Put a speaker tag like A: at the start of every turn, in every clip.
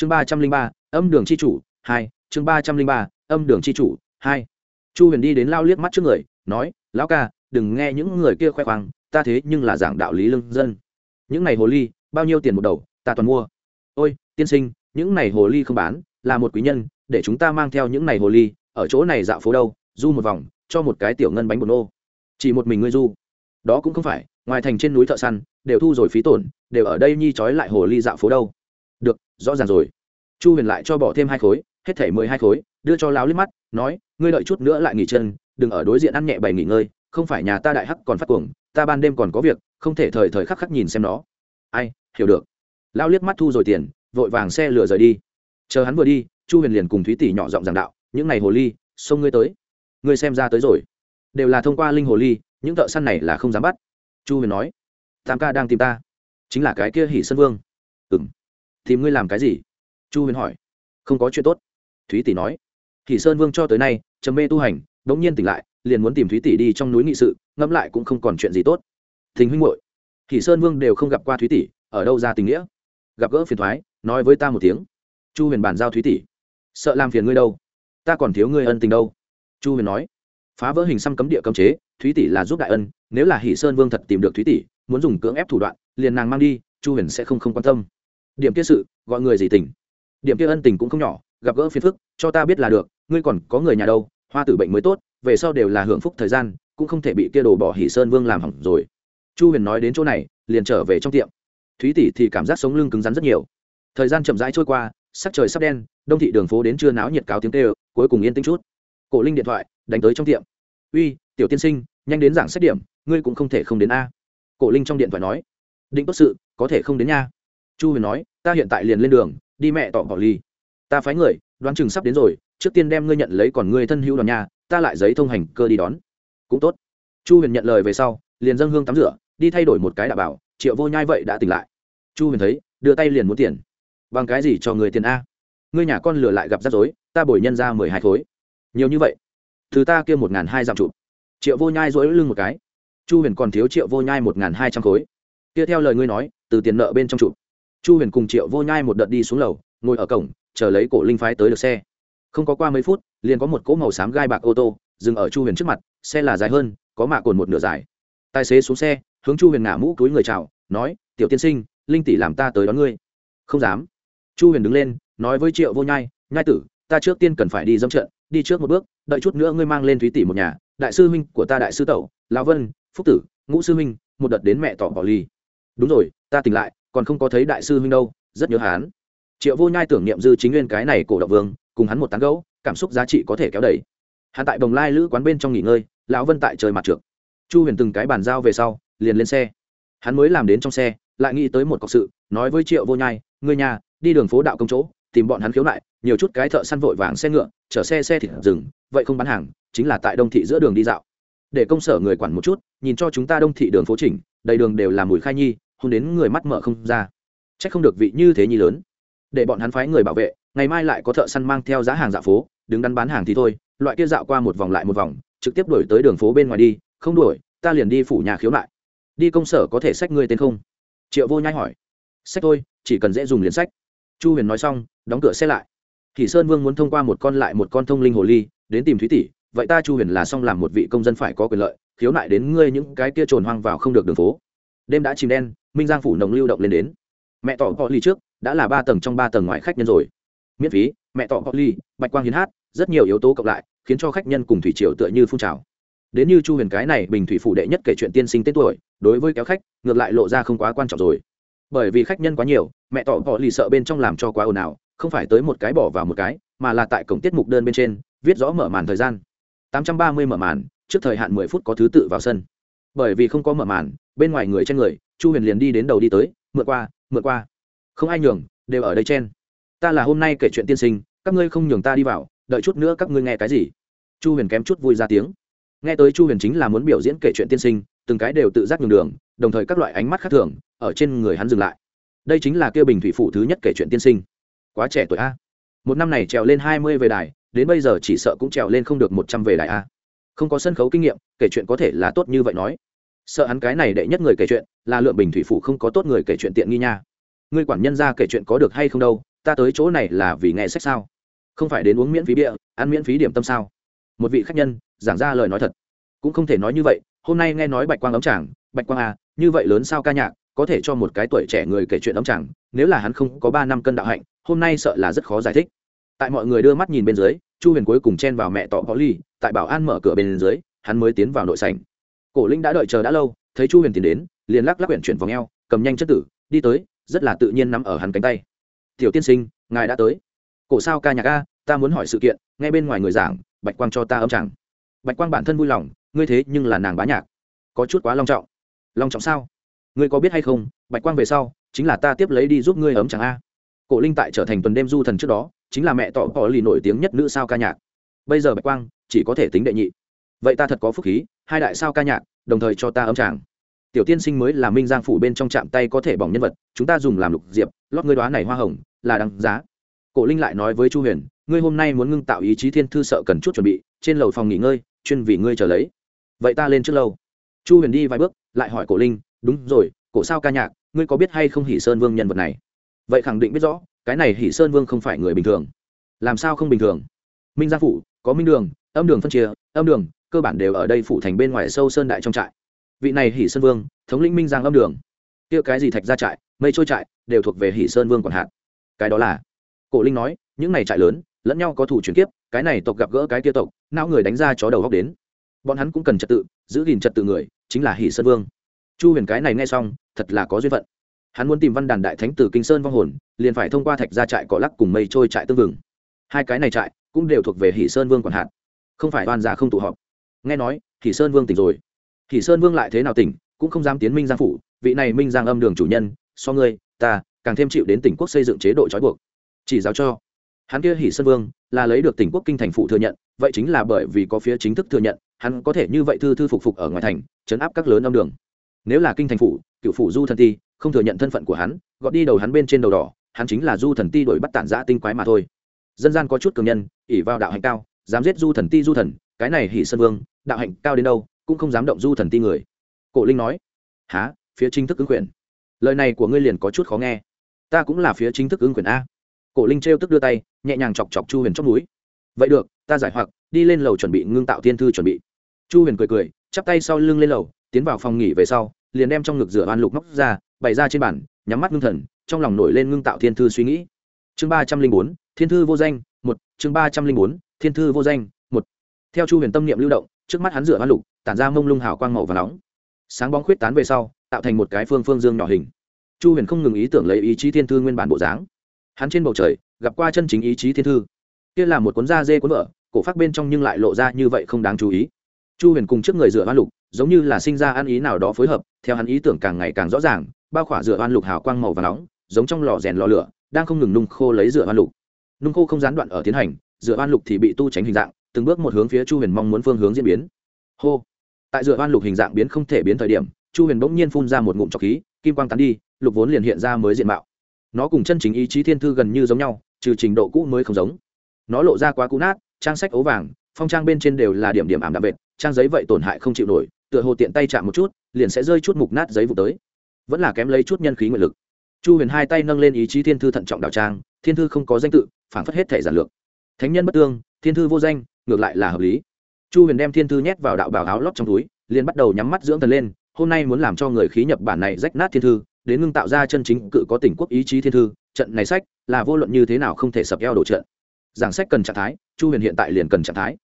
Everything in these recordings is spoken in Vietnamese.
A: chương ba trăm linh ba, âm đường c h i chủ, hai. Chương ba trăm linh ba, âm đường c h i chủ, hai. Chu huyền đi đến lao liếc mắt trước người, nói, lão ca, đừng nghe những người kia khoe khoang, ta thế nhưng là giảng đạo lý lương dân. Những này hồ ly, bao nhiêu tiền một đầu, ta toàn mua. Ôi, tiên sinh, những này hồ ly không bán, là một quý nhân, để chúng ta mang theo những này hồ ly, ở chỗ này dạo phố đâu, du một vòng, cho một cái tiểu ngân bánh bột nô. Chỉ một mình ngươi du. Đó cũng không phải, ngoài thành trên núi thợ săn, đều thu rồi phí tổn, đều ở đây nhi trói lại hồ ly dạo phố đâu được, rõ ràng rồi. Chu huyền lại cho bỏ thêm hai khối, hết thể mười hai khối, đưa cho lão liếc mắt, nói, ngươi đợi chút nữa lại nghỉ chân, đừng ở đối diện ăn nhẹ bày nghỉ ngơi, không phải nhà ta đại hắc còn phát cuồng, ta ban đêm còn có việc, không thể thời thời khắc khắc nhìn xem nó. Ai, hiểu được. Lão liếc mắt thu rồi tiền, vội vàng xe lửa rời đi. Chờ hắn vừa đi, chu huyền liền cùng thúy tỷ nhỏ giọng giảng đạo, những ngày hồ ly, xông ngươi tới. Ngươi xem ra tới rồi. Đều là thông qua linh hồ ly, những thợ săn này là không dám bắt. Chu huyền nói, tam ca đang tìm ta. Chính là cái kia hỷ sơn vương. Ừng tìm ngươi làm cái gì? Chu huyền hỏi. Không có chuyện tốt. Thúy tỷ nói. Hỷ sơn vương cho tới nay, trầm mê tu hành đ ỗ n g nhiên tỉnh lại, liền muốn tìm thúy tỷ đi trong núi nghị sự, ngẫm lại cũng không còn chuyện gì tốt. Thình huynh hội hỷ sơn vương đều không gặp qua thúy tỷ, ở đâu ra tình nghĩa? Gặp gỡ phiền thoái, nói với ta một tiếng. Chu huyền bàn giao thúy tỷ. Sợ làm phiền ngươi đâu? Ta còn thiếu ngươi ân tình đâu? Chu huyền nói. Phá vỡ hình xăm cấm địa cấm chế, thúy tỷ là giúp đại ân, nếu là hỷ sơn vương thật tìm được thúy tỷ, muốn dùng cưỡng ép thủ đoạn, liền nàng mang đi, chu huyền sẽ không không quan tâm điểm kia sự, gọi người gì tình? Điểm kia ân tình cũng không nhỏ, gặp gỡ phiền phức, cho ta biết là được, ngươi còn có người nhà đâu, hoa tử bệnh mới tốt, về sau đều là hưởng phúc thời gian, cũng không thể bị kia đồ bỏ hỉ sơn vương làm hỏng rồi. Chu huyền nói đến chỗ này, liền trở về trong tiệm. Thúy tỷ thì cảm giác sống lưng cứng rắn rất nhiều. Thời gian chậm rãi trôi qua, sắc trời sắp đen, đông thị đường phố đến trưa náo nhiệt cáo tiếng tê cuối cùng yên tĩnh chút. Cổ linh điện thoại, đánh tới trong tiệm. Uy, tiểu tiên sinh, nhanh đến giảng xét điểm, ngươi cũng không thể không đến a. Cổ linh trong điện thoại nói. Định tốt sự, có thể không đến nha chu huyền nói, ta hiện tại liền lên đường, đi mẹ tỏ bỏ ly. Ta phái người, đoán chừng sắp đến rồi, trước tiên đem ngươi nhận lấy còn ngươi thân hữu đoàn nhà, ta lại giấy thông hành cơ đi đón. Cũng tốt. Chu huyền nhận lời về sau, liền dâng hương tắm rửa, đi thay đổi một cái đạo bảo, triệu vô nhai vậy đã tỉnh lại. Chu huyền thấy, đưa tay liền muốn tiền. Bằng cái gì cho người tiền a? Ngươi nhà con lừa lại gặp rắc rối, ta bồi nhân ra mười hai khối. Nhiều như vậy? Thứ ta kia một n g h n hai dặm trụ. Triệu vô nhai dỗi lưng một cái. Chu huyền còn thiếu triệu vô nhai một n g h n hai trăm khối. Kia theo lời ngươi nói, từ tiền nợ bên trong trụ chu huyền cùng triệu vô nhai một đợt đi xuống lầu, ngồi ở cổng, chờ lấy cổ linh phái tới được xe. Không có qua mấy phút, liền có một cỗ màu xám gai bạc ô tô dừng ở chu huyền trước mặt, xe là dài hơn, có mạ cồn một nửa dài. Tài xế xuống xe, hướng chu huyền ngả mũ túi người chào, nói, tiểu tiên sinh, linh tỷ làm ta tới đón ngươi. Không dám. Chu huyền đứng lên, nói với triệu vô nhai nhai tử, ta trước tiên cần phải đi dâm trận, đi trước một bước, đợi chút nữa ngươi mang lên thúy tỷ một nhà, đại sư huynh của ta đại sư tẩu, lão vân, phúc tử, ngũ sư huynh, một đợt đến mẹ tỏ bỏ ly. Đúng rồi, ta tỉnh lại còn không có thấy đại sư huynh đâu, rất nhớ hắn. Triệu vô nhai tưởng niệm dư chính nguyên cái này cổ động vương, cùng hắn một tán gấu cảm xúc giá trị có thể kéo đẩy hắn tại bồng lai lữ quán bên trong nghỉ ngơi, lão vân tại trời mặt trượt chu huyền từng cái bàn giao về sau, liền lên xe. Hắn mới làm đến trong xe, lại nghĩ tới một cọc sự, nói với triệu vô nhai người nhà, đi đường phố đạo công chỗ, tìm bọn hắn khiếu nại, nhiều chút cái thợ săn vội vàng xe ngựa, chở xe xe thịt rừng, vậy không bán hàng, chính là tại đông thị giữa đường đi dạo. Để công sở người quản một chút, nhìn cho chúng ta đông thị đường phố chỉnh, đầy đường đều là mùi khai nhi hôn đến người mắt mở không ra. C h ắ c không được vị như thế nhi lớn. Để bọn hắn phái người bảo vệ, ngày mai lại có thợ săn mang theo giá hàng dạo phố, đứng đắn bán hàng thì thôi, loại kia dạo qua một vòng lại một vòng, trực tiếp đuổi tới đường phố bên ngoài đi, không đuổi, ta liền đi phủ nhà khiếu nại. Đi công sở có thể sách ngươi tên không? Triệu vô nhai hỏi. Sách thôi, chỉ cần dễ dùng liền sách. Chu huyền nói xong, đóng cửa xe lại. Thì sơn vương muốn thông qua một con lại một con thông linh hồ ly, đến tìm thúy tỷ, vậy ta chu huyền là xong làm một vị công dân phải có quyền lợi, khiếu nại đến ngươi những cái kia trồn hoang vào không được đường phố đêm đã chìm đen, minh giang phủ nồng lưu động lên đến. Mẹ tỏ họ ly trước, đã là ba tầng trong ba tầng ngoài khách nhân rồi. Miễn phí, mẹ tỏ họ ly bạch quang hiến hát, rất nhiều yếu tố cộng lại, khiến cho khách nhân cùng thủy triều tựa như phun trào. Đến như chu huyền cái này bình thủy phủ đệ nhất kể chuyện tiên sinh tên tuổi, đối với kéo khách, ngược lại lộ ra không quá quan trọng rồi. Bởi vì khách nhân quá nhiều, mẹ tỏ họ lì sợ bên trong làm cho quá ồn ào, không phải tới một cái bỏ vào một cái, mà là tại cổng tiết mục đơn bên trên, viết rõ mở màn thời gian. 830 mở màn, trước thời hạn 10 phút có thứ tự vào sân. Bởi vì không có mở màn bên ngoài người trên người, chu huyền liền đi đến đầu đi tới, mượn qua mượn qua. Không ai nhường, đều ở đây trên ta là hôm nay kể chuyện tiên sinh, các ngươi không nhường ta đi vào, đợi chút nữa các ngươi nghe cái gì? Chu huyền kém chút vui ra tiếng. Nghe tới chu huyền chính là muốn biểu diễn kể chuyện tiên sinh, từng cái đều tự giác nhường đường, đồng thời các loại ánh mắt khác thường ở trên người hắn dừng lại. Đây chính là kêu bình thủy phủ thứ nhất kể chuyện tiên sinh. Quá trẻ tuổi a. Một năm này trèo lên hai mươi về đài, đến bây giờ chỉ sợ cũng trèo lên không được một trăm về đài a. Không có sân khấu kinh nghiệm, kể chuyện có thể là tốt như vậy nói sợ hắn cái này đệ nhất người kể chuyện, là lượng bình thủy phủ không có tốt người kể chuyện tiện nghi nha. Ngươi quản nhân ra kể chuyện có được hay không đâu, ta tới chỗ này là vì nghe sách sao? Không phải đến uống miễn phí địa ăn miễn phí điểm tâm sao? Một vị khách nhân, giảng ra lời nói thật. Cũng không thể nói như vậy, hôm nay nghe nói bạch quang ấm tràng bạch quang à như vậy lớn sao ca nhạc, có thể cho một cái tuổi trẻ người kể chuyện ấm tràng nếu là hắn không có ba năm cân đạo hạnh, hôm nay sợ là rất khó giải thích. Tại mọi người đưa mắt nhìn bên dưới, chu huyền cuối cùng chen vào mẹ tọ võ ly tại bảo an mở cửa bên dưới, hắn mới tiến vào nội sảnh cổ linh đã đợi chờ đã lâu, thấy chu huyền tiến đến, liền lắc lắc quyển chuyển vòng eo, cầm nhanh chất tử, đi tới, rất là tự nhiên nắm ở hắn cánh tay. Tiểu tiên sinh, ngài đã tới. Cổ sao ca nhạc a, ta muốn hỏi sự kiện ngay bên ngoài người giảng, bạch quang cho ta âm chẳng. Bạch quang bản thân vui lòng, ngươi thế nhưng là nàng bá nhạc. Có chút quá long trọng. Long trọng sao? Ngươi có biết hay không, bạch quang về sau, chính là ta tiếp lấy đi giúp ngươi ấm chẳng a. Cổ linh tại trở thành tuần đêm du thần trước đó, chính là mẹ tỏ họ lì nổi tiếng nhất nữ sao ca nhạc. Bây giờ bạch quang chỉ có thể tính đệ nhị vậy ta thật có phúc khí, hai đại sao ca nhạc, đồng thời cho ta ấm tràng. Tiểu tiên sinh mới là minh giang phủ bên trong chạm tay có thể bỏng nhân vật, chúng ta dùng làm lục diệp, lót ngươi đoá này hoa hồng, là đăng giá. Cổ linh lại nói với chu huyền, ngươi hôm nay muốn ngưng tạo ý chí thiên thư sợ cần chút chuẩn bị, trên lầu phòng nghỉ ngơi, chuyên vì ngươi chờ lấy. Vậy ta lên trước lâu. Chu huyền đi vài bước, lại hỏi cổ linh, đúng rồi, cổ sao ca nhạc, ngươi có biết hay không hỷ sơn vương nhân vật này? Vậy khẳng định biết rõ, cái này hỷ sơn vương không phải người bình thường. Làm sao không bình thường? Minh giang phủ, có minh đường, âm đường phân chia, âm đường cơ bản đều ở đây phủ thành bên ngoài sâu sơn đại trong trại. Vị này hỷ sơn vương, thống lĩnh minh giang âm đường. Kia cái gì thạch ra trại, mây trôi trại, đều thuộc về hỷ sơn vương còn hạn cái đó là, cổ linh nói, những này trại lớn, lẫn nhau có thủ chuyển kiếp, cái này tộc gặp gỡ cái kia tộc, não người đánh ra chó đầu góc đến. Bọn hắn cũng cần trật tự, giữ gìn trật tự người, chính là hỷ sơn vương. Chu huyền cái này nghe xong, thật là có duyên phận. Hắn muốn tìm văn đàn đại thánh từ kinh sơn vong hồn, liền phải thông qua thạch ra trại cỏ lắc cùng mây trôi trại tương vừng. Hai cái này trại cũng đều thuộc về hỷ sơn vương còn hạn không phải oan giả không tụ họp nghe nói hỷ sơn vương tỉnh rồi. Hỷ sơn vương lại thế nào tỉnh, cũng không dám tiến minh giang phủ, vị này minh giang âm đường chủ nhân, so ngươi, ta, càng thêm chịu đến tỉnh quốc xây dựng chế độ trói buộc. Chỉ giáo cho. Hắn kia hỷ sơn vương, là lấy được tỉnh quốc kinh thành phụ thừa nhận, vậy chính là bởi vì có phía chính thức thừa nhận, hắn có thể như vậy thư thư phục phục ở ngoài thành chấn áp các lớn âm đường. Nếu là kinh thành phủ, cựu phủ du thần ti, không thừa nhận thân phận của hắn, gọt đi đầu hắn bên trên đầu đỏ, hắn chính là du thần ti đổi bắt tản giã tinh quái mà thôi. Dân gian có chút cường nhân ỉ vào đạo hạnh cao, dám giết du thần ti du thần, cái này hỷ sơn vương đạo hạnh cao đến đâu, cũng không dám động du thần ti người. Cổ linh nói há phía chính thức ứng quyền? Lời này của ngươi liền có chút khó nghe. Ta cũng là phía chính thức ứng quyền a. Cổ linh trêu tức đưa tay, nhẹ nhàng chọc chọc chu huyền trong núi vậy được, ta giải hoặc, đi lên lầu chuẩn bị ngưng tạo thiên thư chuẩn bị. Chu huyền cười cười, chắp tay sau lưng lên lầu, tiến vào phòng nghỉ về sau, liền đem trong ngực rửa oan lục móc ra, bày ra trên bàn, nhắm mắt ngưng thần, trong lòng nổi lên ngưng tạo thiên thư suy nghĩ. Chương ba trăm linh bốn, thiên thư vô danh, một, chương ba trăm linh bốn, thiên thư vô danh, một. Theo chu huyền tâm niệm lưu động trước mắt hắn rửa hoa lục, tản ra mông lung hào quang màu và nóng. Sáng bóng khuyết tán về sau, tạo thành một cái phương phương dương nhỏ hình. Chu huyền không ngừng ý tưởng lấy ý chí thiên thư nguyên bản bộ dáng. Hắn trên bầu trời, gặp qua chân chính ý chí thiên thư. Kia là một cuốn da dê cuốn vợ, cổ phát bên trong nhưng lại lộ ra như vậy không đáng chú ý. Chu huyền cùng trước người dựa oan lục, giống như là sinh ra ăn ý nào đó phối hợp, theo hắn ý tưởng càng ngày càng rõ ràng, bao khỏa dựa oan lục hào quang màu và nóng, giống trong lò rèn lò lửa, đang không ngừng nung khô lấy dựa oan lục. Nung khô không gián đoạn ở tiến hành, dựa oan lục thì bị tu tránh hình dạng từng bước một hướng phía chu huyền mong muốn phương hướng diễn biến. Hô! Tại dựa oan lục hình dạng biến không thể biến thời điểm, chu huyền bỗng nhiên phun ra một ngụm trọc khí, kim quang tán đi, lục vốn liền hiện ra mới diện mạo. Nó cùng chân chính ý chí thiên thư gần như giống nhau, trừ trình độ cũ mới không giống. Nó lộ ra quá cũ nát, trang sách ấu vàng, phong trang bên trên đều là điểm điểm ảm đạm vệt, trang giấy vậy tổn hại không chịu nổi, tựa hồ tiện tay chạm một chút, liền sẽ rơi chút mục nát giấy vụ tới. Vẫn là kém lấy chút nhân khí nguyện lực. Chu huyền hai tay nâng lên ý chí thiên thư thận trọng đào trang, thiên thư không có danh tự phản phất hết thể giản lược. Thánh nhân bất tương, thiên thư vô danh ngược lại là hợp lý. Chu huyền đem thiên thư nhét vào đạo bào áo lót trong túi, liền bắt đầu nhắm mắt dưỡng thần lên, hôm nay muốn làm cho người khí nhập bản này rách nát thiên thư, đến ngưng tạo ra chân chính cự có tỉnh quốc ý chí thiên thư, trận này sách là vô luận như thế nào không thể sập eo đổ trận. Giảng sách cần trạng thái, chu huyền hiện tại liền cần trạng thái.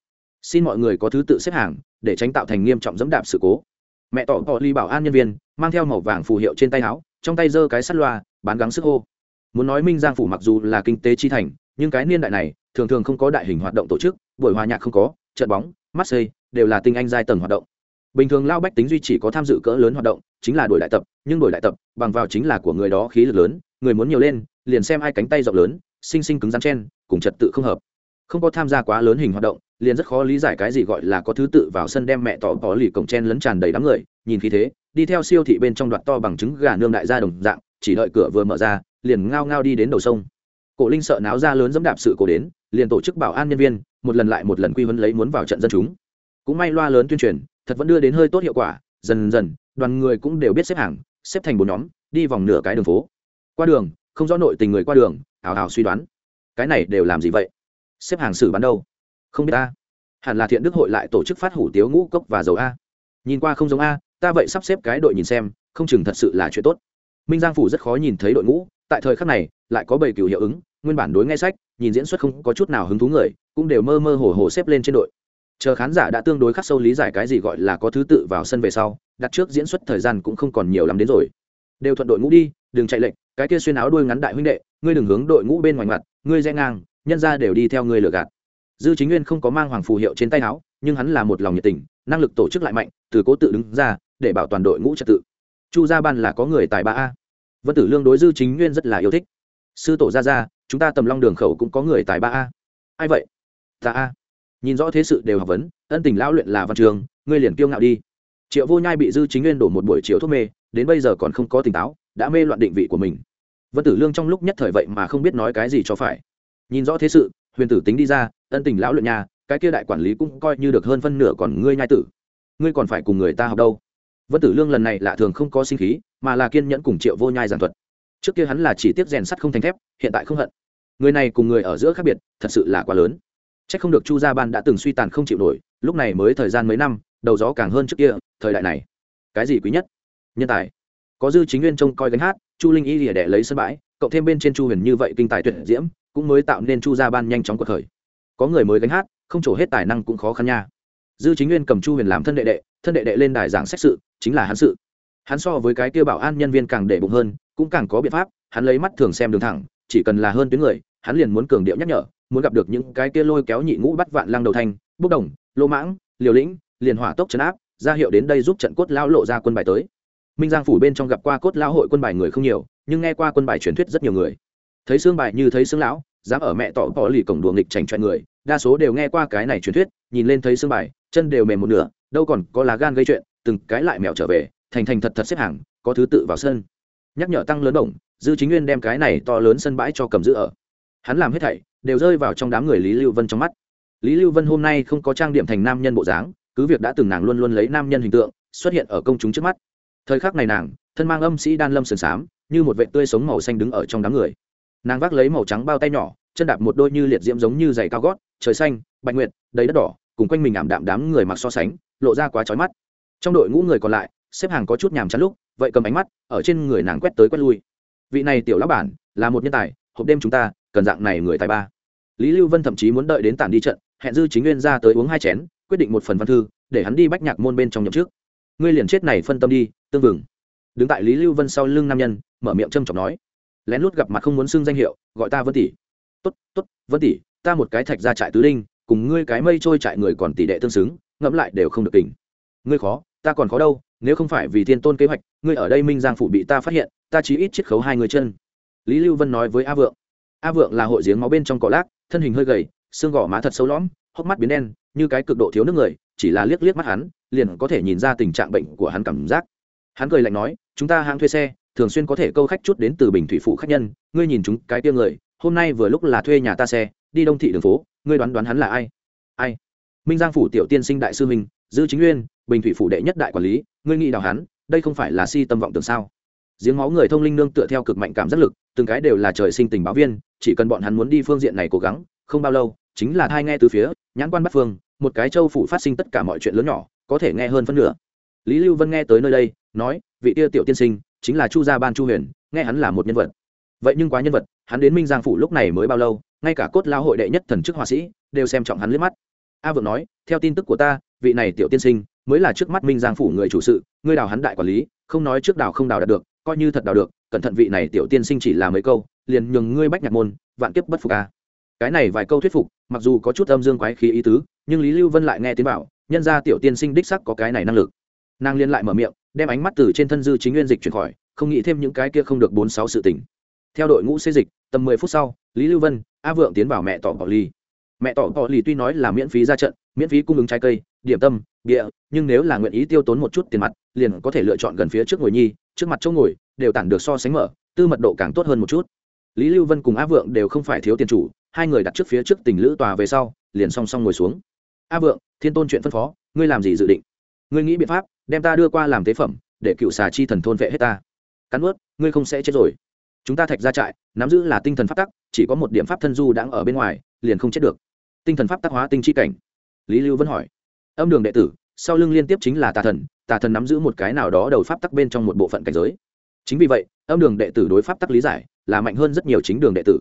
A: Xin mọi người có thứ tự xếp hàng, để tránh tạo thành nghiêm trọng dẫm đạp sự cố. Mẹ tỏ tỏ ly bảo an nhân viên, mang theo màu vàng phù hiệu trên tay áo, trong tay giơ cái sắt loa, bán gắng sức hô. Muốn nói minh giang phủ mặc dù là kinh tế chi thành, nhưng cái niên đại này, thường thường không có đại hình hoạt động tổ chức buổi hòa nhạc không có, trận bóng, mắt xây đều là tinh anh giai tầng hoạt động. Bình thường lao bách tính duy chỉ có tham dự cỡ lớn hoạt động, chính là đổi đại tập, nhưng đổi đại tập, bằng vào chính là của người đó khí lực lớn, người muốn nhiều lên, liền xem ai cánh tay rộng lớn sinh sinh cứng rắn chen, cùng trật tự không hợp. Không có tham gia quá lớn hình hoạt động, liền rất khó lý giải cái gì gọi là có thứ tự vào sân đem mẹ tỏ bỏ lì cổng chen lấn tràn đầy đám người, nhìn khí thế, đi theo siêu thị bên trong đoạn to bằng trứng gà nương đại gia đồng dạng, chỉ đợi cửa vừa mở ra, liền ngao ngao đi đến đầu sông cổ linh sợ náo ra lớn dẫm đạp sự cổ đến, liền tổ chức bảo an nhân viên, một lần lại một lần quy huấn lấy muốn vào trận dân chúng. Cũng may loa lớn tuyên truyền, thật vẫn đưa đến hơi tốt hiệu quả, dần dần, đoàn người cũng đều biết xếp hàng, xếp thành bốn nhóm, đi vòng nửa cái đường phố. Qua đường, không rõ nội tình người qua đường ảo ảo suy đoán. Cái này đều làm gì vậy? Xếp hàng xử bắn đâu? Không biết ta. Hẳn là thiện đức hội lại tổ chức phát hủ tiếu ngũ cốc và dầu a. Nhìn qua không giống a, ta vậy sắp xếp cái đội nhìn xem, không chừng thật sự là chuyện tốt. Minh giang phủ rất khó nhìn thấy đội ngũ, tại thời khắc này, lại có bầy cừu hiệu ứng nguyên bản đối nghe sách, nhìn diễn xuất không có chút nào hứng thú người, cũng đều mơ mơ hồ hồ xếp lên trên đội. Chờ khán giả đã tương đối khắc sâu lý giải cái gì gọi là có thứ tự vào sân về sau, đặt trước diễn xuất thời gian cũng không còn nhiều lắm đến rồi. Đều thuận đội ngũ đi, đừng chạy lệnh cái kia xuyên áo đuôi ngắn đại huynh đệ, ngươi đừng hướng đội ngũ bên ngoài mặt ngươi rẽ ngang, nhân ra đều đi theo ngươi lừa gạt. Dư chính nguyên không có mang hoàng phù hiệu trên tay áo, nhưng hắn là một lòng nhiệt tình, năng lực tổ chức lại mạnh, từ cố tự đứng ra, để bảo toàn đội ngũ trật tự. Chu gia ban là có người tài ba a. Vân tử lương đối dư chính nguyên rất là yêu thích. Sư tổ gia gia chúng ta tầm long đường khẩu cũng có người tài ba a. Ai vậy? Ta a. Nhìn rõ thế sự đều học vấn, ân tình lão luyện là văn trường, ngươi liền kiêu ngạo đi. Triệu vô nhai bị dư chính nguyên đổ một buổi chiều thuốc mê, đến bây giờ còn không có tỉnh táo, đã mê loạn định vị của mình. Vân tử lương trong lúc nhất thời vậy mà không biết nói cái gì cho phải. Nhìn rõ thế sự, huyền tử tính đi ra, ân tình lão luyện nhà, cái kia đại quản lý cũng coi như được hơn phân nửa còn ngươi nhai tử. Ngươi còn phải cùng người ta học đâu. Vân tử lương lần này lạ thường không có sinh khí, mà là kiên nhẫn cùng triệu vô nhai giảng thuật. Trước kia hắn là chỉ tiếp rèn sắt không thành thép, hiện tại không hận người này cùng người ở giữa khác biệt, thật sự là quá lớn. C h ắ c không được chu gia ban đã từng suy tàn không chịu nổi, lúc này mới thời gian mấy năm, đầu gió càng hơn trước kia, thời đại này. Cái gì quý nhất? Nhân tài. Có dư chính nguyên trông coi gánh hát, chu linh y lìa đẻ lấy sân bãi, cộng thêm bên trên chu huyền như vậy kinh tài tuyệt diễm, cũng mới tạo nên chu gia ban nhanh chóng cuộc khởi. Có người mới gánh hát, không trổ hết tài năng cũng khó khăn nha. Dư chính nguyên cầm chu huyền làm thân đệ đệ, thân đệ đệ lên đài giảng xét sự, chính là hắn sự. Hắn so với cái kia bảo an nhân viên càng để bụng hơn, cũng càng có biện pháp, hắn lấy mắt thường xem đường thẳng, chỉ cần là hơn tuyến người hắn liền muốn cường điệu nhắc nhở, muốn gặp được những cái kia lôi kéo nhị ngũ bắt vạn lăng đầu thanh, bốc đồng, lô mãng, liều lĩnh, liền hỏa tốc chấn áp, ra hiệu đến đây giúp trận cốt lao lộ ra quân bài tới. Minh giang phủ bên trong gặp qua cốt lao hội quân bài người không nhiều, nhưng nghe qua quân bài truyền thuyết rất nhiều người. Thấy xương bài như thấy xương lão, dám ở mẹ tỏ bỏ lì cổng đùa nghịch chảnh choẹ người, đa số đều nghe qua cái này truyền thuyết, nhìn lên thấy xương bài, chân đều mềm một nửa, đâu còn có lá gan gây chuyện, từng cái lại mèo trở về, thành thành thật thật xếp hàng, có thứ tự vào sân. Nhắc nhở tăng lớn đồng dư chính nguyên đem cái này to lớn sân bãi cho cầm giữ ở hắn làm hết thảy, đều rơi vào trong đám người lý lưu vân trong mắt. Lý lưu vân hôm nay không có trang điểm thành nam nhân bộ dáng, cứ việc đã từng nàng luôn luôn lấy nam nhân hình tượng, xuất hiện ở công chúng trước mắt. Thời khắc này nàng, thân mang âm sĩ đan lâm sườn xám, như một vệ tươi sống màu xanh đứng ở trong đám người. Nàng vác lấy màu trắng bao tay nhỏ, chân đạp một đôi như liệt diễm giống như giày cao gót, trời xanh, bạch nguyệt, đầy đất đỏ, cùng quanh mình ảm đạm đám người mặc so sánh, lộ ra quá trói mắt. Trong đội ngũ người còn lại, xếp hàng có chút nhàm chán lúc, vậy cầm ánh mắt, ở trên người nàng quét tới quét lui. Vị này tiểu lão bản, là một nhân tài, hộp đêm chúng ta cần dạng này người tài ba. Lý lưu vân thậm chí muốn đợi đến tản đi trận, hẹn dư chính nguyên ra tới uống hai chén, quyết định một phần văn thư, để hắn đi bách nhạc môn bên trong nhậm trước ngươi liền chết này phân tâm đi, tương vừng. Đứng tại lý lưu vân sau lưng nam nhân, mở miệng trâm trọng nói. Lén lút gặp mặt không muốn xưng danh hiệu, gọi ta vân tỷ. Tốt tốt, vân tỷ, ta một cái thạch ra trại tứ linh cùng ngươi cái mây trôi trại người còn tỷ đệ tương xứng, ngẫm lại đều không được tỉnh. Ngươi khó, ta còn khó đâu, nếu không phải vì thiên tôn kế hoạch, ngươi ở đây minh giang phủ bị ta phát hiện, ta chí ít chiết khấu hai người chân. Lý lưu vân nói với a vượng a vượng là hội giếng máu bên trong cỏ lác, thân hình hơi gầy, xương gò má thật sâu lõm, hốc mắt biến đen, như cái cực độ thiếu nước người, chỉ là liếc liếc mắt hắn, liền có thể nhìn ra tình trạng bệnh của hắn cảm giác. Hắn cười lạnh nói, chúng ta hãng thuê xe, thường xuyên có thể câu khách chút đến từ bình thủy phụ khách nhân, ngươi nhìn chúng cái tia người, hôm nay vừa lúc là thuê nhà ta xe, đi đông thị đường phố, ngươi đoán đoán hắn là ai? Ai? Minh giang phủ tiểu tiên sinh đại sư minh, dư chính nguyên bình thủy phủ đệ nhất đại quản lý, ngươi nghĩ đào hắn, đây không phải là si tâm vọng tưởng sao? Giếng máu người thông linh nương tựa theo cực mạnh cảm giác lực, từng cái đều là trời sinh tình báo viên, chỉ cần bọn hắn muốn đi phương diện này cố gắng, không bao lâu, chính là thai nghe từ phía, nhãn quan bắt phương, một cái châu phủ phát sinh tất cả mọi chuyện lớn nhỏ, có thể nghe hơn phân nửa. Lý lưu vân nghe tới nơi đây, nói, vị tia tiểu tiên sinh, chính là chu gia ban chu huyền, nghe hắn là một nhân vật. Vậy nhưng quá nhân vật, hắn đến minh giang phủ lúc này mới bao lâu, ngay cả cốt lao hội đệ nhất thần chức họa sĩ, đều xem trọng hắn liếc mắt. A vượng nói, theo tin tức của ta, vị này tiểu tiên sinh, mới là trước mắt minh giang phủ người chủ sự, ngươi đào hắn đại quản lý, không nói trước đào không đào đạt được coi như thật đào được, cẩn thận vị này tiểu tiên sinh chỉ là mấy câu, liền nhường ngươi bách nhạc môn, vạn kiếp bất phục a cái này vài câu thuyết phục, mặc dù có chút âm dương quái khí ý tứ, nhưng lý lưu vân lại nghe tiếng bảo, nhân ra tiểu tiên sinh đích sắc có cái này năng lực. Nàng liên lại mở miệng, đem ánh mắt từ trên thân dư chính nguyên dịch chuyển khỏi, không nghĩ thêm những cái kia không được bốn sáu sự tỉnh theo đội ngũ xây dịch, tầm mười phút sau, lý lưu vân, a vượng tiến vào mẹ tỏ bỏ ly mẹ tỏ bỏ ly tuy nói là miễn phí ra trận, miễn phí cung ứng trái cây, điểm tâm địa nhưng nếu là nguyện ý tiêu tốn một chút tiền mặt, liền có thể lựa chọn gần phía trước ngồi nhi trước mặt chỗ ngồi, đều tản được so sánh mở, tư mật độ càng tốt hơn một chút. Lý lưu vân cùng a vượng đều không phải thiếu tiền chủ, hai người đặt trước phía trước tình lữ tòa về sau, liền song song ngồi xuống. A vượng, thiên tôn chuyện phân phó, ngươi làm gì dự định? Ngươi nghĩ biện pháp, đem ta đưa qua làm tế phẩm, để cựu xà chi thần thôn vệ hết ta. Cắn ướt ngươi không sẽ chết rồi. Chúng ta thạch ra trại, nắm giữ là tinh thần pháp tắc, chỉ có một điểm pháp thân du đang ở bên ngoài, liền không chết được. Tinh thần pháp tắc hóa tinh chi cảnh. Lý lưu vân hỏi. Âm đường đệ tử, sau lưng liên tiếp chính là tà thần tà thần nắm giữ một cái nào đó đầu pháp tắc bên trong một bộ phận cảnh giới. Chính vì vậy, âm đường đệ tử đối pháp tắc lý giải là mạnh hơn rất nhiều chính đường đệ tử.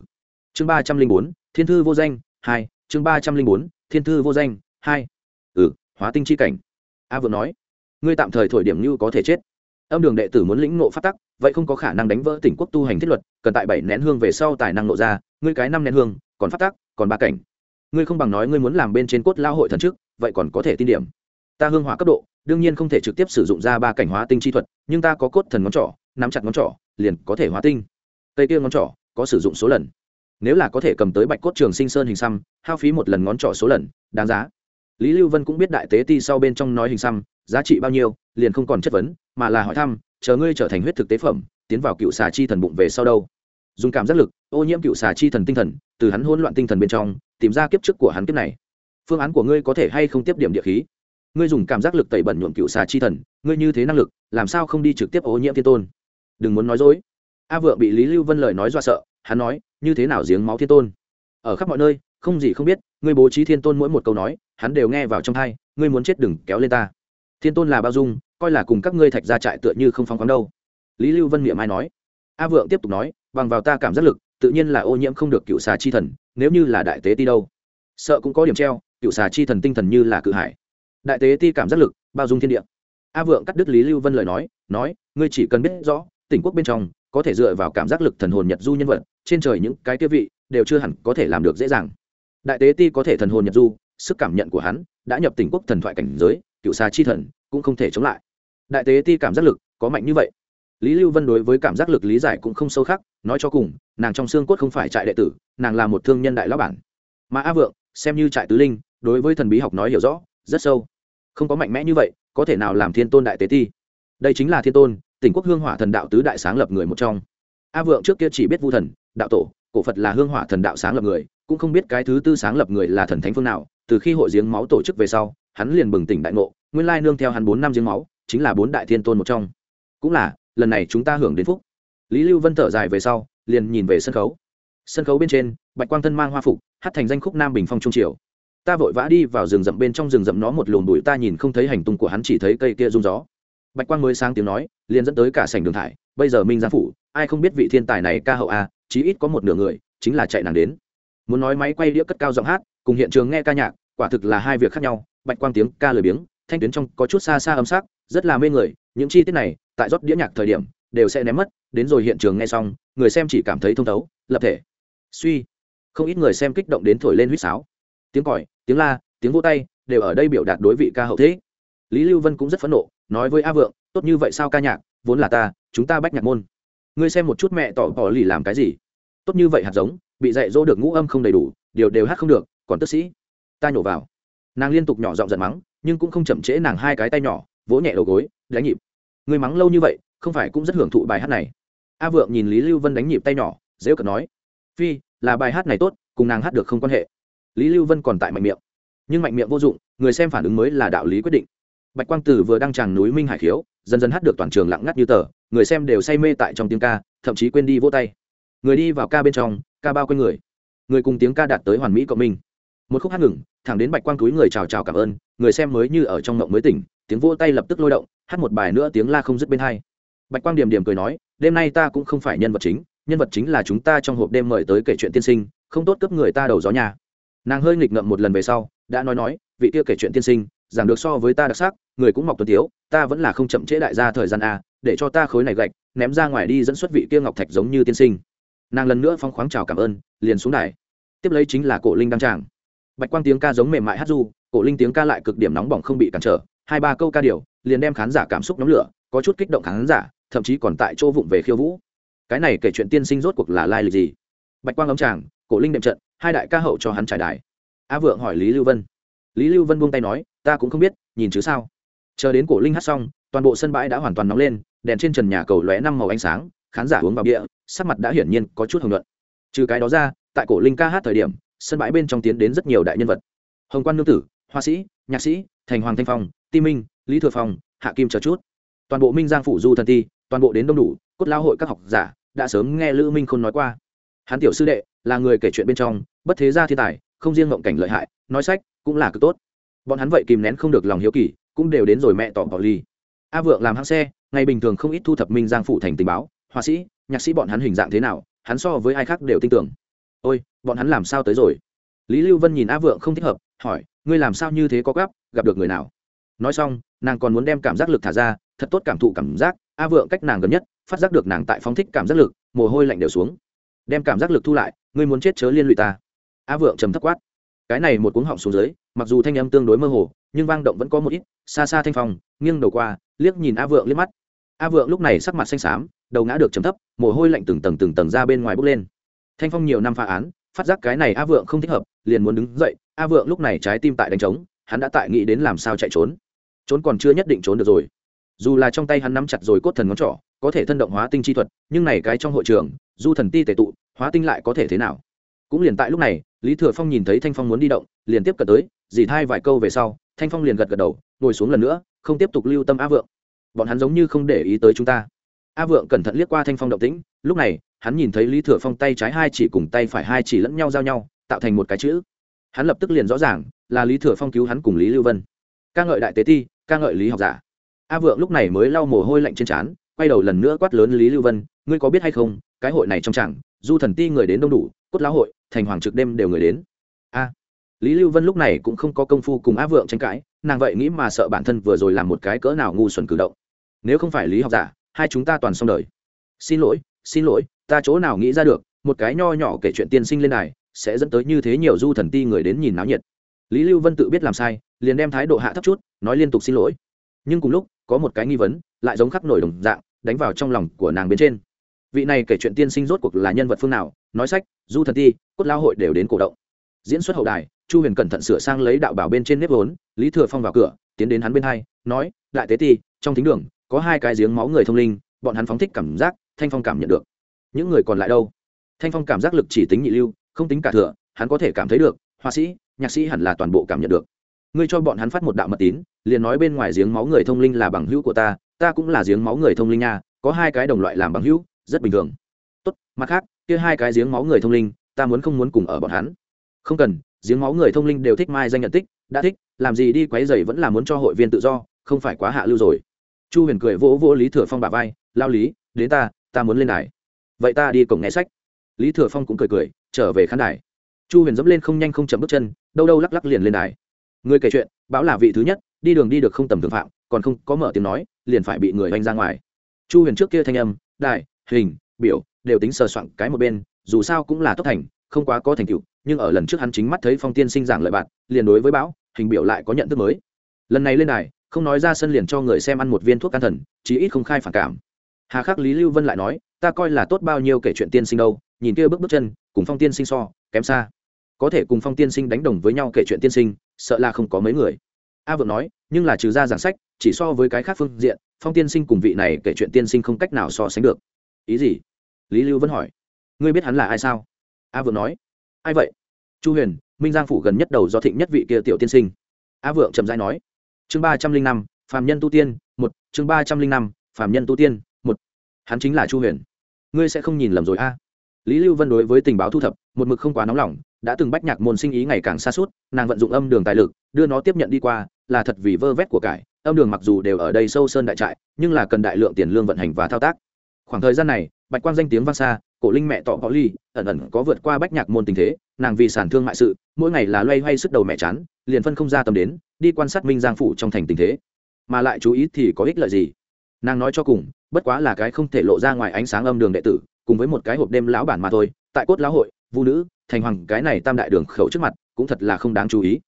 A: Chương ba trăm linh bốn, thiên thư vô danh, hai, chương ba trăm linh bốn, thiên thư vô danh, hai. Ừ hóa tinh chi cảnh. A vừa nói, ngươi tạm thời thổi điểm như có thể chết. Âm đường đệ tử muốn lĩnh ngộ pháp tắc, vậy không có khả năng đánh vỡ tỉnh quốc tu hành thiết luật, cần tại bảy nén hương về sau tài năng nộ ra, ngươi cái năm nén hương, còn pháp tắc, còn ba cảnh. Ngươi không bằng nói ngươi muốn làm bên trên cốt lao hội thần trước, vậy còn có thể tin điểm. Ta hương hỏa cấp độ đương nhiên không thể trực tiếp sử dụng ra ba cảnh hóa tinh chi thuật, nhưng ta có cốt thần ngón trỏ, nắm chặt ngón trỏ, liền có thể hóa tinh. Cây kia ngón trỏ có sử dụng số lần. Nếu là có thể cầm tới bạch cốt trường sinh sơn hình xăm, hao phí một lần ngón trỏ số lần, đáng giá. Lý lưu vân cũng biết đại tế ti sau bên trong nói hình xăm, giá trị bao nhiêu, liền không còn chất vấn, mà là hỏi thăm, chờ ngươi trở thành huyết thực tế phẩm, tiến vào cựu xà chi thần bụng về sau đâu? Dùng cảm giác lực, ô nhiễm cựu xà chi thần tinh thần, từ hắn hỗn loạn tinh thần bên trong, tìm ra kiếp trước của hắn kiếp này. Phương án của ngươi có thể hay không tiếp điểm địa khí? Ngươi dùng cảm giác lực tẩy bẩn nhuộm cựu xà chi thần, ngươi như thế năng lực, làm sao không đi trực tiếp ô nhiễm thiên tôn? Đừng muốn nói dối. A vượng bị lý lưu vân lời nói dọa sợ, hắn nói, như thế nào giếng máu thiên tôn? Ở khắp mọi nơi, không gì không biết, ngươi bố trí thiên tôn mỗi một câu nói, hắn đều nghe vào trong thai ngươi muốn chết đừng kéo lên ta. Thiên tôn là bao dung, coi là cùng các ngươi thạch ra trại tựa như không phóng khoáng đâu. Lý lưu vân miệng ai nói? A vượng tiếp tục nói, bằng vào ta cảm giác lực, tự nhiên là ô nhiễm không được cựu xà chi thần, nếu như là đại tế ti đâu. Sợ cũng có điểm treo, cựu xà chi thần tinh thần như là cự hải đại tế ti cảm giác lực, bao dung thiên địa. A vượng cắt đứt lý lưu vân lời nói nói, ngươi chỉ cần biết rõ, tỉnh quốc bên trong, có thể dựa vào cảm giác lực thần hồn nhật du nhân vật, trên trời những cái tiêu vị, đều chưa hẳn có thể làm được dễ dàng. Đại tế ti có thể thần hồn nhật du, sức cảm nhận của hắn, đã nhập tỉnh quốc thần thoại cảnh giới, cựu xa chi thần, cũng không thể chống lại. Đại tế ti cảm giác lực, có mạnh như vậy. Lý lưu vân đối với cảm giác lực lý giải cũng không sâu khác, nói cho cùng, nàng trong xương cốt không phải trại đệ tử, nàng là một thương nhân đại lão bản. Mà a vượng, xem như trại tứ linh, đối với thần bí học nói hiểu rõ, rất sâu không có mạnh mẽ như vậy, có thể nào làm thiên tôn đại tế ti? Đây chính là thiên tôn, tỉnh quốc hương hỏa thần đạo tứ đại sáng lập người một trong. A vượng trước kia chỉ biết vu thần, đạo tổ, cổ phật là hương hỏa thần đạo sáng lập người, cũng không biết cái thứ tư sáng lập người là thần thánh phương nào, từ khi hội giếng máu tổ chức về sau, hắn liền bừng tỉnh đại ngộ, nguyên lai nương theo hắn bốn năm giếng máu, chính là bốn đại thiên tôn một trong. Cũng là, lần này chúng ta hưởng đến phúc. Lý lưu vân thở dài về sau, liền nhìn về sân khấu. Sân khấu bên trên, bạch quang thân mang hoa phục, hát thành danh khúc nam bình phong trung triều ta vội vã đi vào rừng rậm bên trong rừng rậm nó một luồng bụi ta nhìn không thấy hành tung của hắn chỉ thấy cây kia rung gió. Bạch quang mới sáng tiếng nói, liền dẫn tới cả sảnh đường thải. Bây giờ minh giang phủ, ai không biết vị thiên tài này ca hậu a, chí ít có một nửa người, chính là chạy nàng đến. Muốn nói máy quay đĩa cất cao giọng hát, cùng hiện trường nghe ca nhạc, quả thực là hai việc khác nhau. Bạch quang tiếng ca lười biếng, thanh tuyến trong có chút xa xa âm sắc, rất là mê người. Những chi tiết này, tại rót đĩa nhạc thời điểm, đều sẽ ném mất. Đến rồi hiện trường nghe xong, người xem chỉ cảm thấy thông thấu, lập thể. Suy, không ít người xem kích động đến thổi lên huýt sáo. Tiếng còi tiếng la, tiếng vô tay, đều ở đây biểu đạt đối vị ca hậu thế. Lý lưu vân cũng rất phẫn nộ, nói với a vượng, tốt như vậy sao ca nhạc? Vốn là ta, chúng ta bách nhạc môn. Ngươi xem một chút mẹ tỏ tỏ lì làm cái gì? Tốt như vậy hạt giống, bị dạy dỗ được ngũ âm không đầy đủ, điều đều hát không được, còn tức sĩ. Ta nhổ vào. Nàng liên tục nhỏ giọng giận mắng, nhưng cũng không chậm trễ nàng hai cái tay nhỏ, vỗ nhẹ đầu gối, đánh nhịp. Người mắng lâu như vậy, không phải cũng rất hưởng thụ bài hát này? A vượng nhìn lý lưu vân đánh nhịp tay nhỏ, dễ cận nói, phi, là bài hát này tốt, cùng nàng hát được không quan hệ lý lưu vân còn tại mạnh miệng. Nhưng mạnh miệng vô dụng, người xem phản ứng mới là đạo lý quyết định. Bạch quang tử vừa đăng tràng núi minh hải khiếu, dần dần hát được toàn trường lặng ngắt như tờ, người xem đều say mê tại trong tiếng ca, thậm chí quên đi vỗ tay. Người đi vào ca bên trong, ca bao quanh người. Người cùng tiếng ca đạt tới hoàn mỹ cộng minh. Một khúc hát ngừng, thẳng đến bạch quang túi người chào chào cảm ơn, người xem mới như ở trong mộng mới tỉnh, tiếng vỗ tay lập tức lôi động, hát một bài nữa tiếng la không dứt bên hai. Bạch quang điểm điểm cười nói, đêm nay ta cũng không phải nhân vật chính, nhân vật chính là chúng ta trong hộp đêm mời tới kể chuyện tiên sinh, không tốt cướp người ta đầu gió nhà nàng hơi nghịch ngợm một lần về sau, đã nói nói, vị kia kể chuyện tiên sinh, giảng được so với ta đặc sắc, người cũng mọc tuấn tiếu, ta vẫn là không chậm trễ đại gia thời gian a, để cho ta khối này gạch, ném ra ngoài đi dẫn xuất vị kia ngọc thạch giống như tiên sinh. Nàng lần nữa phong khoáng chào cảm ơn, liền xuống đài. Tiếp lấy chính là cổ linh đăng tràng. Bạch quang tiếng ca giống mềm mại hát du, cổ linh tiếng ca lại cực điểm nóng bỏng không bị cản trở, hai ba câu ca điều, liền đem khán giả cảm xúc nóng lửa, có chút kích động khán giả, thậm chí còn tại chỗ vụng về khiêu vũ. Cái này kể chuyện tiên sinh rốt cuộc là lai lịch gì? Bạch quang ấm tràng cổ linh đệm trận, hai đại ca hậu cho hắn trải đài. A vượng hỏi lý lưu vân. Lý lưu vân buông tay nói, ta cũng không biết, nhìn chứ sao? Chờ đến cổ linh hát xong, toàn bộ sân bãi đã hoàn toàn nóng lên, đèn trên trần nhà cầu lóe năm màu ánh sáng, khán giả uống vào địa sắc mặt đã hiển nhiên có chút hồng luận trừ cái đó ra, tại cổ linh ca hát thời điểm, sân bãi bên trong tiến đến rất nhiều đại nhân vật. Hồng quan nương tử, hoa sĩ, nhạc sĩ, thành hoàng thanh phong, ti minh, lý thừa phong, hạ kim chờ chút. Toàn bộ minh giang phủ du thần ti, toàn bộ đến đông đủ, cốt lao hội các học giả, đã sớm nghe lữ minh khôn nói qua. Hắn tiểu sư đệ là người kể chuyện bên trong, bất thế gia thiên tài, không riêng ngộng cảnh lợi hại, nói sách cũng là cực tốt. Bọn hắn vậy kìm nén không được lòng hiếu kỳ, cũng đều đến rồi mẹ tỏ bỏ ly a vượng làm hãng xe, ngày bình thường không ít thu thập minh giang phụ thành tình báo, họa sĩ, nhạc sĩ bọn hắn hình dạng thế nào, hắn so với ai khác đều tin tưởng. Ôi, bọn hắn làm sao tới rồi? Lý lưu vân nhìn a vượng không thích hợp, hỏi, ngươi làm sao như thế có gấp gặp được người nào? Nói xong, nàng còn muốn đem cảm giác lực thả ra, thật tốt cảm thụ cảm giác, a vượng cách nàng gần nhất, phát giác được nàng tại phóng thích cảm giác lực, mồ hôi lạnh đều xuống. Đem cảm giác lực thu lại ngươi muốn chết chớ liên lụy ta. A vượng trầm thấp quát. Cái này một cuống họng xuống dưới, mặc dù thanh âm tương đối mơ hồ, nhưng vang động vẫn có một ít, xa xa thanh phong, nghiêng đầu qua, liếc nhìn a vượng liếc mắt. A vượng lúc này sắc mặt xanh xám, đầu ngã được chấm thấp, mồ hôi lạnh từng tầng từng tầng ra bên ngoài bốc lên. Thanh phong nhiều năm phá án, phát giác cái này a vượng không thích hợp, liền muốn đứng dậy. A vượng lúc này trái tim tại đánh trống, hắn đã tại nghĩ đến làm sao chạy trốn. Trốn còn chưa nhất định trốn được rồi. Dù là trong tay hắn nắm chặt rồi cốt thần ngón trỏ có thể thân động hóa tinh chi thuật, nhưng này cái trong hội trường, du thần ti tệ tụ, hóa tinh lại có thể thế nào? Cũng liền tại lúc này, lý thừa phong nhìn thấy thanh phong muốn đi động, liền tiếp cận tới, dì thai vài câu về sau, thanh phong liền gật gật đầu, ngồi xuống lần nữa, không tiếp tục lưu tâm a vượng. Bọn hắn giống như không để ý tới chúng ta. A vượng cẩn thận liếc qua thanh phong động tĩnh, lúc này, hắn nhìn thấy lý thừa phong tay trái hai chỉ cùng tay phải hai chỉ lẫn nhau giao nhau, tạo thành một cái chữ. Hắn lập tức liền rõ ràng, là lý thừa phong cứu hắn cùng lý lưu vân. Ca ngợi đại tế ti, ca ngợi lý học giả. A vượng lúc này mới lau mồ hôi lạnh trên trán quay đầu lần nữa quát lớn lý lưu vân, ngươi có biết hay không, cái hội này trong chẳng du thần ti người đến đông đủ, cốt lão hội, thành hoàng trực đêm đều người đến. A. Lý lưu vân lúc này cũng không có công phu cùng Á vượng tranh cãi, nàng vậy nghĩ mà sợ bản thân vừa rồi làm một cái cỡ nào ngu xuẩn cử động. Nếu không phải lý học giả, hai chúng ta toàn xong đời. Xin lỗi xin lỗi, ta chỗ nào nghĩ ra được, một cái nho nhỏ kể chuyện tiên sinh lên này sẽ dẫn tới như thế nhiều du thần ti người đến nhìn náo nhiệt. Lý lưu vân tự biết làm sai, liền đem thái độ hạ thấp chút, nói liên tục xin lỗi. Nhưng cùng lúc, có một cái nghi vấn, lại giống khắc nổi đồng dạng đánh vào trong lòng của nàng bên trên. Vị này kể chuyện tiên sinh rốt cuộc là nhân vật phương nào, nói sách, du thần ti, cốt lao hội đều đến cổ động. Diễn xuất hậu đài, chu huyền cẩn thận sửa sang lấy đạo bảo bên trên nếp vốn, lý thừa phong vào cửa, tiến đến hắn bên hai, nói, đại tế ti, trong thính đường, có hai cái giếng máu người thông linh, bọn hắn phóng thích cảm giác, thanh phong cảm nhận được. Những người còn lại đâu? Thanh phong cảm giác lực chỉ tính nhị lưu, không tính cả thừa, hắn có thể cảm thấy được, họa sĩ, nhạc sĩ hẳn là toàn bộ cảm nhận được. Ngươi cho bọn hắn phát một đạo mật tín, liền nói bên ngoài giếng máu người thông linh là bằng hữu của ta ta cũng là giếng máu người thông linh nha, có hai cái đồng loại làm bằng hữu, rất bình thường. Tốt, mặt khác, kia hai cái giếng máu người thông linh, ta muốn không muốn cùng ở bọn hắn? Không cần, giếng máu người thông linh đều thích mai danh nhận tích, đã thích, làm gì đi quấy dày vẫn là muốn cho hội viên tự do, không phải quá hạ lưu rồi. Chu huyền cười vỗ vỗ lý thừa phong bà vai, lao lý, đến ta ta muốn lên đài. Vậy ta đi cổng nghe sách. Lý thừa phong cũng cười cười, trở về khán đài. Chu huyền dẫm lên không nhanh không chậm bước chân, đâu đâu lắc lắc liền lên đài. Người kể chuyện, báo là vị thứ nhất, đi đường đi được không tầm thường phạm, còn không có mở tiếng nói liền phải bị người oanh ra ngoài. Chu huyền trước kia thanh âm đại hình, biểu đều tính sờ soạn cái một bên, dù sao cũng là tốc thành, không quá có thành tựu, nhưng ở lần trước hắn chính mắt thấy phong tiên sinh giảng lợi bạn, liền đối với bão hình biểu lại có nhận thức mới. Lần này lên đài, không nói ra sân liền cho người xem ăn một viên thuốc can thần, chí ít không khai phản cảm. Hà khắc lý lưu vân lại nói, ta coi là tốt bao nhiêu kể chuyện tiên sinh đâu, nhìn kia bước bước chân, cùng phong tiên sinh so, kém xa. Có thể cùng phong tiên sinh đánh đồng với nhau kể chuyện tiên sinh, sợ là không có mấy người. A vượng nói, nhưng là trừ ra giảng sách chỉ so với cái khác phương diện, phong tiên sinh cùng vị này kể chuyện tiên sinh không cách nào so sánh được. Ý gì? Lý lưu vẫn hỏi. Ngươi biết hắn là ai sao? A vượng nói. Ai vậy? Chu huyền, minh giang phủ gần nhất đầu do thịnh nhất vị kia tiểu tiên sinh. A vượng trầm dai nói. Chương ba trăm linh năm, phàm nhân tu tiên, một, chương ba trăm linh năm, phàm nhân tu tiên, một. Hắn chính là chu huyền. Ngươi sẽ không nhìn lầm rồi a. Lý lưu vân đối với tình báo thu thập, một mực không quá nóng lòng, đã từng bách nhạc môn sinh ý ngày càng xa suốt, nàng vận dụng âm đường tài lực, đưa nó tiếp nhận đi qua, là thật vì vơ vét của cải âm đường mặc dù đều ở đây sâu sơn đại trại, nhưng là cần đại lượng tiền lương vận hành và thao tác. Khoảng thời gian này, bạch quang danh tiếng vang xa, cổ linh mẹ tọ võ ly, ẩn ẩn có vượt qua bách nhạc môn tình thế, nàng vì sản thương mại sự, mỗi ngày là loay hoay sức đầu mẹ chán, liền phân không ra tầm đến, đi quan sát minh giang phủ trong thành tình thế. Mà lại chú ý thì có ích lợi gì? Nàng nói cho cùng, bất quá là cái không thể lộ ra ngoài ánh sáng âm đường đệ tử, cùng với một cái hộp đêm lão bản mà thôi, tại cốt lão hội vũ nữ, thành hoàng cái này tam đại đường khẩu trước mặt, cũng thật là không đáng chú ý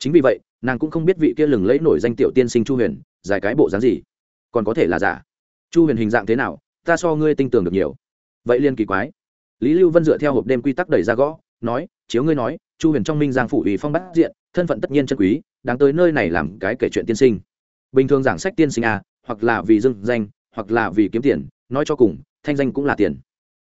A: chính vì vậy, nàng cũng không biết vị kia lừng lẫy nổi danh tiểu tiên sinh chu huyền, dài cái bộ dáng gì. Còn có thể là giả. Chu huyền hình dạng thế nào, ta so ngươi tinh tường được nhiều. Vậy liên kỳ quái. Lý lưu vân dựa theo hộp đêm quy tắc đẩy ra gõ, nói, chiếu ngươi nói, chu huyền trong minh giang phủ ủy phong bắt diện, thân phận tất nhiên chân quý, đáng tới nơi này làm cái kể chuyện tiên sinh. Bình thường giảng sách tiên sinh à hoặc là vì dưng danh, hoặc là vì kiếm tiền, nói cho cùng, thanh danh cũng là tiền.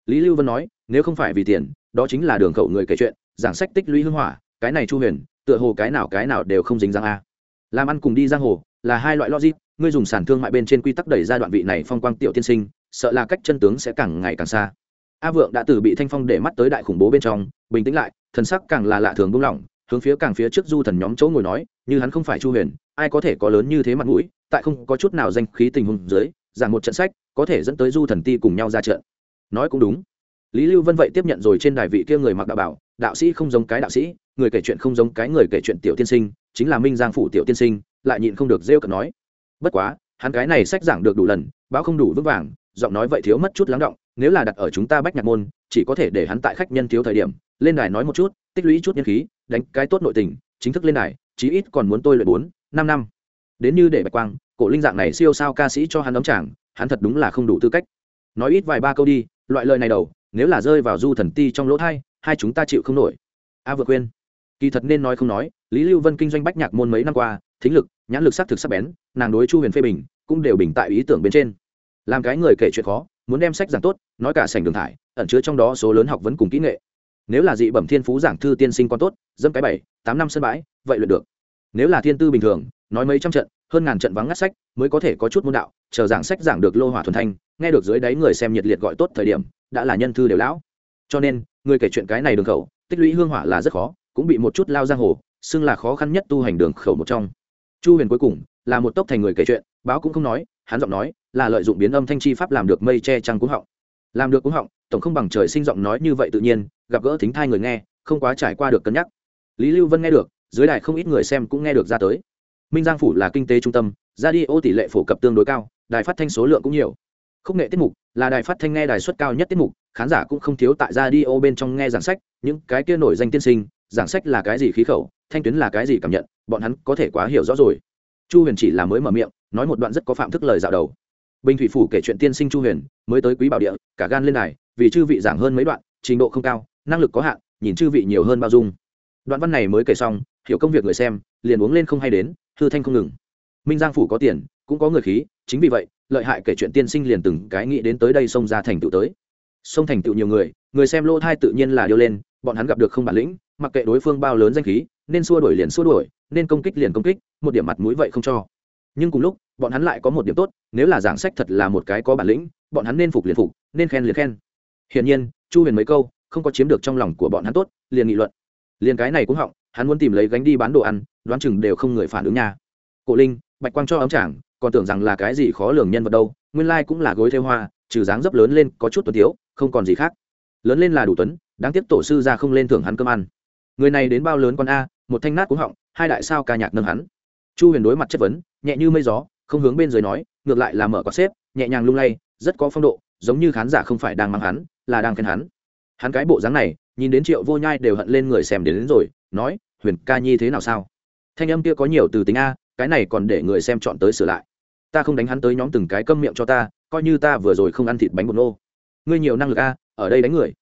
A: Lý lưu vân nói, nếu không phải vì tiền, đó chính là đường khẩu người kể chuyện, giảng sách tích lũy hưng hỏa, cái này chu huyền tựa hồ cái nào cái nào đều không dính răng a. Làm ăn cùng đi giang hồ là hai loại logic, ngươi dùng sản thương mại bên trên quy tắc đẩy ra đoạn vị này phong quang tiểu tiên sinh, sợ là cách chân tướng sẽ càng ngày càng xa. A vượng đã từ bị thanh phong để mắt tới đại khủng bố bên trong, bình tĩnh lại, thần sắc càng là lạ thường buông lỏng, hướng phía càng phía trước du thần nhóm chỗ ngồi nói, như hắn không phải chu huyền, ai có thể có lớn như thế mặt mũi, tại không có chút nào danh khí tình huống dưới, giảng một trận sách, có thể dẫn tới du thần ti cùng nhau ra trận. Nói cũng đúng. Lý lưu vân vậy tiếp nhận rồi trên đài vị kia người mặc đạo bảo, đạo sĩ không giống cái đạo sĩ người kể chuyện không giống cái người kể chuyện tiểu tiên sinh, chính là minh giang phủ tiểu tiên sinh, lại nhịn không được rêu cợt nói. Bất quá, hắn cái này sách giảng được đủ lần, báo không đủ vững vàng, giọng nói vậy thiếu mất chút lắng động, nếu là đặt ở chúng ta bách nhạc môn, chỉ có thể để hắn tại khách nhân thiếu thời điểm, lên đài nói một chút, tích lũy chút nhân khí, đánh cái tốt nội tình, chính thức lên đài, chí ít còn muốn tôi lợi bốn, năm năm. Đến như để bạch quang, cổ linh dạng này siêu sao ca sĩ cho hắn đóng tràng, hắn thật đúng là không đủ tư cách. Nói ít vài ba câu đi, loại lời này đầu, nếu là rơi vào du thần ti trong lỗ thai, hai chúng ta chịu không nổi. A vừa quên kỳ thật nên nói không nói, lý lưu vân kinh doanh bách nhạc môn mấy năm qua, thính lực, nhãn lực s á c thực sắc bén, nàng đối chu huyền phê bình cũng đều bình tại ý tưởng bên trên. Làm cái người kể chuyện khó, muốn đem sách giảng tốt, nói cả sành đường thải, ẩn chứa trong đó số lớn học vấn cùng kỹ nghệ. Nếu là dị bẩm thiên phú giảng thư tiên sinh con tốt dâm cái bảy, tám năm sân bãi, vậy luyện được. Nếu là thiên tư bình thường, nói mấy trăm trận, hơn ngàn trận vắng ngắt sách, mới có thể có chút môn đạo, chờ giảng sách giảng được lô hỏa thuần thanh, nghe được dưới đáy người xem nhiệt liệt gọi tốt thời điểm, đã là nhân thư đều lão. Cho nên, người kể chuyện cái này đường khẩu, tích lũy hương hỏa là rất khó cũng bị một chút lao giang hồ, xưng là khó khăn nhất tu hành đường khẩu một trong. Chu huyền cuối cùng là một tốc thành người kể chuyện, báo cũng không nói, hắn giọng nói là lợi dụng biến âm thanh chi pháp làm được mây che trăng cúng họng. Làm được cúng họng, tổng không bằng trời sinh giọng nói như vậy tự nhiên, gặp gỡ thính thai người nghe, không quá trải qua được cân nhắc. Lý lưu vân nghe được, dưới đài không ít người xem cũng nghe được ra tới. Minh giang phủ là kinh tế trung tâm, ra đi ô tỷ lệ phổ cập tương đối cao, đài phát thanh số lượng cũng nhiều. Khúc nghệ tiết mục là đài phát thanh nghe đài suất cao nhất tiết mục, khán giả cũng không thiếu tại ra đi ô bên trong nghe giảng sách, những cái kia nổi danh tiên sinh giảng sách là cái gì khí khẩu thanh tuyến là cái gì cảm nhận bọn hắn có thể quá hiểu rõ rồi. Chu huyền chỉ là mới mở miệng nói một đoạn rất có phạm thức lời dạo đầu. Bình thủy phủ kể chuyện tiên sinh chu huyền mới tới quý bảo địa cả gan lên này, vì chư vị giảng hơn mấy đoạn trình độ không cao năng lực có hạn nhìn chư vị nhiều hơn bao dung. Đoạn văn này mới kể xong hiểu công việc người xem liền uống lên không hay đến hư thanh không ngừng. Minh giang phủ có tiền cũng có người khí chính vì vậy lợi hại kể chuyện tiên sinh liền từng cái nghĩ đến tới đây xông ra thành tựu tới. Xông thành tựu nhiều người người xem lỗ thai tự nhiên là điêu lên bọn hắn gặp được không bản lĩnh, mặc kệ đối phương bao lớn danh khí, nên xua đuổi liền xua đuổi, nên công kích liền công kích, một điểm mặt mũi vậy không cho. Nhưng cùng lúc, bọn hắn lại có một điểm tốt, nếu là giảng sách thật là một cái có bản lĩnh, bọn hắn nên phục liền phục, nên khen liền khen. Hiển nhiên, chu huyền mấy câu, không có chiếm được trong lòng của bọn hắn tốt, liền nghị luận. Liền cái này cũng họng, hắn muốn tìm lấy gánh đi bán đồ ăn, đoán chừng đều không người phản ứng nha. Cổ linh, bạch quang cho ấm chàng, còn tưởng rằng là cái gì khó lường nhân vật đâu, nguyên lai cũng là gối theo hoa, trừ dáng dấp lớn lên có chút tuấn tiếu, không còn gì khác. Lớn lên là đủ tuấn đáng tiếc tổ sư ra không lên thưởng hắn cơm ăn. Người này đến bao lớn con a một thanh nát cũng họng hai đại sao ca nhạc nâng hắn. Chu huyền đối mặt chất vấn nhẹ như mây gió không hướng bên dưới nói ngược lại là mở có xếp nhẹ nhàng lung lay rất có phong độ giống như khán giả không phải đang mang hắn là đang khen hắn. Hắn cái bộ dáng này nhìn đến triệu vô nhai đều hận lên người xem đến, đến rồi nói huyền ca nhi thế nào sao? Thanh âm kia có nhiều từ tính a cái này còn để người xem chọn tới sửa lại. Ta không đánh hắn tới nhóm từng cái câm miệng cho ta coi như ta vừa rồi không ăn thịt bánh bột nô. Ngươi nhiều năng lực a ở đây đánh người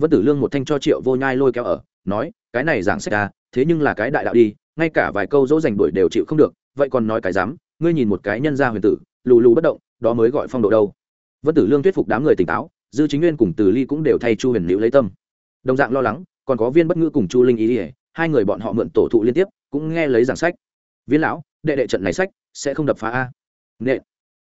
A: vân tử lương một thanh cho triệu vô nhai lôi kéo ở, nói, cái này giảng sách a thế nhưng là cái đại đạo đi, ngay cả vài câu dỗ dành đuổi đều chịu không được, vậy còn nói cái dám, ngươi nhìn một cái nhân gia huyền tử, lù lù bất động, đó mới gọi phong độ đâu. Vân tử lương thuyết phục đám người tỉnh táo, dư chính nguyên cùng từ ly cũng đều thay chu huyền liễu lấy tâm. Đồng dạng lo lắng, còn có viên bất ngữ cùng chu linh ý ỉa hai người bọn họ mượn tổ thụ liên tiếp, cũng nghe lấy giảng sách. Viên lão, đệ đệ trận này sách sẽ không đập phá a. Nệ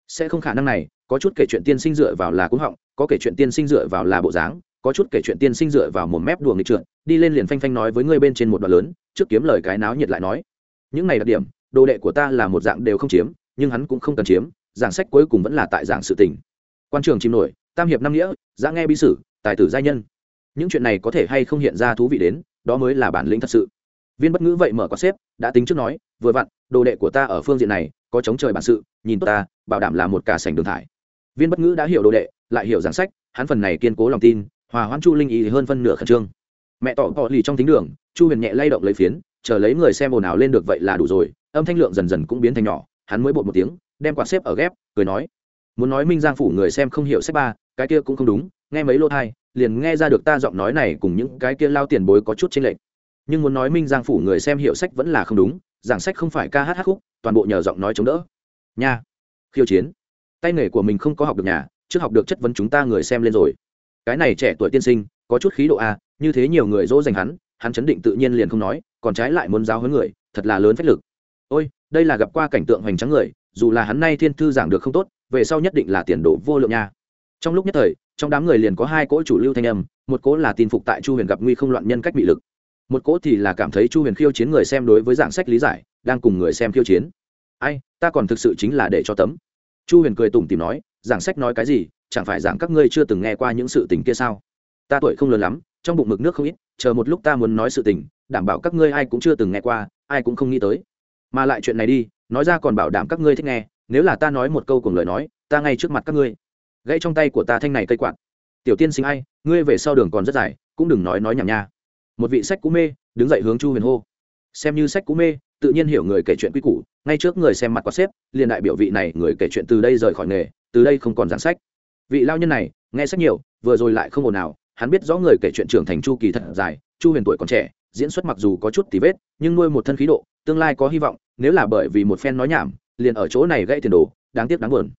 A: sẽ không khả năng này có chút kể chuyện tiên sinh dựa vào là cúng họng, có kể chuyện tiên sinh dựa vào là bộ dáng, có chút kể chuyện tiên sinh dựa vào một mép đùa nghịch trượt, đi lên liền phanh phanh nói với ngươi bên trên một đoạn lớn, trước kiếm lời cái náo nhiệt lại nói. Những này đặc điểm, đồ đệ của ta là một dạng đều không chiếm, nhưng hắn cũng không cần chiếm giảng sách cuối cùng vẫn là tại giảng sự tình. Quan trường chìm nổi, tam hiệp năm nghĩa, giã nghe bi sử, tài tử giai nhân. Những chuyện này có thể hay không hiện ra thú vị đến, đó mới là bản lĩnh thật sự. Viên bất ngữ vậy mở có xếp, đã tính trước nói, vừa vặn, đồ đệ của ta ở phương diện này, có chống trời bản sự, nhìn tốt ta, bảo đảm là một cả sảnh đường thải viên bất ngữ đã hiểu đồ đệ, lại hiểu giảng sách, hắn phần này kiên cố lòng tin, hòa hoãn chu linh ý hơn phân nửa khẩn trương. Mẹ tỏ tỏ lì trong thính đường, chu huyền nhẹ lay động lấy phiến, chờ lấy người xem ồn ào lên được vậy là đủ rồi, âm thanh lượng dần dần cũng biến thành nhỏ, hắn mới bột một tiếng, đem quạt xếp ở ghép, cười nói, muốn nói minh giang phủ người xem không hiểu sách ba, cái kia cũng không đúng, nghe mấy lô thai, liền nghe ra được ta giọng nói này cùng những cái kia lao tiền bối có chút chênh lệch. Nhưng muốn nói minh giang phủ người xem hiểu sách vẫn là không đúng, giảng sách không phải ca hát hát khúc, toàn bộ nhờ giọng nói chống đỡ. Nha. Khiêu chiến tay nghề của mình không có học được nhà, trước học được chất vấn chúng ta người xem lên rồi. Cái này trẻ tuổi tiên sinh, có chút khí độ a như thế nhiều người dỗ dành hắn hắn chấn định tự nhiên liền không nói, còn trái lại muốn giáo huấn người, thật là lớn phách lực. Ôi, đây là gặp qua cảnh tượng hoành tráng người, dù là hắn nay thiên thư giảng được không tốt, về sau nhất định là tiền đồ vô lượng nha. Trong lúc nhất thời, trong đám người liền có hai cỗ chủ lưu thanh âm, một cỗ là tin phục tại chu huyền gặp nguy không loạn nhân cách bị lực. Một cỗ thì là cảm thấy chu huyền khiêu chiến người xem đối với dạng sách lý giải, đang cùng người xem khiêu chiến. Ai, ta còn thực sự chính là để cho tấm chu huyền cười tủm tìm nói, giảng sách nói cái gì? Chẳng phải giảng các ngươi chưa từng nghe qua những sự tình kia sao? Ta tuổi không lớn lắm, trong bụng mực nước không ít, chờ một lúc ta muốn nói sự tình, đảm bảo các ngươi ai cũng chưa từng nghe qua, ai cũng không nghĩ tới. Mà lại chuyện này đi, nói ra còn bảo đảm các ngươi thích nghe, nếu là ta nói một câu cùng lời nói, ta ngay trước mặt các ngươi. Gãy trong tay của ta thanh này cây quạt. Tiểu tiên sinh ai, ngươi về sau đường còn rất dài, cũng đừng nói nói nhảm nha. Một vị sách cũ mê, đứng dậy hướng chu huyền hô. Xem như sách cũ mê tự nhiên hiểu người kể chuyện quy củ, ngay trước người xem mặt quạt xếp, liền đại biểu vị này người kể chuyện từ đây rời khỏi nghề, từ đây không còn giảng sách. Vị lao nhân này, nghe sách nhiều, vừa rồi lại không ồn nào hắn biết rõ người kể chuyện trưởng thành chu kỳ thật dài, chu huyền tuổi còn trẻ, diễn xuất mặc dù có chút tí vết, nhưng nuôi một thân khí độ, tương lai có hy vọng, nếu là bởi vì một phen nói nhảm, liền ở chỗ này gãy tiền đồ, đáng tiếc đáng buồn.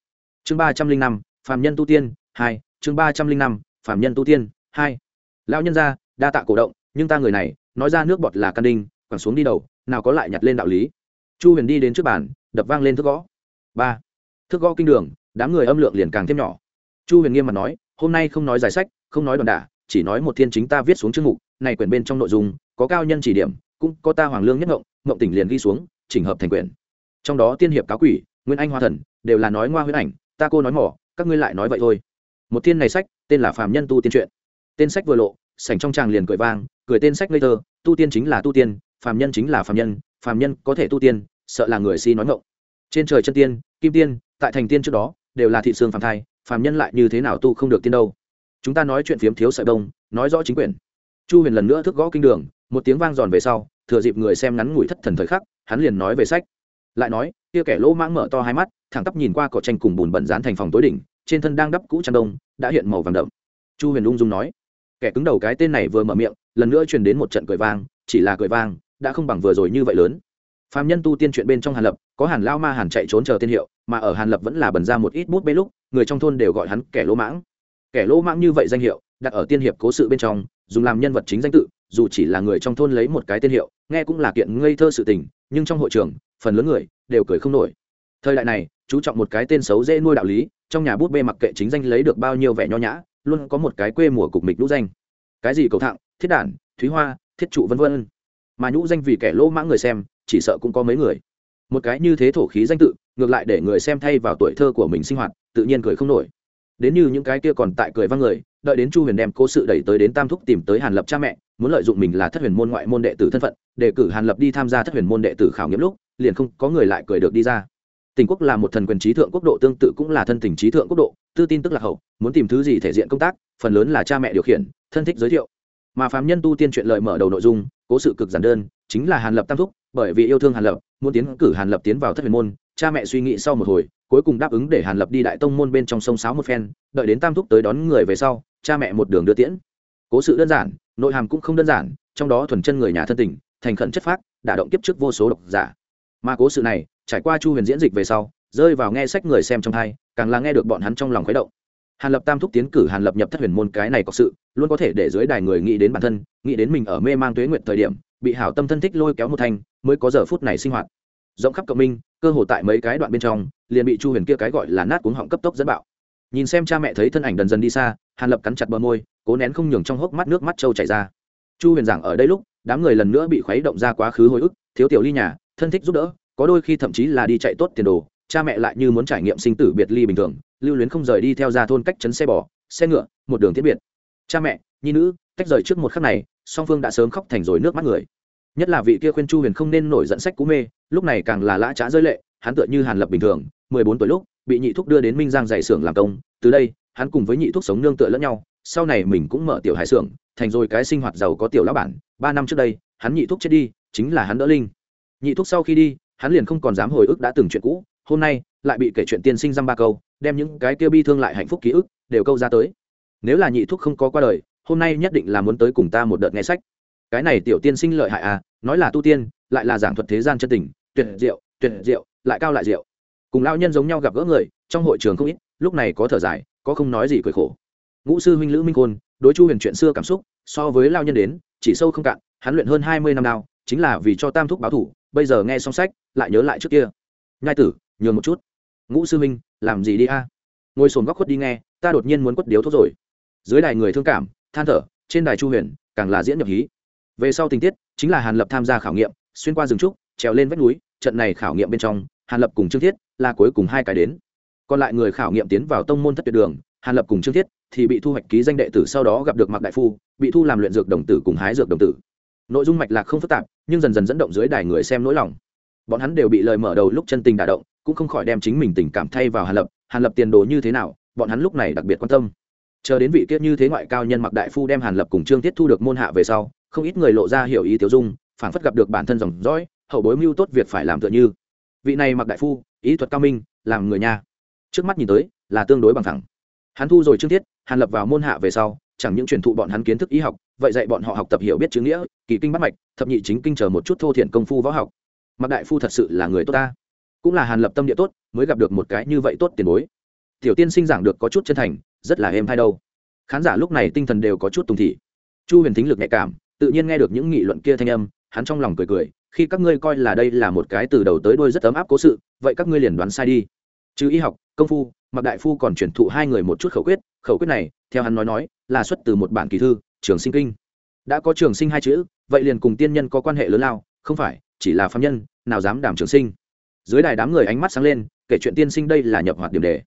A: Chương ba trăm linh năm, phạm nhân tu tiên, hai, chương ba trăm linh năm, phạm nhân tu tiên, hai. Lao nhân ra đa tạ cổ động, nhưng ta người này, nói ra nước bọt là căn đinh quẳng xuống đi đầu, nào có lại nhặt lên đạo lý. Chu huyền đi đến trước bàn, đập vang lên thước gõ. Ba. Thước gõ kinh đường, đám người âm lượng liền càng thêm nhỏ. Chu huyền nghiêm mặt nói, hôm nay không nói giải sách, không nói đòn đả, chỉ nói một thiên chính ta viết xuống chương mục, này quyển bên trong nội dung, có cao nhân chỉ điểm, cũng có ta hoàng lương nhất ngộng ngộng tỉnh liền ghi xuống, chỉnh hợp thành quyển. Trong đó tiên hiệp cáo quỷ, nguyên anh hoa thần, đều là nói ngoa huyết ảnh, ta cô nói mỏ, các ngươi lại nói vậy thôi. Một thiên này sách, tên là phàm nhân tu tiên truyện tên sách vừa lộ, sảnh trong tràng liền cười vang, cười tên sách ngây thơ, tu tiên chính là tu tiên phàm nhân chính là phàm nhân phàm nhân có thể tu tiên, sợ là người si nói ngộng trên trời chân tiên, kim tiên, tại thành tiên trước đó, đều là thị xương phàm thai, phàm nhân lại như thế nào tu không được tiên đâu. Chúng ta nói chuyện phiếm thiếu sợi đông nói rõ chính quyền. Chu huyền lần nữa thức gõ kinh đường, một tiếng vang giòn về sau, thừa dịp người xem ngắn ngủi thất thần thời khắc, hắn liền nói về sách. Lại nói, kia kẻ lỗ mãng mở to hai mắt, thẳng tắp nhìn qua cỏ tranh cùng bùn bẩn dán thành phòng tối đỉnh, trên thân đang đắp cũ trang đông, đã hiện màu vàng đậm. Chu huyền ung dung nói, kẻ cứng đầu cái tên này vừa mở miệng, lần nữa truyền đến một trận cười vang, chỉ là cười vang đã không bằng vừa rồi như vậy lớn. Phạm nhân tu tiên chuyện bên trong hàn lập, có hàn lao ma hàn chạy trốn chờ tiên hiệu, mà ở hàn lập vẫn là bần ra một ít bút bê lúc, người trong thôn đều gọi hắn kẻ lỗ mãng. Kẻ lỗ mãng như vậy danh hiệu, đặt ở tiên hiệp cố sự bên trong, dùng làm nhân vật chính danh tự, dù chỉ là người trong thôn lấy một cái tên hiệu, nghe cũng là kiện ngây thơ sự tình, nhưng trong hội trường, phần lớn người đều cười không nổi. Thời đại này, chú trọng một cái tên xấu dễ nuôi đạo lý, trong nhà bút bê mặc kệ chính danh lấy được bao nhiêu vẻ nho nhã, luôn có một cái quê mùa cục mịch lũ danh. Cái gì cầu thạng thiết đản, thúy hoa, thiết trụ vân vân mà nhũ danh vì kẻ lỗ mãng người xem, chỉ sợ cũng có mấy người. Một cái như thế thổ khí danh tự, ngược lại để người xem thay vào tuổi thơ của mình sinh hoạt, tự nhiên cười không nổi. Đến như những cái kia còn tại cười văng người, đợi đến chu huyền đem cố sự đẩy tới đến tam thúc tìm tới hàn lập cha mẹ, muốn lợi dụng mình là thất huyền môn ngoại môn đệ tử thân phận, để cử hàn lập đi tham gia thất huyền môn đệ tử khảo nghiệm lúc, liền không có người lại cười được đi ra. Tình quốc là một thần quyền trí thượng quốc độ, tương tự cũng là thân tình trí thượng quốc độ, tư tin tức là hậu, muốn tìm thứ gì thể diện công tác, phần lớn là cha mẹ điều khiển, thân thích giới thiệu mà phàm nhân tu tiên chuyện lợi mở đầu nội dung, cố sự cực giản đơn, chính là hàn lập tam thúc, bởi vì yêu thương hàn lập, muốn tiến cử hàn lập tiến vào thất huyền môn, cha mẹ suy nghĩ sau một hồi, cuối cùng đáp ứng để hàn lập đi đại tông môn bên trong sông sáo một phen, đợi đến tam thúc tới đón người về sau, cha mẹ một đường đưa tiễn. Cố sự đơn giản, nội hàm cũng không đơn giản, trong đó thuần chân người nhà thân tình, thành khẩn chất phác, đả động kiếp trước vô số độc giả. Mà cố sự này, trải qua chu huyền diễn dịch về sau, rơi vào nghe sách người xem trong hai càng là nghe được bọn hắn trong lòng khuấy động hàn lập tam thúc tiến cử hàn lập nhập thất huyền môn cái này có sự, luôn có thể để dưới đài người nghĩ đến bản thân, nghĩ đến mình ở mê mang tuế nguyện thời điểm, bị hảo tâm thân thích lôi kéo một thanh, mới có giờ phút này sinh hoạt. Rộng khắp cộng minh, cơ hồ tại mấy cái đoạn bên trong, liền bị chu huyền kia cái gọi là nát cuống họng cấp tốc dẫn bạo. Nhìn xem cha mẹ thấy thân ảnh dần dần đi xa, hàn lập cắn chặt bờ môi, cố nén không nhường trong hốc mắt nước mắt trâu chảy ra. Chu huyền giảng ở đây lúc, đám người lần nữa bị khuấy động ra quá khứ hồi ức, thiếu tiểu ly nhà, thân thích giúp đỡ, có đôi khi thậm chí là đi chạy tốt tiền đồ, cha mẹ lại như muốn trải nghiệm sinh tử biệt ly bình thường lưu luyến không rời đi theo ra thôn cách chấn xe bò, xe ngựa, một đường tiễn biệt. Cha mẹ, nhi nữ, tách rời trước một khắc này, song phương đã sớm khóc thành rồi nước mắt người. Nhất là vị kia khuyên chu huyền không nên nổi dẫn sách cú mê, lúc này càng là lã trá rơi lệ, hắn tựa như hàn lập bình thường, mười bốn tuổi lúc, bị nhị thúc đưa đến minh giang dạy xưởng làm công, từ đây, hắn cùng với nhị thúc sống nương tựa lẫn nhau, sau này mình cũng mở tiểu hải xưởng, thành rồi cái sinh hoạt giàu có tiểu lão bản, ba năm trước đây, hắn nhị thúc chết đi, chính là hắn đỡ linh. Nhị thúc sau khi đi, hắn liền không còn dám hồi ức đã từng chuyện cũ, hôm nay, lại bị kể chuyện tiên sinh dăm ba câu đem những cái kia bi thương lại hạnh phúc ký ức đều câu ra tới. Nếu là nhị thúc không có qua đời, hôm nay nhất định là muốn tới cùng ta một đợt nghe sách. Cái này tiểu tiên sinh lợi hại à nói là tu tiên, lại là giảng thuật thế gian chân tình, tuyệt diệu tuyệt diệu, lại cao lại diệu. Cùng lao nhân giống nhau gặp gỡ người, trong hội trường không ít, lúc này có thở dài, có không nói gì cười khổ. Ngũ sư huynh lữ minh côn đối chu huyền chuyện xưa cảm xúc, so với lao nhân đến, chỉ sâu không cạn, hắn luyện hơn hai mươi năm nào chính là vì cho tam thúc báo thủ, bây giờ nghe xong sách, lại nhớ lại trước kia. Nhai tử, nhường một chút. Ngũ sư huynh làm gì đi a? Ngồi sồn góc khuất đi nghe, ta đột nhiên muốn quất điếu thuốc rồi. Dưới đài người thương cảm, than thở, trên đài chu huyền, càng là diễn nhập hí. Về sau tình tiết, chính là hàn lập tham gia khảo nghiệm, xuyên qua rừng trúc, trèo lên vách núi, trận này khảo nghiệm bên trong, hàn lập cùng trương thiết là cuối cùng hai cái đến. Còn lại người khảo nghiệm tiến vào tông môn thất tuyệt đường, hàn lập cùng trương thiết thì bị thu hoạch ký danh đệ tử sau đó gặp được mặc đại phu, bị thu làm luyện dược đồng tử cùng hái dược đồng tử. Nội dung mạch lạc không phức tạp, nhưng dần dần dẫn động dưới đài người xem nỗi lòng. Bọn hắn đều bị lời mở đầu lúc chân tình đả động cũng không khỏi đem chính mình tình cảm thay vào hàn lập hàn lập tiền đồ như thế nào bọn hắn lúc này đặc biệt quan tâm. Chờ đến vị kiết như thế ngoại cao nhân mặc đại phu đem hàn lập cùng trương Tiết thu được môn hạ về sau không ít người lộ ra hiểu ý tiêu dung phản phất gặp được bản thân dòng dõi hậu bối mưu tốt việc phải làm tựa như. Vị này mặc đại phu ý thuật cao minh làm người nha. Trước mắt nhìn tới là tương đối bằng thẳng. Hắn thu rồi trương Tiết, hàn lập vào môn hạ về sau chẳng những truyền thụ bọn hắn kiến thức y học vậy dạy bọn họ học tập hiểu biết chữ nghĩa kỳ kinh bắt mạch thập nhị chính kinh chờ một chút thô thiện công phu võ học. Mặc đại phu thật sự là người tốt ta cũng là hàn lập tâm địa tốt, mới gặp được một cái như vậy tốt tiền bối. Tiểu tiên sinh giảng được có chút chân thành, rất là êm hay đâu. Khán giả lúc này tinh thần đều có chút tùng thị. Chu huyền thính lực nhạy cảm, tự nhiên nghe được những nghị luận kia thanh âm, hắn trong lòng cười cười, khi các ngươi coi là đây là một cái từ đầu tới đuôi rất ấm áp cố sự, vậy các ngươi liền đoán sai đi. Chứ y học, công phu, mặc đại phu còn chuyển thụ hai người một chút khẩu quyết khẩu quyết này, theo hắn nói nói, là xuất từ một bản kỳ thư, trường sinh kinh. Đã có trường sinh hai chữ, vậy liền cùng tiên nhân có quan hệ lớn lao, không phải, chỉ là phạm nhân, nào dám đảm trường sinh dưới đài đám người ánh mắt sáng lên, kể chuyện tiên sinh đây là nhập hoạt điểm đề.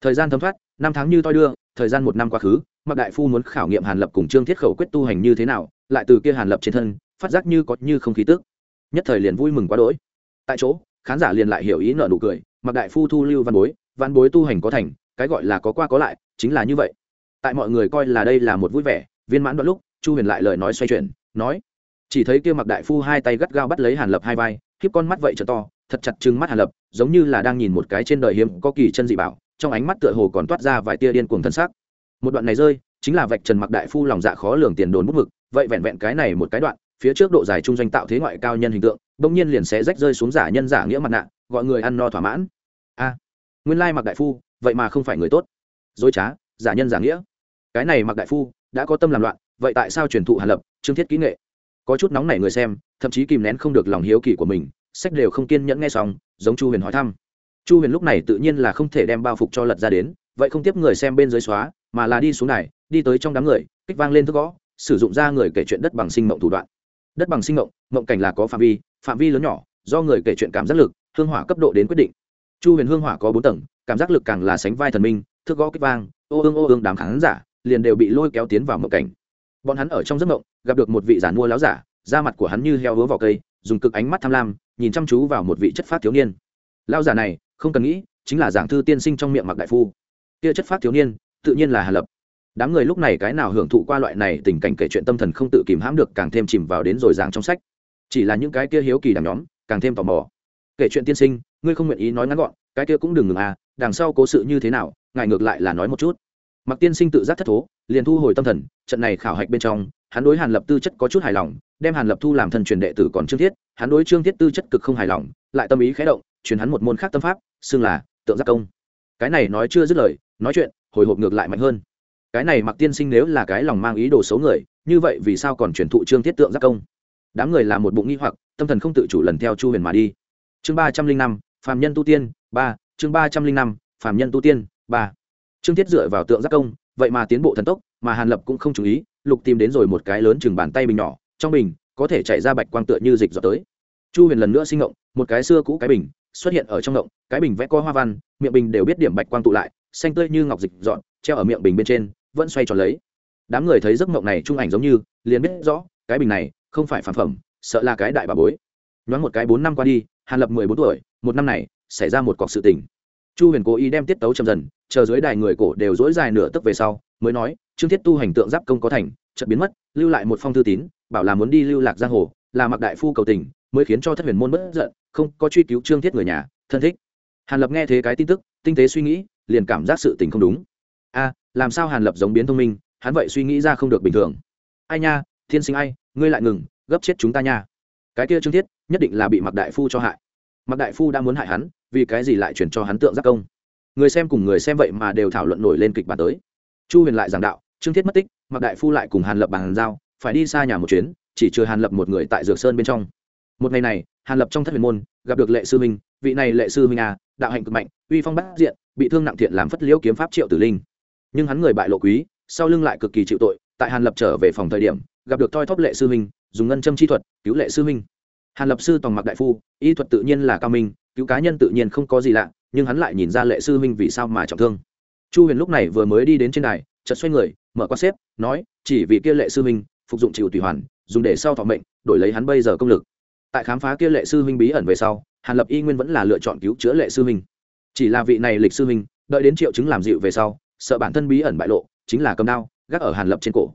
A: Thời gian thấm thoát, năm tháng như toi đưa, thời gian một năm quá khứ, mặc đại phu muốn khảo nghiệm hàn lập cùng trương thiết khẩu quyết tu hành như thế nào, lại từ kia hàn lập trên thân, phát giác như có như không khí tức. Nhất thời liền vui mừng quá đỗi. Tại chỗ, khán giả liền lại hiểu ý nợ nụ cười, mặc đại phu thu lưu văn bối văn bối tu hành có thành, cái gọi là có qua có lại, chính là như vậy. Tại mọi người coi là đây là một vui vẻ, viên mãn đoạn lúc, chu huyền lại lời nói xoay chuyển, nói, chỉ thấy kia mặc đại phu hai tay gắt gao bắt lấy hàn lập hai vai khiếp con mắt vậy trở to thật chặt chừng mắt hàn lập, giống như là đang nhìn một cái trên đời hiếm có kỳ chân dị bảo, trong ánh mắt tựa hồ còn toát ra vài tia điên cuồng thân sắc. Một đoạn này rơi, chính là vạch trần mặc đại phu lòng dạ khó lường tiền đồn bút mực, vậy vẹn vẹn cái này một cái đoạn, phía trước độ dài trung doanh tạo thế ngoại cao nhân hình tượng, bỗng nhiên liền sẽ rách rơi xuống giả nhân giả nghĩa mặt nạ, gọi người ăn no thỏa mãn. A, nguyên lai mặc đại phu, vậy mà không phải người tốt. Dối trá, giả nhân giả nghĩa. Cái này mặc đại phu, đã có tâm làm loạn, vậy tại sao truyền thụ hàn lập trương thiết kỹ nghệ? Có chút nóng nảy người xem, thậm chí kìm nén không được lòng hiếu kỳ của mình sách đều không kiên nhẫn nghe xong, giống chu huyền hỏi thăm. Chu huyền lúc này tự nhiên là không thể đem bao phục cho lật ra đến, vậy không tiếp người xem bên dưới xóa, mà là đi xuống này đi tới trong đám người, kích vang lên thức gõ, sử dụng ra người kể chuyện đất bằng sinh mộng thủ đoạn. Đất bằng sinh mộng mộng cảnh là có phạm vi phạm vi lớn nhỏ, do người kể chuyện cảm giác lực, hương hỏa cấp độ đến quyết định. Chu huyền hương hỏa có bốn tầng, cảm giác lực càng là sánh vai thần minh thức gõ kích vang, ô ương ô ương đám khán giả liền đều bị lôi kéo tiến vào mộng cảnh. Bọn hắn ở trong giấc mộng, gặp được một vị giản mua láo giả, da mặt của hắn như heo hứa vào cây, dùng cực ánh mắt tham lam nhìn chăm chú vào một vị chất phát thiếu niên. Lao giả này, không cần nghĩ, chính là giảng thư tiên sinh trong miệng mặc đại phu. Kia chất phát thiếu niên, tự nhiên là hà lập. Đám người lúc này cái nào hưởng thụ qua loại này tình cảnh kể chuyện tâm thần không tự kìm hãm được càng thêm chìm vào đến rồi giảng trong sách. Chỉ là những cái kia hiếu kỳ đằng nhóm, càng thêm tò mò. Kể chuyện tiên sinh, ngươi không nguyện ý nói ngắn gọn, cái kia cũng đừng ngừng à đằng sau cố sự như thế nào, ngài ngược lại là nói một chút. Mặc tiên sinh tự giác thất thố, liền thu hồi tâm thần, trận này khảo hạch bên trong hắn đối hàn lập tư chất có chút hài lòng, đem hàn lập thu làm thần truyền đệ tử còn trương thiết, hắn đối trương thiết tư chất cực không hài lòng, lại tâm ý khẽ động, truyền hắn một môn khác tâm pháp, xưng là tượng giác công. Cái này nói chưa dứt lời, nói chuyện, hồi hộp ngược lại mạnh hơn. Cái này mặc tiên sinh nếu là cái lòng mang ý đồ xấu người, như vậy vì sao còn truyền thụ trương thiết tượng giác công? Đám người là một bụng nghi hoặc, tâm thần không tự chủ lần theo chu huyền mà đi. Chương ba trăm linh năm, phàm nhân tu tiên, ba, chương ba trăm linh năm, phàm nhân tu tiên, ba. Trương thiết dựa vào tượng giác công, vậy mà tiến bộ thần tốc, mà hàn lập cũng không chú ý lục tìm đến rồi một cái lớn chừng bàn tay bình nhỏ, trong bình có thể chạy ra bạch quang tựa như dịch dọt tới. Chu huyền lần nữa sinh ngộng, một cái xưa cũ cái bình xuất hiện ở trong ngộng, cái bình vẽ có hoa văn, miệng bình đều biết điểm bạch quang tụ lại, xanh tươi như ngọc dịch dọn treo ở miệng bình bên trên, vẫn xoay tròn lấy. Đám người thấy giấc ngộng này trung ảnh giống như, liền biết rõ, cái bình này không phải phản phẩm, sợ là cái đại bà bối. Nhoáng một cái bốn năm qua đi, hàn lập mười bốn tuổi, một năm này xảy ra một cọc sự tình. Chu huyền cố ý đem tiết tấu chậm dần, chờ dưới đài người cổ đều dỗi dài nửa tức về sau mới nói, trương thiết tu hành tượng giáp công có thành, chợt biến mất, lưu lại một phong thư tín, bảo là muốn đi lưu lạc giang hồ, là mặc đại phu cầu tình, mới khiến cho thất huyền môn bất giận, không có truy cứu trương thiết người nhà, thân thích. Hàn lập nghe thế cái tin tức, tinh tế suy nghĩ, liền cảm giác sự tình không đúng. A, làm sao hàn lập giống biến thông minh, hắn vậy suy nghĩ ra không được bình thường. Ai nha, thiên sinh ai, ngươi lại ngừng, gấp chết chúng ta nha. Cái kia trương thiết, nhất định là bị mặc đại phu cho hại. Mặc đại phu đã muốn hại hắn, vì cái gì lại chuyển cho hắn tượng giác công? Người xem cùng người xem vậy mà đều thảo luận nổi lên kịch bản tới chu huyền lại giảng đạo trương thiết mất tích mặc đại phu lại cùng hàn lập bàn giao phải đi xa nhà một chuyến chỉ trừ hàn lập một người tại dược sơn bên trong. Một ngày này hàn lập trong thất huyền môn gặp được lệ sư minh vị này lệ sư minh à đạo hạnh cực mạnh uy phong bát diện bị thương nặng thiện làm phất liễu kiếm pháp triệu tử linh. Nhưng hắn người bại lộ quý sau lưng lại cực kỳ chịu tội tại hàn lập trở về phòng thời điểm gặp được toi thóp lệ sư Minh, dùng ngân châm chi thuật cứu lệ sư Minh. hàn lập sư tòng mặc đại phu y thuật tự nhiên là cao minh cứu cá nhân tự nhiên không có gì lạ nhưng hắn lại nhìn ra lệ sư Minh vì sao mà trọng thương chu huyền lúc này vừa mới đi đến trên đài, chợt xoay người, mở qua xếp, nói, chỉ vì kia lệ sư huynh, phục dụng chịu tùy hoàn, dùng để sau thọ mệnh, đổi lấy hắn bây giờ công lực. Tại khám phá kia lệ sư huynh bí ẩn về sau, hàn lập y nguyên vẫn là lựa chọn cứu chữa lệ sư huynh. Chỉ là vị này lịch sư huynh, đợi đến triệu chứng làm dịu về sau, sợ bản thân bí ẩn bại lộ, chính là cầm đao, gác ở hàn lập trên cổ.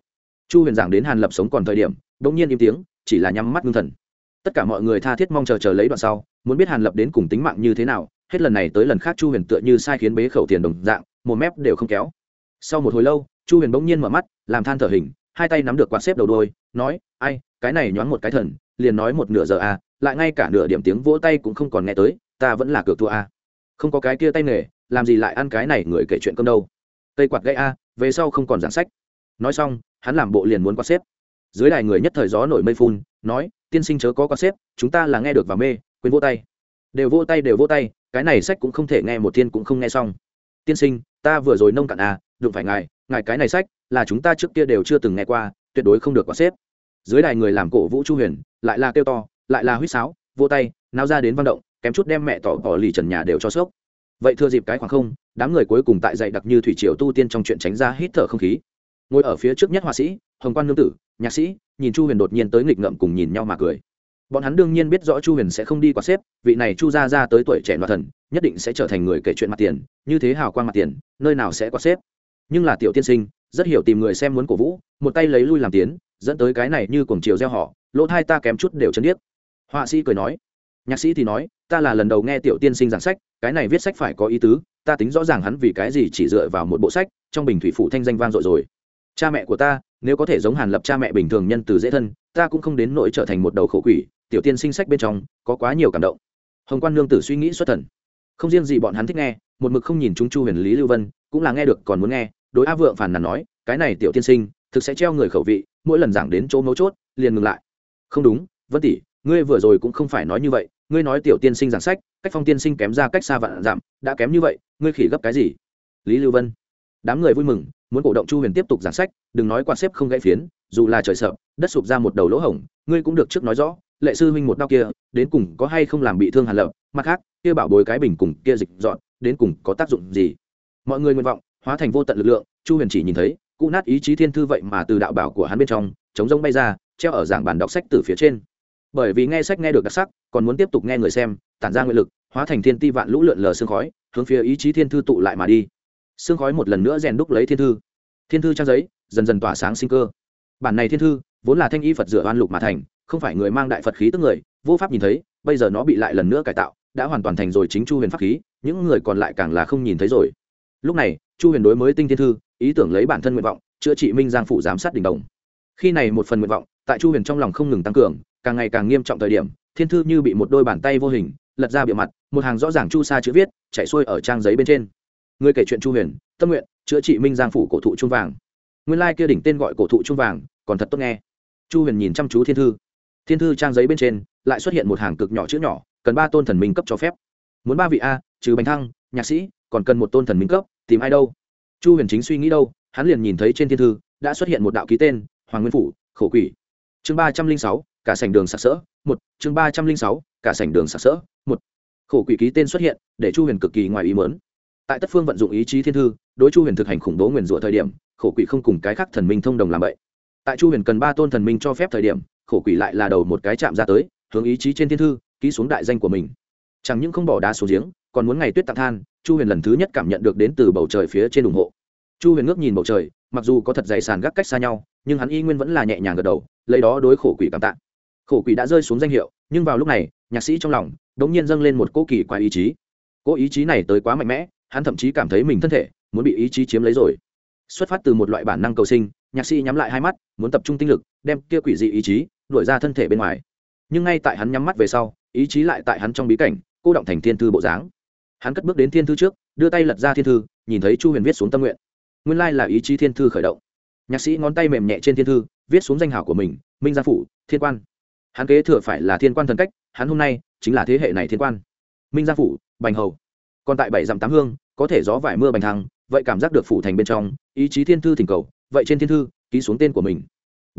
A: Chu huyền giảng đến hàn lập sống còn thời điểm bỗng nhiên im tiếng, chỉ là nhắm mắt ngưng thần. Tất cả mọi người tha thiết mong chờ chờ lấy đoạn sau, muốn biết hàn lập đến cùng tính mạng như thế nào, hết lần này tới lần khác chu huyền tựa như sai khiến bế khẩu tiền đồng dạng một mép đều không kéo. Sau một hồi lâu, chu huyền bỗng nhiên mở mắt, làm than thở hình, hai tay nắm được quạt xếp đầu đôi, nói, ai, cái này nhoáng một cái thần, liền nói một nửa giờ à lại ngay cả nửa điểm tiếng vỗ tay cũng không còn nghe tới, ta vẫn là cược thua à. không có cái kia tay nghề, làm gì lại ăn cái này người kể chuyện cơm đâu. Cây quạt gãy a về sau không còn giảng sách. Nói xong, hắn làm bộ liền muốn quạt xếp. Dưới đài người nhất thời gió nổi mây phun, nói, tiên sinh chớ có quạt xếp, chúng ta là nghe được và mê, quên vỗ tay. Đều vỗ tay, đều vỗ tay, cái này sách cũng không thể nghe một thiên cũng không nghe xong. Tiên sinh ta vừa rồi nông cạn à đụng phải ngài ngài cái này sách, là chúng ta trước kia đều chưa từng nghe qua, tuyệt đối không được quát xếp. Dưới đài người làm cổ vũ chu huyền, lại là kêu to, lại là huýt sáo, vô tay, nao ra đến văn động, kém chút đem mẹ tỏ tỏ lì trần nhà đều cho sốc. Vậy thưa dịp cái khoảng không, đám người cuối cùng tại dạy đặc như thủy triều tu tiên trong chuyện tránh ra hít thở không khí. Ngồi ở phía trước nhất họa sĩ, hồng quan nương tử, nhạc sĩ, nhìn chu huyền đột nhiên tới nghịch ngợm cùng nhìn nhau mà cười bọn hắn đương nhiên biết rõ chu huyền sẽ không đi qua xếp, vị này chu ra ra tới tuổi trẻ loạt thần, nhất định sẽ trở thành người kể chuyện mặt tiền, như thế hào quang mặt tiền, nơi nào sẽ qua xếp. Nhưng là tiểu tiên sinh, rất hiểu tìm người xem muốn cổ vũ, một tay lấy lui làm tiến, dẫn tới cái này như cuồng chiều gieo họ, lỗ thai ta kém chút đều chân điếc. Họa sĩ cười nói, nhạc sĩ thì nói, ta là lần đầu nghe tiểu tiên sinh giảng sách, cái này viết sách phải có ý tứ, ta tính rõ ràng hắn vì cái gì chỉ dựa vào một bộ sách, trong bình thủy phủ thanh danh vang dội rồi. Cha mẹ của ta, nếu có thể giống hàn lập cha mẹ bình thường nhân từ dễ thân, ta cũng không đến nỗi trở thành một đầu khổ quỷ tiểu tiên sinh sách bên trong, có quá nhiều cảm động. Hồng quan nương tử suy nghĩ xuất thần. Không riêng gì bọn hắn thích nghe, một mực không nhìn chúng chu huyền lý lưu vân, cũng là nghe được còn muốn nghe, đối a vượng phản nàn nói, cái này tiểu tiên sinh, thực sẽ treo người khẩu vị, mỗi lần giảng đến chỗ mấu chốt, liền ngừng lại. Không đúng, vân tỷ, ngươi vừa rồi cũng không phải nói như vậy, ngươi nói tiểu tiên sinh giảng sách, cách phong tiên sinh kém ra cách xa vạn giảm đã kém như vậy, ngươi khỉ gấp cái gì? Lý lưu vân. Đám người vui mừng, muốn cổ động chu huyền tiếp tục giảng sách, đừng nói quan xếp không gãy phiến, dù là trời sợ, đất sụp ra một đầu lỗ hổng, ngươi cũng được trước nói rõ lệ sư huynh một đau kia, đến cùng có hay không làm bị thương hàn lập? Mặt khác, kia bảo bối cái bình cùng kia dịch dọn, đến cùng có tác dụng gì? Mọi người nguyện vọng, hóa thành vô tận lực lượng, chu huyền chỉ nhìn thấy cụ nát ý chí thiên thư vậy mà từ đạo bảo của hắn bên trong, chống rông bay ra, treo ở giảng bàn đọc sách từ phía trên. Bởi vì nghe sách nghe được đặc sắc, còn muốn tiếp tục nghe người xem, tản ra nguyện lực, hóa thành thiên ti vạn lũ lượn lờ sương khói, hướng phía ý chí thiên thư tụ lại mà đi. Sương khói một lần nữa rèn đúc lấy thiên thư. Thiên thư trang giấy, dần dần tỏa sáng sinh cơ. Bản này thiên thư, vốn là thanh y phật dựa oan lục mà thành không phải người mang đại phật khí tức người, vô pháp nhìn thấy, bây giờ nó bị lại lần nữa cải tạo, đã hoàn toàn thành rồi chính chu huyền pháp khí, những người còn lại càng là không nhìn thấy rồi. Lúc này, chu huyền đối mới tinh thiên thư, ý tưởng lấy bản thân nguyện vọng, chữa trị minh giang phụ giám sát đình đồng. Khi này một phần nguyện vọng, tại chu huyền trong lòng không ngừng tăng cường, càng ngày càng nghiêm trọng thời điểm, thiên thư như bị một đôi bàn tay vô hình, lật ra bịa mặt, một hàng rõ ràng chu sa chữ viết, chạy xuôi ở trang giấy bên trên. Người kể chuyện chu huyền, tâm nguyện, chữa trị minh giang phủ cổ thụ trung vàng. Nguyên lai kia đỉnh tên gọi cổ thụ trung vàng, còn thật tốt nghe. Chu huyền nhìn chăm chú thiên thư thiên thư trang giấy bên trên lại xuất hiện một hàng cực nhỏ chữ nhỏ, cần ba tôn thần minh cấp cho phép. Muốn ba vị a, trừ bánh thăng, nhạc sĩ, còn cần một tôn thần minh cấp, tìm ai đâu? Chu huyền chính suy nghĩ đâu, hắn liền nhìn thấy trên thiên thư đã xuất hiện một đạo ký tên, hoàng nguyên phủ, khổ quỷ. Chương ba trăm linh sáu, cả sảnh đường sạc sỡ, một. Chương ba trăm linh sáu, cả sảnh đường sạc sỡ, một. Khổ quỷ ký tên xuất hiện để chu huyền cực kỳ ngoài ý mớn tại tất phương vận dụng ý chí thiên thư, đối chu huyền thực hành khủng bố nguyền rủa thời điểm, khổ quỷ không cùng cái khác thần minh thông đồng làm vậy. Tại chu huyền cần ba tôn thần minh cho phép thời điểm khổ quỷ lại là đầu một cái chạm ra tới, hướng ý chí trên thiên thư, ký xuống đại danh của mình. Chẳng những không bỏ đá xuống giếng, còn muốn ngày tuyết tặng than, chu huyền lần thứ nhất cảm nhận được đến từ bầu trời phía trên ủng hộ. Chu huyền ngước nhìn bầu trời, mặc dù có thật dày sàn gác cách xa nhau, nhưng hắn y nguyên vẫn là nhẹ nhàng gật đầu, lấy đó đối khổ quỷ cảm tạ. Khổ quỷ đã rơi xuống danh hiệu, nhưng vào lúc này, nhạc sĩ trong lòng đ ỗ n g nhiên dâng lên một cỗ kỳ quái ý chí. Cỗ ý chí này tới quá mạnh mẽ, hắn thậm chí cảm thấy mình thân thể muốn bị ý chí chiếm lấy rồi. Xuất phát từ một loại bản năng cầu sinh, nhạc sĩ nhắm lại hai mắt, muốn tập trung tinh lực, đem kia quỷ dị ý chí đuổi ra thân thể bên ngoài. Nhưng ngay tại hắn nhắm mắt về sau, ý chí lại tại hắn trong bí cảnh, cô động thành thiên thư bộ dáng. Hắn cất bước đến thiên thư trước, đưa tay lật ra thiên thư, nhìn thấy chu huyền viết xuống tâm nguyện. Nguyên lai là ý chí thiên thư khởi động. Nhạc sĩ ngón tay mềm nhẹ trên thiên thư, viết xuống danh hảo của mình, minh gia phủ, thiên quan. Hắn kế thừa phải là thiên quan thần cách, hắn hôm nay chính là thế hệ này thiên quan. Minh gia phủ, bành hầu. Còn tại bảy dặm tám hương, có thể gió vải mưa bành thăng, vậy cảm giác được phủ thành bên trong, ý chí thiên thư thỉnh cầu, vậy trên thiên thư, ký xuống tên của mình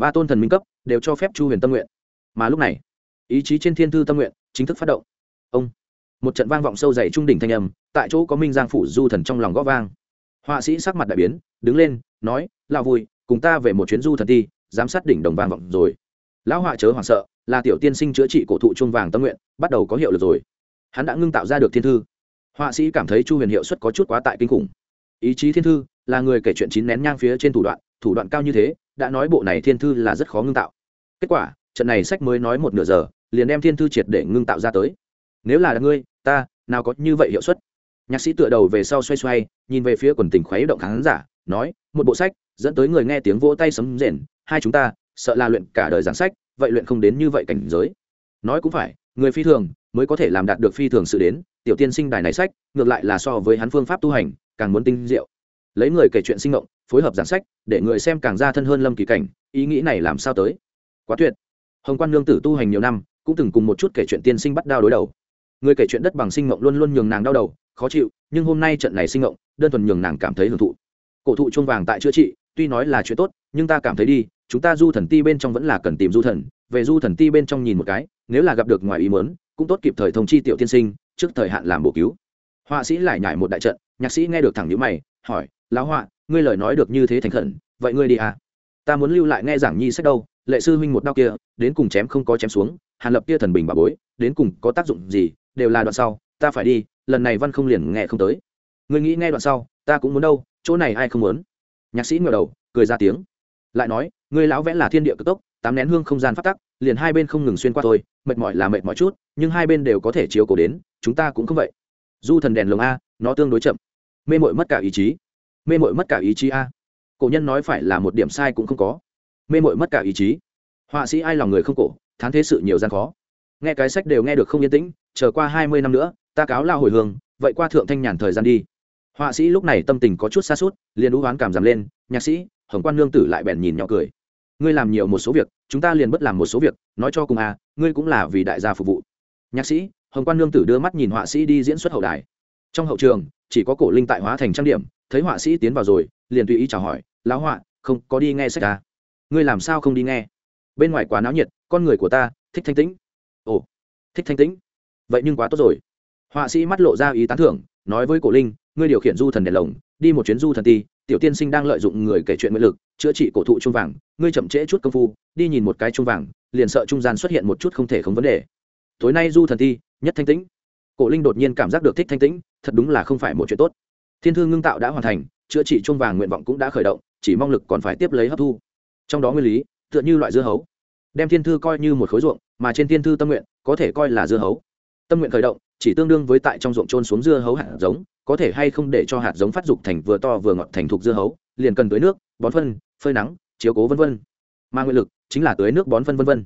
A: ba tôn thần minh cấp đều cho phép chu huyền tâm nguyện mà lúc này ý chí trên thiên thư tâm nguyện chính thức phát động ông một trận vang vọng sâu dày trung đỉnh thanh âm tại chỗ có minh giang phủ du thần trong lòng g ó vang họa sĩ sắc mặt đại biến đứng lên nói là vui cùng ta về một chuyến du thần ti giám sát đỉnh đồng vang vọng rồi lão họa chớ hoảng sợ là tiểu tiên sinh chữa trị cổ thụ chuông vàng tâm nguyện bắt đầu có hiệu lực rồi hắn đã ngưng tạo ra được thiên thư họa sĩ cảm thấy chu huyền hiệu suất có chút quá tại kinh khủng ý chí thiên thư là người kể chuyện chín nén nhang phía trên thủ đoạn thủ đoạn cao như thế đã nói bộ này thiên thư là rất khó ngưng tạo. Kết quả, trận này sách mới nói một nửa giờ, liền đem thiên thư triệt để ngưng tạo ra tới. Nếu là ngươi, ta, nào có như vậy hiệu suất? Nhạc sĩ tựa đầu về sau xoay xoay, nhìn về phía quần tình khuấy động khán giả, nói, một bộ sách, dẫn tới người nghe tiếng vỗ tay sấm rền, hai chúng ta, sợ là luyện cả đời giảng sách, vậy luyện không đến như vậy cảnh giới. Nói cũng phải, người phi thường mới có thể làm đạt được phi thường sự đến, tiểu tiên sinh đài này sách, ngược lại là so với hắn phương pháp tu hành, càng muốn tinh diệu. Lấy người kể chuyện sinh động phối hợp giảng sách, để người xem càng ra thân hơn lâm kỳ cảnh, ý nghĩ này làm sao tới? Quá tuyệt. Hồng quan lương tử tu hành nhiều năm, cũng từng cùng một chút kể chuyện tiên sinh bắt đao đối đầu. Người kể chuyện đất bằng sinh mộng luôn luôn nhường nàng đau đầu, khó chịu, nhưng hôm nay trận này sinh mộng, đơn thuần nhường nàng cảm thấy hưởng thụ. Cổ thụ chuông vàng tại chữa trị, tuy nói là chuyện tốt, nhưng ta cảm thấy đi, chúng ta du thần ti bên trong vẫn là cần tìm du thần, về du thần ti bên trong nhìn một cái, nếu là gặp được ngoài ý mớn cũng tốt kịp thời thông chi tiểu tiên sinh, trước thời hạn làm bổ cứu. Họa sĩ lại nhải một đại trận, nhạc sĩ nghe được thẳng nhữ mày, hỏi, lão họa ngươi lời nói được như thế thành khẩn, vậy ngươi đi à. Ta muốn lưu lại nghe giảng nhi sách đâu, lệ sư huynh một đau kia, đến cùng chém không có chém xuống, hàn lập kia thần bình bà bối, đến cùng có tác dụng gì, đều là đoạn sau, ta phải đi, lần này văn không liền nghe không tới. Ngươi nghĩ nghe đoạn sau, ta cũng muốn đâu, chỗ này ai không muốn? Nhạc sĩ ngờ đầu, cười ra tiếng. Lại nói, ngươi lão vẽ là thiên địa cực tốc, tám nén hương không gian phát tắc, liền hai bên không ngừng xuyên qua thôi, mệt mỏi là mệt mỏi chút, nhưng hai bên đều có thể chiếu cổ đến, chúng ta cũng không vậy. Du thần đèn lồng a, nó tương đối chậm. Mê mội mất cả ý chí mê mội mất cả ý chí a. Cổ nhân nói phải là một điểm sai cũng không có. Mê mội mất cả ý chí. Họa sĩ ai lòng người không cổ, thán thế sự nhiều gian khó. Nghe cái sách đều nghe được không yên tĩnh, chờ qua hai mươi năm nữa, ta cáo lao hồi hương, vậy qua thượng thanh nhàn thời gian đi. Họa sĩ lúc này tâm tình có chút xa suốt liền đũ hoán cảm giảm lên, nhạc sĩ, hồng quan nương tử lại bèn nhìn nhỏ cười. Ngươi làm nhiều một số việc, chúng ta liền bất làm một số việc, nói cho cùng à ngươi cũng là vì đại gia phục vụ. Nhạc sĩ, hồng quan nương tử đưa mắt nhìn họa sĩ đi diễn xuất hậu đài. Trong hậu trường, chỉ có cổ linh tại hóa thành trang điểm thấy họa sĩ tiến vào rồi, liền tùy ý chào hỏi, lão họa, không, có đi nghe sách à? Ngươi làm sao không đi nghe? Bên ngoài quá náo nhiệt, con người của ta, thích thanh tĩnh. Ồ, thích thanh tĩnh? Vậy nhưng quá tốt rồi. Họa sĩ mắt lộ ra ý tán thưởng, nói với cổ linh, ngươi điều khiển du thần đèn lồng, đi một chuyến du thần ti, tiểu tiên sinh đang lợi dụng người kể chuyện nguyện lực, chữa trị cổ thụ trung vàng, ngươi chậm trễ chút công phu, đi nhìn một cái trung vàng, liền sợ trung gian xuất hiện một chút không thể không vấn đề. Tối nay du thần ti, nhất thanh tĩnh. Cổ linh đột nhiên cảm giác được thích thanh tĩnh, thật đúng là không phải một chuyện tốt thiên thư ngưng tạo đã hoàn thành, chữa trị chung vàng nguyện vọng cũng đã khởi động, chỉ mong lực còn phải tiếp lấy hấp thu. Trong đó nguyên lý, tựa như loại dưa hấu. Đem thiên thư coi như một khối ruộng, mà trên thiên thư tâm nguyện, có thể coi là dưa hấu. Tâm nguyện khởi động, chỉ tương đương với tại trong ruộng trôn xuống dưa hấu hạt giống, có thể hay không để cho hạt giống phát dục thành vừa to vừa ngọt thành thục dưa hấu, liền cần tưới nước, bón phân, phơi nắng, chiếu cố vân vân. Mà nguyện lực chính là tưới nước bón phân vân vân.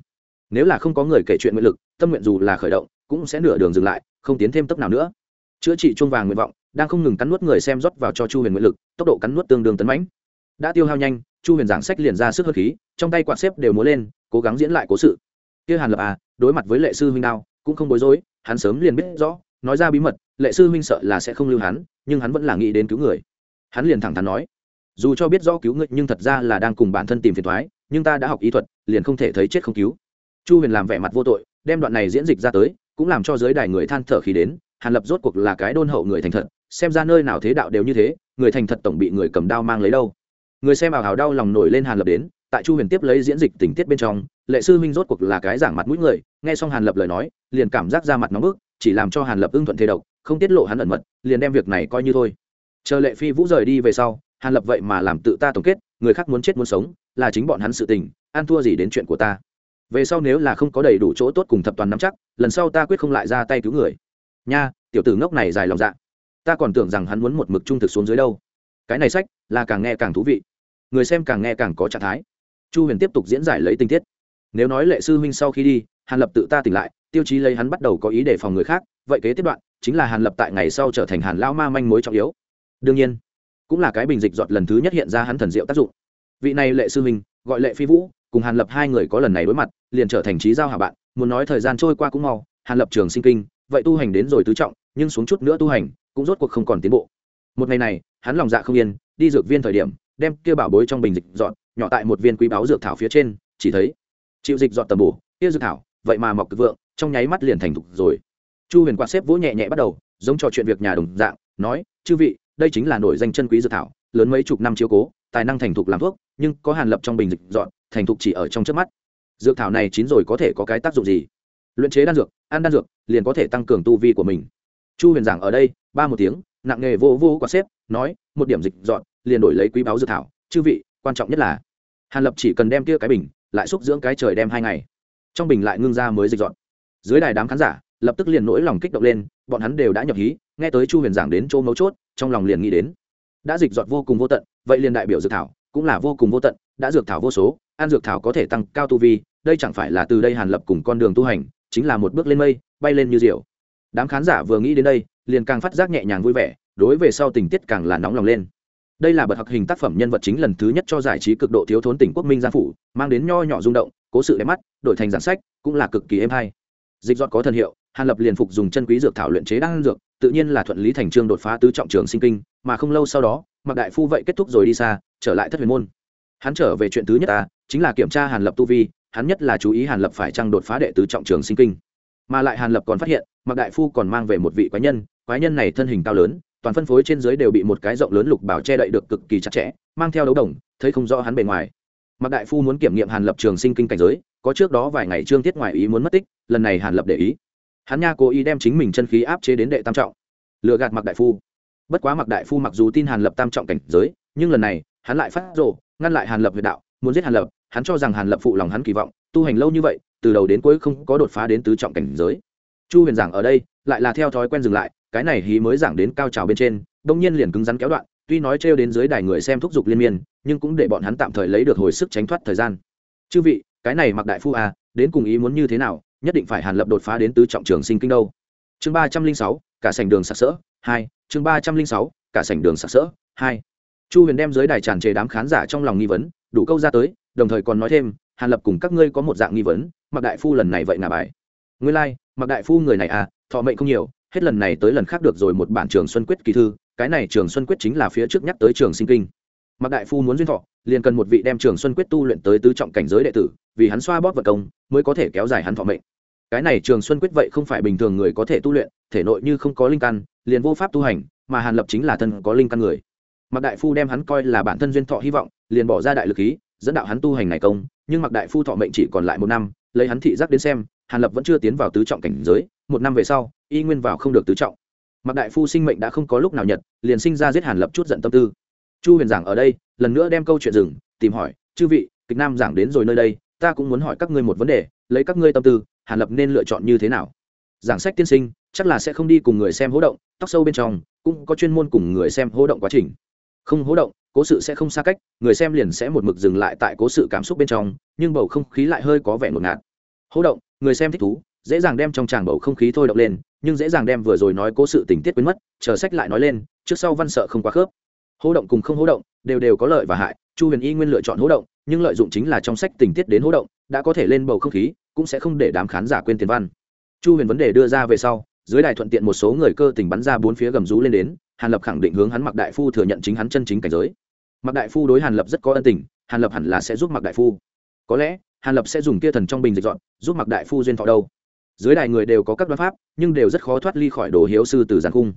A: Nếu là không có người kể chuyện nguyện lực, tâm nguyện dù là khởi động, cũng sẽ nửa đường dừng lại, không tiến thêm tốc nào nữa. Chữa trị chuông vàng nguyện vọng đang không ngừng cắn nuốt người xem rót vào cho chu huyền nguyện lực, tốc độ cắn nuốt tương đương tấn mãnh. Đã tiêu hao nhanh, chu huyền giảng sách liền ra sức hớt khí, trong tay quạt xếp đều múa lên, cố gắng diễn lại cố sự. Kia hàn lập à đối mặt với lệ sư huynh đao, cũng không bối rối, hắn sớm liền biết rõ, nói ra bí mật, lệ sư huynh sợ là sẽ không lưu hắn, nhưng hắn vẫn là nghĩ đến cứu người. Hắn liền thẳng thắn nói, dù cho biết rõ cứu người, nhưng thật ra là đang cùng bản thân tìm phiền thoái nhưng ta đã học ý thuật, liền không thể thấy chết không cứu. Chu huyền làm vẻ mặt vô tội, đem đoạn này diễn dịch ra tới, cũng làm cho giới đài người than thở khí đến, hàn lập rốt cuộc là cái đôn hậu người thành thật xem ra nơi nào thế đạo đều như thế, người thành thật tổng bị người cầm đao mang lấy đâu. Người xem ảo hào đau lòng nổi lên hàn lập đến, tại chu huyền tiếp lấy diễn dịch tình tiết bên trong, lệ sư Minh rốt cuộc là cái giảng mặt mũi người, nghe xong hàn lập lời nói, liền cảm giác ra mặt nóng bức, chỉ làm cho hàn lập ưng thuận thế độc, không tiết lộ hắn ẩn mật, liền đem việc này coi như thôi. Chờ lệ phi vũ rời đi về sau, hàn lập vậy mà làm tự ta tổng kết, người khác muốn chết muốn sống, là chính bọn hắn sự tình an thua gì đến chuyện của ta. Về sau nếu là không có đầy đủ chỗ tốt cùng thập toàn nắm chắc, lần sau ta quyết không lại ra tay cứu người. Nha, tiểu tử ngốc này dài lòng dạ ta còn tưởng rằng hắn muốn một mực trung thực xuống dưới đâu. Cái này sách là càng nghe càng thú vị. Người xem càng nghe càng có trạng thái. Chu huyền tiếp tục diễn giải lấy tình tiết. Nếu nói lệ sư huynh sau khi đi, hàn lập tự ta tỉnh lại, tiêu chí lấy hắn bắt đầu có ý đề phòng người khác, vậy kế tiếp đoạn chính là hàn lập tại ngày sau trở thành hàn lao ma manh mối trọng yếu. Đương nhiên, cũng là cái bình dịch giọt lần thứ nhất hiện ra hắn thần diệu tác dụng. Vị này lệ sư huynh, gọi lệ phi vũ, cùng hàn lập hai người có lần này đối mặt, liền trở thành trí giao hạ bạn, muốn nói thời gian trôi qua cũng mau, hàn lập trường sinh kinh, vậy tu hành đến rồi tứ trọng, nhưng xuống chút nữa tu hành cũng rốt cuộc không còn tiến bộ. Một ngày này, hắn lòng dạ không yên, đi dược viên thời điểm, đem kia bảo bối trong bình dịch dọn, nhỏ tại một viên quý báo dược thảo phía trên, chỉ thấy, chịu dịch dọn tầm bổ, kia dược thảo, vậy mà mọc cực vượng, trong nháy mắt liền thành thục rồi. Chu huyền quạt xếp vỗ nhẹ nhẹ bắt đầu, giống trò chuyện việc nhà đồng dạng, nói, chư vị, đây chính là nổi danh chân quý dược thảo, lớn mấy chục năm chiếu cố, tài năng thành thục làm thuốc, nhưng có hàn lập trong bình dịch dọn, thành thục chỉ ở trong trước mắt. Dược thảo này chín rồi có thể có cái tác dụng gì? Luyện chế đan dược, ăn đan dược, liền có thể tăng cường tu vi của mình chu huyền giảng ở đây, ba một tiếng, nặng nghề vô vô quạt xếp, nói, một điểm dịch dọn, liền đổi lấy quý báo dự thảo. Chư vị, quan trọng nhất là, hàn lập chỉ cần đem kia cái bình, lại xúc dưỡng cái trời đem hai ngày. Trong bình lại ngưng ra mới dịch dọn. Dưới đài đám khán giả, lập tức liền nỗi lòng kích động lên, bọn hắn đều đã nhập hí, nghe tới chu huyền giảng đến chỗ mấu chốt, trong lòng liền nghĩ đến, đã dịch dọn vô cùng vô tận, vậy liền đại biểu dược thảo, cũng là vô cùng vô tận, đã dược thảo vô số ăn dược thảo có thể tăng cao tu vi, đây chẳng phải là từ đây hàn lập cùng con đường tu hành, chính là một bước lên mây, bay lên như diều đám khán giả vừa nghĩ đến đây, liền càng phát giác nhẹ nhàng vui vẻ, đối về sau tình tiết càng là nóng lòng lên. Đây là bậc học hình tác phẩm nhân vật chính lần thứ nhất cho giải trí cực độ thiếu thốn tỉnh quốc minh gia phủ, mang đến nho nhỏ rung động, cố sự đẹp mắt, đổi thành giảng sách, cũng là cực kỳ êm hay. Dịch dọn có thần hiệu, hàn lập liền phục dùng chân quý dược thảo luyện chế đan dược, tự nhiên là thuận lý thành trương đột phá tứ trọng trường sinh kinh, mà không lâu sau đó mặc đại phu vậy kết thúc rồi đi xa, trở lại thất huyền môn. Hắn trở về chuyện thứ nhất ta chính là kiểm tra hàn lập tu vi, hắn nhất là chú ý hàn lập phải trăng đột phá đệ tứ trọng trường sinh kinh. Mà lại hàn lập còn phát hiện mặc đại phu còn mang về một vị quái nhân quái nhân này thân hình cao lớn toàn phân phối trên dưới đều bị một cái rộng lớn lục bảo che đậy được cực kỳ chặt chẽ mang theo đấu đồng thấy không rõ hắn bề ngoài. Mặc đại phu muốn kiểm nghiệm hàn lập trường sinh kinh cảnh giới có trước đó vài ngày trương tiết ngoài ý muốn mất tích lần này hàn lập để ý. Hắn nha cố ý đem chính mình chân khí áp chế đến đệ tam trọng. Lừa gạt mặc đại phu. Bất quá mặc đại phu mặc dù tin hàn lập tam trọng cảnh giới nhưng lần này hắn lại phát rồ, ngăn lại hàn lập huyệt đạo muốn giết hàn lập hắn cho rằng hàn lập phụ lòng hắn kỳ vọng tu hành lâu như vậy từ đầu đến cuối không có đột phá đến tứ trọng cảnh giới chu huyền giảng ở đây lại là theo thói quen dừng lại cái này hí mới giảng đến cao trào bên trên đông nhiên liền cứng rắn kéo đoạn tuy nói trêu đến dưới đài người xem thúc giục liên miên nhưng cũng để bọn hắn tạm thời lấy được hồi sức tránh thoát thời gian. Chư vị cái này mặc đại phu à đến cùng ý muốn như thế nào nhất định phải hàn lập đột phá đến tứ trọng trường sinh kinh đâu. Chương ba trăm linh sáu cả sảnh đường sạc sỡ hai chương ba trăm linh sáu cả sảnh đường sạc sỡ hai. Chu huyền đem dưới đài tràn trề đám khán giả trong lòng nghi vấn đủ câu ra tới đồng thời còn nói thêm hàn lập cùng các ngươi có một dạng nghi vấn mặc đại phu lần này vậy ngả bài. Ngươi lai、like, mặc đại phu người này à thọ mệnh không nhiều, hết lần này tới lần khác được rồi một bản trường xuân quyết kỳ thư, cái này trường xuân quyết chính là phía trước nhắc tới trường sinh kinh. Mặc đại phu muốn duyên thọ, liền cần một vị đem trường xuân quyết tu luyện tới tứ trọng cảnh giới đệ tử, vì hắn xoa bóp vật công, mới có thể kéo dài hắn thọ mệnh. Cái này trường xuân quyết vậy không phải bình thường người có thể tu luyện, thể nội như không có linh căn, liền vô pháp tu hành, mà hàn lập chính là thân có linh căn người. Mặc đại phu đem hắn coi là bản thân duyên thọ hy vọng, liền bỏ ra đại lực ý, dẫn đạo hắn tu hành này công, nhưng mặc đại phu thọ mệnh chỉ còn lại một năm, lấy hắn thị giác đến xem hàn lập vẫn chưa tiến vào tứ trọng cảnh giới, một năm về sau, y nguyên vào không được tứ trọng. Mặc đại phu sinh mệnh đã không có lúc nào nhật, liền sinh ra giết hàn lập chút giận tâm tư. Chu huyền giảng ở đây, lần nữa đem câu chuyện dừng, tìm hỏi, chư vị, kịch nam giảng đến rồi nơi đây, ta cũng muốn hỏi các ngươi một vấn đề, lấy các ngươi tâm tư, hàn lập nên lựa chọn như thế nào? Giảng sách tiên sinh, chắc là sẽ không đi cùng người xem hố động, tóc sâu bên trong, cũng có chuyên môn cùng người xem hố động quá trình. Không hố động, cố sự sẽ không xa cách, người xem liền sẽ một mực dừng lại tại cố sự cảm xúc bên trong, nhưng bầu không khí lại hơi có vẻ ngột ngạt. Hố động người xem thích thú, dễ dàng đem trong tràng bầu không khí thôi động lên, nhưng dễ dàng đem vừa rồi nói cố sự tình tiết quên mất, chờ sách lại nói lên, trước sau văn sợ không quá khớp. Hỗ động cùng không hỗ động, đều đều có lợi và hại, chu huyền y nguyên lựa chọn hỗ động, nhưng lợi dụng chính là trong sách tình tiết đến hỗ động, đã có thể lên bầu không khí, cũng sẽ không để đám khán giả quên tiền văn. Chu huyền vấn đề đưa ra về sau, dưới đài thuận tiện một số người cơ tình bắn ra bốn phía gầm rú lên đến, hàn lập khẳng định hướng hắn mặc đại phu thừa nhận chính hắn chân chính cảnh giới. Mặc đại phu đối hàn lập rất có ân tình, hàn lập hẳn là sẽ giúp mặc đại phu. Có lẽ hàn lập sẽ dùng kia thần trong bình dịch dọn, giúp mặc đại phu duyên thọ đâu. Dưới đài người đều có các đoán pháp, nhưng đều rất khó thoát ly khỏi đồ hiếu sư từ giàn cung.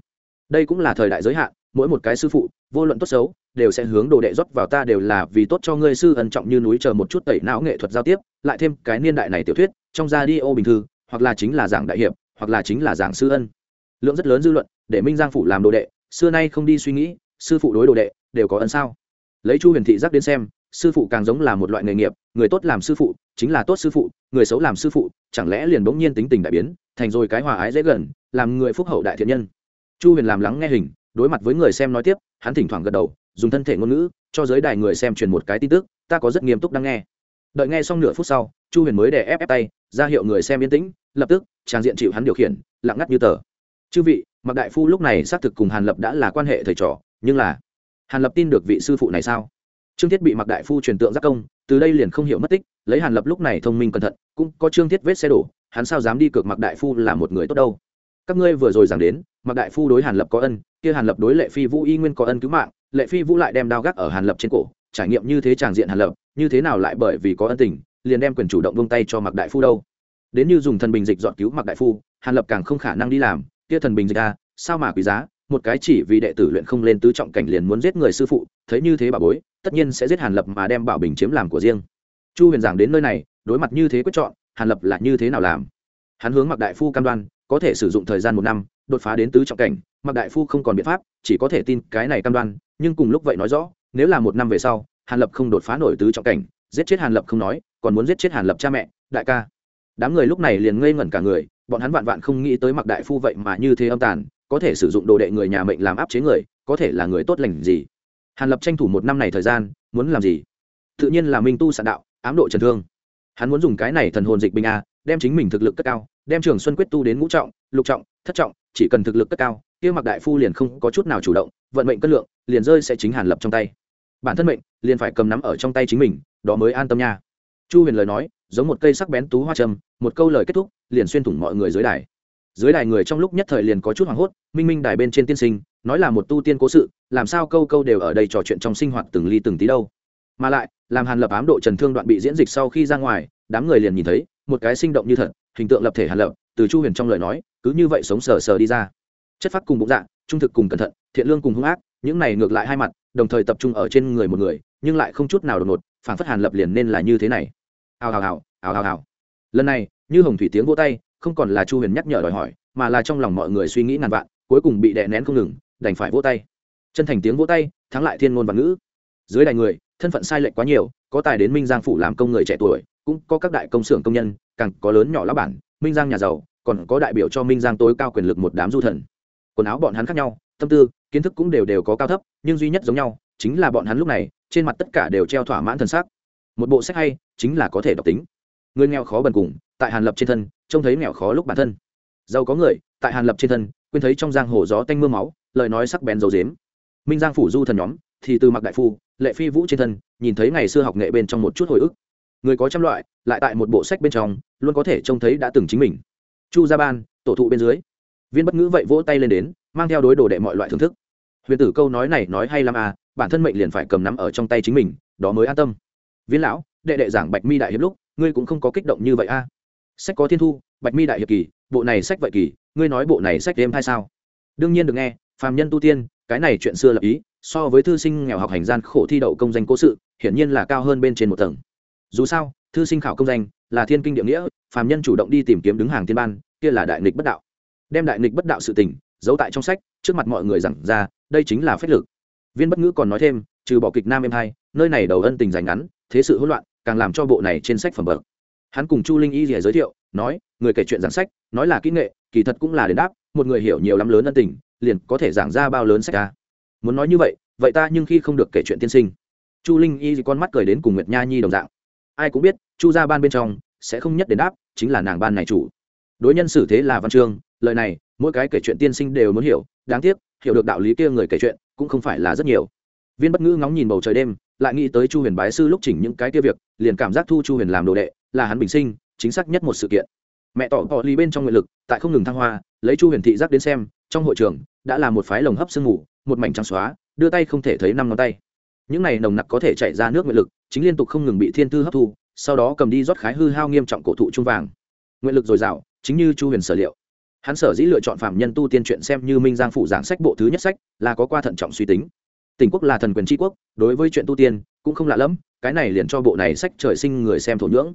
A: Đây cũng là thời đại giới hạn, mỗi một cái sư phụ, vô luận tốt xấu, đều sẽ hướng đồ đệ rót vào ta đều là vì tốt cho ngươi sư ân trọng như núi chờ một chút tẩy não nghệ thuật giao tiếp, lại thêm cái niên đại này tiểu thuyết, trong ra đi ô bình thư, hoặc là chính là giảng đại hiệp, hoặc là chính là giảng sư ân. Lượng rất lớn dư luận, để minh giang phủ làm đồ đệ, xưa nay không đi suy nghĩ, sư phụ đối đồ đệ, đều có ân sao? Lấy chu huyền thị giác đến xem sư phụ càng giống là một loại nghề nghiệp, người tốt làm sư phụ, chính là tốt sư phụ, người xấu làm sư phụ, chẳng lẽ liền bỗng nhiên tính tình đại biến, thành rồi cái hòa ái dễ gần, làm người phúc hậu đại thiện nhân. Chu huyền làm lắng nghe hình, đối mặt với người xem nói tiếp, hắn thỉnh thoảng gật đầu, dùng thân thể ngôn ngữ, cho giới đài người xem truyền một cái tin tức, ta có rất nghiêm túc đang nghe. Đợi nghe xong nửa phút sau, chu huyền mới để ép ép tay, ra hiệu người xem yên tĩnh, lập tức trang diện chịu hắn điều khiển, lặng ngắt như tờ. Chư vị mặc đại phu lúc này xác thực cùng hàn lập đã là quan hệ thầy trò, nhưng là, hàn lập tin được vị sư phụ này sao? Trương thiết bị mặc đại phu truyền tượng giác công, từ đây liền không hiểu mất tích, lấy hàn lập lúc này thông minh cẩn thận, cũng có trương thiết vết xe đổ, hắn sao dám đi cược mặc đại phu là một người tốt đâu. Các ngươi vừa rồi giảng đến, mặc đại phu đối hàn lập có ân, kia hàn lập đối lệ phi vũ y nguyên có ân cứu mạng, lệ phi vũ lại đem đao gác ở hàn lập trên cổ, trải nghiệm như thế tràng diện hàn lập, như thế nào lại bởi vì có ân tình, liền đem quyền chủ động vung tay cho mặc đại phu đâu. Đến như dùng thần bình dịch dọn cứu mặc đại phu, hàn lập càng không khả năng đi làm, kia thần bình dịch ra sao mà quý giá, một cái chỉ vì đệ tử luyện không lên tứ trọng cảnh liền muốn giết người sư phụ, thấy như thế bà bối tất nhiên sẽ giết hàn lập mà đem bảo bình chiếm làm của riêng. Chu huyền giảng đến nơi này, đối mặt như thế quyết chọn, hàn lập là như thế nào làm? Hắn hướng mặc đại phu cam đoan, có thể sử dụng thời gian một năm, đột phá đến tứ trọng cảnh mặc đại phu không còn biện pháp, chỉ có thể tin cái này cam đoan, nhưng cùng lúc vậy nói rõ, nếu là một năm về sau, hàn lập không đột phá nổi tứ trọng cảnh, giết chết hàn lập không nói, còn muốn giết chết hàn lập cha mẹ, đại ca. Đám người lúc này liền ngây ngẩn cả người, bọn hắn vạn vạn không nghĩ tới mặc đại phu vậy mà như thế âm tàn, có thể sử dụng đồ đệ người nhà mệnh làm áp chế người, có thể là người tốt lành gì? Hàn lập tranh thủ một năm này thời gian, muốn làm gì? Tự nhiên là minh tu sạn đạo, ám độ trần thương. Hắn muốn dùng cái này thần hồn dịch bình a, đem chính mình thực lực cất cao, đem trường xuân quyết tu đến ngũ trọng, lục trọng, thất trọng, chỉ cần thực lực cất cao, kia mặc đại phu liền không có chút nào chủ động, vận mệnh cất lượng, liền rơi sẽ chính hàn lập trong tay. Bản thân mệnh, liền phải cầm nắm ở trong tay chính mình, đó mới an tâm nha. Chu huyền lời nói, giống một cây sắc bén tú hoa trâm, một câu lời kết thúc, liền xuyên thủng mọi người dưới đài. Dưới đài người trong lúc nhất thời liền có chút hoảng hốt, minh minh đài bên trên tiên sinh, nói là một tu tiên cố sự làm sao câu câu đều ở đây trò chuyện trong sinh hoạt từng ly từng tí đâu. Mà lại, làm hàn lập ám độ trần thương đoạn bị diễn dịch sau khi ra ngoài, đám người liền nhìn thấy, một cái sinh động như thật, hình tượng lập thể hàn lập, từ chu huyền trong lời nói, cứ như vậy sống sờ sờ đi ra. Chất phát cùng bụng dạ trung thực cùng cẩn thận, thiện lương cùng hung ác, những này ngược lại hai mặt, đồng thời tập trung ở trên người một người, nhưng lại không chút nào đột ngột phản phất hàn lập liền nên là như thế này. Hào hào hào hào hào hào. Lần này, như hồng thủy tiếng vô tay, không còn là chu huyền nhắc nhở đòi hỏi, mà là trong lòng mọi người suy nghĩ ngàn vạn, cuối cùng bị đè nén không ngừng, đành phải vỗ tay chân thành tiếng vỗ tay, thắng lại thiên ngôn và ngữ. Dưới đài người, thân phận sai lệch quá nhiều, có tài đến minh giang phủ làm công người trẻ tuổi, cũng có các đại công xưởng công nhân, càng có lớn nhỏ lão bản, minh giang nhà giàu, còn có đại biểu cho minh giang tối cao quyền lực một đám du thần. Quần áo bọn hắn khác nhau, tâm tư, kiến thức cũng đều đều có cao thấp, nhưng duy nhất giống nhau, chính là bọn hắn lúc này, trên mặt tất cả đều treo thỏa mãn thân xác. Một bộ sách hay, chính là có thể đọc tính. Người nghèo khó bần cùng, tại hàn lập trên thân, trông thấy nghèo khó lúc bản thân. Giàu có người, tại hàn lập trên thân, quên thấy trong giang hồ gió tanh mưa máu, lời nói sắc bén dầu dếm minh giang phủ du thần nhóm, thì từ mặc đại phu, lệ phi vũ trên thân, nhìn thấy ngày xưa học nghệ bên trong một chút hồi ức. Người có trăm loại, lại tại một bộ sách bên trong, luôn có thể trông thấy đã từng chính mình. Chu gia ban, tổ thụ bên dưới. Viên bất ngữ vậy vỗ tay lên đến, mang theo đối đồ đệ mọi loại thưởng thức. Huyền tử câu nói này nói hay lắm à bản thân mệnh liền phải cầm nắm ở trong tay chính mình, đó mới an tâm. Viên lão, đệ đệ giảng bạch mi đại hiệp lúc, ngươi cũng không có kích động như vậy a à. sách có thiên thu, bạch mi đại hiệp kỳ, bộ này sách vậy kỳ, ngươi nói bộ này sách đêm hay sao? Đương nhiên được nghe, phàm nhân tu tiên cái này chuyện xưa lập ý, so với thư sinh nghèo học hành gian khổ thi đậu công danh cố sự, hiển nhiên là cao hơn bên trên một tầng. Dù sao, thư sinh khảo công danh là thiên kinh địa nghĩa, phàm nhân chủ động đi tìm kiếm đứng hàng thiên ban, kia là đại nghịch bất đạo. Đem đại nghịch bất đạo sự tình, giấu tại trong sách, trước mặt mọi người rằng ra, đây chính là phép lực. Viên bất ngữ còn nói thêm, trừ bỏ kịch nam em hai, nơi này đầu ân tình dành ngắn, thế sự hỗn loạn, càng làm cho bộ này trên sách phẩm bậc. Hắn cùng chu linh y rìa giới thiệu, nói, người kể chuyện giảng sách, nói là kỹ nghệ, kỳ thật cũng là đền đáp, một người hiểu nhiều lắm lớn ân tình liền có thể giảng ra bao lớn sách ca. Muốn nói như vậy vậy ta nhưng khi không được kể chuyện tiên sinh. Chu linh y con mắt cười đến cùng nguyệt nha nhi đồng dạng. Ai cũng biết, chu ra ban bên trong sẽ không nhất đến đáp, chính là nàng ban này chủ. Đối nhân xử thế là văn chương, lời này, mỗi cái kể chuyện tiên sinh đều muốn hiểu, đáng tiếc, hiểu được đạo lý kia người kể chuyện cũng không phải là rất nhiều. Viên bất ngữ ngóng nhìn bầu trời đêm, lại nghĩ tới chu huyền bái sư lúc chỉnh những cái kia việc, liền cảm giác thu chu huyền làm đồ đệ, là hắn bình sinh, chính xác nhất một sự kiện mẹ tỏ tỏ ly bên trong nguyện lực, tại không ngừng thăng hoa, lấy chu huyền thị giác đến xem, trong hội trường, đã là một phái lồng hấp sương mù, một mảnh trắng xóa, đưa tay không thể thấy năm ngón tay. Những này nồng nặc có thể chạy ra nước nguyện lực, chính liên tục không ngừng bị thiên tư hấp thu, sau đó cầm đi rót khái hư hao nghiêm trọng cổ thụ trung vàng. Nguyện lực dồi dào, chính như chu huyền sở liệu. Hắn sở dĩ lựa chọn phạm nhân tu tiên truyện xem như minh giang phụ giảng sách bộ thứ nhất sách, là có qua thận trọng suy tính. Tỉnh quốc là thần quyền tri quốc, đối với chuyện tu tiên, cũng không lạ lẫm, cái này liền cho bộ này sách trời sinh người xem thổ nhưỡng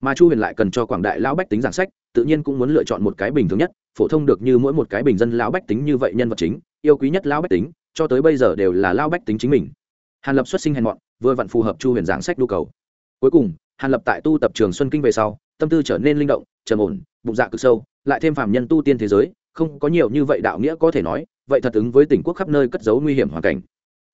A: mà chu huyền lại cần cho quảng đại lão bách tính giảng sách, tự nhiên cũng muốn lựa chọn một cái bình thường nhất, phổ thông được như mỗi một cái bình dân lão bách tính như vậy nhân vật chính, yêu quý nhất lão bách tính, cho tới bây giờ đều là lão bách tính chính mình. Hàn lập xuất sinh hèn mọn, vừa vặn phù hợp chu huyền giảng sách nhu cầu. Cuối cùng, hàn lập tại tu tập trường xuân kinh về sau, tâm tư trở nên linh động, trầm ổn, bụng dạ cực sâu, lại thêm phàm nhân tu tiên thế giới, không có nhiều như vậy đạo nghĩa có thể nói, vậy thật ứng với tỉnh quốc khắp nơi cất giấu nguy hiểm hoàn cảnh.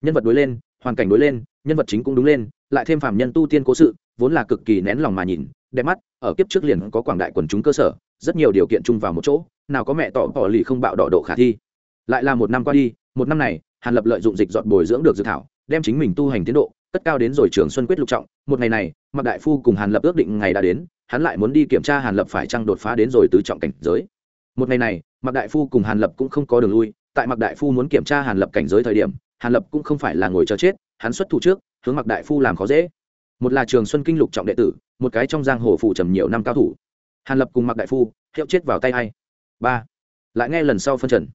A: Nhân vật đối lên, hoàn cảnh đối lên, nhân vật chính cũng đúng lên, lại thêm phàm nhân tu tiên cố sự, vốn là cực kỳ nén lòng mà nhìn đẹp mắt, ở kiếp trước liền có quảng đại quần chúng cơ sở, rất nhiều điều kiện chung vào một chỗ, nào có mẹ tỏ tỏ lì không bạo đỏ độ khả thi. Lại là một năm qua đi, một năm này, hàn lập lợi dụng dịch dọn bồi dưỡng được dự thảo, đem chính mình tu hành tiến độ, cất cao đến rồi trường xuân quyết lục trọng. Một ngày này mặc đại phu cùng hàn lập ước định ngày đã đến, hắn lại muốn đi kiểm tra hàn lập phải chăng đột phá đến rồi tứ trọng cảnh giới. Một ngày này mặc đại phu cùng hàn lập cũng không có đường lui, tại mặc đại phu muốn kiểm tra hàn lập cảnh giới thời điểm, hàn lập cũng không phải là ngồi chờ chết, hắn xuất thủ trước, hướng mặc đại phu làm khó dễ. Một là trường xuân kinh lục trọng đệ tử một cái trong giang hồ phụ trầm nhiều năm cao thủ. Hàn lập cùng mặc đại phu, hiệu chết vào tay hay ba. Lại nghe lần sau phân trần.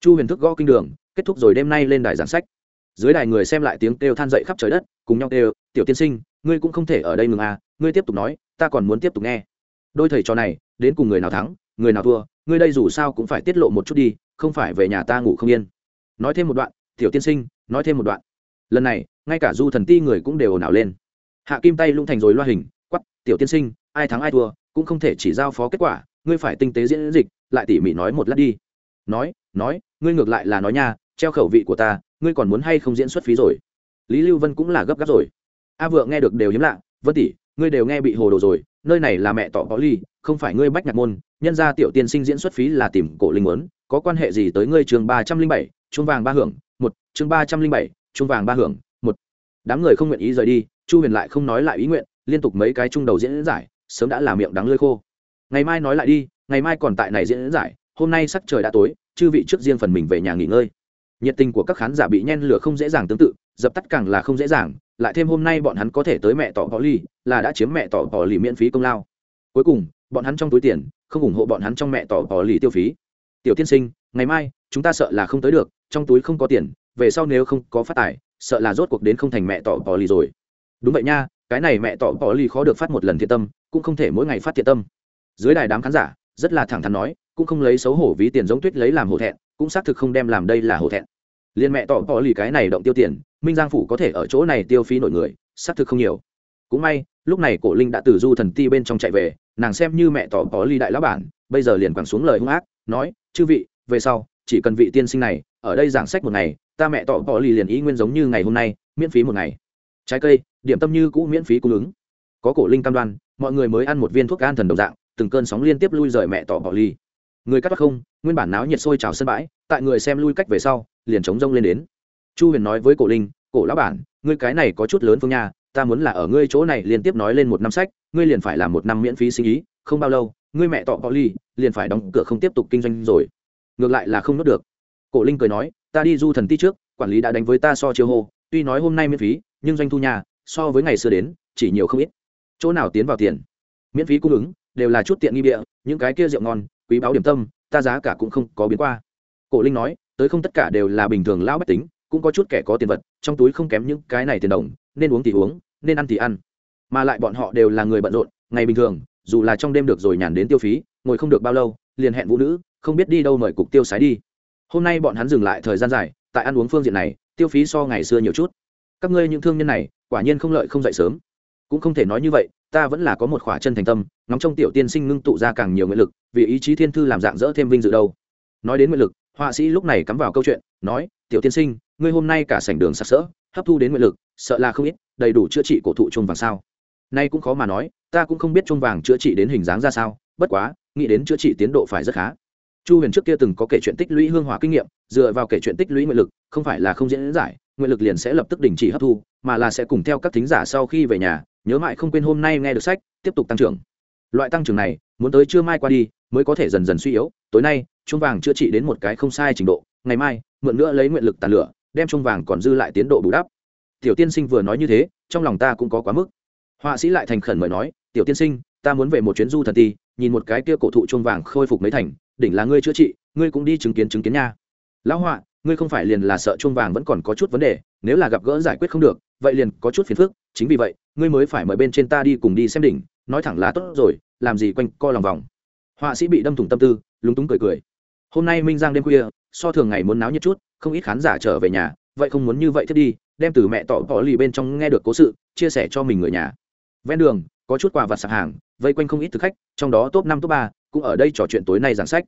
A: Chu huyền thức gõ kinh đường, kết thúc rồi đêm nay lên đài giảng sách. Dưới đài người xem lại tiếng kêu than dậy khắp trời đất, cùng nhau kêu, tiểu tiên sinh, ngươi cũng không thể ở đây ngừng à ngươi tiếp tục nói, ta còn muốn tiếp tục nghe. Đôi thầy trò này, đến cùng người nào thắng, người nào thua, ngươi đây dù sao cũng phải tiết lộ một chút đi, không phải về nhà ta ngủ không yên. Nói thêm một đoạn, tiểu tiên sinh, nói thêm một đoạn. Lần này, ngay cả du thần ti người cũng đều ồn ào lên. Hạ kim tay lung thành rồi loa hình tiểu tiên sinh, ai thắng ai thua, cũng không thể chỉ giao phó kết quả, ngươi phải tinh tế diễn dịch, lại tỉ mỉ nói một lát đi. Nói nói, ngươi ngược lại là nói nha, treo khẩu vị của ta, ngươi còn muốn hay không diễn xuất phí rồi? Lý lưu vân cũng là gấp gáp rồi. A vượng nghe được đều hiếm lạ, vân tỷ, ngươi đều nghe bị hồ đồ rồi, nơi này là mẹ tỏ có ly, không phải ngươi bách nhạc môn, nhân ra tiểu tiên sinh diễn xuất phí là tìm cổ linh muốn, có quan hệ gì tới ngươi trường ba trăm linh bảy, chuông vàng ba hưởng, một, chương ba trăm linh bảy, chuông vàng ba hưởng, một. Đám người không nguyện ý rời đi, chu huyền lại không nói lại ý nguyện liên tục mấy cái trung đầu diễn giải, sớm đã làm miệng đắng lơi khô. Ngày mai nói lại đi, ngày mai còn tại này diễn giải, hôm nay sắc trời đã tối, chư vị trước riêng phần mình về nhà nghỉ ngơi. Nhiệt tình của các khán giả bị nhen lửa không dễ dàng tương tự, dập tắt càng là không dễ dàng, lại thêm hôm nay bọn hắn có thể tới mẹ tỏ bỏ ly là đã chiếm mẹ tỏ bỏ lì miễn phí công lao. Cuối cùng, bọn hắn trong túi tiền, không ủng hộ bọn hắn trong mẹ tỏ bỏ lì tiêu phí. Tiểu tiên sinh, ngày mai, chúng ta sợ là không tới được, trong túi không có tiền, về sau nếu không có phát tài, sợ là rốt cuộc đến không thành mẹ tỏ bỏ lì rồi. Đúng vậy nha cái này mẹ tỏ bỏ lì khó được phát một lần thiện tâm, cũng không thể mỗi ngày phát thiện tâm. Dưới đài đám khán giả, rất là thẳng thắn nói, cũng không lấy xấu hổ ví tiền giống tuyết lấy làm hổ thẹn, cũng xác thực không đem làm đây là hổ thẹn. Liên mẹ tỏ bỏ lì cái này động tiêu tiền, minh giang phủ có thể ở chỗ này tiêu phí nội người, xác thực không nhiều. Cũng may, lúc này cổ linh đã từ du thần ti bên trong chạy về, nàng xem như mẹ tỏ bỏ ly đại lão bản, bây giờ liền quẳng xuống lời hung ác, nói, chư vị, về sau, chỉ cần vị tiên sinh này, ở đây giảng sách một ngày, ta mẹ tỏ bỏ ly liền ý nguyên giống như ngày hôm nay, miễn phí một ngày. Trái cây điểm tâm như cũ miễn phí cung ứng. Có cổ linh cam đoan, mọi người mới ăn một viên thuốc an thần đồng dạng, từng cơn sóng liên tiếp lui rời mẹ tỏ bỏ ly. Người cắt không, nguyên bản náo nhiệt sôi trào sân bãi, tại người xem lui cách về sau, liền chống rông lên đến. Chu huyền nói với cổ linh, cổ lão bản, ngươi cái này có chút lớn phương nha, ta muốn là ở ngươi chỗ này liên tiếp nói lên một năm sách, ngươi liền phải làm một năm miễn phí sinh ý, không bao lâu, ngươi mẹ tọ bọ ly, liền phải đóng cửa không tiếp tục kinh doanh rồi. Ngược lại là không nốt được. Cổ linh cười nói, ta đi du thần ti trước, quản lý đã đánh với ta so chiêu hô, tuy nói hôm nay miễn phí, nhưng doanh thu nhà so với ngày xưa đến, chỉ nhiều không ít. Chỗ nào tiến vào tiền? Miễn phí cung ứng, đều là chút tiện nghi địa những cái kia rượu ngon, quý báo điểm tâm, ta giá cả cũng không có biến qua. Cổ linh nói, tới không tất cả đều là bình thường lão bách tính, cũng có chút kẻ có tiền vật, trong túi không kém những cái này tiền đồng, nên uống thì uống, nên ăn thì ăn. Mà lại bọn họ đều là người bận rộn, ngày bình thường, dù là trong đêm được rồi nhàn đến tiêu phí, ngồi không được bao lâu, liền hẹn vũ nữ, không biết đi đâu mời cục tiêu sái đi. Hôm nay bọn hắn dừng lại thời gian dài, tại ăn uống phương diện này, tiêu phí so ngày xưa nhiều chút các ngươi những thương nhân này, quả nhiên không lợi không dậy sớm. Cũng không thể nói như vậy, ta vẫn là có một khỏa chân thành tâm, ngóng trong tiểu tiên sinh ngưng tụ ra càng nhiều nguyện lực, vì ý chí thiên thư làm dạng dỡ thêm vinh dự đâu. Nói đến nguyện lực, họa sĩ lúc này cắm vào câu chuyện, nói, tiểu tiên sinh, ngươi hôm nay cả sảnh đường sặc sỡ, hấp thu đến nguyện lực, sợ là không ít, đầy đủ chữa trị cổ thụ chung vàng sao? Nay cũng khó mà nói, ta cũng không biết chung vàng chữa trị đến hình dáng ra sao, bất quá, nghĩ đến chữa trị tiến độ phải rất khá. Chu huyền trước kia từng có kể chuyện tích lũy hương hỏa kinh nghiệm, dựa vào kể chuyện tích lũy nguyện lực, không phải là không diễn giải nguyện lực liền sẽ lập tức đình chỉ hấp thu, mà là sẽ cùng theo các thính giả sau khi về nhà, nhớ mãi không quên hôm nay nghe được sách, tiếp tục tăng trưởng. Loại tăng trưởng này, muốn tới trưa mai qua đi, mới có thể dần dần suy yếu, tối nay, chuông vàng chữa trị đến một cái không sai trình độ, ngày mai, mượn nữa lấy nguyện lực tàn lửa, đem chuông vàng còn dư lại tiến độ bù đắp. Tiểu tiên sinh vừa nói như thế, trong lòng ta cũng có quá mức. Họa sĩ lại thành khẩn mời nói, tiểu tiên sinh, ta muốn về một chuyến du thần ti, nhìn một cái kia cổ thụ chuông vàng khôi phục mấy thành, đỉnh là ngươi chữa trị, ngươi cũng đi chứng kiến chứng kiến nha. Lão họa ngươi không phải liền là sợ chuông vàng vẫn còn có chút vấn đề, nếu là gặp gỡ giải quyết không được, vậy liền có chút phiền phức, chính vì vậy, ngươi mới phải mời bên trên ta đi cùng đi xem đỉnh, nói thẳng là tốt rồi, làm gì quanh co lòng vòng. Họa sĩ bị đâm thủng tâm tư, lúng túng cười cười. Hôm nay minh giang đêm khuya, so thường ngày muốn náo nhiệt chút, không ít khán giả trở về nhà, vậy không muốn như vậy thiết đi, đem từ mẹ tỏ bỏ lì bên trong nghe được cố sự, chia sẻ cho mình người nhà. Ven đường, có chút quà vặt sạp hàng, vây quanh không ít thực khách, trong đó top năm, top ba, cũng ở đây trò chuyện tối nay giảng sách.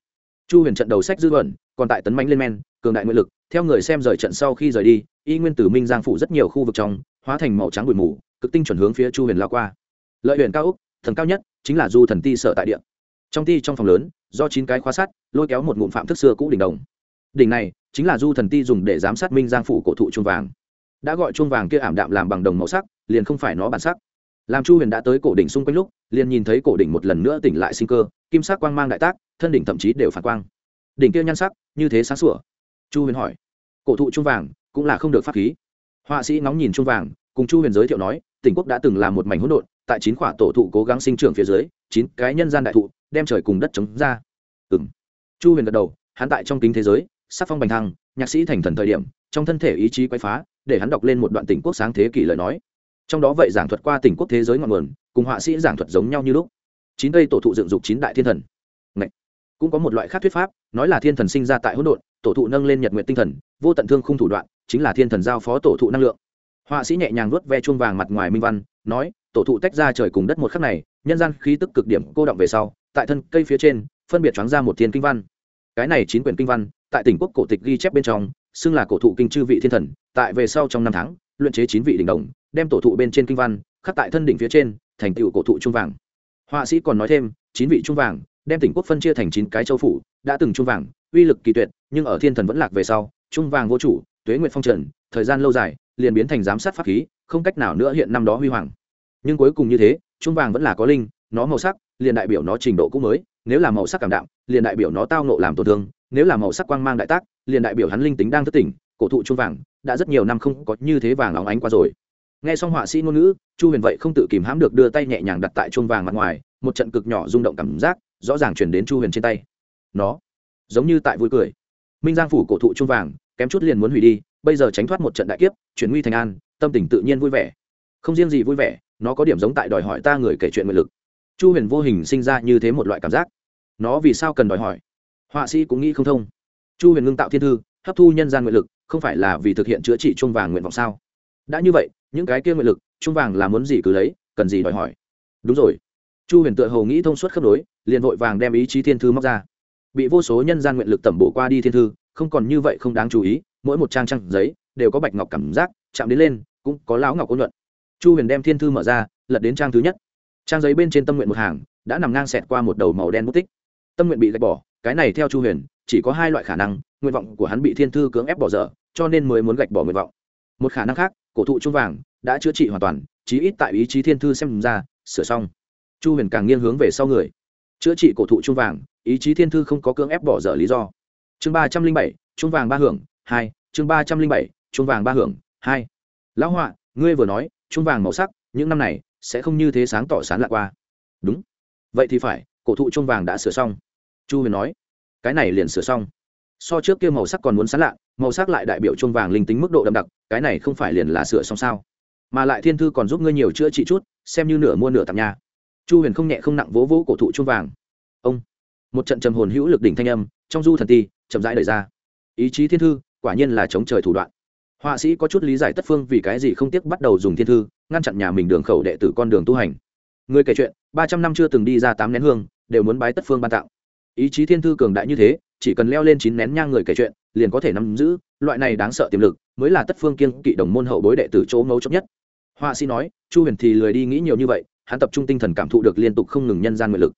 A: Chu huyền trận đầu sách dư luận, còn tại tấn mánh lên men cường đại nguyện lực, theo người xem rời trận sau khi rời đi, y nguyên tử minh giang phủ rất nhiều khu vực trong, hóa thành màu trắng bụi mù, cực tinh chuẩn hướng phía chu huyền lao qua. Lợi huyền cao úc thần cao nhất, chính là du thần ti sở tại địa. Trong ti trong phòng lớn, do chín cái khóa sắt, lôi kéo một ngụm phạm thức xưa cũ đỉnh đồng. Đỉnh này, chính là du thần ti dùng để giám sát minh giang phủ cổ thụ chuông vàng. Đã gọi chuông vàng kia ảm đạm làm bằng đồng màu sắc, liền không phải nó bản sắc. Làm chu huyền đã tới cổ đỉnh xung quanh lúc, liền nhìn thấy cổ đỉnh một lần nữa tỉnh lại sinh cơ, kim sắc quang mang đại tác, thân đỉnh thậm chí đều phản quang. Đỉnh kia nhan sắc, như thế sáng sủa chu huyền hỏi. Cổ thụ trung vàng cũng là không được pháp khí. Họa sĩ ngóng nhìn trung vàng, cùng chu huyền giới thiệu nói, tỉnh quốc đã từng là một mảnh hỗn độn, tại chín khỏa tổ thụ cố gắng sinh trưởng phía dưới, chín cái nhân gian đại thụ đem trời cùng đất chống ra. Ừ m chu huyền gật đầu, hắn tại trong kính thế giới, sắc phong bành thăng, nhạc sĩ thành thần thời điểm, trong thân thể ý chí quay phá, để hắn đọc lên một đoạn tỉnh quốc sáng thế kỷ lời nói. Trong đó vậy giảng thuật qua tỉnh quốc thế giới ngọn nguồn, cùng họa sĩ giảng thuật giống nhau như lúc. Chín cây tổ thụ dựng dục chín đại thiên thần. Ngậy. cũng có một loại khác thuyết pháp, nói là thiên thần sinh ra tại hỗn độn tổ thụ nâng lên nhật nguyện tinh thần, vô tận thương khung thủ đoạn, chính là thiên thần giao phó tổ thụ năng lượng. Họa sĩ nhẹ nhàng nuốt ve chuông vàng mặt ngoài minh văn, nói, tổ thụ tách ra trời cùng đất một khắc này, nhân gian khí tức cực điểm cô động về sau, tại thân cây phía trên, phân biệt choáng ra một thiên kinh văn. Cái này chín quyển kinh văn, tại tỉnh quốc cổ tịch ghi chép bên trong, xưng là cổ thụ kinh chư vị thiên thần, tại về sau trong năm tháng, luyện chế chín vị đỉnh đồng, đem tổ thụ bên trên kinh văn, khắc tại thân đỉnh phía trên, thành tựu cổ thụ trung vàng. Họa sĩ còn nói thêm, chín vị trung vàng, đem tỉnh quốc phân chia thành chín cái châu phủ, đã từng trung vàng uy lực kỳ tuyệt, nhưng ở thiên thần vẫn lạc về sau, trung vàng vô chủ, tuế nguyện phong trần, thời gian lâu dài, liền biến thành giám sát pháp khí, không cách nào nữa hiện năm đó huy hoàng. Nhưng cuối cùng như thế, trung vàng vẫn là có linh, nó màu sắc, liền đại biểu nó trình độ cũ mới, nếu là màu sắc cảm đạm, liền đại biểu nó tao nộ làm tổn thương, nếu là màu sắc quang mang đại tác, liền đại biểu hắn linh tính đang thất tỉnh, cổ thụ trung vàng, đã rất nhiều năm không có như thế vàng óng ánh qua rồi. Nghe xong họa sĩ ngôn ngữ, chu huyền vậy không tự kìm hãm được đưa tay nhẹ nhàng đặt tại chuông vàng mặt ngoài, một trận cực nhỏ rung động cảm giác, rõ ràng chuyển đến chu huyền trên tay. Nó giống như tại vui cười. Minh giang phủ cổ thụ trung vàng, kém chút liền muốn hủy đi, bây giờ tránh thoát một trận đại kiếp, chuyển nguy thành an, tâm tình tự nhiên vui vẻ. Không riêng gì vui vẻ, nó có điểm giống tại đòi hỏi ta người kể chuyện nguyện lực. Chu huyền vô hình sinh ra như thế một loại cảm giác. Nó vì sao cần đòi hỏi? Họa sĩ cũng nghĩ không thông. Chu huyền ngưng tạo thiên thư, hấp thu nhân gian nguyện lực, không phải là vì thực hiện chữa trị chung vàng nguyện vọng sao? Đã như vậy, những cái kia nguyện lực chung vàng là muốn gì cứ lấy, cần gì đòi hỏi? Đúng rồi. Chu huyền tựa hồ nghĩ thông suốt khớp nối, liền vội vàng đem ý chí thiên thư móc ra bị vô số nhân gian nguyện lực tẩm bổ qua đi thiên thư, không còn như vậy không đáng chú ý, mỗi một trang trang giấy đều có bạch ngọc cảm giác, chạm đến lên, cũng có lão ngọc ôn luận chu huyền đem thiên thư mở ra, lật đến trang thứ nhất. Trang giấy bên trên tâm nguyện một hàng, đã nằm ngang xẹt qua một đầu màu đen bút tích. Tâm nguyện bị gạch bỏ, cái này theo chu huyền, chỉ có hai loại khả năng, nguyện vọng của hắn bị thiên thư cưỡng ép bỏ dở, cho nên mới muốn gạch bỏ nguyện vọng. Một khả năng khác, cổ thụ trung vàng, đã chữa trị hoàn toàn, chí ít tại ý chí thiên thư xem ra, sửa xong. Chu huyền càng nghiêng hướng về sau người. Chữa trị cổ thụ trung vàng ý chí thiên thư không có cưỡng ép bỏ dở lý do. Chương ba trăm linh bảy chung vàng ba hưởng, hai, chương ba trăm linh bảy chung vàng ba hưởng, hai. Lão họa, ngươi vừa nói chung vàng màu sắc, những năm này, sẽ không như thế sáng tỏ sán lạ qua. Đúng. Vậy thì phải, cổ thụ chung vàng đã sửa xong. Chu huyền nói. Cái này liền sửa xong. So trước kia màu sắc còn muốn sán lạ, màu sắc lại đại biểu chung vàng linh tính mức độ đậm đặc, cái này không phải liền là sửa xong sao? Mà lại thiên thư còn giúp ngươi nhiều chữa trị chút, xem như nửa mua nửa tặng nhà. Chu huyền không nhẹ không nặng vỗ vỗ cổ thụ chung vàng. Ông một trận trầm hồn hữu lực đỉnh thanh âm, trong du thần ti, chậm rãi đời ra. Ý chí thiên thư, quả nhiên là chống trời thủ đoạn. Họa sĩ có chút lý giải tất phương vì cái gì không tiếc bắt đầu dùng thiên thư, ngăn chặn nhà mình đường khẩu đệ tử con đường tu hành. Người kể chuyện, ba trăm năm chưa từng đi ra tám nén hương, đều muốn bái tất phương ban tặng. Ý chí thiên thư cường đại như thế, chỉ cần leo lên chín nén nhang người kể chuyện, liền có thể nắm giữ, loại này đáng sợ tiềm lực, mới là tất phương kiên kỵ đồng môn hậu bối đệ tử chỗ ngấu chốc nhất. Họa sĩ nói, chu huyền thì lười đi nghĩ nhiều như vậy, hắn tập trung tinh thần cảm thụ được liên tục không ngừng nhân gian nguyện lực.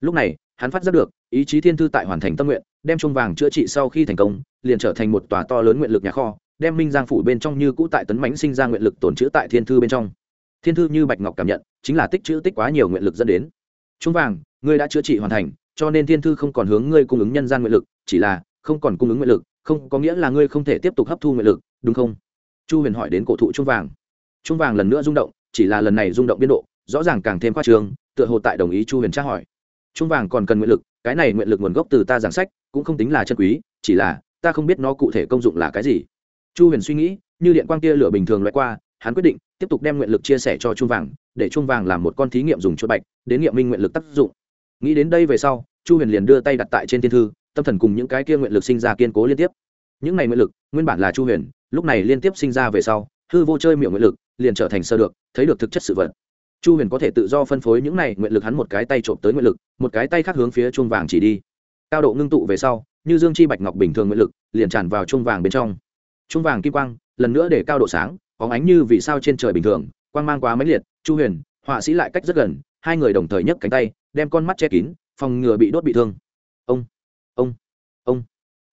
A: Lúc này, hắn phát giác được ý chí thiên thư tại hoàn thành tâm nguyện, đem chuông vàng chữa trị sau khi thành công, liền trở thành một tòa to lớn nguyện lực nhà kho, đem minh giang phủ bên trong như cũ tại tấn mãnh sinh ra nguyện lực tồn chữ tại thiên thư bên trong. Thiên thư như bạch ngọc cảm nhận, chính là tích chữ tích quá nhiều nguyện lực dẫn đến. Chuông vàng, ngươi đã chữa trị hoàn thành, cho nên thiên thư không còn hướng ngươi cung ứng nhân gian nguyện lực, chỉ là không còn cung ứng nguyện lực, không, có nghĩa là ngươi không thể tiếp tục hấp thu nguyện lực, đúng không? Chu huyền hỏi đến cổ thụ chuông vàng. Chuông vàng lần nữa rung động, chỉ là lần này rung động biên độ, rõ ràng càng thêm khoa trường tựa hồ tại đồng ý chu huyền tra hỏi. Chuông vàng còn cần nguyện lực cái này nguyện lực nguồn gốc từ ta giảng sách, cũng không tính là chân quý, chỉ là, ta không biết nó cụ thể công dụng là cái gì. Chu huyền suy nghĩ, như điện quang tia lửa bình thường loại qua, hắn quyết định tiếp tục đem nguyện lực chia sẻ cho chuông vàng, để chuông vàng làm một con thí nghiệm dùng chuột bạch, đến nghiệm minh nguyện lực tác dụng. Nghĩ đến đây về sau, chu huyền liền đưa tay đặt tại trên thiên thư, tâm thần cùng những cái kia nguyện lực sinh ra kiên cố liên tiếp. Những này nguyện lực, nguyên bản là chu huyền, lúc này liên tiếp sinh ra về sau, hư vô chơi miệng nguyện lực, liền trở thành sơ được, thấy được thực chất sự vật chu huyền có thể tự do phân phối những này nguyện lực hắn một cái tay trộm tới nguyện lực, một cái tay khác hướng phía chuông vàng chỉ đi. Cao độ ngưng tụ về sau, như dương chi bạch ngọc bình thường nguyện lực, liền tràn vào chuông vàng bên trong. Chuông vàng kim quang, lần nữa để cao độ sáng có ánh như vì sao trên trời bình thường, quang mang quá mãnh liệt, chu huyền, họa sĩ lại cách rất gần, hai người đồng thời nhấc cánh tay, đem con mắt che kín, phòng ngừa bị đốt bị thương. Ông ông ông.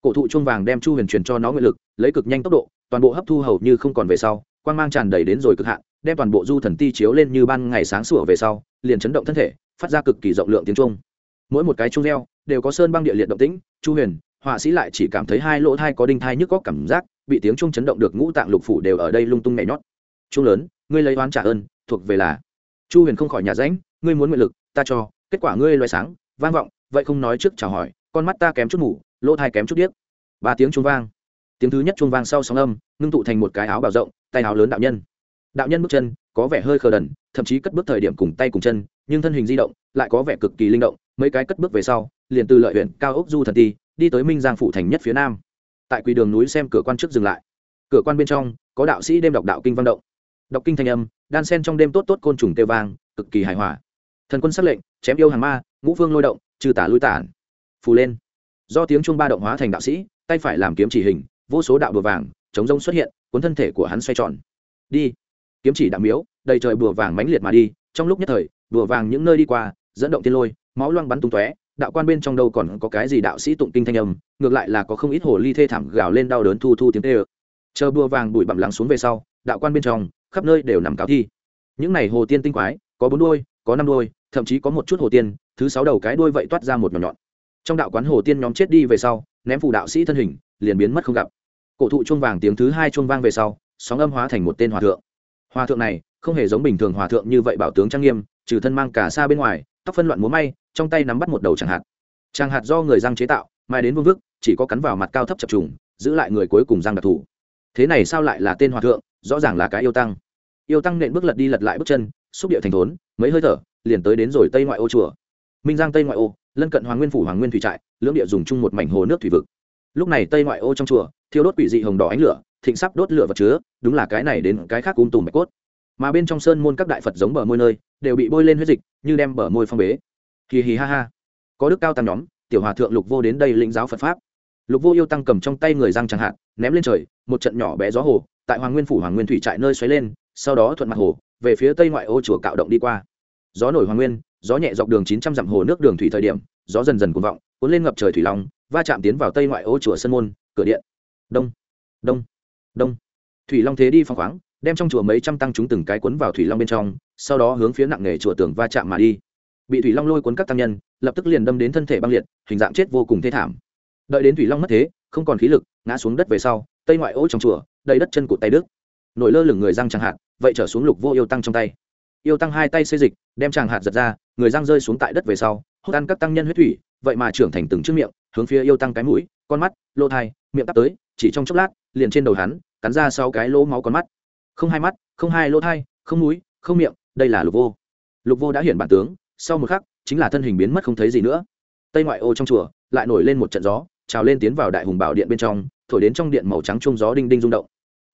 A: Cổ thụ chuông vàng đem chu huyền truyền cho nó nguyện lực, lấy cực nhanh tốc độ, toàn bộ hấp thu hầu như không còn về sau, quang mang tràn đầy đến rồi cực hạn đem toàn bộ du thần ti chiếu lên như ban ngày sáng sủa về sau, liền chấn động thân thể, phát ra cực kỳ rộng lượng tiếng trung mỗi một cái trung reo đều có sơn băng địa liệt động tĩnh, chu huyền, họa sĩ lại chỉ cảm thấy hai lỗ thai có đinh thai nhức có cảm giác, bị tiếng trung chấn động được ngũ tạng lục phủ đều ở đây lung tung nhảy nhót. Trung lớn, ngươi lấy oán trả ơn, thuộc về là. Chu huyền không khỏi nhà ránh, ngươi muốn nguyện lực, ta cho, kết quả ngươi loay sáng, vang vọng, vậy không nói trước chào hỏi, con mắt ta kém chút ngủ lỗ thai kém chút điếc. Ba tiếng chuông vang. Tiếng thứ nhất chuông vang sau sóng âm, ngưng tụ thành một cái áo bào rộng, tay áo lớn đạo nhân đạo nhân bước chân, có vẻ hơi khờ đần, thậm chí cất bước thời điểm cùng tay cùng chân, nhưng thân hình di động, lại có vẻ cực kỳ linh động. Mấy cái cất bước về sau, liền từ lợi huyện cao ốc du thần ti, đi tới minh giang phủ thành nhất phía nam. Tại quỳ đường núi xem cửa quan trước dừng lại. Cửa quan bên trong, có đạo sĩ đêm đọc đạo kinh văn động. Đọc kinh thanh âm, đan sen trong đêm tốt tốt côn trùng tê vang, cực kỳ hài hòa. Thần quân s lệnh, chém yêu hàng ma, ngũ vương lôi động, trừ tả lui tản. Phù lên. Do tiếng chuông ba động hóa thành đạo sĩ, tay phải làm kiếm chỉ hình, vô số đạo bùa vàng, chống rông xuất hiện, cuốn thân thể của hắn xoay tròn. Đi kiếm chỉ đạm miếu, đầy trời bùa vàng mãnh liệt mà đi, trong lúc nhất thời, bùa vàng những nơi đi qua, dẫn động thiên lôi, máu loang bắn tung tóe, đạo quan bên trong đâu còn có cái gì đạo sĩ tụng kinh thanh âm, ngược lại là có không ít hồ ly thê thảm gào lên đau đớn thu thu tiếng tê ơ. Chờ bùa vàng bụi bặm lắng xuống về sau, đạo quan bên trong, khắp nơi đều nằm cáo thi. Những này hồ tiên tinh quái, có bốn đôi có năm đôi thậm chí có một chút hồ tiên, thứ sáu đầu cái đuôi vậy toát ra một nhỏ nhọn. Trong đạo quán hồ tiên nhóm chết đi về sau, ném phủ đạo sĩ thân hình, liền biến mất không gặp. Cổ thụ chuông vàng tiếng thứ hai chuông vang về sau, sóng âm hóa thành một tên hòa thượng hòa thượng này, không hề giống bình thường hòa thượng như vậy bảo tướng trang nghiêm, trừ thân mang cả xa bên ngoài, tóc phân loạn múa may, trong tay nắm bắt một đầu chẳng hạt. Chẳng hạt do người răng chế tạo, mai đến vương vức, chỉ có cắn vào mặt cao thấp chập trùng, giữ lại người cuối cùng răng đặc thù. Thế này sao lại là tên hòa thượng, rõ ràng là cái yêu tăng. Yêu tăng nện bước lật đi lật lại bước chân, xúc địa thành thốn, mấy hơi thở, liền tới đến rồi tây ngoại ô chùa. Minh giang tây ngoại ô, lân cận hoàng nguyên phủ hoàng nguyên thủy trại, lưỡng địa dùng chung một mảnh hồ nước thủy vực. Lúc này tây ngoại ô trong chùa, thiêu đốt quỷ dị hồng đỏ ánh lửa thịnh sắp đốt lửa vật chứa, đúng là cái này đến cái khác um tùm bạch cốt. Mà bên trong sơn môn các đại phật giống bờ môi nơi, đều bị bôi lên huyết dịch, như đem bờ môi phong bế. Hì hì ha ha. Có đức cao tăng nhóm, tiểu hòa thượng lục vô đến đây lĩnh giáo phật pháp. Lục vô yêu tăng cầm trong tay người răng chẳng hạn, ném lên trời, một trận nhỏ bé gió hồ, tại hoàng nguyên phủ hoàng nguyên thủy trại nơi xoáy lên, sau đó thuận mặt hồ, về phía tây ngoại ô chùa cạo động đi qua. Gió nổi hoàng nguyên, gió nhẹ dọc đường chín trăm dặm hồ nước đường thủy thời điểm, gió dần dần cuồn vọng, cuốn lên ngập trời thủy long, va chạm tiến vào tây ngoại ô chùa sân môn, cửa điện. Đông đông đông. Thủy long thế đi phong khoáng, đem trong chùa mấy trăm tăng chúng từng cái cuốn vào thủy long bên trong, sau đó hướng phía nặng nghề chùa tường va chạm mà đi. Bị thủy long lôi cuốn các tăng nhân, lập tức liền đâm đến thân thể băng liệt, hình dạng chết vô cùng thê thảm. Đợi đến thủy long mất thế, không còn khí lực, ngã xuống đất về sau, tây ngoại ô trong chùa, đầy đất chân cụt tay đức nổi lơ lửng người răng chẳng hạt vậy trở xuống lục vô yêu tăng trong tay. Yêu tăng hai tay xê dịch, đem chàng hạt giật ra, người răng rơi xuống tại đất về sau hốt ăn các tăng nhân huyết thủy, vậy mà trưởng thành từng chiếc miệng, hướng phía yêu tăng cái mũi, con mắt, lỗ thai, miệng tắt tới, chỉ trong chốc lát liền trên đầu hắn, cắn ra sau cái lỗ máu con mắt. Không hai mắt, không hai lỗ thai, không mũi, không miệng, đây là lục vô. Lục vô đã hiển bản tướng, sau một khắc, chính là thân hình biến mất không thấy gì nữa. Tây ngoại ô trong chùa, lại nổi lên một trận gió, trào lên tiến vào đại hùng bảo điện bên trong, thổi đến trong điện màu trắng chung gió đinh đinh rung động.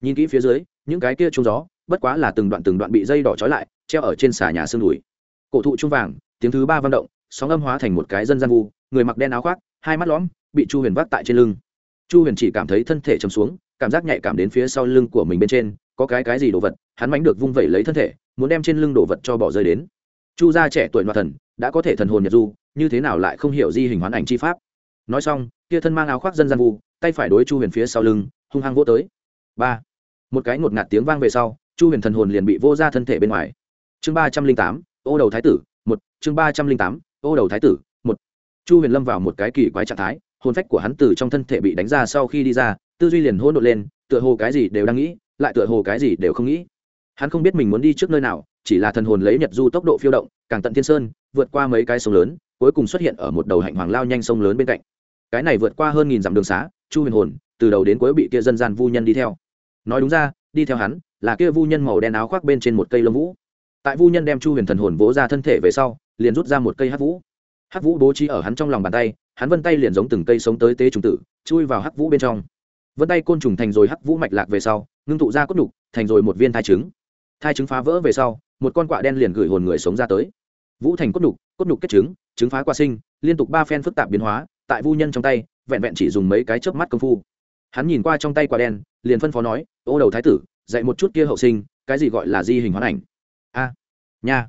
A: Nhìn kỹ phía dưới, những cái kia chung gió, bất quá là từng đoạn từng đoạn bị dây đỏ trói lại, treo ở trên xà nhà xương đùi cổ thụ trung vàng, tiếng thứ ba vang động, sóng âm hóa thành một cái dân gian vu, người mặc đen áo khoác, hai mắt lõm, bị chu huyền vác tại trên lưng. Chu huyền chỉ cảm thấy thân thể chầm xuống cảm giác nhạy cảm đến phía sau lưng của mình bên trên, có cái cái gì đồ vật, hắn mánh được vung vẩy lấy thân thể, muốn đem trên lưng đồ vật cho bỏ rơi đến. Chu gia trẻ tuổi loạt thần, đã có thể thần hồn nhật du, như thế nào lại không hiểu di hình hoán ảnh chi pháp? Nói xong, kia thân mang áo khoác dân gian vu, tay phải đối chu huyền phía sau lưng, hung hăng vỗ tới. Ba. Một cái ngột ngạt tiếng vang về sau, chu huyền thần hồn liền bị vô ra thân thể bên ngoài. Chương ba trăm linh tám, ô đầu thái tử, một. Chương ba trăm linh tám, ô đầu thái tử, một. Chu huyền lâm vào một cái kỳ quái trạng thái, hồn phách của hắn từ trong thân thể bị đánh ra sau khi đi ra tư duy liền hỗn độn lên, tựa hồ cái gì đều đang nghĩ, lại tựa hồ cái gì đều không nghĩ. Hắn không biết mình muốn đi trước nơi nào, chỉ là thần hồn lấy nhật du tốc độ phiêu động, càng tận thiên sơn, vượt qua mấy cái sông lớn, cuối cùng xuất hiện ở một đầu hạnh hoàng lao nhanh sông lớn bên cạnh. Cái này vượt qua hơn nghìn dặm đường xá, chu huyền hồn, từ đầu đến cuối bị kia dân gian vu nhân đi theo. Nói đúng ra, đi theo hắn, là kia vu nhân màu đen áo khoác bên trên một cây lông vũ. Tại vu nhân đem chu huyền thần hồn vỗ ra thân thể về sau, liền rút ra một cây hắc vũ. Hắc vũ bố trí ở hắn trong lòng bàn tay, hắn vân tay liền giống từng cây sống tới tế trùng tử, chui vào hắc vũ bên trong vân tay côn trùng thành rồi hắc vũ mạch lạc về sau ngưng tụ ra cốt đục thành rồi một viên thai trứng thai trứng phá vỡ về sau một con quạ đen liền gửi hồn người sống ra tới vũ thành cốt đục cốt đục kết trứng trứng phá qua sinh liên tục ba phen phức tạp biến hóa tại vu nhân trong tay vẹn vẹn chỉ dùng mấy cái chớp mắt công phu hắn nhìn qua trong tay quả đen liền phân phó nói ô đầu thái tử dạy một chút kia hậu sinh cái gì gọi là di hình hoán ảnh a nha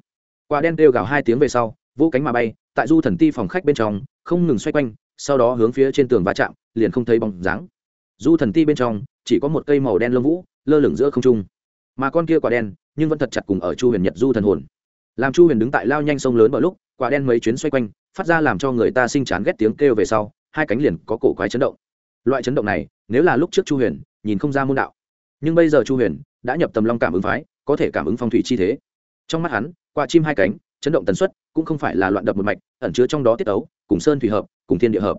A: quả đen kêu gào hai tiếng về sau vỗ cánh mà bay tại du thần ti phòng khách bên trong không ngừng xoay quanh sau đó hướng phía trên tường va chạm liền không thấy bóng dáng du thần ti bên trong, chỉ có một cây màu đen lông vũ, lơ lửng giữa không trung. Mà con kia quả đen, nhưng vẫn thật chặt cùng ở chu huyền nhật du thần hồn. Làm chu huyền đứng tại lao nhanh sông lớn bởi lúc, quả đen mấy chuyến xoay quanh, phát ra làm cho người ta sinh chán ghét tiếng kêu về sau, hai cánh liền có cổ quái chấn động. Loại chấn động này, nếu là lúc trước chu huyền, nhìn không ra môn đạo. Nhưng bây giờ chu huyền đã nhập tầm long cảm ứng phái, có thể cảm ứng phong thủy chi thế. Trong mắt hắn, quả chim hai cánh, chấn động tần suất cũng không phải là loạn đập một mạch, ẩn chứa trong đó tiết ấu cùng sơn thủy hợp, cùng thiên địa hợp.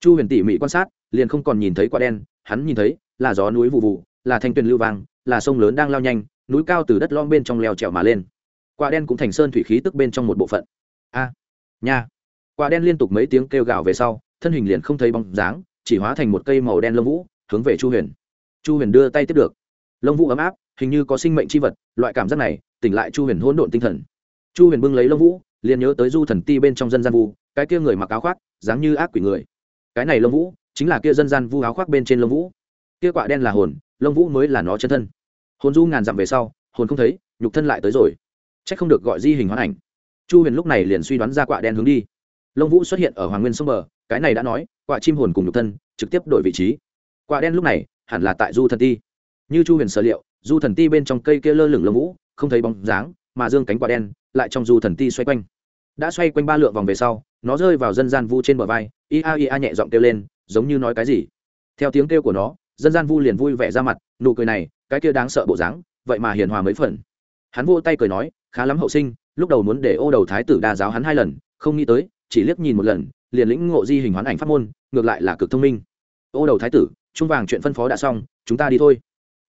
A: Chu huyền tỉ mỉ quan sát, liền không còn nhìn thấy quả đen hắn nhìn thấy, là gió núi vụ vụ là thanh tuyền lưu vang, là sông lớn đang lao nhanh, núi cao từ đất lom bên trong leo trèo mà lên. Quả đen cũng thành sơn thủy khí tức bên trong một bộ phận. A, nha. Quả đen liên tục mấy tiếng kêu gào về sau, thân hình liền không thấy bóng dáng, chỉ hóa thành một cây màu đen lông vũ, hướng về chu huyền. Chu huyền đưa tay tiếp được. Lông vũ ấm áp, hình như có sinh mệnh c h i vật, loại cảm giác này, tỉnh lại chu huyền hỗn độn tinh thần. Chu huyền bưng lấy lông vũ, liền nhớ tới du thần ti bên trong dân gian vu, cái kia người mặc áo khoác, dáng như ác quỷ người. Cái này lông vũ chính là kia dân gian vu áo khoác bên trên lông vũ. Kia quạ đen là hồn, lông vũ mới là nó chân thân. Hồn du ngàn dặm về sau, hồn không thấy, nhục thân lại tới rồi. C h ắ c không được gọi di hình hoán ảnh. Chu huyền lúc này liền suy đoán ra quạ đen hướng đi. Lông vũ xuất hiện ở hoàng nguyên sông bờ, cái này đã nói quạ chim hồn cùng nhục thân, trực tiếp đổi vị trí. Quạ đen lúc này, hẳn là tại du thần ti. Như chu huyền sở liệu, du thần ti bên trong cây kia lơ lửng lông vũ, không thấy bóng dáng, mà dương cánh quả đen lại trong du thần ti xoay quanh. Đã xoay quanh ba lượng vòng về sau, nó rơi vào dân gian vu trên bờ vai ia ia nhẹ giọng kêu lên giống như nói cái gì. Theo tiếng kêu của nó, dân gian vu liền vui vẻ ra mặt, nụ cười này, cái kia đáng sợ bộ dáng, vậy mà hiền hòa mấy phần. Hắn vô tay cười nói, khá lắm hậu sinh, lúc đầu muốn để ô đầu thái tử đa giáo hắn hai lần, không nghĩ tới, chỉ liếc nhìn một lần, liền lĩnh ngộ di hình hoán ảnh pháp môn, ngược lại là cực thông minh. Ô đầu thái tử, trung vàng chuyện phân phó đã xong, chúng ta đi thôi.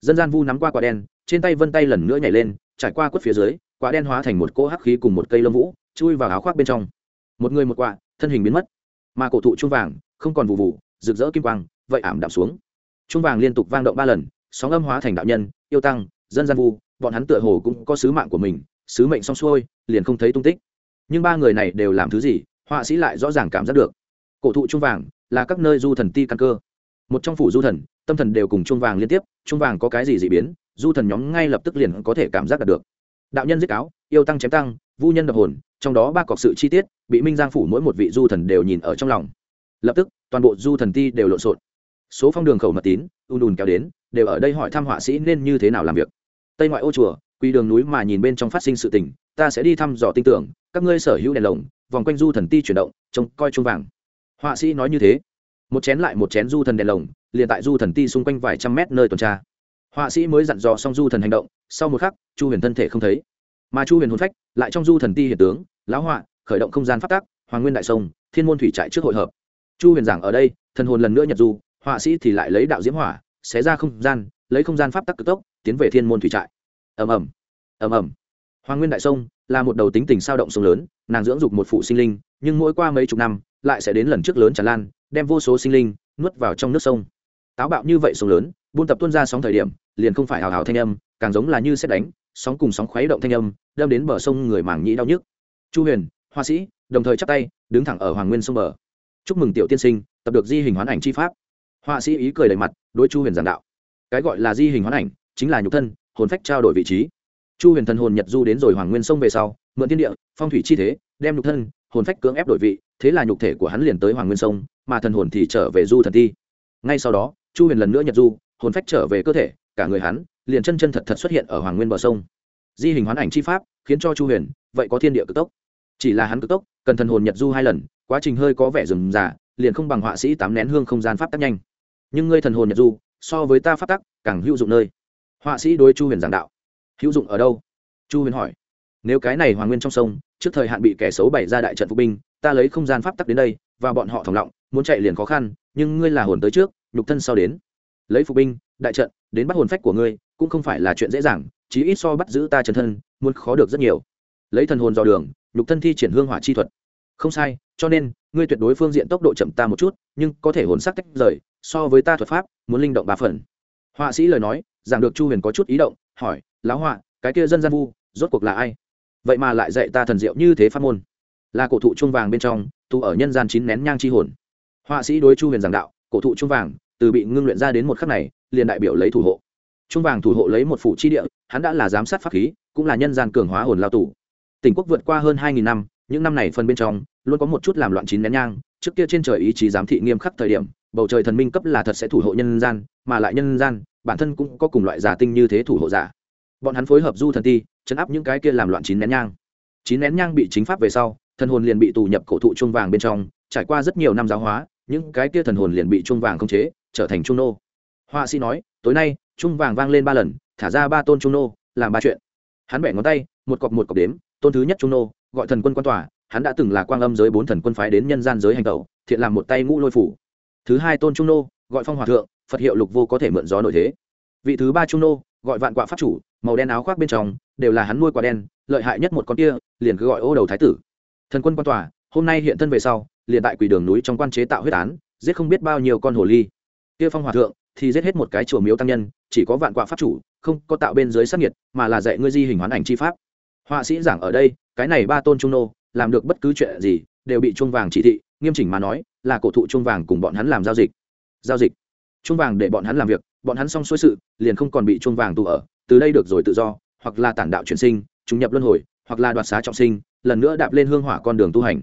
A: Dân gian vu nắm qua quả đen, trên tay vân tay lần nữa nhảy lên, trải qua quất phía dưới, quả đen hóa thành một cỗ hắc khí cùng một cây lông vũ, chui vào áo khoác bên trong. Một người một quạ, thân hình biến mất, mà cổ thụ trung vàng, không còn vụ vụ rực rỡ kim quang, vậy ảm đạm xuống. Trung vàng liên tục vang động ba lần, sóng âm hóa thành đạo nhân, yêu tăng, dân gian vu, bọn hắn tựa hồ cũng có sứ mạng của mình, sứ mệnh xong xuôi, liền không thấy tung tích. Nhưng ba người này đều làm thứ gì, họa sĩ lại rõ ràng cảm giác được. Cổ thụ trung vàng là các nơi du thần ti căn cơ. Một trong phủ du thần, tâm thần đều cùng chuông vàng liên tiếp, chuông vàng có cái gì dị biến, du thần nhóm ngay lập tức liền có thể cảm giác được. Đạo nhân giết áo, yêu tăng chém tăng, vu nhân đập hồn, trong đó ba cọc sự chi tiết, bị minh giang phủ mỗi một vị du thần đều nhìn ở trong lòng. Lập tức toàn bộ du thần ti đều lộn xộn. Số phong đường khẩu mật tín, ùn ùn kéo đến, đều ở đây hỏi thăm họa sĩ nên như thế nào làm việc. Tây ngoại ô chùa quy đường núi mà nhìn bên trong phát sinh sự tình, ta sẽ đi thăm dò tin tưởng, các ngươi sở hữu đèn lồng, vòng quanh du thần ti chuyển động, trông coi chuông vàng. Họa sĩ nói như thế. Một chén lại một chén du thần đèn lồng, liền tại du thần ti xung quanh vài trăm mét nơi tuần tra. Họa sĩ mới dặn dò xong du thần hành động, sau một khắc, chu huyền thân thể không thấy. Mà chu huyền hồn phách, lại trong du thần ti hiện tướng, lão họa, khởi động không gian phát tác hoàng nguyên đại sông, thiên môn thủy trại trước hội hợp chu huyền giảng ở đây, thần hồn lần nữa nhật du, họa sĩ thì lại lấy đạo diễm hỏa, xé ra không gian, lấy không gian pháp tắc cực tốc, tiến về thiên môn thủy trại. Ầm ầm ầm ầm. Hoàng nguyên đại sông là một đầu tính tình sao động sông lớn, nàng dưỡng dục một phụ sinh linh, nhưng mỗi qua mấy chục năm, lại sẽ đến lần trước lớn tràn lan, đem vô số sinh linh nuốt vào trong nước sông. Táo bạo như vậy sông lớn, buôn tập tuôn ra sóng thời điểm, liền không phải hào hào thanh âm, càng giống là như xét đánh, sóng cùng sóng khuấy động thanh âm, đâm đến bờ sông người mảng nhĩ đau nhức. Chu huyền hoa sĩ, đồng thời chắp tay, đứng thẳng ở hoàng nguyên sông bờ chúc mừng tiểu tiên sinh, tập được di hình hoán ảnh chi pháp. Họa sĩ ý cười đầy mặt, đối chu huyền giảng đạo. Cái gọi là di hình hoán ảnh, chính là nhục thân, hồn phách trao đổi vị trí. Chu huyền thần hồn nhật du đến rồi hoàng nguyên sông về sau, mượn thiên địa, phong thủy chi thế, đem nhục thân, hồn phách cưỡng ép đổi vị, thế là nhục thể của hắn liền tới hoàng nguyên sông, mà thần hồn thì trở về du thần ti. Ngay sau đó, chu huyền lần nữa nhật du, hồn phách trở về cơ thể, cả người hắn liền chân chân thật thật xuất hiện ở hoàng nguyên bờ sông. Di hình hoán ảnh chi pháp khiến cho chu huyền, vậy có thiên địa cực tốc. Chỉ là hắn cực tốc, cần thần hồn nhật du hai lần quá trình hơi có vẻ rườm rà, liền không bằng họa sĩ tám nén hương không gian pháp tắc nhanh. Nhưng ngươi thần hồn nhật du so với ta pháp tắc càng hữu dụng nơi. Họa sĩ đối chu huyền giảng đạo. Hữu dụng ở đâu? Chu huyền hỏi. Nếu cái này hoàng nguyên trong sông trước thời hạn bị kẻ xấu bày ra đại trận phục binh ta lấy không gian pháp tắc đến đây và bọn họ thòng lọng muốn chạy liền khó khăn nhưng ngươi là hồn tới trước nhục thân sau đến. Lấy phục binh đại trận đến bắt hồn phách của ngươi cũng không phải là chuyện dễ dàng chí ít so bắt giữ ta chân thân muốn khó được rất nhiều. Lấy thần hồn dò đường nhục thân thi triển hương hỏa chi thuật không sai, cho nên, ngươi tuyệt đối phương diện tốc độ chậm ta một chút, nhưng có thể hồn sắc tách rời, so với ta thuật pháp, muốn linh động ba phần. Họa sĩ lời nói, giảng được chu huyền có chút ý động, hỏi, lão họa, cái kia dân gian vu, rốt cuộc là ai? Vậy mà lại dạy ta thần diệu như thế pháp môn. Là cổ thụ chuông vàng bên trong, tu ở nhân gian chín nén nhang chi hồn. Họa sĩ đối chu huyền giảng đạo, cổ thụ chuông vàng, từ bị ngưng luyện ra đến một khắc này, liền đại biểu lấy thủ hộ. Chuông vàng thủ hộ lấy một phủ chi địa, hắn đã là giám sát pháp khí, cũng là nhân gian cường hóa hồn lao tù. Tỉnh quốc vượt qua hơn hai nghìn năm những năm này phần bên trong, luôn có một chút làm loạn chín nén nhang, trước kia trên trời ý chí giám thị nghiêm khắc thời điểm, bầu trời thần minh cấp là thật sẽ thủ hộ nhân gian, mà lại nhân gian, bản thân cũng có cùng loại giả tinh như thế thủ hộ giả. Bọn hắn phối hợp du thần ti, chấn áp những cái kia làm loạn chín nén nhang. Chín nén nhang bị chính pháp về sau, thần hồn liền bị tù nhập cổ thụ chuông vàng bên trong, trải qua rất nhiều năm giáo hóa, những cái kia thần hồn liền bị chuông vàng khống chế, trở thành trung nô. Họa sĩ nói, tối nay, chuông vàng vang lên ba lần, thả ra ba tôn trung nô, làm ba chuyện. Hắn bẻ ngón tay, một cọc một cọc đếm, tôn thứ nhất trung nô gọi thần quân quan tòa, hắn đã từng là quang âm giới bốn thần quân phái đến nhân gian giới hành tẩu, thiện làm một tay ngũ lôi phủ. Thứ hai tôn trung nô, gọi phong hòa thượng, phật hiệu lục vô có thể mượn gió nổi thế. Vị thứ ba trung nô, gọi vạn quạ pháp chủ, màu đen áo khoác bên trong, đều là hắn nuôi quả đen, lợi hại nhất một con kia, liền cứ gọi ô đầu thái tử. Thần quân quan tòa, hôm nay hiện thân về sau, liền tại quỷ đường núi trong quan chế tạo huyết án, giết không biết bao nhiêu con hồ ly. Kia phong hòa thượng, thì giết hết một cái chùa miếu tăng nhân, chỉ có vạn quạ pháp chủ, không có tạo bên dưới sát nhiệt mà là dạy ngươi di hình hoán ảnh chi pháp họa sĩ giảng ở đây, cái này ba tôn trung nô, làm được bất cứ chuyện gì, đều bị chuông vàng chỉ thị, nghiêm chỉnh mà nói, là cổ thụ chuông vàng cùng bọn hắn làm giao dịch. Giao dịch. Chuông vàng để bọn hắn làm việc, bọn hắn xong xuôi sự, liền không còn bị chuông vàng tù ở, từ đây được rồi tự do, hoặc là tản đạo chuyển sinh, chúng nhập luân hồi, hoặc là đoạt xá trọng sinh, lần nữa đạp lên hương hỏa con đường tu hành.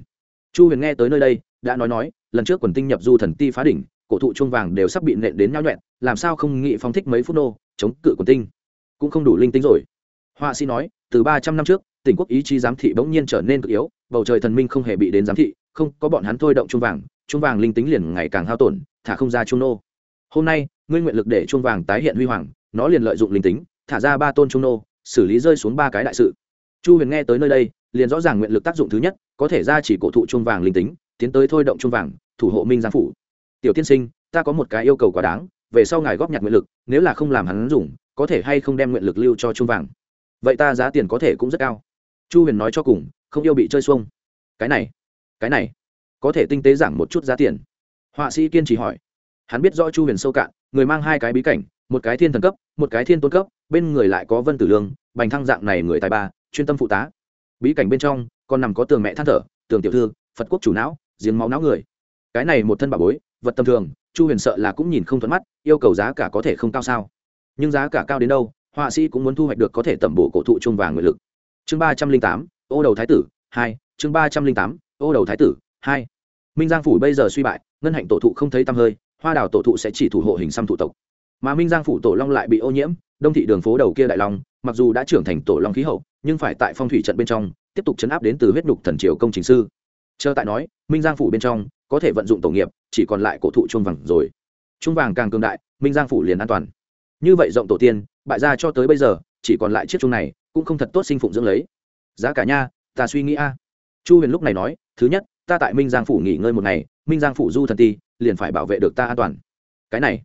A: Chu huyền nghe tới nơi đây, đã nói nói, lần trước quần tinh nhập du thần ti phá đỉnh, cổ thụ chuông vàng đều sắp bị nện đến nhau nhuẹn làm sao không nghĩ phong thích mấy phút nô, chống cự quần tinh. Cũng không đủ linh tính rồi. Họa sĩ nói từ ba trăm năm trước, tỉnh quốc ý chí giám thị bỗng nhiên trở nên cực yếu, bầu trời thần minh không hề bị đến giám thị, không, có bọn hắn thôi động chuông vàng chuông vàng linh tính liền ngày càng hao tổn, thả không ra chuông nô. Hôm nay, ngươi nguyện lực để chuông vàng tái hiện huy hoàng, nó liền lợi dụng linh tính, thả ra ba tôn chuông nô, xử lý rơi xuống ba cái đại sự. Chu huyền nghe tới nơi đây, liền rõ ràng nguyện lực tác dụng thứ nhất, có thể ra chỉ cổ thụ chuông vàng linh tính, tiến tới thôi động chuông vàng, thủ hộ minh giang phủ. Tiểu tiên sinh, ta có một cái yêu cầu quá đáng, về sau ngài góp nhặt nguyện lực, nếu là không làm hắn dùng, có thể hay không đem nguyện lực lưu cho chuông vàng? Vậy ta giá tiền có thể cũng rất cao. Chu huyền nói cho cùng, không yêu bị chơi xuông. Cái này cái này, có thể tinh tế giảm một chút giá tiền. Họa sĩ kiên trì hỏi. Hắn biết rõ chu huyền sâu cạn, người mang hai cái bí cảnh, một cái thiên thần cấp, một cái thiên tôn cấp, bên người lại có vân tử lương, bành thăng dạng này người tài ba, chuyên tâm phụ tá. Bí cảnh bên trong, còn nằm có tường mẹ than thở, tường tiểu thư, phật quốc chủ não, giếng máu não người. Cái này một thân bà bối, vật tầm thường, chu huyền sợ là cũng nhìn không thuận mắt, yêu cầu giá cả có thể không cao sao? Nhưng giá cả cao đến đâu họa sĩ cũng muốn thu hoạch được có thể tẩm bổ cổ thụ chung vàng nguyện lực. Chương ba trăm linh tám, ô đầu thái tử, hai, chương ba trăm linh tám, ô đầu thái tử, hai. Minh giang phủ bây giờ suy bại, ngân hạnh tổ thụ không thấy tăm hơi, hoa đào tổ thụ sẽ chỉ thủ hộ hình xăm thủ tộc. Mà minh giang phủ tổ long lại bị ô nhiễm, đông thị đường phố đầu kia đại long, mặc dù đã trưởng thành tổ long khí hậu, nhưng phải tại phong thủy trận bên trong, tiếp tục chấn áp đến từ huyết nhục thần triều công trình sư. Chờ tại nói, minh giang phủ bên trong, có thể vận dụng tổ nghiệp, chỉ còn lại cổ thụ chuông vàng rồi. Chuông vàng càng cường đại, minh giang phủ liền an toàn như vậy rộng tổ tiên, bại ra cho tới bây giờ, chỉ còn lại chiếc chung này, cũng không thật tốt sinh phụng dưỡng lấy. Giá cả nha, ta suy nghĩ a. Chu huyền lúc này nói, thứ nhất, ta tại minh giang phủ nghỉ ngơi một ngày, minh giang phủ du thần ti, liền phải bảo vệ được ta an toàn. Cái này,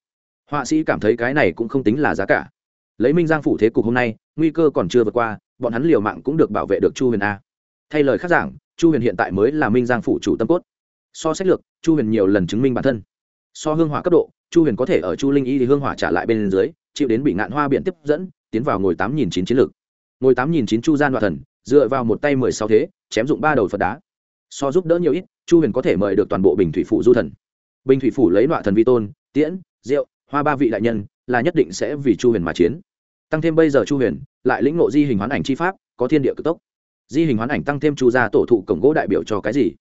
A: họa sĩ cảm thấy cái này cũng không tính là giá cả. Lấy minh giang phủ thế cục hôm nay, nguy cơ còn chưa vượt qua, bọn hắn liều mạng cũng được bảo vệ được chu huyền a. Thay lời khác giảng, chu huyền hiện tại mới là minh giang phủ chủ tâm cốt. So sách lược, chu huyền nhiều lần chứng minh bản thân. So hương hỏa cấp độ, chu huyền có thể ở chu linh y thì hương hỏa trả lại bên dưới chịu đến bị ngạn hoa biển tiếp dẫn, tiến vào ngồi tám nghìn chín chiến lược. Ngồi tám nghìn chín chu gian đoạn thần, dựa vào một tay mười sáu thế, chém dụng ba đầu phật đá. So giúp đỡ nhiều ít, chu huyền có thể mời được toàn bộ bình thủy phủ du thần. Bình thủy phủ lấy đoạn thần vi tôn, tiễn diệu hoa ba vị đại nhân, là nhất định sẽ vì chu huyền mà chiến. Tăng thêm bây giờ chu huyền, lại lĩnh ngộ di hình hoán ảnh chi pháp, có thiên địa cực tốc. Di hình hoán ảnh tăng thêm chu gia tổ thụ cổng gỗ đại biểu cho cái gì?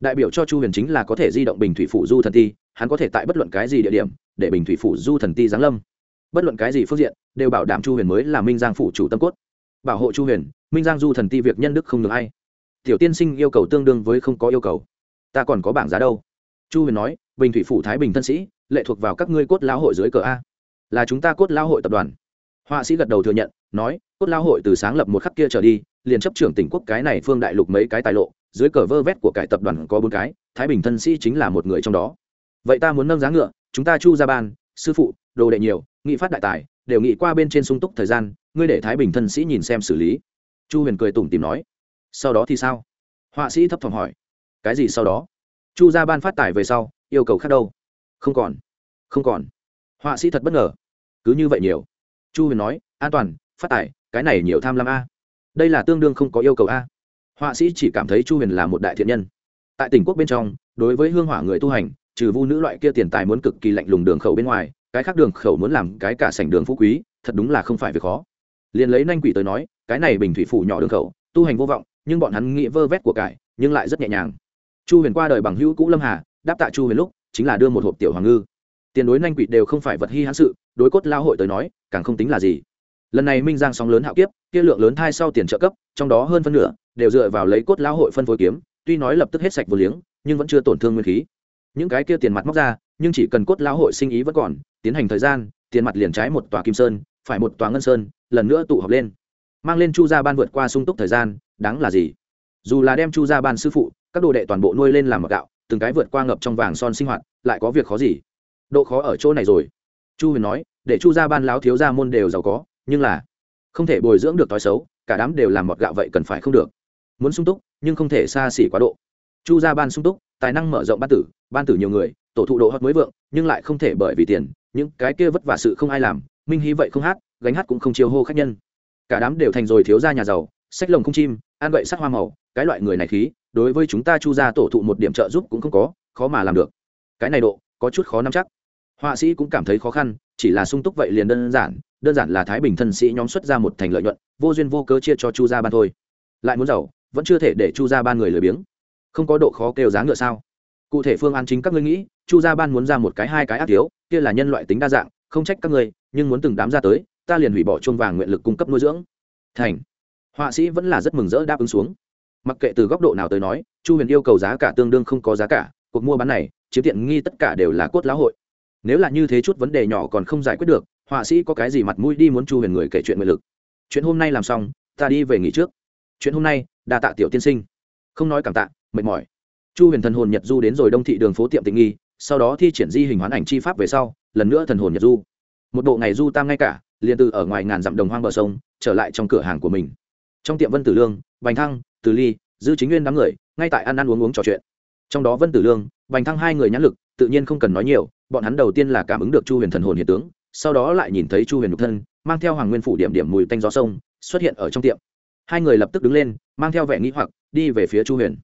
A: Đại biểu cho chu huyền chính là có thể di động bình thủy phủ du thần ti, hắn có thể tại bất luận cái gì địa điểm, để bình thủy phủ du thần ti giáng lâm bất luận cái gì phương diện, đều bảo đảm chu huyền mới là minh giang phủ chủ tâm cốt. Bảo hộ chu huyền, minh giang du thần ti việc nhân đức không được hay tiểu tiên sinh yêu cầu tương đương với không có yêu cầu. Ta còn có bảng giá đâu? Chu huyền nói, bình thủy phủ thái bình thân sĩ, lệ thuộc vào các ngươi cốt lao hội dưới cờ a. Là chúng ta cốt lao hội tập đoàn. Họa sĩ gật đầu thừa nhận, nói, cốt lao hội từ sáng lập một khắc kia trở đi, liền chấp trưởng tỉnh quốc cái này phương đại lục mấy cái tài lộ, dưới cờ vơ vét của cải tập đoàn có bốn cái, thái bình thân sĩ chính là một người trong đó. Vậy ta muốn nâng giá ngựa, chúng ta chu ra ban, sư phụ, đồ đệ nhiều nghị phát đại tài, đều nghị qua bên trên sung túc thời gian, ngươi để thái bình thân sĩ nhìn xem xử lý. Chu huyền cười tủm tìm nói, sau đó thì sao? Họa sĩ thấp thỏm hỏi, cái gì sau đó? Chu ra ban phát tài về sau, yêu cầu khác đâu? Không còn không còn. Họa sĩ thật bất ngờ, cứ như vậy nhiều. Chu huyền nói, an toàn, phát tài, cái này nhiều tham lam a. Đây là tương đương không có yêu cầu a. Họa sĩ chỉ cảm thấy chu huyền là một đại thiện nhân. Tại tỉnh quốc bên trong, đối với hương hỏa người tu hành, trừ vu nữ loại kia tiền tài muốn cực kỳ lạnh lùng đường khẩu bên ngoài cái khác đường khẩu muốn làm cái cả sảnh đường phú quý, thật đúng là không phải việc khó. Liền lấy nhanh quỷ tới nói, cái này bình thủy phủ nhỏ đường khẩu, tu hành vô vọng, nhưng bọn hắn nghĩ vơ vét của cải, nhưng lại rất nhẹ nhàng. Chu huyền qua đời bằng hữu cũ lâm hà, đáp tạ chu huyền lúc, chính là đưa một hộp tiểu hoàng ngư. Tiền đối nhanh quỷ đều không phải vật hy hãn sự, đối cốt lao hội tới nói, càng không tính là gì. Lần này minh giang sóng lớn hạo kiếp, kia lượng lớn thai sau tiền trợ cấp, trong đó hơn phân nửa đều dựa vào lấy cốt lao hội phân phối kiếm, tuy nói lập tức hết sạch vô liếng, nhưng vẫn chưa tổn thương nguyên khí những cái kia tiền mặt móc ra, nhưng chỉ cần cốt lão hội sinh ý vẫn còn, tiến hành thời gian, tiền mặt liền trái một tòa kim sơn, phải một tòa ngân sơn, lần nữa tụ họp lên. Mang lên chu gia ban vượt qua sung túc thời gian, đáng là gì? Dù là đem chu gia ban sư phụ, các đồ đệ toàn bộ nuôi lên làm mặc gạo, từng cái vượt qua ngập trong vàng son sinh hoạt, lại có việc khó gì? Độ khó ở chỗ này rồi. Chu huyền nói, để chu gia ban láo thiếu gia môn đều giàu có, nhưng là không thể bồi dưỡng được thói xấu, cả đám đều làm mọt gạo vậy cần phải không được. Muốn sung túc, nhưng không thể xa xỉ quá độ. Chu gia ban sung túc tài năng mở rộng ban tử ban tử nhiều người, tổ thụ độ hót mới vượng, nhưng lại không thể bởi vì tiền, những cái kia vất vả sự không ai làm, minh hy vậy không hát, gánh hát cũng không chiêu hô khách nhân. Cả đám đều thành rồi thiếu gia nhà giàu, sách lồng không chim, ăn gậy sắc hoa màu, cái loại người này khí, đối với chúng ta chu gia tổ thụ một điểm trợ giúp cũng không có, khó mà làm được. Cái này độ, có chút khó nắm chắc. Họa sĩ cũng cảm thấy khó khăn, chỉ là sung túc vậy liền đơn giản đơn giản là thái bình thân sĩ nhóm xuất ra một thành lợi nhuận, vô duyên vô cớ chia cho chu gia ban thôi. Lại muốn giàu, vẫn chưa thể để chu gia ban người lười biếng không có độ khó kêu giá ngựa sao? Cụ thể phương án chính các ngươi nghĩ, chu gia ban muốn ra một cái hai cái ác thiếu, kia là nhân loại tính đa dạng, không trách các ngươi, nhưng muốn từng đám ra tới, ta liền hủy bỏ chuông vàng nguyện lực cung cấp nuôi dưỡng. Thành. Họa sĩ vẫn là rất mừng rỡ đáp ứng xuống. Mặc kệ từ góc độ nào tới nói, chu huyền yêu cầu giá cả tương đương không có giá cả, cuộc mua bán này, chiếm tiện nghi tất cả đều là cốt lão hội. Nếu là như thế chút vấn đề nhỏ còn không giải quyết được, họa sĩ có cái gì mặt mũi đi muốn chu huyền người kể chuyện nguyện lực. Chuyện hôm nay làm xong, ta đi về nghỉ trước. Chuyện hôm nay, đa tạ tiểu tiên sinh. Không nói cảm tạ mệt mỏi. Chu huyền thần hồn nhật du đến rồi đông thị đường phố tiệm tình nghi, sau đó thi triển di hình hoán ảnh chi pháp về sau, lần nữa thần hồn nhật du. Một bộ ngày du tam ngay cả, liền từ ở ngoài ngàn dặm đồng hoang bờ sông, trở lại trong cửa hàng của mình. Trong tiệm vân tử lương, bành thăng, từ ly, dư chính nguyên đám người, ngay tại ăn ăn uống uống trò chuyện. Trong đó vân tử lương, bành thăng hai người nhãn lực, tự nhiên không cần nói nhiều, bọn hắn đầu tiên là cảm ứng được chu huyền thần hồn hiện tướng, sau đó lại nhìn thấy chu huyền nhục thân, mang theo hoàng nguyên phủ điểm điểm mùi tanh gió sông, xuất hiện ở trong tiệm. Hai người lập tức đứng lên, mang theo vẻ nghĩ hoặc, đi về phía chu huyền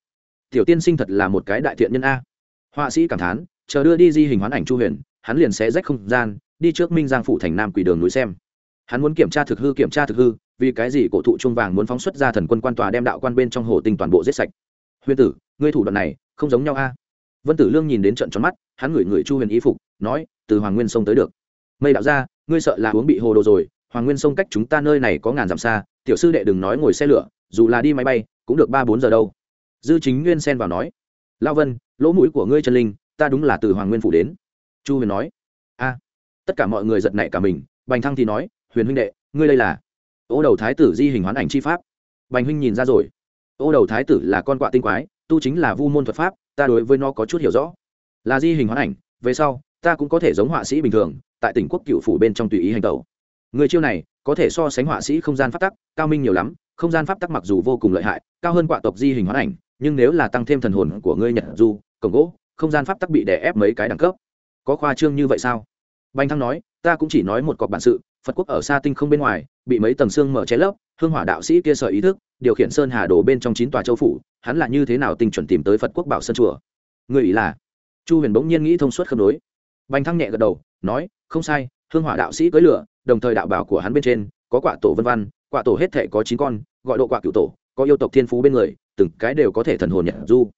A: tiểu tiên sinh thật là một cái đại thiện nhân a. Họa sĩ cảm thán, chờ đưa đi di hình hoán ảnh chu huyền, hắn liền sẽ rách không gian, đi trước minh giang phủ thành nam quỷ đường núi xem. Hắn muốn kiểm tra thực hư, kiểm tra thực hư, vì cái gì cổ thụ chuông vàng muốn phóng xuất ra thần quân quan tòa đem đạo quan bên trong hồ tinh toàn bộ giết sạch. Huyền tử, ngươi thủ đoạn này, không giống nhau a. Vân tử lương nhìn đến trận tròn mắt, hắn ngửi ngửi chu huyền y phục, nói, từ hoàng nguyên sông tới được. Mây đạo ra ngươi sợ là uống bị hồ đồ rồi, hoàng nguyên sông cách chúng ta nơi này có ngàn dặm xa, tiểu sư đệ đừng nói ngồi xe lửa, dù là đi máy bay, cũng được ba bốn giờ đâu dư chính nguyên xen vào nói lao vân, lỗ mũi của ngươi chân linh, ta đúng là từ hoàng nguyên phủ đến. Chu huyền nói, a, tất cả mọi người giật nảy cả mình. Bành thăng thì nói, huyền huynh đệ, ngươi đây là ô đầu thái tử di hình hoán ảnh chi pháp. Bành huynh nhìn ra rồi, ô đầu thái tử là con quạ tinh quái, tu chính là vu môn thuật pháp, ta đối với nó có chút hiểu rõ. Là di hình hoán ảnh, về sau, ta cũng có thể giống họa sĩ bình thường, tại tỉnh quốc cựu phủ bên trong tùy ý hành tẩu. Người chiêu này, có thể so sánh họa sĩ không gian pháp tắc, cao minh nhiều lắm, không gian pháp tắc mặc dù vô cùng lợi hại, cao hơn quạ tộc di hình hoán ảnh nhưng nếu là tăng thêm thần hồn của ngươi nhật du, cổng gỗ, không gian pháp tắc bị đè ép mấy cái đẳng cấp. Có khoa trương như vậy sao? Banh thăng nói, ta cũng chỉ nói một cọc bản sự, phật quốc ở xa tinh không bên ngoài, bị mấy tầng xương mở che lấp, hương hỏa đạo sĩ kia sợ ý thức, điều khiển sơn hà đổ bên trong chín tòa châu phủ, hắn là như thế nào tinh chuẩn tìm tới phật quốc bảo sơn chùa? Người ý là, chu huyền bỗng nhiên nghĩ thông suốt khớp đối bành thăng nhẹ gật đầu, nói, không sai, hương hỏa đạo sĩ cưỡi lửa, đồng thời đạo bảo của hắn bên trên, có quả tổ vân văn, quả tổ hết thể có chín con, gọi độ quả cựu tổ, có yêu tộc thiên phú bên người từng cái đều có thể thần hồn nhận du.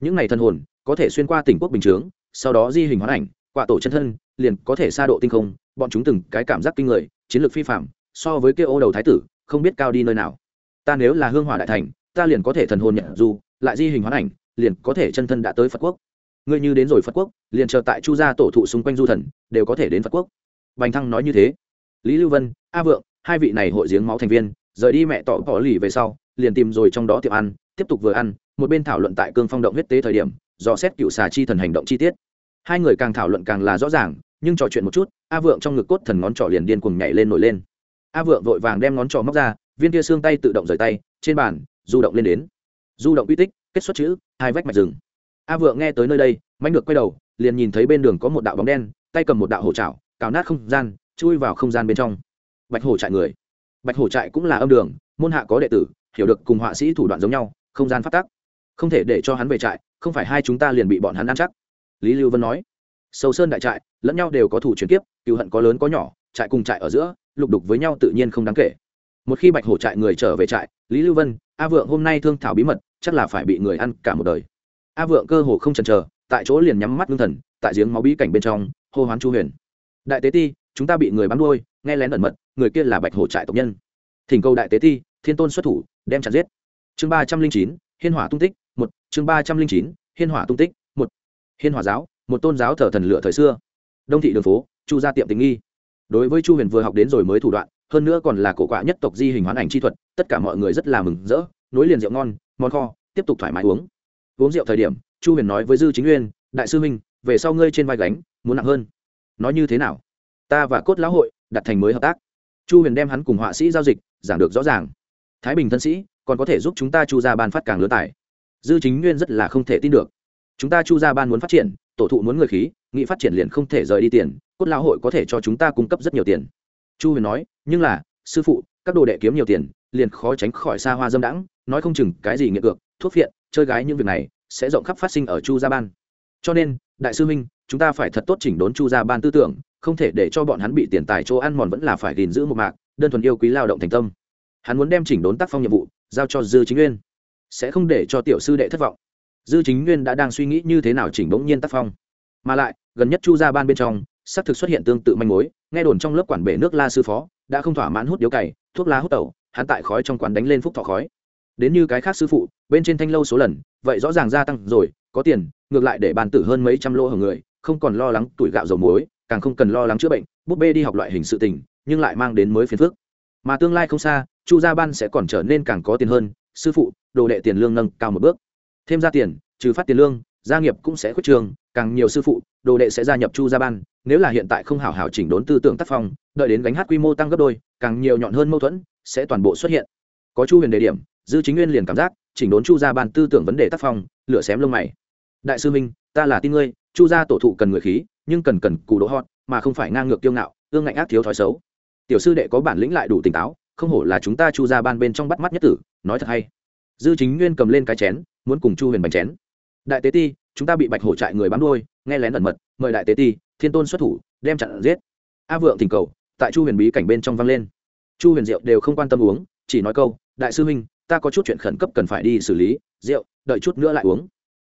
A: Những này thần hồn có thể xuyên qua tỉnh quốc bình chướng, sau đó di hình hoán ảnh quả tổ chân thân, liền có thể xa độ tinh không, bọn chúng từng cái cảm giác kinh người, chiến lược phi phạm so với kia ô đầu thái tử, không biết cao đi nơi nào. Ta nếu là hương hỏa đại thành, ta liền có thể thần hồn nhận du, lại di hình hoán ảnh, liền có thể chân thân đã tới phật quốc. Ngươi như đến rồi phật quốc, liền chờ tại chu gia tổ thụ xung quanh du thần, đều có thể đến phật quốc. Bành thăng nói như thế. Lý lưu vân, a vượng, hai vị này hội giếng máu thành viên, rời đi mẹ tỏ bỏ lì về sau, liền tìm rồi trong đó tiệm ăn tiếp tục vừa ăn, một bên thảo luận tại cương phong động huyết tế thời điểm, dò xét cựu xà chi thần hành động chi tiết. Hai người càng thảo luận càng là rõ ràng, nhưng trò chuyện một chút, a vượng trong ngực cốt thần ngón trỏ liền điên cuồng nhảy lên nổi lên. A vượng vội vàng đem ngón trỏ móc ra, viên kia xương tay tự động rời tay, trên bàn, du động lên đến. Du động uy tích, kết xuất chữ, hai vách mạch rừng. A vượng nghe tới nơi đây mạnh được quay đầu, liền nhìn thấy bên đường có một đạo bóng đen, tay cầm một đạo hổ trảo cào nát không gian, chui vào không gian bên trong. Bạch hổ trại người. Bạch hổ trại cũng là âm đường, môn hạ có đệ tử, hiểu được cùng họa sĩ thủ đoạn giống nhau không gian phát tắc. Không thể để cho hắn về trại, không phải hai chúng ta liền bị bọn hắn ăn chắc. Lý lưu vân nói. Sâu sơn đại trại, lẫn nhau đều có thủ chuyển kiếp cựu hận có lớn có nhỏ, trại cùng trại ở giữa, lục đục với nhau tự nhiên không đáng kể. Một khi bạch hổ trại người trở về trại, lý lưu vân, a vượng hôm nay thương thảo bí mật, chắc là phải bị người ăn cả một đời. A vượng cơ hồ không chần chờ, tại chỗ liền nhắm mắt ngưng thần, tại giếng máu bí cảnh bên trong, hô hoán chu huyền. Đại tế ti, chúng ta bị người bắn đuôi, nghe lén ẩn mật, người kia là bạch hổ trại tộc nhân. Thỉnh cầu đại tế ti, thiên tôn xuất thủ, đem chặt giết chương ba trăm linh chín, hiên hỏa tung tích, một. Chương ba trăm linh chín, hiên hỏa tung tích, một. Hiên hỏa giáo, một tôn giáo thờ thần lửa thời xưa. Đông thị đường phố, chu gia tiệm tình nghi. Đối với chu huyền vừa học đến rồi mới thủ đoạn, hơn nữa còn là cổ quạ nhất tộc di hình hoán ảnh chi thuật, tất cả mọi người rất là mừng rỡ, nối liền rượu ngon, món kho, tiếp tục thoải mái uống. Uống rượu thời điểm, chu huyền nói với dư chính uyên, đại sư minh về sau ngươi trên vai gánh, muốn nặng hơn. Nói như thế nào? Ta và cốt lão hội đặt thành mới hợp tác. Chu huyền đem hắn cùng họa sĩ giao dịch, giảng được rõ ràng. Thái bình thân sĩ còn có thể giúp chúng ta chu ra ban phát càng lớn tài. Dư chính nguyên rất là không thể tin được. Chúng ta chu ra ban muốn phát triển, tổ thụ muốn người khí, nghị phát triển liền không thể rời đi tiền, cốt lão hội có thể cho chúng ta cung cấp rất nhiều tiền. Chu huyền nói, nhưng là, sư phụ, các đồ đệ kiếm nhiều tiền, liền khó tránh khỏi xa hoa dâm đãng, nói không chừng cái gì nghiện cược, thuốc phiện, chơi gái những việc này, sẽ rộng khắp phát sinh ở chu gia ban. Cho nên, đại sư minh chúng ta phải thật tốt chỉnh đốn chu gia ban tư tưởng, không thể để cho bọn hắn bị tiền tài chỗ ăn mòn vẫn là phải gìn giữ một mạc, đơn thuần yêu quý lao động thành tâm. Hắn muốn đem chỉnh đốn tác phong nhiệm vụ giao cho dư chính nguyên. Sẽ không để cho tiểu sư đệ thất vọng. Dư chính nguyên đã đang suy nghĩ như thế nào chỉnh bỗng nhiên tác phong. Mà lại, gần nhất chu gia ban bên trong, xác thực xuất hiện tương tự manh mối, nghe đồn trong lớp quản bể nước la sư phó đã không thỏa mãn hút điếu cày, thuốc lá hút tẩu, hắn tại khói trong quán đánh lên phúc thọ khói. Đến như cái khác sư phụ, bên trên thanh lâu số lần, vậy rõ ràng gia tăng rồi, có tiền, ngược lại để bàn tử hơn mấy trăm lô hở người, không còn lo lắng tuổi gạo dầu muối, càng không cần lo lắng chữa bệnh, búp bê đi học loại hình sự tình, nhưng lại mang đến mới phiền phức. Mà tương lai không xa chu gia ban sẽ còn trở nên càng có tiền hơn, sư phụ, đồ đệ tiền lương nâng cao một bước. Thêm ra tiền, trừ phát tiền lương, gia nghiệp cũng sẽ khuyết trường, càng nhiều sư phụ, đồ đệ sẽ gia nhập chu gia ban. Nếu là hiện tại không hảo hảo chỉnh đốn tư tưởng tác phong, đợi đến gánh hát quy mô tăng gấp đôi, càng nhiều nhọn hơn mâu thuẫn sẽ toàn bộ xuất hiện. Có chu huyền đề điểm, dư chính nguyên liền cảm giác, chỉnh đốn chu gia ban tư tưởng vấn đề tác phong, lửa xém lông mày. Đại sư minh, ta là tin ngươi, chu gia tổ thụ cần người khí, nhưng cần cần cù đỗ hot, mà không phải ngang ngược kiêu ngạo, ương ngạnh ác thiếu thói xấu. Tiểu sư đệ có bản lĩnh lại đủ tỉnh táo không hổ là chúng ta chu ra ban bên trong bắt mắt nhất tử, nói thật hay. Dư chính nguyên cầm lên cái chén, muốn cùng chu huyền bánh chén. Đại tế ti, chúng ta bị bạch hổ trại người bám đuôi, nghe lén ẩn mật, mời đại tế ti, thiên tôn xuất thủ, đem chặn giết. A vượng thỉnh cầu, tại chu huyền bí cảnh bên trong vang lên. Chu huyền diệu đều không quan tâm uống, chỉ nói câu, đại sư huynh, ta có chút chuyện khẩn cấp cần phải đi xử lý, rượu, đợi chút nữa lại uống.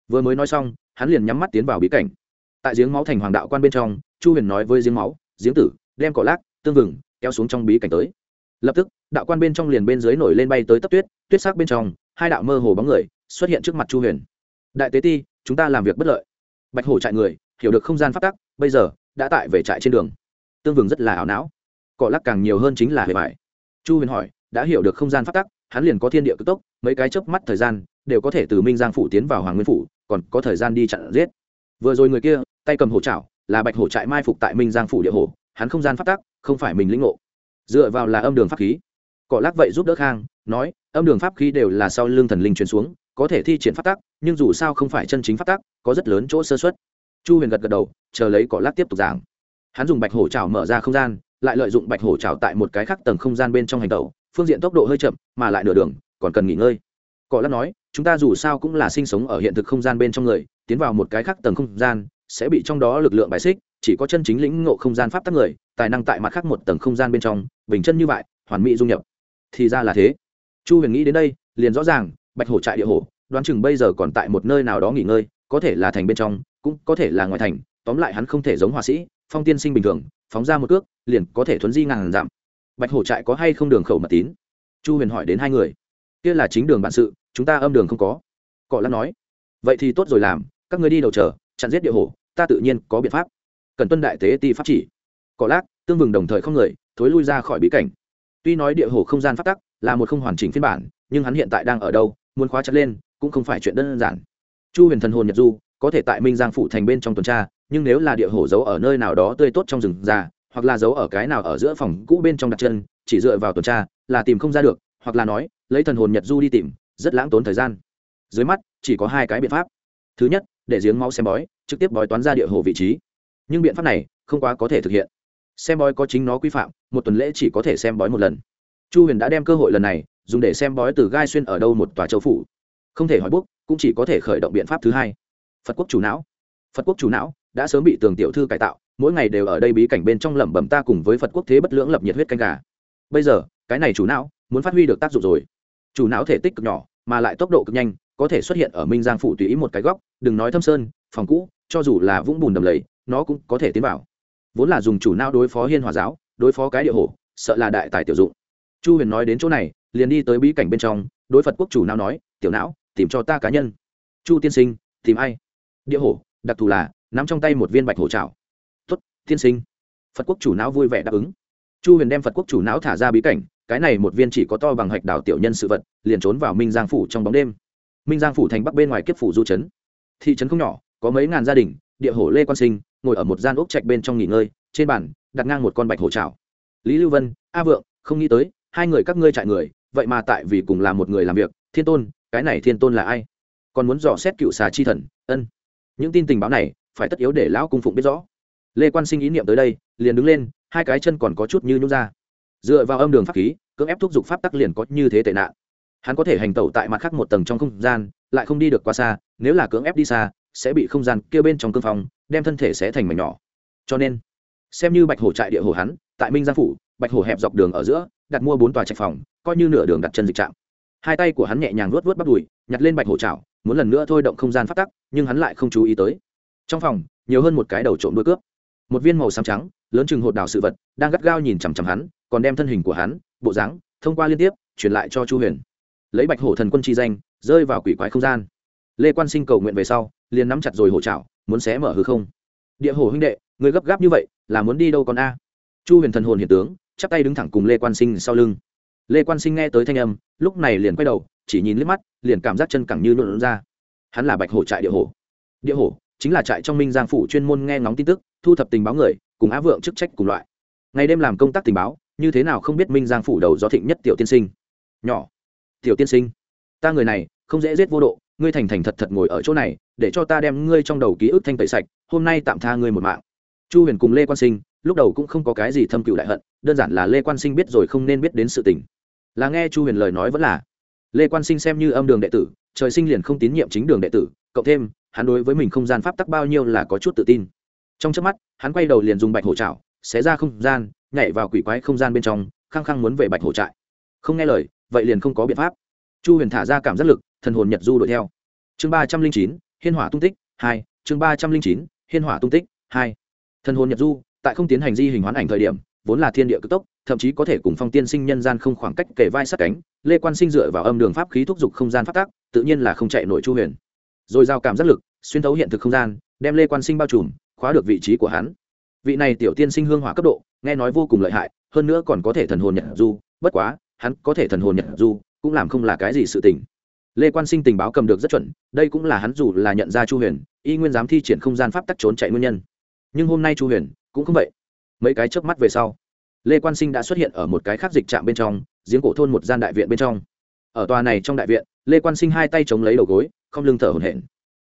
A: Vừa mới nói xong, hắn liền nhắm mắt tiến vào bí cảnh. Tại giếng máu thành hoàng đạo quan bên trong, chu huyền nói với giếng máu, giếng tử, đem cỏ lác, tương vừng, kéo xuống trong bí cảnh tới lập tức, đạo quan bên trong liền bên dưới nổi lên bay tới tấp tuyết tuyết sắc bên trong, hai đạo mơ hồ bóng người xuất hiện trước mặt chu huyền. Đại tế ti, chúng ta làm việc bất lợi. Bạch hổ trại người, hiểu được không gian phát tắc, bây giờ đã tại về trại trên đường. Tương vừng rất là ảo não. Cỏ lắc càng nhiều hơn chính là hề bài chu huyền hỏi, đã hiểu được không gian phát tắc, hắn liền có thiên địa cực tốc, mấy cái chớp mắt thời gian đều có thể từ minh giang phủ tiến vào hoàng nguyên phủ, còn có thời gian đi chặn giết. Vừa rồi người kia, tay cầm hổ trảo là bạch hổ trại mai phục tại minh giang phủ địa hồ, hắn không gian phát tắc, không phải mình lĩnh ngộ dựa vào là âm đường pháp khí. Cọ lắc vậy giúp đỡ khang, nói, âm đường pháp khí đều là sau lưng thần linh truyền xuống, có thể thi triển pháp tắc, nhưng dù sao không phải chân chính pháp tắc, có rất lớn chỗ sơ xuất chu huyền gật gật đầu, chờ lấy cỏ lắc tiếp tục giảng. Hắn dùng bạch hổ trào mở ra không gian, lại lợi dụng bạch hổ trào tại một cái khác tầng không gian bên trong hành tẩu, phương diện tốc độ hơi chậm, mà lại nửa đường, còn cần nghỉ ngơi. Cỏ lắc nói, chúng ta dù sao cũng là sinh sống ở hiện thực không gian bên trong người, tiến vào một cái khác tầng không gian, sẽ bị trong đó lực lượng bài xích chỉ có chân chính lĩnh ngộ không gian pháp tắc người, tài năng tại mặt khác một tầng không gian bên trong, bình chân như vậy, hoàn mỹ dung nhập. Thì ra là thế. Chu huyền nghĩ đến đây, liền rõ ràng, bạch hổ trại địa hổ, đoán chừng bây giờ còn tại một nơi nào đó nghỉ ngơi, có thể là thành bên trong, cũng có thể là ngoài thành, tóm lại hắn không thể giống họa sĩ, phong tiên sinh bình thường, phóng ra một cước, liền có thể thuấn di ngàn giảm bạch hổ trại có hay không đường khẩu mật tín? Chu huyền hỏi đến hai người. Kia là chính đường bạn sự, chúng ta âm đường không có. Cọ lắc nói. Vậy thì tốt rồi làm, các người đi đầu chờ, chặn giết địa hổ, ta tự nhiên có biện pháp cần tuân đại tế ti pháp chỉ. Cọ lác, tương vừng đồng thời không người, thối lui ra khỏi bí cảnh. Tuy nói địa hồ không gian phát tắc là một không hoàn chỉnh phiên bản, nhưng hắn hiện tại đang ở đâu, muốn khóa chặt lên, cũng không phải chuyện đơn giản. Chu huyền thần hồn nhật du, có thể tại minh giang phủ thành bên trong tuần tra, nhưng nếu là địa hồ giấu ở nơi nào đó tươi tốt trong rừng già, hoặc là giấu ở cái nào ở giữa phòng cũ bên trong đặt chân, chỉ dựa vào tuần tra là tìm không ra được, hoặc là nói, lấy thần hồn nhật du đi tìm, rất lãng tốn thời gian. Dưới mắt, chỉ có hai cái biện pháp. Thứ nhất, để giếng máu xem bói, trực tiếp bói toán ra địa hồ vị trí nhưng biện pháp này không quá có thể thực hiện. Xem bói có chính nó quy phạm, một tuần lễ chỉ có thể xem bói một lần. Chu huyền đã đem cơ hội lần này dùng để xem bói từ gai xuyên ở đâu một tòa châu phủ. Không thể hỏi bút, cũng chỉ có thể khởi động biện pháp thứ hai. Phật quốc chủ não. Phật quốc chủ não đã sớm bị tường tiểu thư cải tạo, mỗi ngày đều ở đây bí cảnh bên trong lẩm bẩm ta cùng với phật quốc thế bất lưỡng lập nhiệt huyết canh gà. Bây giờ, cái này chủ não muốn phát huy được tác dụng rồi. Chủ não thể tích cực nhỏ, mà lại tốc độ cực nhanh, có thể xuất hiện ở minh giang phủ tùy ý một cái góc, đừng nói thâm sơn, phòng cũ, cho dù là vũng bùn đầm lầy nó cũng có thể tiến vào. Vốn là dùng chủ não đối phó hiên hòa giáo, đối phó cái địa hổ, sợ là đại tài tiểu dụng. Chu huyền nói đến chỗ này, liền đi tới bí cảnh bên trong, đối phật quốc chủ não nói, tiểu não, tìm cho ta cá nhân. Chu tiên sinh, tìm ai? Địa hổ, đặc thù là, nắm trong tay một viên bạch hổ trào tuất tiên sinh. Phật quốc chủ não vui vẻ đáp ứng. Chu huyền đem phật quốc chủ não thả ra bí cảnh, cái này một viên chỉ có to bằng hạch đảo tiểu nhân sự vật, liền trốn vào minh giang phủ trong bóng đêm. Minh giang phủ thành bắc bên ngoài kiếp phủ du trấn. Thị trấn không nhỏ, có mấy ngàn gia đình, địa hổ lê quan sinh ngồi ở một gian ốc trạch bên trong nghỉ ngơi, trên bàn, đặt ngang một con bạch hổ trào lý lưu vân, a vượng, không nghĩ tới, hai người các ngươi trại người, vậy mà tại vì cùng là một người làm việc, thiên tôn, cái này thiên tôn là ai? Còn muốn dò xét cựu xà chi thần, ân. Những tin tình báo này, phải tất yếu để lão cung phụng biết rõ. Lê quan sinh ý niệm tới đây, liền đứng lên, hai cái chân còn có chút như nhút ra. Dựa vào âm đường pháp khí, cưỡng ép thúc giục pháp tắc liền có như thế tệ nạn. Hắn có thể hành tẩu tại mặt khác một tầng trong không gian, lại không đi được quá xa, nếu là cưỡng ép đi xa sẽ bị không gian kia bên trong cương phong đem thân thể sẽ thành mảnh nhỏ. Cho nên, xem như bạch hổ trại địa hồ hắn, tại minh giang phủ, bạch hổ hẹp dọc đường ở giữa, đặt mua bốn tòa trạch phòng, coi như nửa đường đặt chân dịch trạm. Hai tay của hắn nhẹ nhàng luốt vớt bắt đùi, nhặt lên bạch hổ trào muốn lần nữa thôi động không gian phát tắc, nhưng hắn lại không chú ý tới. Trong phòng, nhiều hơn một cái đầu trộm đuôi cướp. Một viên màu xám trắng, lớn chừng hột đảo sự vật, đang gắt gao nhìn chằm chằm hắn, còn đem thân hình của hắn, bộ dáng, thông qua liên tiếp, truyền lại cho chu huyền. Lấy bạch hổ thần quân chi danh, rơi vào quỷ quái không gian. Lê quan sinh cầu nguyện về sau liền nắm chặt rồi hổ chảo muốn xé mở hư không. Địa hổ huynh đệ, người gấp gáp như vậy, là muốn đi đâu còn a? Chu huyền thần hồn hiện tướng, chắp tay đứng thẳng cùng lê quan sinh sau lưng. Lê quan sinh nghe tới thanh âm, lúc này liền quay đầu, chỉ nhìn liếc mắt, liền cảm giác chân cẳng như nhuộn ra. Hắn là bạch hổ trại địa hổ. Địa hổ chính là trại trong minh giang phủ chuyên môn nghe ngóng tin tức, thu thập tình báo người, cùng á vượng chức trách cùng loại. Ngày đêm làm công tác tình báo, như thế nào không biết minh giang phủ đầu do thịnh nhất tiểu tiên sinh. Nhỏ, tiểu tiên sinh, ta người này không dễ giết vô độ, ngươi thành thành thật thật ngồi ở chỗ này để cho ta đem ngươi trong đầu ký ức thanh tẩy sạch, hôm nay tạm tha ngươi một mạng. Chu huyền cùng lê quan sinh, lúc đầu cũng không có cái gì thâm cựu đại hận, đơn giản là lê quan sinh biết rồi không nên biết đến sự tình. Là nghe chu huyền lời nói vẫn là, lê quan sinh xem như âm đường đệ tử, trời sinh liền không tín nhiệm chính đường đệ tử, cộng thêm, hắn đối với mình không gian pháp tắc bao nhiêu là có chút tự tin. Trong trước mắt, hắn quay đầu liền dùng bạch hổ trào xé ra không gian, nhảy vào quỷ quái không gian bên trong, khăng khăng muốn về bạch hổ trại. Không nghe lời, vậy liền không có biện pháp. Chu huyền thả ra cảm giác lực, thần hồn nhật du đuổi theo. Chương ba trăm linh chín hiên hỏa tung tích, hai, chương ba trăm linh chín, hiên hỏa tung tích, hai. Thần hồn nhập du, tại không tiến hành di hình hoán ảnh thời điểm, vốn là thiên địa cực tốc, thậm chí có thể cùng phong tiên sinh nhân gian không khoảng cách kể vai sát cánh, lê quan sinh dựa vào âm đường pháp khí thúc giục không gian phát tác, tự nhiên là không chạy nổi chu huyền. Rồi giao cảm giác lực, xuyên thấu hiện thực không gian, đem lê quan sinh bao trùm, khóa được vị trí của hắn. Vị này tiểu tiên sinh hương hỏa cấp độ, nghe nói vô cùng lợi hại, hơn nữa còn có thể thần hồn nhật du, bất quá, hắn có thể thần hồn nhật du, cũng làm không là cái gì sự tình lê quan sinh tình báo cầm được rất chuẩn, đây cũng là hắn dù là nhận ra chu huyền, y nguyên dám thi triển không gian pháp tắc trốn chạy nguyên nhân. Nhưng hôm nay chu huyền cũng không vậy. Mấy cái chớp mắt về sau, lê quan sinh đã xuất hiện ở một cái khác dịch trạm bên trong, giếng cổ thôn một gian đại viện bên trong. Ở tòa này trong đại viện, lê quan sinh hai tay chống lấy đầu gối, không lưng thở hổn hển.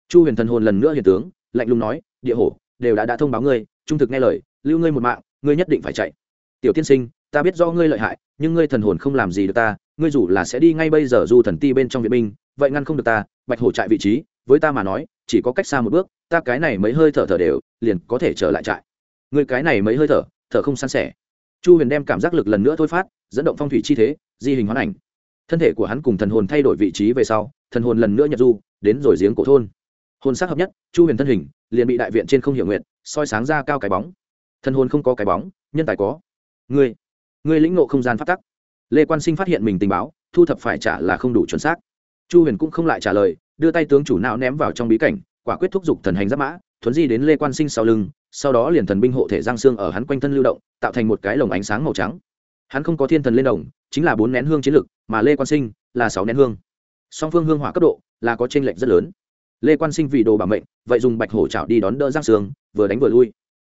A: Chu huyền thần hồn lần nữa hiện tướng, lạnh lùng nói, địa hổ, đều đã đã thông báo ngươi, trung thực nghe lời, lưu ngươi một mạng, ngươi nhất định phải chạy. Tiểu tiên sinh, ta biết do ngươi lợi hại, nhưng ngươi thần hồn không làm gì được ta ngươi dù là sẽ đi ngay bây giờ du thần ti bên trong viện binh, vậy ngăn không được ta, bạch hổ trại vị trí, với ta mà nói, chỉ có cách xa một bước, ta cái này mấy hơi thở thở đều, liền có thể trở lại trại. Ngươi cái này mấy hơi thở thở không san sẻ. Chu huyền đem cảm giác lực lần nữa thôi phát, dẫn động phong thủy chi thế, di hình hoán ảnh. Thân thể của hắn cùng thần hồn thay đổi vị trí về sau, thần hồn lần nữa nhập du, đến rồi giếng cổ thôn. Hồn sắc hợp nhất, chu huyền thân hình, liền bị đại viện trên không hiểu nguyện soi sáng ra cao cái bóng. Thần hồn không có cái bóng, nhân tài có. Ngươi ngươi lĩnh ngộ không gian phát tắc lê quan sinh phát hiện mình tình báo, thu thập phải trả là không đủ chuẩn xác. Chu huyền cũng không lại trả lời, đưa tay tướng chủ não ném vào trong bí cảnh, quả quyết thúc giục thần hành giáp mã, thuấn di đến lê quan sinh sau lưng, sau đó liền thần binh hộ thể giang xương ở hắn quanh thân lưu động, tạo thành một cái lồng ánh sáng màu trắng. Hắn không có thiên thần lên đồng, chính là bốn nén hương chiến lực, mà lê quan sinh là sáu nén hương. Song phương hương hỏa cấp độ là có t r ê n lệch rất lớn. Lê quan sinh vì đồ bảo mệnh, vậy dùng bạch hổ chảo đi đón đỡ giang sương, vừa đánh vừa lui.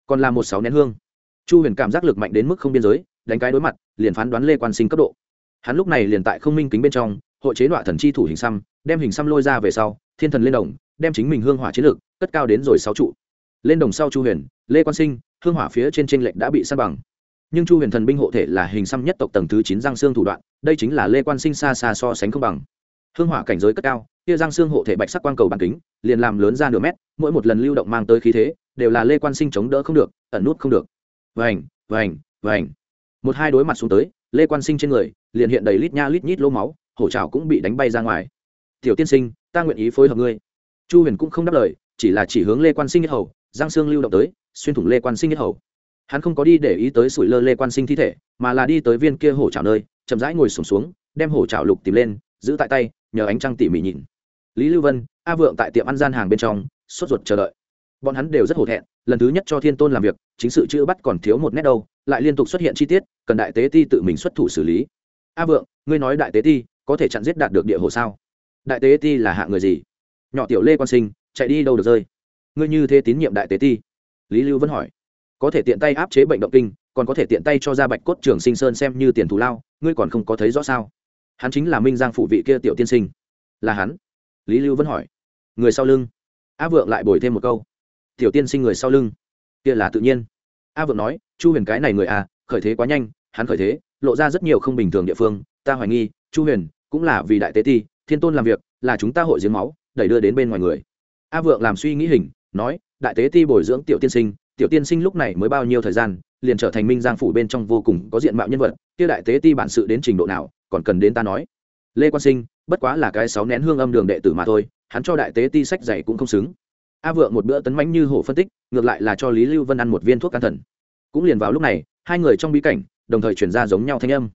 A: Còn là một sáu nén hương. Chu huyền cảm giác lực mạnh đến mức không biên giới đánh cái đối mặt, liền phán đoán lê quan sinh cấp độ. Hắn lúc này liền tại không minh kính bên trong, hội chế đọa thần chi thủ hình xăm, đem hình xăm lôi ra về sau, thiên thần lên đồng, đem chính mình hương hỏa chiến lược, cất cao đến rồi sáu trụ. Lên đồng sau chu huyền, lê quan sinh, hương hỏa phía trên tranh lệnh đã bị sát bằng. Nhưng chu huyền thần binh hộ thể là hình xăm nhất tộc tầng thứ chín giang xương thủ đoạn, đây chính là lê quan sinh xa xa so sánh không bằng. Hương hỏa cảnh giới cất cao, kia giang xương hộ thể bạch sắc quang cầu bản kính, liền làm lớn ra nửa mét, mỗi một lần lưu động mang tới khí thế, đều là lê quan sinh chống đỡ không được, ẩn nút không được. Vành vành vành một hai đối mặt xuống tới lê quan sinh trên người liền hiện đầy lít nha lít nhít lỗ máu hổ trào cũng bị đánh bay ra ngoài. Tiểu tiên sinh ta nguyện ý phối hợp ngươi. Chu huyền cũng không đáp lời chỉ là chỉ hướng lê quan sinh nhất hầu giang sương lưu động tới xuyên thủng lê quan sinh nhất hầu. Hắn không có đi để ý tới sủi lơ lê quan sinh thi thể mà là đi tới viên kia hổ trào nơi chậm rãi ngồi sùng xuống, xuống đem hổ trào lục tìm lên giữ tại tay nhờ ánh trăng tỉ mỉ nhìn. Lý lưu vân a vượng tại tiệm ăn gian hàng bên trong sốt ruột chờ đợi bọn hắn đều rất hổ thẹn, lần thứ nhất cho thiên tôn làm việc, chính sự chữ bắt còn thiếu một nét đâu, lại liên tục xuất hiện chi tiết, cần đại tế ti tự mình xuất thủ xử lý. A vượng, ngươi nói đại tế ti có thể chặn giết đạt được địa hồ sao? Đại tế ti là hạ người gì? Nhỏ tiểu lê quan sinh, chạy đi đâu được rơi? Ngươi như thế tín nhiệm đại tế ti? Lý lưu vẫn hỏi. Có thể tiện tay áp chế bệnh động kinh, còn có thể tiện tay cho ra bạch cốt trường sinh sơn xem như tiền thù lao, ngươi còn không có thấy rõ sao? Hắn chính là minh giang phụ vị kia tiểu tiên sinh. Là hắn? Lý lưu vẫn hỏi. Người sau lưng. A vượng lại bồi thêm một câu tiểu tiên sinh người sau lưng. Kia là tự nhiên. A vượng nói, chu huyền cái này người à khởi thế quá nhanh, hắn khởi thế, lộ ra rất nhiều không bình thường địa phương. Ta hoài nghi, chu huyền cũng là vì đại tế ti, thiên tôn làm việc, là chúng ta hội giếng máu, đẩy đưa đến bên ngoài người. A vượng làm suy nghĩ hình, nói, đại tế ti bồi dưỡng tiểu tiên sinh, tiểu tiên sinh lúc này mới bao nhiêu thời gian, liền trở thành minh giang phủ bên trong vô cùng có diện mạo nhân vật, kia đại tế ti bản sự đến trình độ nào, còn cần đến ta nói. Lê quan sinh, bất quá là cái sáu nén hương âm đường đệ tử mà thôi, hắn cho đại tế ti sách dày cũng không xứng a vượng một bữa tấn mãnh như hổ phân tích, ngược lại là cho lý lưu vân ăn một viên thuốc can thần. Cũng liền vào lúc này, hai người trong bí cảnh, đồng thời chuyển ra giống nhau thanh âm.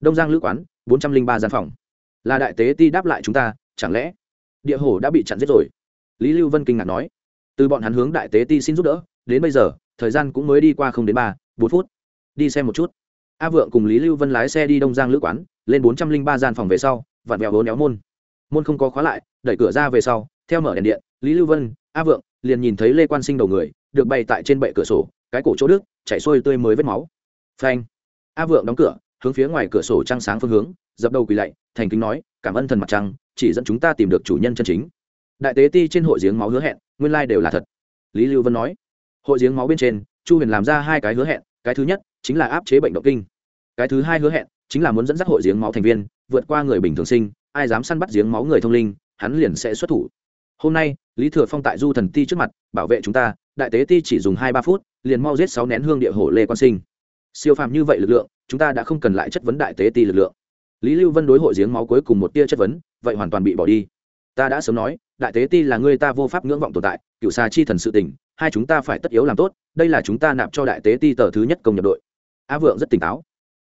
A: Đông giang lữ quán, bốn trăm linh ba gian phòng. Là đại tế ti đáp lại chúng ta, chẳng lẽ địa hổ đã bị chặn giết rồi? Lý lưu vân kinh ngạc nói. Từ bọn hắn hướng đại tế ti xin giúp đỡ, đến bây giờ, thời gian cũng mới đi qua không đến ba, bốn phút. Đi xem một chút. A vượng cùng lý lưu vân lái xe đi đông giang lữ quán, lên bốn trăm linh ba gian phòng về sau, vặn vẹo hố néo môn. Môn không có khóa lại, đẩy cửa ra về sau, theo mở đèn điện, lý lưu vân a vượng liền nhìn thấy lê quan sinh đầu người, được bày tại trên bệ cửa sổ, cái cổ chỗ đức chảy xuôi tươi mới vết máu. Phanh. A vượng đóng cửa, hướng phía ngoài cửa sổ trăng sáng phương hướng, dập đầu quỳ lạy, thành kính nói, cảm ơn thần mặt trăng, chỉ dẫn chúng ta tìm được chủ nhân chân chính. Đại tế ti trên hội giếng máu hứa hẹn, nguyên lai đều là thật. Lý lưu vân nói, hội giếng máu bên trên, chu huyền làm ra hai cái hứa hẹn, cái thứ nhất chính là áp chế bệnh động kinh. Cái thứ hai hứa hẹn chính là muốn dẫn dắt hội giếng máu thành viên, vượt qua người bình thường sinh, ai dám săn bắt giếng máu người thông linh, hắn liền sẽ xuất thủ. Hôm nay lý thừa phong tại du thần ti trước mặt, bảo vệ chúng ta, đại tế ti chỉ dùng hai ba phút, liền mau giết sáu nén hương địa hổ lê quan sinh. Siêu phàm như vậy lực lượng, chúng ta đã không cần lại chất vấn đại tế ti lực lượng. Lý lưu vân đối hội giếng máu cuối cùng một tia chất vấn, vậy hoàn toàn bị bỏ đi. Ta đã sớm nói, đại tế ti là người ta vô pháp ngưỡng vọng tồn tại cựu xà chi thần sự tình, hai chúng ta phải tất yếu làm tốt, đây là chúng ta nạp cho đại tế ti tờ thứ nhất công nhập đội. A vượng rất tỉnh táo.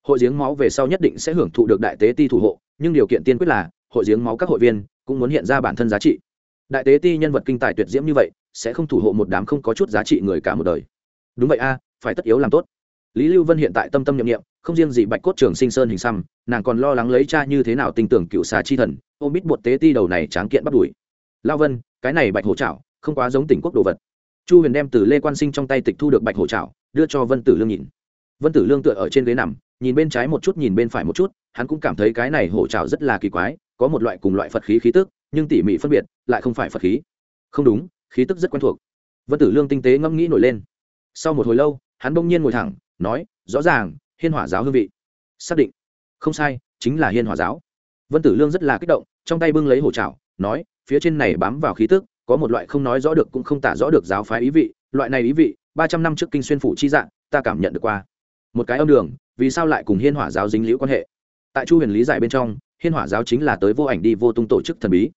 A: Hội giếng máu về sau nhất định sẽ hưởng thụ được đại tế ti thủ hộ, nhưng điều kiện tiên quyết là, hội giếng máu các hội viên cũng muốn hiện ra bản thân giá trị đại tế ti nhân vật kinh tài tuyệt diễm như vậy, sẽ không thủ hộ một đám không có chút giá trị người cả một đời. Đúng vậy a, phải tất yếu làm tốt. Lý lưu vân hiện tại tâm tâm nhậm nghiệm không riêng gì bạch cốt trường sinh sơn hình xăm, nàng còn lo lắng lấy cha như thế nào tin tưởng cựu xà chi thần, ôm bít bột tế ti đầu này tráng kiện bắt đuổi. Lao vân, cái này bạch hổ trảo, không quá giống tỉnh quốc đồ vật. Chu huyền đem từ lê quan sinh trong tay tịch thu được bạch hổ trảo, đưa cho vân tử lương nhìn. Vân tử lương tựa ở trên ghế nằm, nhìn bên trái một chút, nhìn bên phải một chút, hắn cũng cảm thấy cái này hổ trảo rất là kỳ quái, có một loại cùng loại phật khí khí tức nhưng tỉ mỉ phân biệt lại không phải phật khí. Không đúng, khí tức rất quen thuộc. Vân tử lương tinh tế ngẫm nghĩ nổi lên. Sau một hồi lâu, hắn bỗng nhiên ngồi thẳng, nói, rõ ràng, hiên hỏa giáo hương vị. Xác định. Không sai, chính là hiên hỏa giáo. Vân tử lương rất là kích động, trong tay bưng lấy hổ trảo nói, phía trên này bám vào khí tức, có một loại không nói rõ được cũng không tả rõ được giáo phái ý vị, loại này ý vị, ba trăm năm trước kinh xuyên phủ chi dạng, ta cảm nhận được qua. Một cái âm đường, vì sao lại cùng hiên hỏa giáo dính liễu quan hệ? Tại chu huyền lý giải bên trong, hiên hỏa giáo chính là tới vô ảnh đi vô tung tổ chức thần bí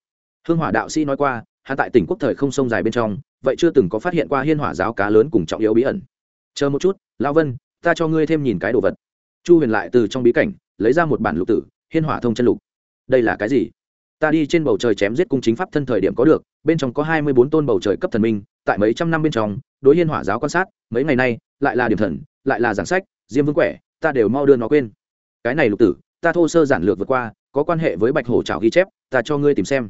A: hương hỏa đạo sĩ nói qua hạ tại tỉnh quốc thời không sông dài bên trong, vậy chưa từng có phát hiện qua hiên hỏa giáo cá lớn cùng trọng yếu bí ẩn. Chờ một chút lao vân, ta cho ngươi thêm nhìn cái đồ vật. Chu huyền lại từ trong bí cảnh, lấy ra một bản lục tử, hiên hỏa thông chân lục. Đây là cái gì? Ta đi trên bầu trời chém giết cung chính pháp thân thời điểm có được, bên trong có hai mươi bốn tôn bầu trời cấp thần minh, tại mấy trăm năm bên trong, đối hiên hỏa giáo quan sát, mấy ngày nay, lại là điểm thần, lại là giảng sách, diêm vương quẻ, ta đều mau đưa nó quên. Cái này lục tử, ta thô sơ giản lược vượt qua, có quan hệ với bạch hổ trào ghi chép, ta cho ngươi tìm xem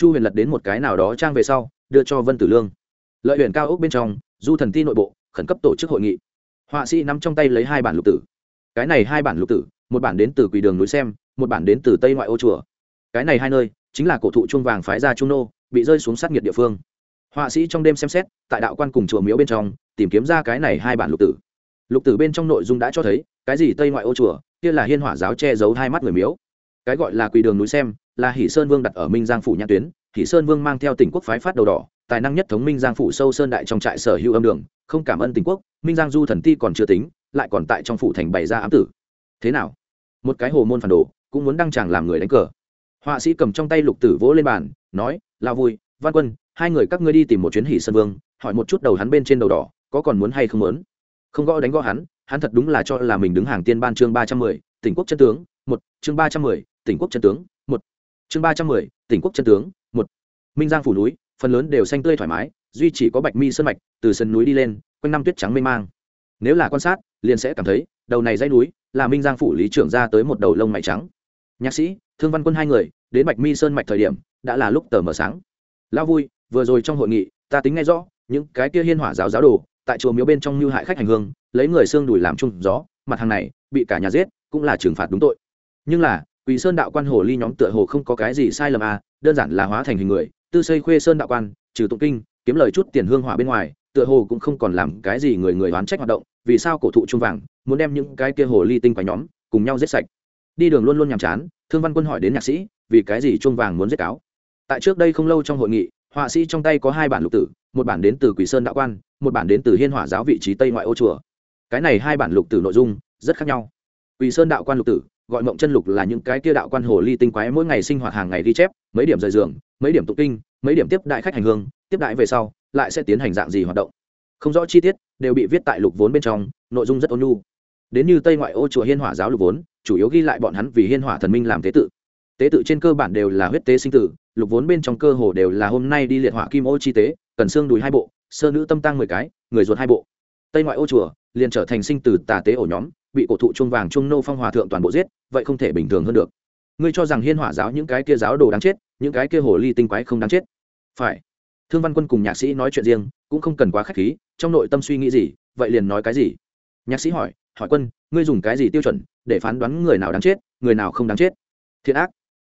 A: chu huyền lật đến một cái nào đó trang về sau, đưa cho vân tử lương. Lợi huyện cao ốc bên trong, du thần ti nội bộ, khẩn cấp tổ chức hội nghị. Họa sĩ nắm trong tay lấy hai bản lục tử. Cái này hai bản lục tử, một bản đến từ quỷ đường núi xem, một bản đến từ tây ngoại ô chùa. Cái này hai nơi, chính là cổ thụ chuông vàng phái ra trung nô, bị rơi xuống sát nhiệt địa phương. Họa sĩ trong đêm xem xét, tại đạo quan cùng chùa miếu bên trong, tìm kiếm ra cái này hai bản lục tử. Lục tử bên trong nội dung đã cho thấy, cái gì tây ngoại ô chùa, kia là hiên hỏa giáo che giấu hai mắt người miếu. Cái gọi là quỳ đường núi xem là hỷ sơn vương đặt ở minh giang phủ nhãn tuyến, hỷ sơn vương mang theo tỉnh quốc phái phát đầu đỏ, tài năng nhất thống minh giang phủ sâu sơn đại trong trại sở hữu âm đường, không cảm ơn tỉnh quốc, minh giang du thần ti còn chưa tính, lại còn tại trong phủ thành bày ra ám tử. Thế nào? Một cái hồ môn phản đồ, cũng muốn đăng tràng làm người đánh cờ. Họa sĩ cầm trong tay lục tử vỗ lên bàn, nói, lao vui, văn quân, hai người các ngươi đi tìm một chuyến hỷ sơn vương, hỏi một chút đầu hắn bên trên đầu đỏ, có còn muốn hay không muốn? Không gõ đánh gõ hắn hắn thật đúng là cho là mình đứng hàng tiên ban chương ba trăm mười, tỉnh quốc chân tướng, một, chương ba trăm mười, tỉnh quốc chân tướng chương ba trăm mười, tỉnh quốc chân tướng, một. Minh giang phủ núi, phần lớn đều xanh tươi thoải mái, duy chỉ có bạch mi sơn mạch, từ sân núi đi lên, quanh năm tuyết trắng mênh mang. Nếu là quan sát, liền sẽ cảm thấy, đầu này dãy núi, là minh giang phủ lý trưởng ra tới một đầu lông mày trắng. Nhạc sĩ, thương văn quân hai người, đến bạch mi sơn mạch thời điểm, đã là lúc tờ mờ sáng. Lao vui, vừa rồi trong hội nghị, ta tính ngay rõ, những cái kia hiên hỏa giáo giáo đồ, tại chùa miếu bên trong mưu hại khách hành hương, lấy người xương đùi làm chung gió, mặt hàng này, bị cả nhà giết, cũng là trừng phạt đúng tội. Nhưng là quỷ sơn đạo quan hồ ly nhóm tựa hồ không có cái gì sai lầm à đơn giản là hóa thành hình người, tư xây khuê sơn đạo quan, trừ tụng kinh, kiếm lời chút tiền hương hỏa bên ngoài, tựa hồ cũng không còn làm cái gì người người oán trách hoạt động, vì sao cổ thụ trung vàng, muốn đem những cái kia hồ ly tinh quái nhóm cùng nhau giết sạch. Đi đường luôn luôn nhàm chán, thương văn quân hỏi đến nhạc sĩ, vì cái gì trung vàng muốn giết cáo? Tại trước đây không lâu trong hội nghị, họa sĩ trong tay có hai bản lục tử, một bản đến từ quỷ sơn đạo quan, một bản đến từ hiên hỏa giáo vị trí tây ngoại ô chùa. Cái này hai bản lục tử nội dung rất khác nhau. Quỷ sơn đạo quan lục tử gọi mộng chân lục là những cái kia đạo quan hồ ly tinh quái mỗi ngày sinh hoạt hàng ngày ghi chép, mấy điểm rời giường, mấy điểm tụ kinh, mấy điểm tiếp đại khách hành hương, tiếp đại về sau, lại sẽ tiến hành dạng gì hoạt động. Không rõ chi tiết đều bị viết tại lục vốn bên trong, nội dung rất ôn nhu. Đến như tây ngoại ô chùa hiên hỏa giáo lục vốn, chủ yếu ghi lại bọn hắn vì hiên hỏa thần minh làm tế tự. Tế tự trên cơ bản đều là huyết tế sinh tử, lục vốn bên trong cơ hồ đều là hôm nay đi liệt hỏa kim ô chi tế, cần xương đùi hai bộ, sơ nữ tâm tăng mười cái, người ruột hai bộ. Tây ngoại ô chùa liền trở thành sinh tử tà tế ổ nhóm bị cổ thụ chuông vàng chuông nô phong hòa thượng toàn bộ giết, vậy không thể bình thường hơn được. Ngươi cho rằng hiên hỏa giáo những cái kia giáo đồ đáng chết, những cái kia hồ ly tinh quái không đáng chết. Phải. Thương văn quân cùng nhạc sĩ nói chuyện riêng, cũng không cần quá k h á c h khí, trong nội tâm suy nghĩ gì, vậy liền nói cái gì? Nhạc sĩ hỏi hỏi quân, ngươi dùng cái gì tiêu chuẩn để phán đoán người nào đáng chết, người nào không đáng chết? Thiện ác.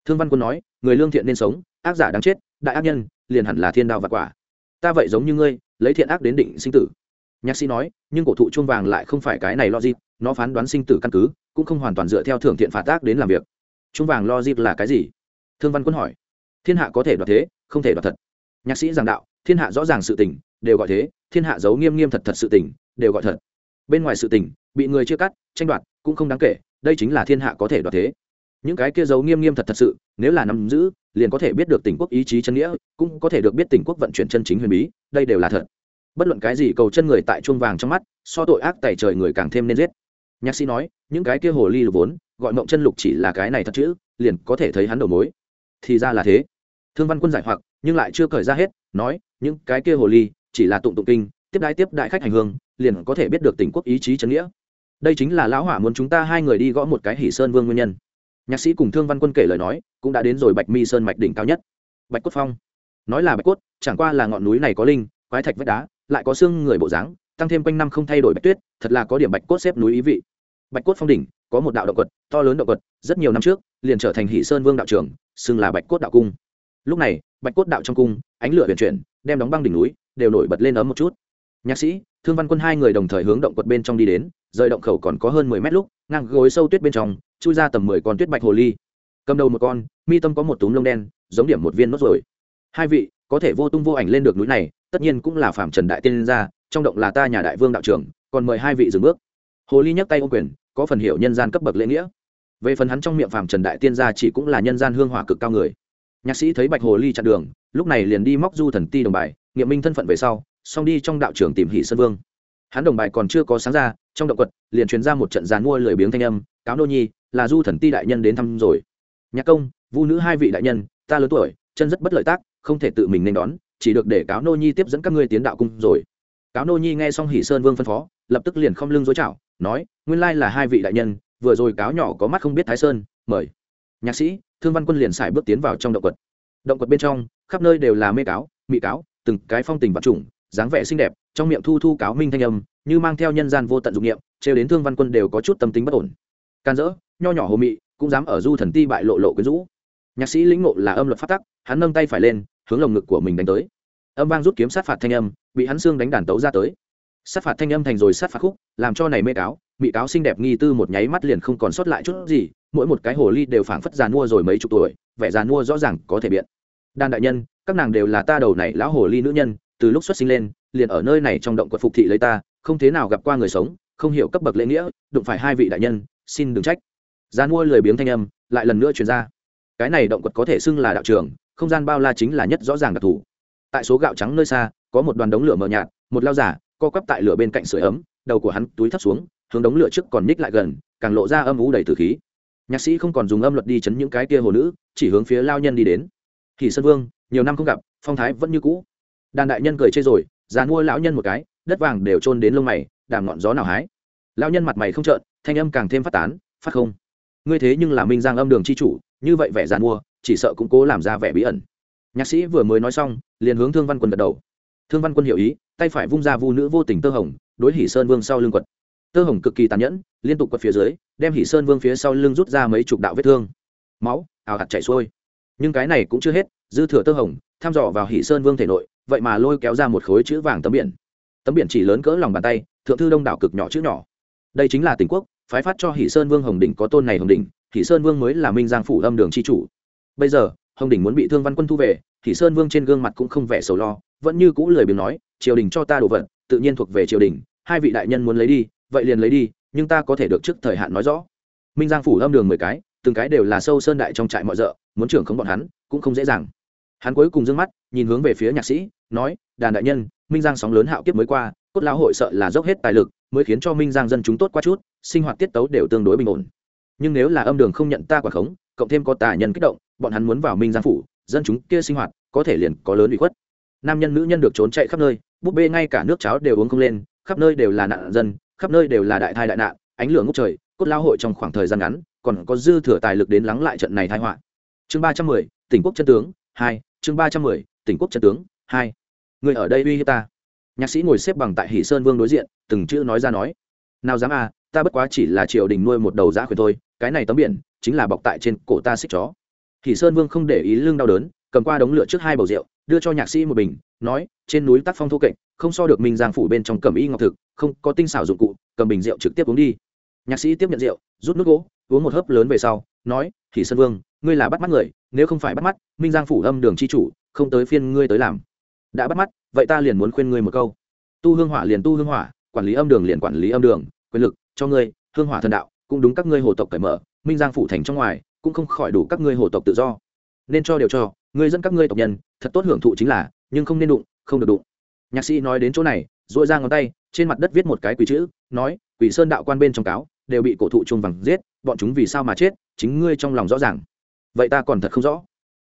A: Thương văn quân nói, người lương thiện nên sống, ác giả đáng chết, đại ác nhân liền hẳn là thiên đạo và quả. Ta vậy giống như ngươi, lấy thiện ác đến định sinh tử nhạc sĩ nói, nhưng cổ thụ chuông vàng lại không phải cái này logic, nó phán đoán sinh tử căn cứ, cũng không hoàn toàn dựa theo thưởng thiện phạt tác đến làm việc. Chuông vàng logic là cái gì? Thương văn quân hỏi. Thiên hạ có thể đoạt thế, không thể đoạt thật. Nhạc sĩ giảng đạo, thiên hạ rõ ràng sự tình, đều gọi thế, thiên hạ giấu nghiêm nghiêm thật thật sự tình, đều gọi thật. Bên ngoài sự tình, bị người chia cắt, tranh đoạt, cũng không đáng kể, đây chính là thiên hạ có thể đoạt thế. Những cái kia giấu nghiêm nghiêm thật thật sự, nếu là nắm giữ, liền có thể biết được tình quốc ý chí chân nghĩa, cũng có thể được biết tình quốc vận chuyển chân chính huyền bí, đây đều là thật bất luận cái gì cầu chân người tại chuông vàng trong mắt, so tội ác tẩy trời người càng thêm nên giết. Nhạc sĩ nói, những cái kia hồ ly lục vốn, gọi mộng chân lục chỉ là cái này thật chữ, liền có thể thấy hắn đầu mối. Thì ra là thế. Thương văn quân giải hoặc, nhưng lại chưa cởi ra hết, nói, những cái kia hồ ly, chỉ là tụng tụng kinh, tiếp đái tiếp đại khách hành hương, liền có thể biết được tình quốc ý chí chân nghĩa. Đây chính là lão hỏa muốn chúng ta hai người đi gõ một cái hỷ sơn vương nguyên nhân. Nhạc sĩ cùng thương văn quân kể lời nói, cũng đã đến rồi bạch mi sơn mạch đỉnh cao nhất. Bạch cốt phong. Nói là bạch cốt, chẳng qua là ngọn núi này có linh, quái thạch vách đá lại có xương người bộ dáng, tăng thêm quanh năm không thay đổi bạch tuyết, thật là có điểm bạch cốt xếp núi ý vị. Bạch cốt phong đỉnh, có một đạo động quật, to lớn động quật, rất nhiều năm trước, liền trở thành hỷ sơn vương đạo trưởng, xưng là bạch cốt đạo cung. Lúc này, bạch cốt đạo trong cung, ánh lửa huyền chuyển, đem đóng băng đỉnh núi, đều nổi bật lên ấm một chút. Nhạc sĩ, thương văn quân hai người đồng thời hướng động quật bên trong đi đến, rời động khẩu còn có hơn mười mét lúc, ngang gối sâu tuyết bên trong, chui ra tầm mười con tuyết bạch hồ ly. Cầm đầu một con, mi tâm có một túm lông đen, giống điểm một viên nốt rồi hai vị, có thể vô tung vô ảnh lên được núi này tất nhiên cũng là phạm trần đại tiên gia, trong động là ta nhà đại vương đạo trưởng, còn mời hai vị dừng bước. Hồ ly nhấc tay ô quyền, có phần hiểu nhân gian cấp bậc lễ nghĩa. Về phần hắn trong miệng phạm trần đại tiên gia chỉ cũng là nhân gian hương hỏa cực cao người. Nhạc sĩ thấy bạch hồ ly chặn đường, lúc này liền đi móc du thần ti đồng bài, nghiệm minh thân phận về sau, xong đi trong đạo trưởng tìm hỷ sơn vương. Hắn đồng bài còn chưa có sáng ra, trong động quật, liền truyền ra một trận giàn mua lười biếng thanh âm, cáo nô nhi, là du thần ti đại nhân đến thăm rồi. Nhạc công, vu nữ hai vị đại nhân, ta lớn tuổi, chân rất bất lợi tác, không thể tự mình nên đón chỉ được để cáo nô nhi tiếp dẫn các ngươi tiến đạo cung rồi. Cáo nô nhi nghe xong hỷ sơn vương phân phó, lập tức liền không lưng dối chảo nói, nguyên lai là hai vị đại nhân, vừa rồi cáo nhỏ có mắt không biết thái sơn, mời. Nhạc sĩ, thương văn quân liền xài bước tiến vào trong động quật. Động quật bên trong, khắp nơi đều là mê cáo, mị cáo, từng cái phong tình vật chủng, dáng vẻ xinh đẹp, trong miệng thu thu cáo minh thanh âm, như mang theo nhân gian vô tận dụng nghiệm trêu đến thương văn quân đều có chút tâm tính bất ổn. Can dỡ, nho nhỏ hồ mị, cũng dám ở du thần ti bại lộ lộ quyến rũ. Nhạc sĩ lĩnh ngộ là âm luật phát tắc, hắn nâng tay phải lên, hướng lồng ngực của mình đánh tới âm vang rút kiếm sát phạt thanh âm, bị hắn xương đánh đàn tấu ra tới. Sát phạt thanh âm thành rồi sát phạt khúc, làm cho này mê cáo bị cáo xinh đẹp nghi tư một nháy mắt liền không còn sót lại chút gì, mỗi một cái hồ ly đều phảng phất già mua rồi mấy chục tuổi, vẻ già mua rõ ràng có thể biện. Đan đại nhân, các nàng đều là ta đầu này lão hồ ly nữ nhân, từ lúc xuất sinh lên, liền ở nơi này trong động quật phục thị lấy ta, không thế nào gặp qua người sống, không hiểu cấp bậc lễ nghĩa, đụng phải hai vị đại nhân, xin đừng trách. Gian mua lười biếng thanh âm, lại lần nữa truyền ra. Cái này động quật có thể xưng là đạo trường, không gian bao la chính là nhất rõ ràng đặc thù tại số gạo trắng nơi xa, có một đoàn đống lửa mờ nhạt, một lao giả, co quắp tại lửa bên cạnh sưởi ấm, đầu của hắn túi thấp xuống, hướng đống lửa trước còn ních lại gần, càng lộ ra âm ú đầy từ khí. Nhạc sĩ không còn dùng âm luật đi chấn những cái kia hồ nữ, chỉ hướng phía lao nhân đi đến. Thì sơn vương, nhiều năm không gặp, phong thái vẫn như cũ. Đàn đại nhân cười chê rồi, già mua lão nhân một cái, đất vàng đều trôn đến lông mày, đàm ngọn gió nào hái. Lão nhân mặt mày không trợn, thanh âm càng thêm phát tán, phát không. Ngươi thế nhưng là minh giang âm đường c h i chủ, như vậy vẻ giàn mua chỉ sợ cũng cố làm ra vẻ bí ẩn nhạc sĩ vừa mới nói xong, liền hướng thương văn quân gật đầu. Thương văn quân hiểu ý, tay phải vung ra vu nữ vô tình tơ hồng, đối hỷ sơn vương sau lưng quật. Tơ hồng cực kỳ tàn nhẫn, liên tục quật phía dưới, đem hỷ sơn vương phía sau lưng rút ra mấy chục đạo vết thương. Máu, ào hạt chảy xuôi. Nhưng cái này cũng chưa hết, dư thừa tơ hồng thăm dò vào hỷ sơn vương thể nội, vậy mà lôi kéo ra một khối chữ vàng tấm biển. Tấm biển chỉ lớn cỡ lòng bàn tay, thượng thư đông đảo cực nhỏ chữ nhỏ. Đây chính là tỉnh quốc, phái phát cho hỷ sơn vương hồng đỉnh có tôn này hồng đỉnh, hỷ sơn vương mới là minh giang phủ âm đường c h i chủ. Bây giờ hồng đỉnh muốn bị thương văn quân thu về, thì sơn vương trên gương mặt cũng không vẻ sầu lo, vẫn như cũ lời biếng nói, triều đình cho ta đồ vật, tự nhiên thuộc về triều đình, hai vị đại nhân muốn lấy đi, vậy liền lấy đi, nhưng ta có thể được trước thời hạn nói rõ. Minh giang phủ âm đường mười cái, từng cái đều là sâu sơn đại trong trại mọi rợ, muốn trưởng không bọn hắn, cũng không dễ dàng. Hắn cuối cùng d ư ơ n g mắt, nhìn hướng về phía nhạc sĩ, nói, đàn đại nhân, minh giang sóng lớn hạo kiếp mới qua, cốt lão hội sợ là dốc hết tài lực, mới khiến cho minh giang dân chúng tốt qua chút, sinh hoạt tiết tấu đều tương đối bình ổn. Nhưng nếu là âm đường không nhận ta quả khống, cộng thêm có tà nhân kích động bọn hắn muốn vào minh giang phủ, dân chúng kia sinh hoạt, có thể liền có lớn bị khuất. Nam nhân, nữ nhân được trốn chạy khắp nơi, búp bê ngay cả nước cháo đều uống không lên, khắp nơi đều là nạn dân, khắp nơi đều là đại thai đại nạn, ánh lửa ngốc trời, cốt lao hội trong khoảng thời gian ngắn, còn có dư thừa tài lực đến lắng lại trận này thái họa. Chương ba trăm mười, tỉnh quốc chân tướng, hai, chương ba trăm mười, tỉnh quốc chân tướng, hai. Người ở đây uy hiếp ta. Nhạc sĩ ngồi xếp bằng tại hỷ sơn vương đối diện, từng chữ nói ra nói. Nào dám à ta bất quá chỉ là triều đình nuôi một đầu giã khuyển thôi, cái này tấm biển, chính là bọc tại trên cổ ta xích chó hỷ sơn vương không để ý lưng đau đớn, cầm qua đống lửa trước hai bầu rượu, đưa cho nhạc sĩ một bình, nói, trên núi tác phong thô kệch, không so được minh giang phủ bên trong cẩm y ngọc thực, không có tinh xảo dụng cụ, cầm bình rượu trực tiếp uống đi. Nhạc sĩ tiếp nhận rượu, rút nước gỗ, uống một hớp lớn về sau, nói, thì sơn vương, ngươi là bắt mắt người, nếu không phải bắt mắt, minh giang phủ âm đường c h i chủ, không tới phiên ngươi tới làm. Đã bắt mắt, vậy ta liền muốn khuyên ngươi một câu. Tu hương hỏa liền tu hương hỏa, quản lý âm đường liền quản lý âm đường, quyền lực cho ngươi, hương hỏa thần đạo, cũng đúng các ngươi hồ tộc cởi mở, minh giang phủ thành trong ngoài cũng không khỏi đủ các ngươi hồ tộc tự do. Nên cho đều cho, ngươi dẫn các ngươi tộc nhân, thật tốt hưởng thụ chính là, nhưng không nên đụng, không được đụng. Nhạc sĩ nói đến chỗ này dội ra ngón tay, trên mặt đất viết một cái quỷ chữ, nói, quỷ sơn đạo quan bên trong cáo, đều bị cổ thụ chuông vàng giết, bọn chúng vì sao mà chết, chính ngươi trong lòng rõ ràng. Vậy ta còn thật không rõ.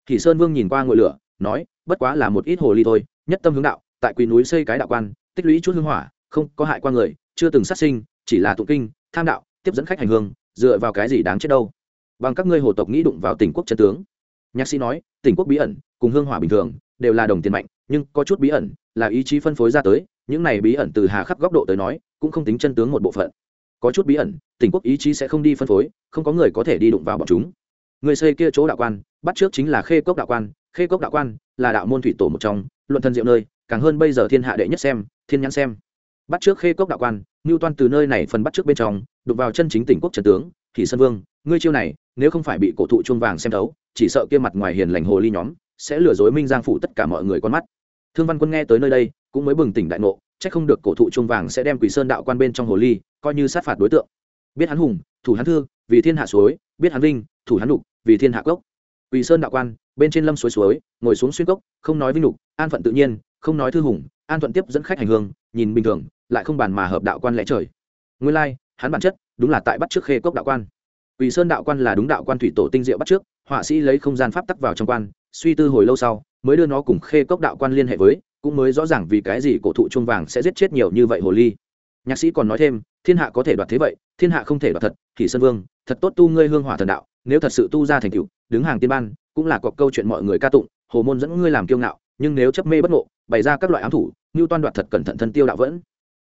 A: Thì sơn vương nhìn qua ngọn lửa, nói, bất quá là một ít hồ ly thôi, nhất tâm hướng đạo, tại quỷ núi xây cái đạo quan, tích lũy chút hương hỏa, không có hại qua người, chưa từng sát sinh, chỉ là tụ kinh, tham đạo, tiếp dẫn khách hành hương, dựa vào cái gì đáng chết đâu bằng các ngươi hồ tộc nghĩ đụng vào tỉnh quốc chân tướng. Nhạc sĩ nói, tỉnh quốc bí ẩn, cùng hương hỏa bình thường, đều là đồng tiền mạnh, nhưng có chút bí ẩn, là ý chí phân phối ra tới, những này bí ẩn từ hà khắc góc độ tới nói, cũng không tính chân tướng một bộ phận. Có chút bí ẩn, tỉnh quốc ý chí sẽ không đi phân phối, không có người có thể đi đụng vào bọn chúng. Người xây kia chỗ đạo quan, bắt trước chính là khê cốc đạo quan, khê cốc đạo quan là đạo môn thủy tổ một trong, luận thân diệu nơi, càng hơn bây giờ thiên hạ đệ nhất xem, thiên nhãn xem. Bắt trước khê cốc đạo quan, ngưu toan từ nơi này phần bắt trước bên trong, đụng vào chân chính tỉnh quốc trần tướng thì sơn vương, ngươi chiêu này nếu không phải bị cổ thụ chuông vàng xem thấu, chỉ sợ kia mặt ngoài hiền lành hồ ly nhóm sẽ lừa dối minh giang phủ tất cả mọi người con mắt. Thương văn quân nghe tới nơi đây, cũng mới bừng tỉnh đại ngộ, chắc không được cổ thụ chuông vàng sẽ đem quỷ sơn đạo quan bên trong hồ ly coi như sát phạt đối tượng. Biết hắn hùng, thủ hắn thương vì thiên hạ suối, biết hắn linh thủ hắn lục vì thiên hạ cốc. Quỷ sơn đạo quan, bên trên lâm suối suối, ngồi xuống xuyên cốc, không nói vinh lục, an phận tự nhiên, không nói thư hùng, an thuận tiếp dẫn khách hành hương, nhìn bình thường, lại không bàn mà hợp đạo quan lẽ trời. Nguyên lai, hắn bản chất đúng là tại bắt trước khê cốc đạo quan quỷ sơn đạo quan là đúng đạo quan thủy tổ tinh diệu bắt trước họa sĩ lấy không gian pháp tắc vào trong quan suy tư hồi lâu sau mới đưa nó cùng khê cốc đạo quan liên hệ với cũng mới rõ ràng vì cái gì cổ thụ chuông vàng sẽ giết chết nhiều như vậy hồ ly. Nhạc sĩ còn nói thêm thiên hạ có thể đoạt thế vậy thiên hạ không thể đoạt thật Kỳ sơn vương thật tốt tu ngươi hương hỏa thần đạo nếu thật sự tu ra thành tựu, đứng hàng tiên ban cũng là cọc câu chuyện mọi người ca tụng hồ môn dẫn ngươi làm kiêu ngạo nhưng nếu chấp mê bất ngộ bày ra các loại ám thủ như toan đoạt thật cẩn thận thân tiêu đạo vẫn.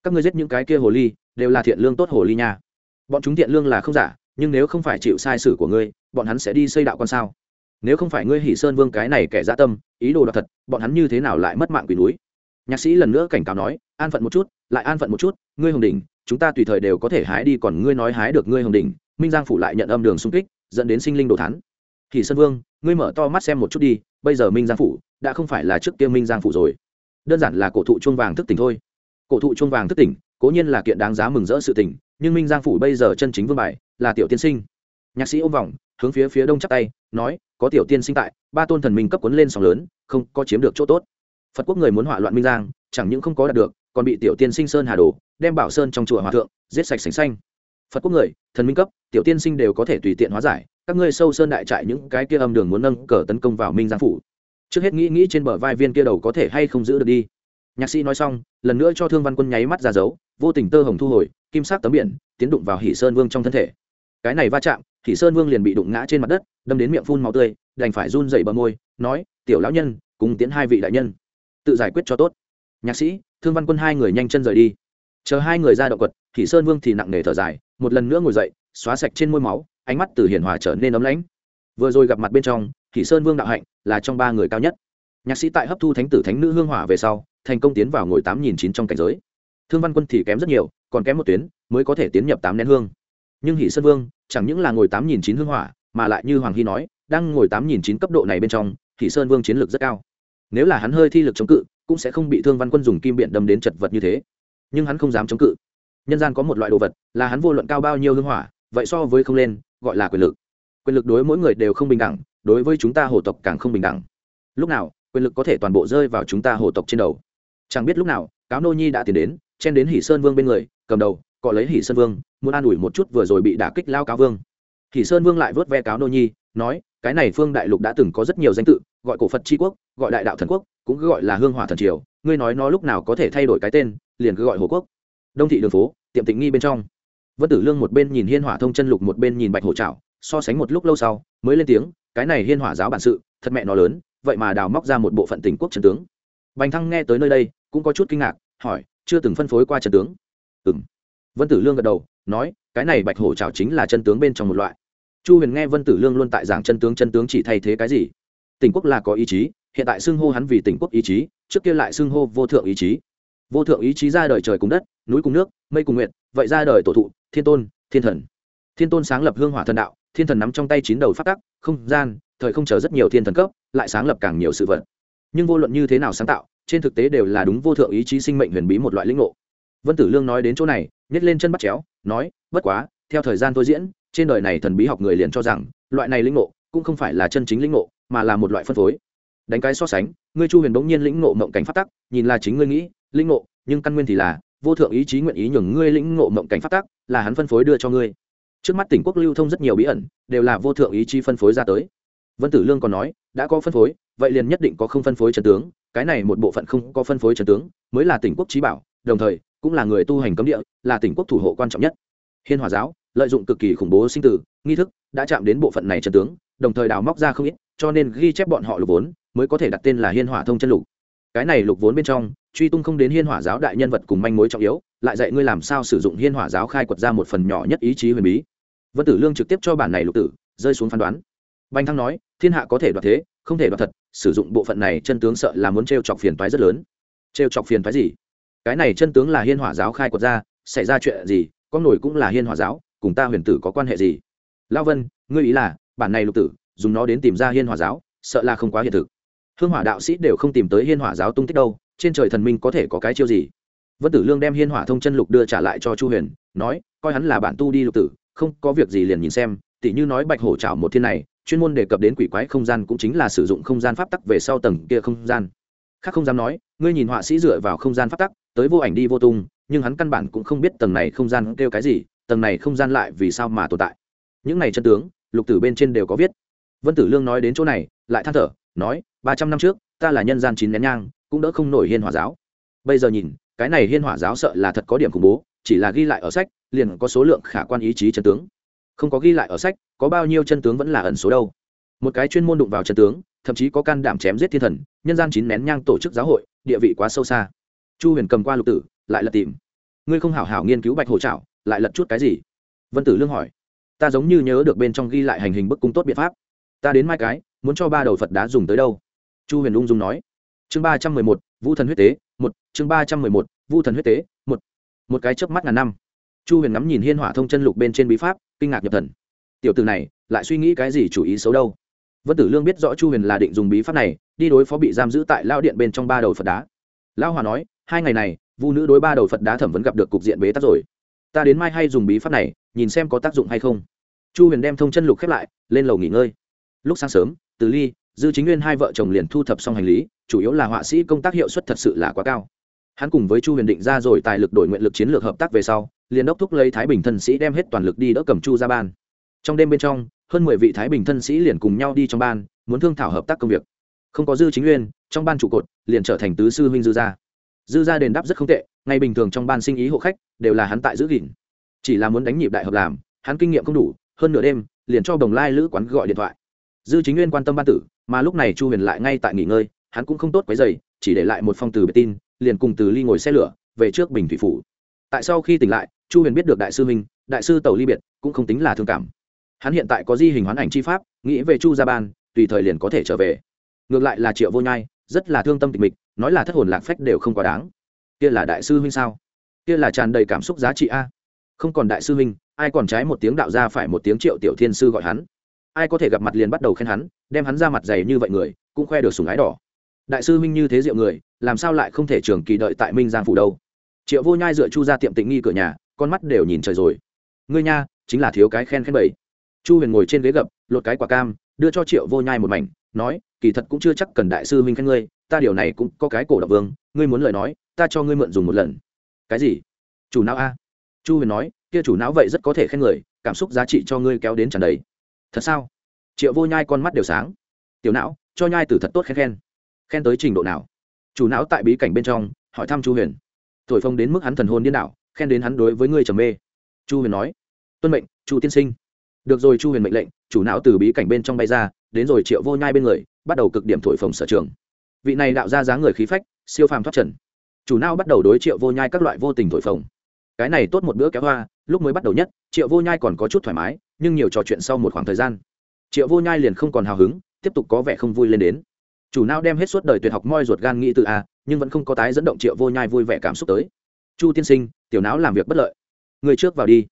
A: Các ngươi giết những cái kia hồ ly đều là thiện lương tốt hồ ly nha. Bọn chúng thiện lương là không giả nhưng nếu không phải chịu sai sử của ngươi, bọn hắn sẽ đi xây đạo con sao? Nếu không phải ngươi hỷ sơn vương cái này kẻ dã tâm, ý đồ đoạt thật, bọn hắn như thế nào lại mất mạng quỷ núi? Nhạc sĩ lần nữa cảnh cáo nói, an phận một chút, lại an phận một chút, ngươi hồng đình chúng ta tùy thời đều có thể hái đi còn ngươi nói hái được ngươi hồng đình minh giang phủ lại nhận âm đường xung kích, dẫn đến sinh linh đồ thán. thì sơn vương, ngươi mở to mắt xem một chút đi, bây giờ minh giang phủ đã không phải là trước kia minh giang phủ rồi. Đơn giản là cổ thụ chuông vàng thức tỉnh thôi. Cổ thụ chuông vàng thức tỉnh cố nhiên là kiện đáng giá mừng rỡ sự tình, nhưng minh giang phủ bây giờ chân chính vương bài là tiểu tiên sinh. Nhạc sĩ ôm vòng hướng phía phía đông chắc tay nói có tiểu tiên sinh tại ba tôn thần minh cấp quấn lên sóng lớn không có chiếm được chỗ tốt. Phật quốc người muốn hỏa loạn minh giang chẳng những không có đạt được còn bị tiểu tiên sinh sơn hà đồ đem bảo sơn trong chùa hòa thượng giết sạch sành xanh. Phật quốc người thần minh cấp tiểu tiên sinh đều có thể tùy tiện hóa giải các ngươi sâu sơn đại trại những cái kia âm đường muốn nâng cờ tấn công vào minh giang phủ. Trước hết nghĩ nghĩ trên bờ vai viên kia đầu có thể hay không giữ được đi nhạc sĩ nói xong, lần nữa cho thương văn quân nháy mắt ra dấu, vô tình tơ hồng thu hồi, kim sắc tấm biển, tiến đụng vào hỷ sơn vương trong thân thể. Cái này va chạm, hỷ sơn vương liền bị đụng ngã trên mặt đất, đâm đến miệng phun màu tươi, đành phải run dậy bờ môi, nói, tiểu lão nhân, cùng tiến hai vị đại nhân, tự giải quyết cho tốt. Nhạc sĩ, thương văn quân hai người nhanh chân rời đi. Chờ hai người ra động quật, hỷ sơn vương thì nặng nề thở dài, một lần nữa ngồi dậy, xóa sạch trên môi máu, ánh mắt từ hiền hòa trở nên ấm lãnh. Vừa rồi gặp mặt bên trong, hỷ sơn vương đạo hạnh là trong ba người cao nhất. Nhạc sĩ tại hấp thu thánh tử thánh nữ hương hỏa về sau thành công tiến vào ngồi tám nghìn chín trong cảnh giới. Thương văn quân thì kém rất nhiều, còn kém một tuyến, mới có thể tiến nhập tám nén hương. Nhưng hỷ sơn vương, chẳng những là ngồi tám nghìn chín hương hỏa, mà lại như hoàng hy nói, đang ngồi tám nghìn chín cấp độ này bên trong, hỷ sơn vương chiến lược rất cao. Nếu là hắn hơi thi lực chống cự, cũng sẽ không bị thương văn quân dùng kim biện đâm đến chật vật như thế. Nhưng hắn không dám chống cự. Nhân gian có một loại đồ vật, là hắn vô luận cao bao nhiêu hương hỏa, vậy so với không lên, gọi là quyền lực. Quyền lực đối mỗi người đều không bình đẳng, đối với chúng ta hồ tộc càng không bình đẳng. Lúc nào, quyền lực có thể toàn bộ rơi vào chúng ta hồ tộc trên đầu chẳng biết lúc nào, cáo nô nhi đã tiến đến, chen đến hỷ sơn vương bên người, cầm đầu, cọ lấy hỷ sơn vương, muốn an ủi một chút vừa rồi bị đả kích lao cáo vương. Hỷ sơn vương lại vớt ve cáo nô nhi, nói, cái này phương đại lục đã từng có rất nhiều danh tự, gọi cổ phật tri quốc, gọi đại đạo thần quốc, cũng cứ gọi là hương hỏa thần triều, ngươi nói nó lúc nào có thể thay đổi cái tên, liền cứ gọi hồ quốc. Đông thị đường phố, tiệm tịnh nghi bên trong. Vân tử lương một bên nhìn hiên hỏa thông chân lục, một bên nhìn bạch hổ trảo, so sánh một lúc lâu sau, mới lên tiếng, cái này hiên hỏa giáo bản sự, thật mẹ nó lớn, vậy mà đào móc ra một bộ phận tình quốc trần tướng. Bành thăng nghe tới nơi đây cũng có chút kinh ngạc, hỏi, chưa từng phân phối qua chân tướng? Ừ vân tử lương gật đầu, nói, cái này bạch hổ trào chính là chân tướng bên trong một loại. Chu huyền nghe vân tử lương luôn tại giảng chân tướng chân tướng chỉ thay thế cái gì? Tỉnh quốc là có ý chí, hiện tại xưng hô hắn vì tỉnh quốc ý chí, trước kia lại xưng hô vô thượng ý chí. Vô thượng ý chí ra đời trời cùng đất, núi cùng nước, mây cùng nguyện vậy ra đời tổ thụ, thiên tôn, thiên thần. Thiên tôn sáng lập hương hỏa thần đạo, thiên thần nắm trong tay chín đầu phát tắc, không gian, thời không chờ rất nhiều thiên thần cấp, lại sáng lập càng nhiều sự vật. Nhưng vô luận như thế nào sáng tạo trên thực tế đều là đúng vô thượng ý chí sinh mệnh huyền bí một loại lĩnh ngộ. Vân tử lương nói đến chỗ này nhét lên chân bắt chéo, nói, bất quá, theo thời gian tôi diễn, trên đời này thần bí học người liền cho rằng, loại này lĩnh ngộ cũng không phải là chân chính lĩnh ngộ, mà là một loại phân phối. Đánh cái so sánh, ngươi chu huyền bỗng nhiên lĩnh ngộ mộng cảnh phát tắc, nhìn là chính ngươi nghĩ, lĩnh ngộ, nhưng căn nguyên thì là, vô thượng ý chí nguyện ý nhường ngươi lĩnh ngộ mộng cảnh phát tắc, là hắn phân phối đưa cho ngươi. Trước mắt tỉnh quốc lưu thông rất nhiều bí ẩn, đều là vô thượng ý chí phân phối ra tới vân tử lương còn nói, đã có phân phối, vậy liền nhất định có không phân phối trần tướng, cái này một bộ phận không có phân phối trần tướng, mới là tỉnh quốc trí bảo, đồng thời, cũng là người tu hành cấm địa, là tỉnh quốc thủ hộ quan trọng nhất. Hiên hòa giáo, lợi dụng cực kỳ khủng bố sinh tử, nghi thức, đã chạm đến bộ phận này trần tướng, đồng thời đào móc ra không ít, cho nên ghi chép bọn họ lục vốn, mới có thể đặt tên là hiên hỏa thông chân lục. Cái này lục vốn bên trong, truy tung không đến hiên hỏa giáo đại nhân vật cùng manh mối trọng yếu, lại dạy ngươi làm sao sử dụng hiên hỏa giáo khai quật ra một phần nhỏ nhất ý chí huyền bí. Vân tử lương trực tiếp cho bản này lục tử, rơi xuống phán đoán. Banh thăng nói thiên hạ có thể đoạt thế, không thể đoạt thật, sử dụng bộ phận này chân tướng sợ là muốn t r e o chọc phiền toái rất lớn. T r e o chọc phiền toái gì? Cái này chân tướng là hiên hỏa giáo khai quật ra, xảy ra chuyện gì, con nổi cũng là hiên hỏa giáo, cùng ta huyền tử có quan hệ gì? Lao vân, ngươi ý là, bản này lục tử, dùng nó đến tìm ra hiên hỏa giáo, sợ là không quá hiện thực. Hương hỏa đạo sĩ đều không tìm tới hiên hỏa giáo tung tích đâu, trên trời thần minh có thể có cái chiêu gì? Vân tử lương đem hiên hỏa thông chân lục đưa trả lại cho chu huyền, nói, coi hắn là bản tu đi lục tử, không có việc gì liền nhìn xem, tỉ như nói bạch hổ chảo một thiên này chuyên môn đề cập đến quỷ quái không gian cũng chính là sử dụng không gian pháp tắc về sau tầng kia không gian. Khác không dám nói, ngươi nhìn họa sĩ dựa vào không gian pháp tắc, tới vô ảnh đi vô tung, nhưng hắn căn bản cũng không biết tầng này không gian kêu cái gì, tầng này không gian lại vì sao mà tồn tại. Những này chân tướng, lục tử bên trên đều có viết. Vân tử lương nói đến chỗ này, lại than thở, nói, ba trăm năm trước, ta là nhân gian chín nén nhang, cũng đỡ không nổi hiên hỏa giáo. Bây giờ nhìn, cái này hiên hỏa giáo sợ là thật có điểm khủng bố, chỉ là ghi lại ở sách, liền có số lượng khả quan ý chí chân tướng. Không có ghi lại ở sách có bao nhiêu chân tướng vẫn là ẩn số đâu. Một cái chuyên môn đụng vào chân tướng, thậm chí có can đảm chém giết thiên thần, nhân gian chín nén nhang tổ chức giáo hội, địa vị quá sâu xa. Chu huyền cầm qua lục tử, lại lật tìm. Ngươi không hảo hảo nghiên cứu bạch hổ trảo, lại lật chút cái gì? Vân tử lương hỏi. Ta giống như nhớ được bên trong ghi lại hành hình bức cung tốt biện pháp. Ta đến mai cái, muốn cho ba đầu phật đá dùng tới đâu? Chu huyền ung dung nói. Chương ba trăm mười một, Vu thần huyết tế, một, chương ba trăm mười một, Vu thần huyết tế, một. Một cái chớp mắt ngàn năm. Chu huyền ngắm nhìn hiên hỏa thông chân lục bên trên bí pháp, kinh ngạc nhập thần tiểu từ này lại suy nghĩ cái gì chủ ý xấu đâu. Vân tử lương biết rõ chu huyền là định dùng bí pháp này, đi đối phó bị giam giữ tại lao điện bên trong ba đầu phật đá. Lao hòa nói, hai ngày này, vu nữ đối ba đầu phật đá thẩm vấn gặp được cục diện bế tắc rồi. Ta đến mai hay dùng bí pháp này, nhìn xem có tác dụng hay không. Chu huyền đem thông chân lục khép lại, lên lầu nghỉ ngơi. Lúc sáng sớm, từ ly, dư chính nguyên hai vợ chồng liền thu thập xong hành lý, chủ yếu là họa sĩ công tác hiệu suất thật sự là quá cao. Hắn cùng với chu huyền định ra rồi tài lực đổi nguyện lực chiến lược hợp tác về sau, liền đốc thúc lấy thái bình thân sĩ đem hết toàn lực đi đỡ cầm chu ra ban trong đêm bên trong, hơn mười vị thái bình thân sĩ liền cùng nhau đi trong ban, muốn thương thảo hợp tác công việc. Không có dư chính nguyên trong ban trụ cột, liền trở thành tứ sư huynh dư gia. Dư gia đền đáp rất không tệ, ngay bình thường trong ban sinh ý hộ khách, đều là hắn tại giữ gìn. Chỉ là muốn đánh nhịp đại hợp làm, hắn kinh nghiệm không đủ, hơn nửa đêm, liền cho đồng lai lữ quán gọi điện thoại. Dư chính nguyên quan tâm ban tử, mà lúc này chu huyền lại ngay tại nghỉ ngơi, hắn cũng không tốt quấy dày chỉ để lại một phong từ bệ tin, liền cùng từ ly ngồi xe lửa, về trước bình thủy phủ. Tại sau khi tỉnh lại, chu huyền biết được đại sư minh đại sư tàu ly biệt cũng không tính là thương cảm hắn hiện tại có di hình hoán ảnh chi pháp, nghĩ về chu gia ban, tùy thời liền có thể trở về. Ngược lại là triệu vô nhai, rất là thương tâm tịch mịch, nói là thất hồn lạc phách đều không quá đáng. Kia là đại sư huynh sao? Kia là tràn đầy cảm xúc giá trị a. Không còn đại sư huynh, ai còn trái một tiếng đạo ra phải một tiếng triệu tiểu thiên sư gọi hắn? Ai có thể gặp mặt liền bắt đầu khen hắn, đem hắn ra mặt dày như vậy người, cũng khoe được sùng ái đỏ. Đại sư huynh như thế diệu người, làm sao lại không thể trường kỳ đợi tại minh giang phủ đâu? Triệu vô nhai dựa chu ra tiệm tịnh nghi cửa nhà, con mắt đều nhìn trời rồi. Ngươi nha, chính là thiếu cái khen khen bậy chu huyền ngồi trên ghế gập, lột cái quả cam, đưa cho triệu vô nhai một mảnh, nói, kỳ thật cũng chưa chắc cần đại sư huynh khen ngươi, ta điều này cũng có cái cổ độc vương, ngươi muốn lời nói, ta cho ngươi mượn dùng một lần. Cái gì? Chủ não a. Chu huyền nói, kia chủ não vậy rất có thể khen người, cảm xúc giá trị cho ngươi kéo đến tràn đầy. Thật sao? Triệu vô nhai con mắt đều sáng. Tiểu não, cho nhai từ thật tốt khen khen. Khen tới trình độ nào? Chủ não tại bí cảnh bên trong, hỏi thăm chu huyền. Thổi phông đến mức hắn thần hồn điên đảo, khen đến hắn đối với ngươi trầm mê. Chu huyền nói. Tuân mệnh, chu tiên sinh được rồi chu huyền mệnh lệnh, chủ não từ bí cảnh bên trong bay ra, đến rồi triệu vô nhai bên người, bắt đầu cực điểm thổi phồng sở trường. Vị này đạo ra dáng người khí phách, siêu phàm thoát trần. Chủ não bắt đầu đối triệu vô nhai các loại vô tình thổi phồng. Cái này tốt một bữa kéo hoa, lúc mới bắt đầu nhất, triệu vô nhai còn có chút thoải mái, nhưng nhiều trò chuyện sau một khoảng thời gian, triệu vô nhai liền không còn hào hứng, tiếp tục có vẻ không vui lên đến. Chủ não đem hết suốt đời tuyệt học moi ruột gan nghĩ từ a, nhưng vẫn không có tái dẫn động triệu vô nhai vui vẻ cảm xúc tới. Chu tiên sinh, tiểu não làm việc bất lợi. Người trước vào đi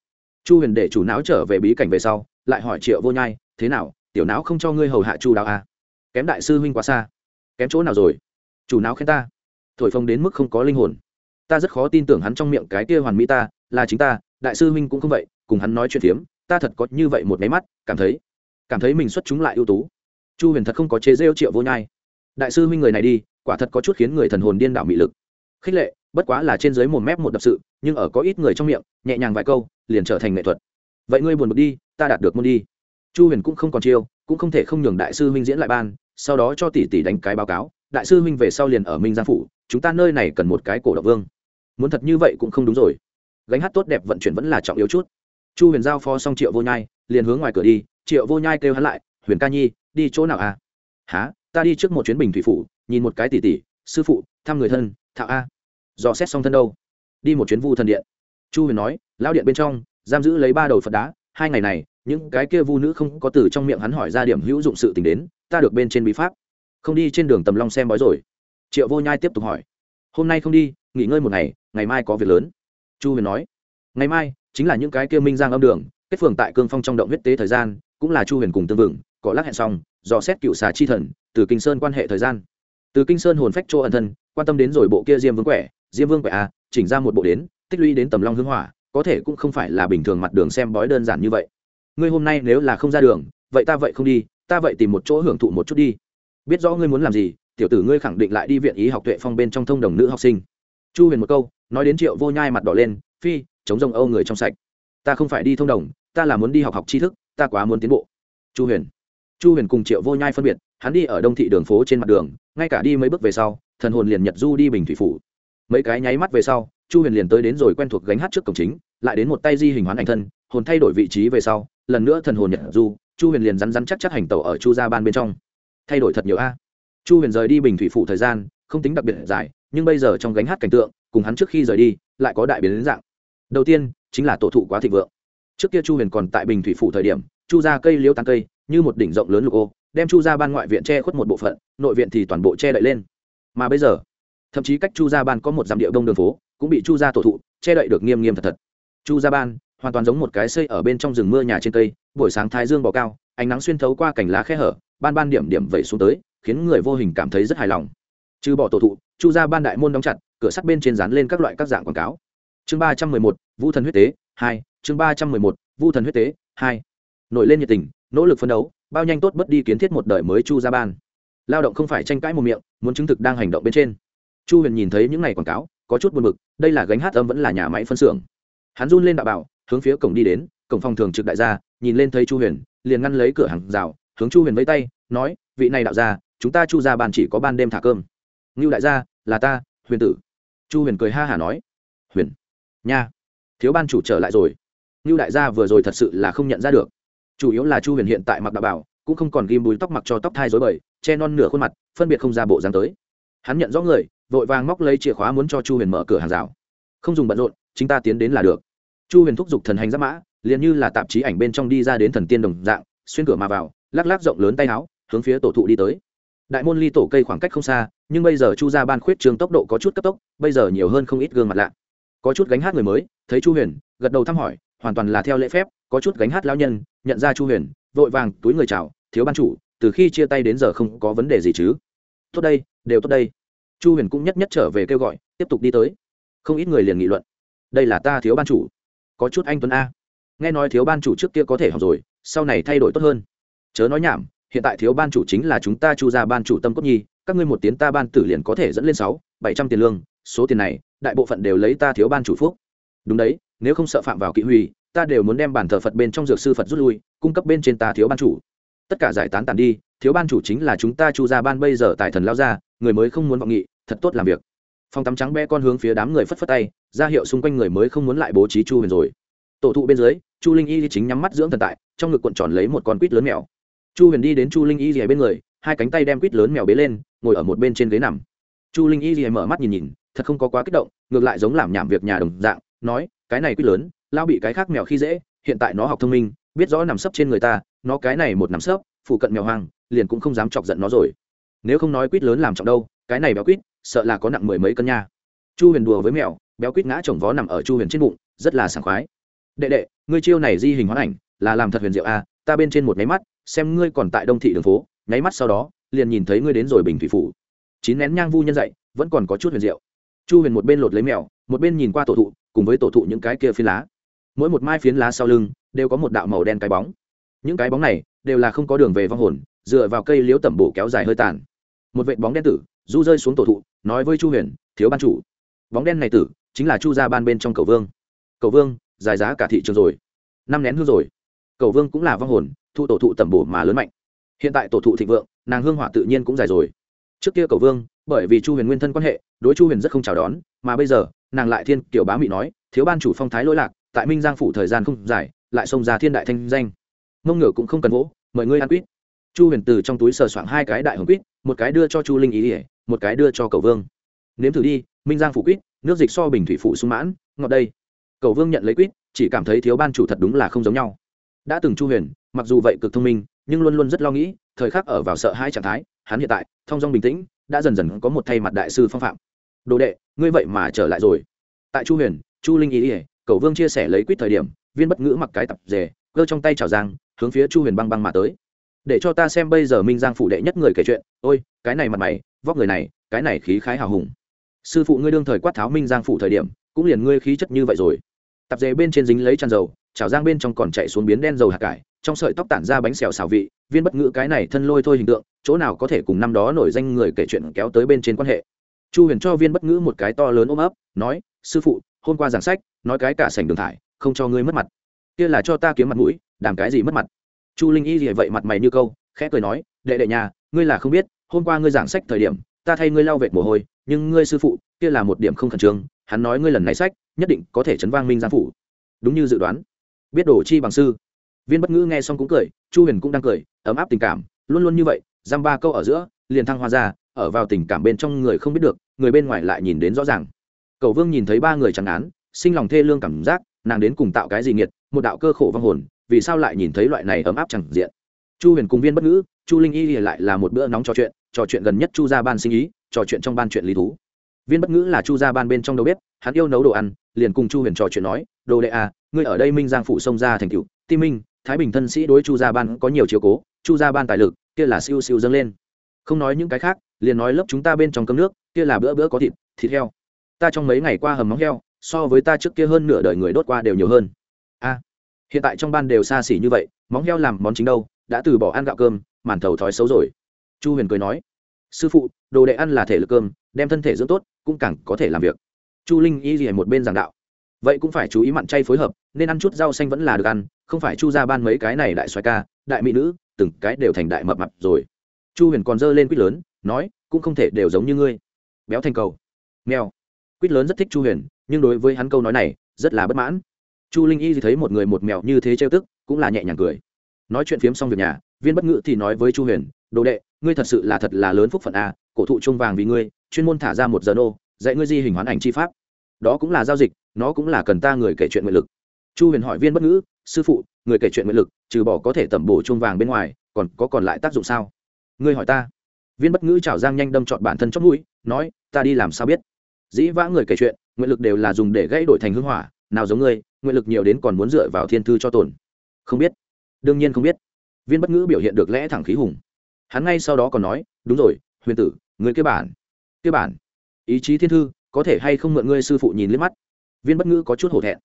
A: chu huyền để chủ não trở về bí cảnh về sau, lại hỏi triệu vô nhai, thế nào, tiểu não không cho ngươi hầu hạ chu đáo a kém đại sư huynh quá xa. Kém chỗ nào rồi? Chủ não khen ta. Thổi phồng đến mức không có linh hồn. Ta rất khó tin tưởng hắn trong miệng cái kia hoàn mỹ ta, là chính ta, đại sư huynh cũng không vậy, cùng hắn nói chuyện phiếm, ta thật có như vậy một máy mắt, cảm thấy cảm thấy mình xuất chúng lại ưu tú. Chu huyền thật không có chế rêu triệu vô nhai. Đại sư huynh người này đi, quả thật có chút khiến người thần hồn điên đảo mị lực khích lệ, bất quá là trên dưới một mép một đập sự, nhưng ở có ít người trong miệng, nhẹ nhàng vài câu, liền trở thành nghệ thuật. Vậy ngươi buồn bực đi, ta đạt được môn đi. Chu huyền cũng không còn chiêu, cũng không thể không nhường đại sư huynh diễn lại ban, sau đó cho tỷ tỷ đánh cái báo cáo, đại sư huynh về sau liền ở minh giang phủ, chúng ta nơi này cần một cái cổ động vương. Muốn thật như vậy cũng không đúng rồi. Gánh hát tốt đẹp vận chuyển vẫn là trọng yếu chút. Chu huyền giao phó xong triệu vô nhai, liền hướng ngoài cửa đi, triệu vô nhai kêu hắn lại, huyền ca nhi, đi chỗ nào à? Há ta đi trước một chuyến bình thủy phủ, nhìn một cái tỷ tỷ, sư phụ, thăm người thân thạo a. Dò xét xong thân đâu? Đi một chuyến vu thần điện. Chu huyền nói lao điện bên trong, giam giữ lấy ba đầu phật đá, hai ngày này, những cái kia vu nữ không có từ trong miệng hắn hỏi ra điểm hữu dụng sự t ì n h đến, ta được bên trên bí pháp. Không đi trên đường tầm long xem bói rồi. Triệu vô nhai tiếp tục hỏi, hôm nay không đi, nghỉ ngơi một ngày ngày mai có việc lớn. Chu huyền nói, ngày mai chính là những cái kia minh giang âm đường, kết phường tại cương phong trong động huyết tế thời gian, cũng là chu huyền cùng tương vừng có lắc hẹn xong, dò xét cựu xà chi thần, từ kinh sơn quan hệ thời gian. Từ kinh sơn hồn phách chỗ ẩn thân quan tâm đến rồi bộ kia diêm vương quẻ. Diêm vương quẻ a chỉnh ra một bộ đến, tích lũy đến tầm long hưng hỏa, có thể cũng không phải là bình thường mặt đường xem bói đơn giản như vậy. Ngươi hôm nay nếu là không ra đường, vậy ta vậy không đi, ta vậy tìm một chỗ hưởng thụ một chút đi. Biết rõ ngươi muốn làm gì, tiểu tử ngươi khẳng định lại đi viện ý học tuệ phong bên trong thông đồng nữ học sinh. Chu huyền một câu, nói đến triệu vô nhai mặt đỏ lên, phi, chống rông âu người trong sạch. Ta không phải đi thông đồng, ta là muốn đi học học tri thức, ta quá muốn tiến bộ. Chu huyền. Chu huyền cùng triệu vô nhai phân biệt, hắn đi ở đông thị đường phố trên mặt đường, ngay cả đi mấy bước về sau thần hồn liền nhật du đi bình thủy phủ. Mấy cái nháy mắt về sau, chu huyền liền tới đến rồi quen thuộc gánh hát trước cổng chính, lại đến một tay di hình hoán ảnh thân, hồn thay đổi vị trí về sau, lần nữa thần hồn nhật du, chu huyền liền rắn rắn chắc chắc hành tẩu ở chu gia ban bên trong. Thay đổi thật nhiều a. Chu huyền rời đi bình thủy phủ thời gian, không tính đặc biệt dài, nhưng bây giờ trong gánh hát cảnh tượng, cùng hắn trước khi rời đi, lại có đại biến đến dạng. Đầu tiên, chính là tổ thụ quá thịnh vượng. Trước kia chu huyền còn tại bình thủy phủ thời điểm, chu ra cây liễu tán cây, như một đỉnh rộng lớn lục ô, đem chu ra ban ngoại viện che khuất một bộ phận, nội viện thì toàn bộ che đậy lên mà bây giờ, thậm chí cách chu gia ban có một dặm địa đông đường phố, cũng bị chu gia tổ thụ, che đậy được nghiêm nghiêm thật thật. Chu gia ban hoàn toàn giống một cái xây ở bên trong rừng mưa nhà trên cây, buổi sáng thái dương bò cao, ánh nắng xuyên thấu qua cành lá khe hở, ban ban điểm điểm vẩy xuống tới, khiến người vô hình cảm thấy rất hài lòng. Trừ bỏ tổ thụ, chu gia ban đại môn đóng chặt, cửa sắt bên trên dán lên các loại các dạng quảng cáo. Chương ba trăm mười một, Vu thần huyết tế, hai, chương ba trăm mười một, Vu thần huyết tế, hai. Nổi lên nhiệt tình, nỗ lực phấn đấu, bao nhanh tốt bất đi kiến thiết một đời mới chu gia ban lao động không phải tranh cãi một miệng, muốn chứng thực đang hành động bên trên. Chu huyền nhìn thấy những ngày quảng cáo, có chút buồn b ự c đây là gánh hát âm vẫn là nhà máy phân xưởng. Hắn run lên đạo bảo, hướng phía cổng đi đến, cổng phòng thường trực đại gia, nhìn lên thấy chu huyền, liền ngăn lấy cửa hàng rào, hướng chu huyền vây tay, nói, vị này đạo gia, chúng ta chu ra ban chỉ có ban đêm thả cơm. Ngưu đại gia, là ta, huyền tử. Chu huyền cười ha hả nói, huyền, nha, thiếu ban chủ trở lại rồi. Ngưu đại gia vừa rồi thật sự là không nhận ra được. Chủ yếu là chu huyền hiện tại mặc đạo bảo cũng không còn ghim bùi tóc mặc cho tóc thai dối bời, che non nửa khuôn mặt, phân biệt không ra bộ dáng tới. Hắn nhận rõ người, vội vàng móc lấy chìa khóa muốn cho chu huyền mở cửa hàng rào. Không dùng bận rộn, chính ta tiến đến là được. Chu huyền thúc giục thần hành giáp mã, liền như là tạp chí ảnh bên trong đi ra đến thần tiên đồng dạng, xuyên cửa mà vào, lắc lắc rộng lớn tay áo, hướng phía tổ thụ đi tới. Đại môn ly tổ cây khoảng cách không xa, nhưng bây giờ chu ra ban khuyết trường tốc độ có chút cấp tốc, bây giờ nhiều hơn không ít gương mặt lạ. Có chút gánh hát người mới, thấy chu huyền, gật đầu thăm hỏi, hoàn toàn là theo lễ phép, có chút gánh hát lao nhân, nhận ra chu huyền vội vàng túi người chào, thiếu ban chủ, từ khi chia tay đến giờ không có vấn đề gì chứ? Tốt đây, đều tốt đây. Chu huyền cũng nhất nhất trở về kêu gọi, tiếp tục đi tới. Không ít người liền nghị luận. Đây là ta, thiếu ban chủ. Có chút anh tuấn a. Nghe nói thiếu ban chủ trước kia có thể học rồi, sau này thay đổi tốt hơn. Chớ nói nhảm, hiện tại thiếu ban chủ chính là chúng ta chu ra ban chủ tâm cốt nhi, các ngươi một tiếng ta ban tử liền có thể dẫn lên sáu, bảy trăm tiền lương, số tiền này, đại bộ phận đều lấy ta thiếu ban chủ phúc. Đúng đấy, nếu không sợ phạm vào kỵ huy, ta đều muốn đem bản thờ phật bên trong dược sư phật rút lui cung cấp bên trên ta thiếu ban chủ. Tất cả giải tán tàn đi, thiếu ban chủ chính là chúng ta chu ra ban bây giờ tại thần lao ra, người mới không muốn vọng nghị, thật tốt làm việc. Phòng tắm trắng be con hướng phía đám người phất phất tay, ra hiệu xung quanh người mới không muốn lại bố trí chu huyền rồi. Tổ thụ bên dưới, chu linh y chính nhắm mắt dưỡng thần tại, trong ngực cuộn tròn lấy một con quýt lớn mèo. Chu huyền đi đến chu linh y rìa bên người, hai cánh tay đem quýt lớn mèo bế lên, ngồi ở một bên trên ghế nằm. Chu linh y rìa mở mắt nhìn nhìn, thật không có quá kích động, ngược lại giống làm nhảm việc nhà đồng dạng, nói, cái này quýt lớn lao bị cái khác mèo khi dễ, hiện tại nó học thông minh biết rõ nằm sấp trên người ta, nó cái này một nằm sấp, phụ cận mèo hoang, liền cũng không dám chọc giận nó rồi. Nếu không nói quýt lớn làm trọng đâu, cái này béo quýt, sợ là có nặng mười mấy cân nha. Chu huyền đùa với mèo, béo quýt ngã chồng vó nằm ở chu huyền trên bụng, rất là sảng khoái. Đệ đệ, ngươi chiêu này di hình hoán ảnh, là làm thật huyền diệu a ta bên trên một máy mắt, xem ngươi còn tại đông thị đường phố, nháy mắt sau đó, liền nhìn thấy ngươi đến rồi bình thủy phủ. Chín nén nhang vu nhân dạy, vẫn còn có chút huyền diệu. Chu huyền một bên lột lấy mèo, một bên nhìn qua tổ thụ, cùng với tổ thụ những cái kia phi lá mỗi một mai phiến lá sau lưng đều có một đạo màu đen cái bóng. Những cái bóng này đều là không có đường về vong hồn, dựa vào cây liếu tẩm bổ kéo dài hơi tàn. Một vệ bóng đen tử, du rơi xuống tổ thụ, nói với chu huyền, thiếu ban chủ. Bóng đen này tử chính là chu gia ban bên trong cầu vương. Cầu vương, dài giá cả thị trường rồi. Năm nén hương rồi. Cầu vương cũng là vong hồn thụ tổ thụ tẩm bổ mà lớn mạnh. Hiện tại tổ thụ thịnh vượng, nàng hương hỏa tự nhiên cũng dài rồi. Trước kia cầu vương, bởi vì chu huyền nguyên thân quan hệ, đối chu huyền rất không chào đón, mà bây giờ, nàng lại thiên kiểu bá mị nói, thiếu ban chủ phong thái lỗi lạc tại minh giang phủ thời gian không dài, lại xông ra thiên đại thanh danh. Mông ngựa cũng không cần vỗ, mời ngươi ăn quýt. Chu huyền từ trong túi sờ soạng hai cái đại hồng quýt, một cái đưa cho chu linh ý ỉa một cái đưa cho cầu vương. Nếm thử đi, minh giang phủ quýt, nước dịch so bình thủy phụ sung mãn, ngọt đây. Cầu vương nhận lấy quýt, chỉ cảm thấy thiếu ban chủ thật đúng là không giống nhau. Đã từng chu huyền, mặc dù vậy cực thông minh, nhưng luôn luôn rất lo nghĩ, thời khắc ở vào sợ hai trạng thái, hắn hiện tại thong dong bình tĩnh, đã dần dần có một thay mặt đại sư phong phạm. Đồ đệ, ngươi vậy mà trở lại rồi. Tại chu huyền, chu linh ý ỉa cầu vương chia sẻ lấy quýt thời điểm, viên bất ngữ mặc cái tập rề cơ trong tay trào giang, hướng phía chu huyền băng băng mà tới. Để cho ta xem bây giờ minh giang phủ đệ nhất người kể chuyện. Ôi, cái này mặt mày, vóc người này, cái này khí khái hào hùng. Sư phụ ngươi đương thời quát tháo minh giang phủ thời điểm, cũng liền ngươi khí chất như vậy rồi. Tập dề bên trên dính lấy tràn dầu, chảo giang bên trong còn chạy xuống biến đen dầu hạt cải, trong sợi tóc tản ra bánh xèo xào vị, viên bất ngữ cái này thân lôi thôi hình tượng, chỗ nào có thể cùng năm đó nổi danh người kể chuyện kéo tới bên trên quan hệ. Chu huyền cho viên bất ngữ một cái to lớn ôm ấp, nói, sư phụ hôm qua giảng sách, nói cái cả sảnh đường thải, không cho ngươi mất mặt. Kia là cho ta kiếm mặt mũi, đảm cái gì mất mặt? Chu linh y gì vậy mặt mày như câu, khẽ cười nói, đệ đệ nhà, ngươi là không biết, hôm qua ngươi giảng sách thời điểm, ta thay ngươi lau vệt mồ hôi, nhưng ngươi sư phụ, kia là một điểm không khẩn trương, hắn nói ngươi lần này sách, nhất định có thể chấn vang minh giang phủ. Đúng như dự đoán. Biết đổ chi bằng sư. Viên bất ngữ nghe xong cũng cười, chu huyền cũng đang cười, ấm áp tình cảm, luôn luôn như vậy dăm ba câu ở giữa, liền thăng hoa ra, ở vào tình cảm bên trong người không biết được, người bên ngoài lại nhìn đến rõ ràng cầu vương nhìn thấy ba người chẳng án, sinh lòng thê lương cảm giác, nàng đến cùng tạo cái gì nghiệt, một đạo cơ khổ vong hồn, vì sao lại nhìn thấy loại này ấm áp chẳng diện? Chu huyền cùng viên bất ngữ, chu linh y lại là một bữa nóng trò chuyện trò chuyện gần nhất chu ra ban sinh ý, trò chuyện trong ban chuyện lý thú. Viên bất ngữ là chu ra ban bên trong đầu bếp, hắn yêu nấu đồ ăn, liền cùng chu huyền trò chuyện nói, đồ đệ à ngươi ở đây minh giang phụ sông ra thành cựu ti minh, thái bình thân sĩ đối chu gia ban có nhiều chiều cố, chu gia ban tài lực, kia là siêu siêu dâng lên. Không nói những cái khác, liền nói lớp chúng ta bên trong cơm nước, kia là bữa bữa có thịt thịt heo ta trong mấy ngày qua hầm móng heo, so với ta trước kia hơn nửa đời người đốt qua đều nhiều hơn. A, hiện tại trong ban đều xa xỉ như vậy, móng heo làm món chính đâu, đã từ bỏ ăn gạo cơm, màn thầu thói xấu rồi. Chu huyền cười nói, sư phụ, đồ đệ ăn là thể lực cơm, đem thân thể dưỡng tốt, cũng càng có thể làm việc. Chu linh y gì một bên giảng đạo, vậy cũng phải chú ý mặn chay phối hợp, nên ăn chút rau xanh vẫn là được ăn, không phải chu ra ban mấy cái này đại xoài ca, đại mỹ nữ, từng cái đều thành đại mập mập rồi. Chu huyền còn dơ lên quýt lớn, nói, cũng không thể đều giống như ngươi. Béo thành cầu. Mèo quýt lớn rất thích chu huyền, nhưng đối với hắn câu nói này, rất là bất mãn. Chu linh y thì thấy một người một mèo như thế trêu tức, cũng là nhẹ nhàng cười. Nói chuyện phiếm xong việc nhà, viên bất ngữ thì nói với chu huyền, đồ đệ, ngươi thật sự là thật là lớn phúc phận a cổ thụ trung vàng vì ngươi, chuyên môn thả ra một giờ nô, dạy ngươi di hình hoán ảnh chi pháp. Đó cũng là giao dịch, nó cũng là cần ta người kể chuyện nguyện lực. Chu huyền hỏi viên bất ngữ sư phụ, người kể chuyện nguyện lực, trừ bỏ có thể tẩm bổ chuông vàng bên ngoài, còn có còn lại tác dụng sao? Ngươi hỏi ta. Viên bất ngữ chảo giang nhanh đâm trọn bản thân trong mũi, nói, ta đi làm sao biết? Dĩ vã người kể chuyện, nguyện lực đều là dùng để gãy đổi thành hưng hỏa, nào giống ngươi, nguyện lực nhiều đến còn muốn dựa vào thiên thư cho tồn không biết. Đương nhiên không biết. Viên bất ngữ biểu hiện được lẽ thẳng khí hùng. Hắn ngay sau đó còn nói, đúng rồi, huyền tử người kế bản kế bản. Ý chí thiên thư, có thể hay không mượn ngươi sư phụ nhìn liếc mắt? Viên bất ngữ có chút hổ thẹn.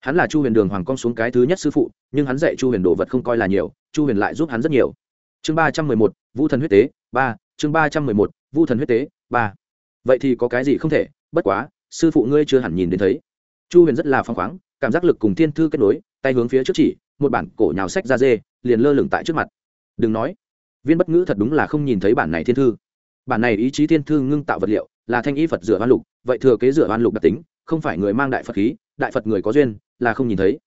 A: Hắn là chu huyền đường hoàng cong xuống cái thứ nhất sư phụ, nhưng hắn dạy chu huyền đồ vật không coi là nhiều, chu huyền lại giúp hắn rất nhiều. Chương ba trăm mười một vũ thần huyết tế, ba, chương ba trăm mười một vũ thần huyết tế, ba. Vậy thì có cái gì không thể? Bất quá, sư phụ ngươi chưa hẳn nhìn đến thấy. Chu huyền rất là phăng khoáng, cảm giác lực cùng thiên thư kết nối, tay hướng phía trước chỉ, một bản cổ nhào sách ra dê, liền lơ lửng tại trước mặt. Đừng nói, viên bất ngữ thật đúng là không nhìn thấy bản này thiên thư. Bản này ý chí thiên thư ngưng tạo vật liệu, là thanh y phật rửa hoan lục, vậy thừa kế rửa hoan lục đặc tính, không phải người mang đại phật khí, đại phật người có duyên, là không nhìn thấy.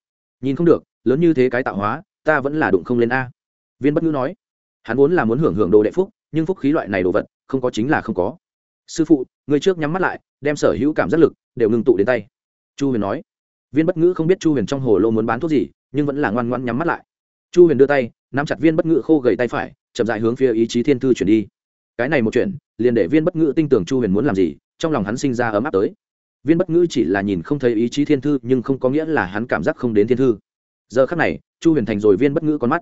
A: Nhìn không được, lớn như thế cái tạo hóa, ta vẫn là đụng không lên a. Viên bất ngữ nói, hắn vốn là muốn hưởng hưởng đồ đệ phúc, nhưng phúc khí loại này đồ vật, không có chính là không có. Sư phụ người trước nhắm mắt lại đem sở hữu cảm giác lực đều ngưng tụ đến tay. Chu huyền nói, viên bất ngữ không biết chu huyền trong hồ lô muốn bán thuốc gì, nhưng vẫn là ngoan ngoan nhắm mắt lại. Chu huyền đưa tay, nắm chặt viên bất ngữ khô gầy tay phải, chậm dại hướng phía ý chí thiên thư chuyển đi. Cái này một chuyện, liền để viên bất ngữ tin tưởng chu huyền muốn làm gì, trong lòng hắn sinh ra ấm áp tới. Viên bất ngữ chỉ là nhìn không thấy ý chí thiên thư, nhưng không có nghĩa là hắn cảm giác không đến thiên thư. Giờ khắc này, chu huyền thành rồi viên bất ngữ con mắt.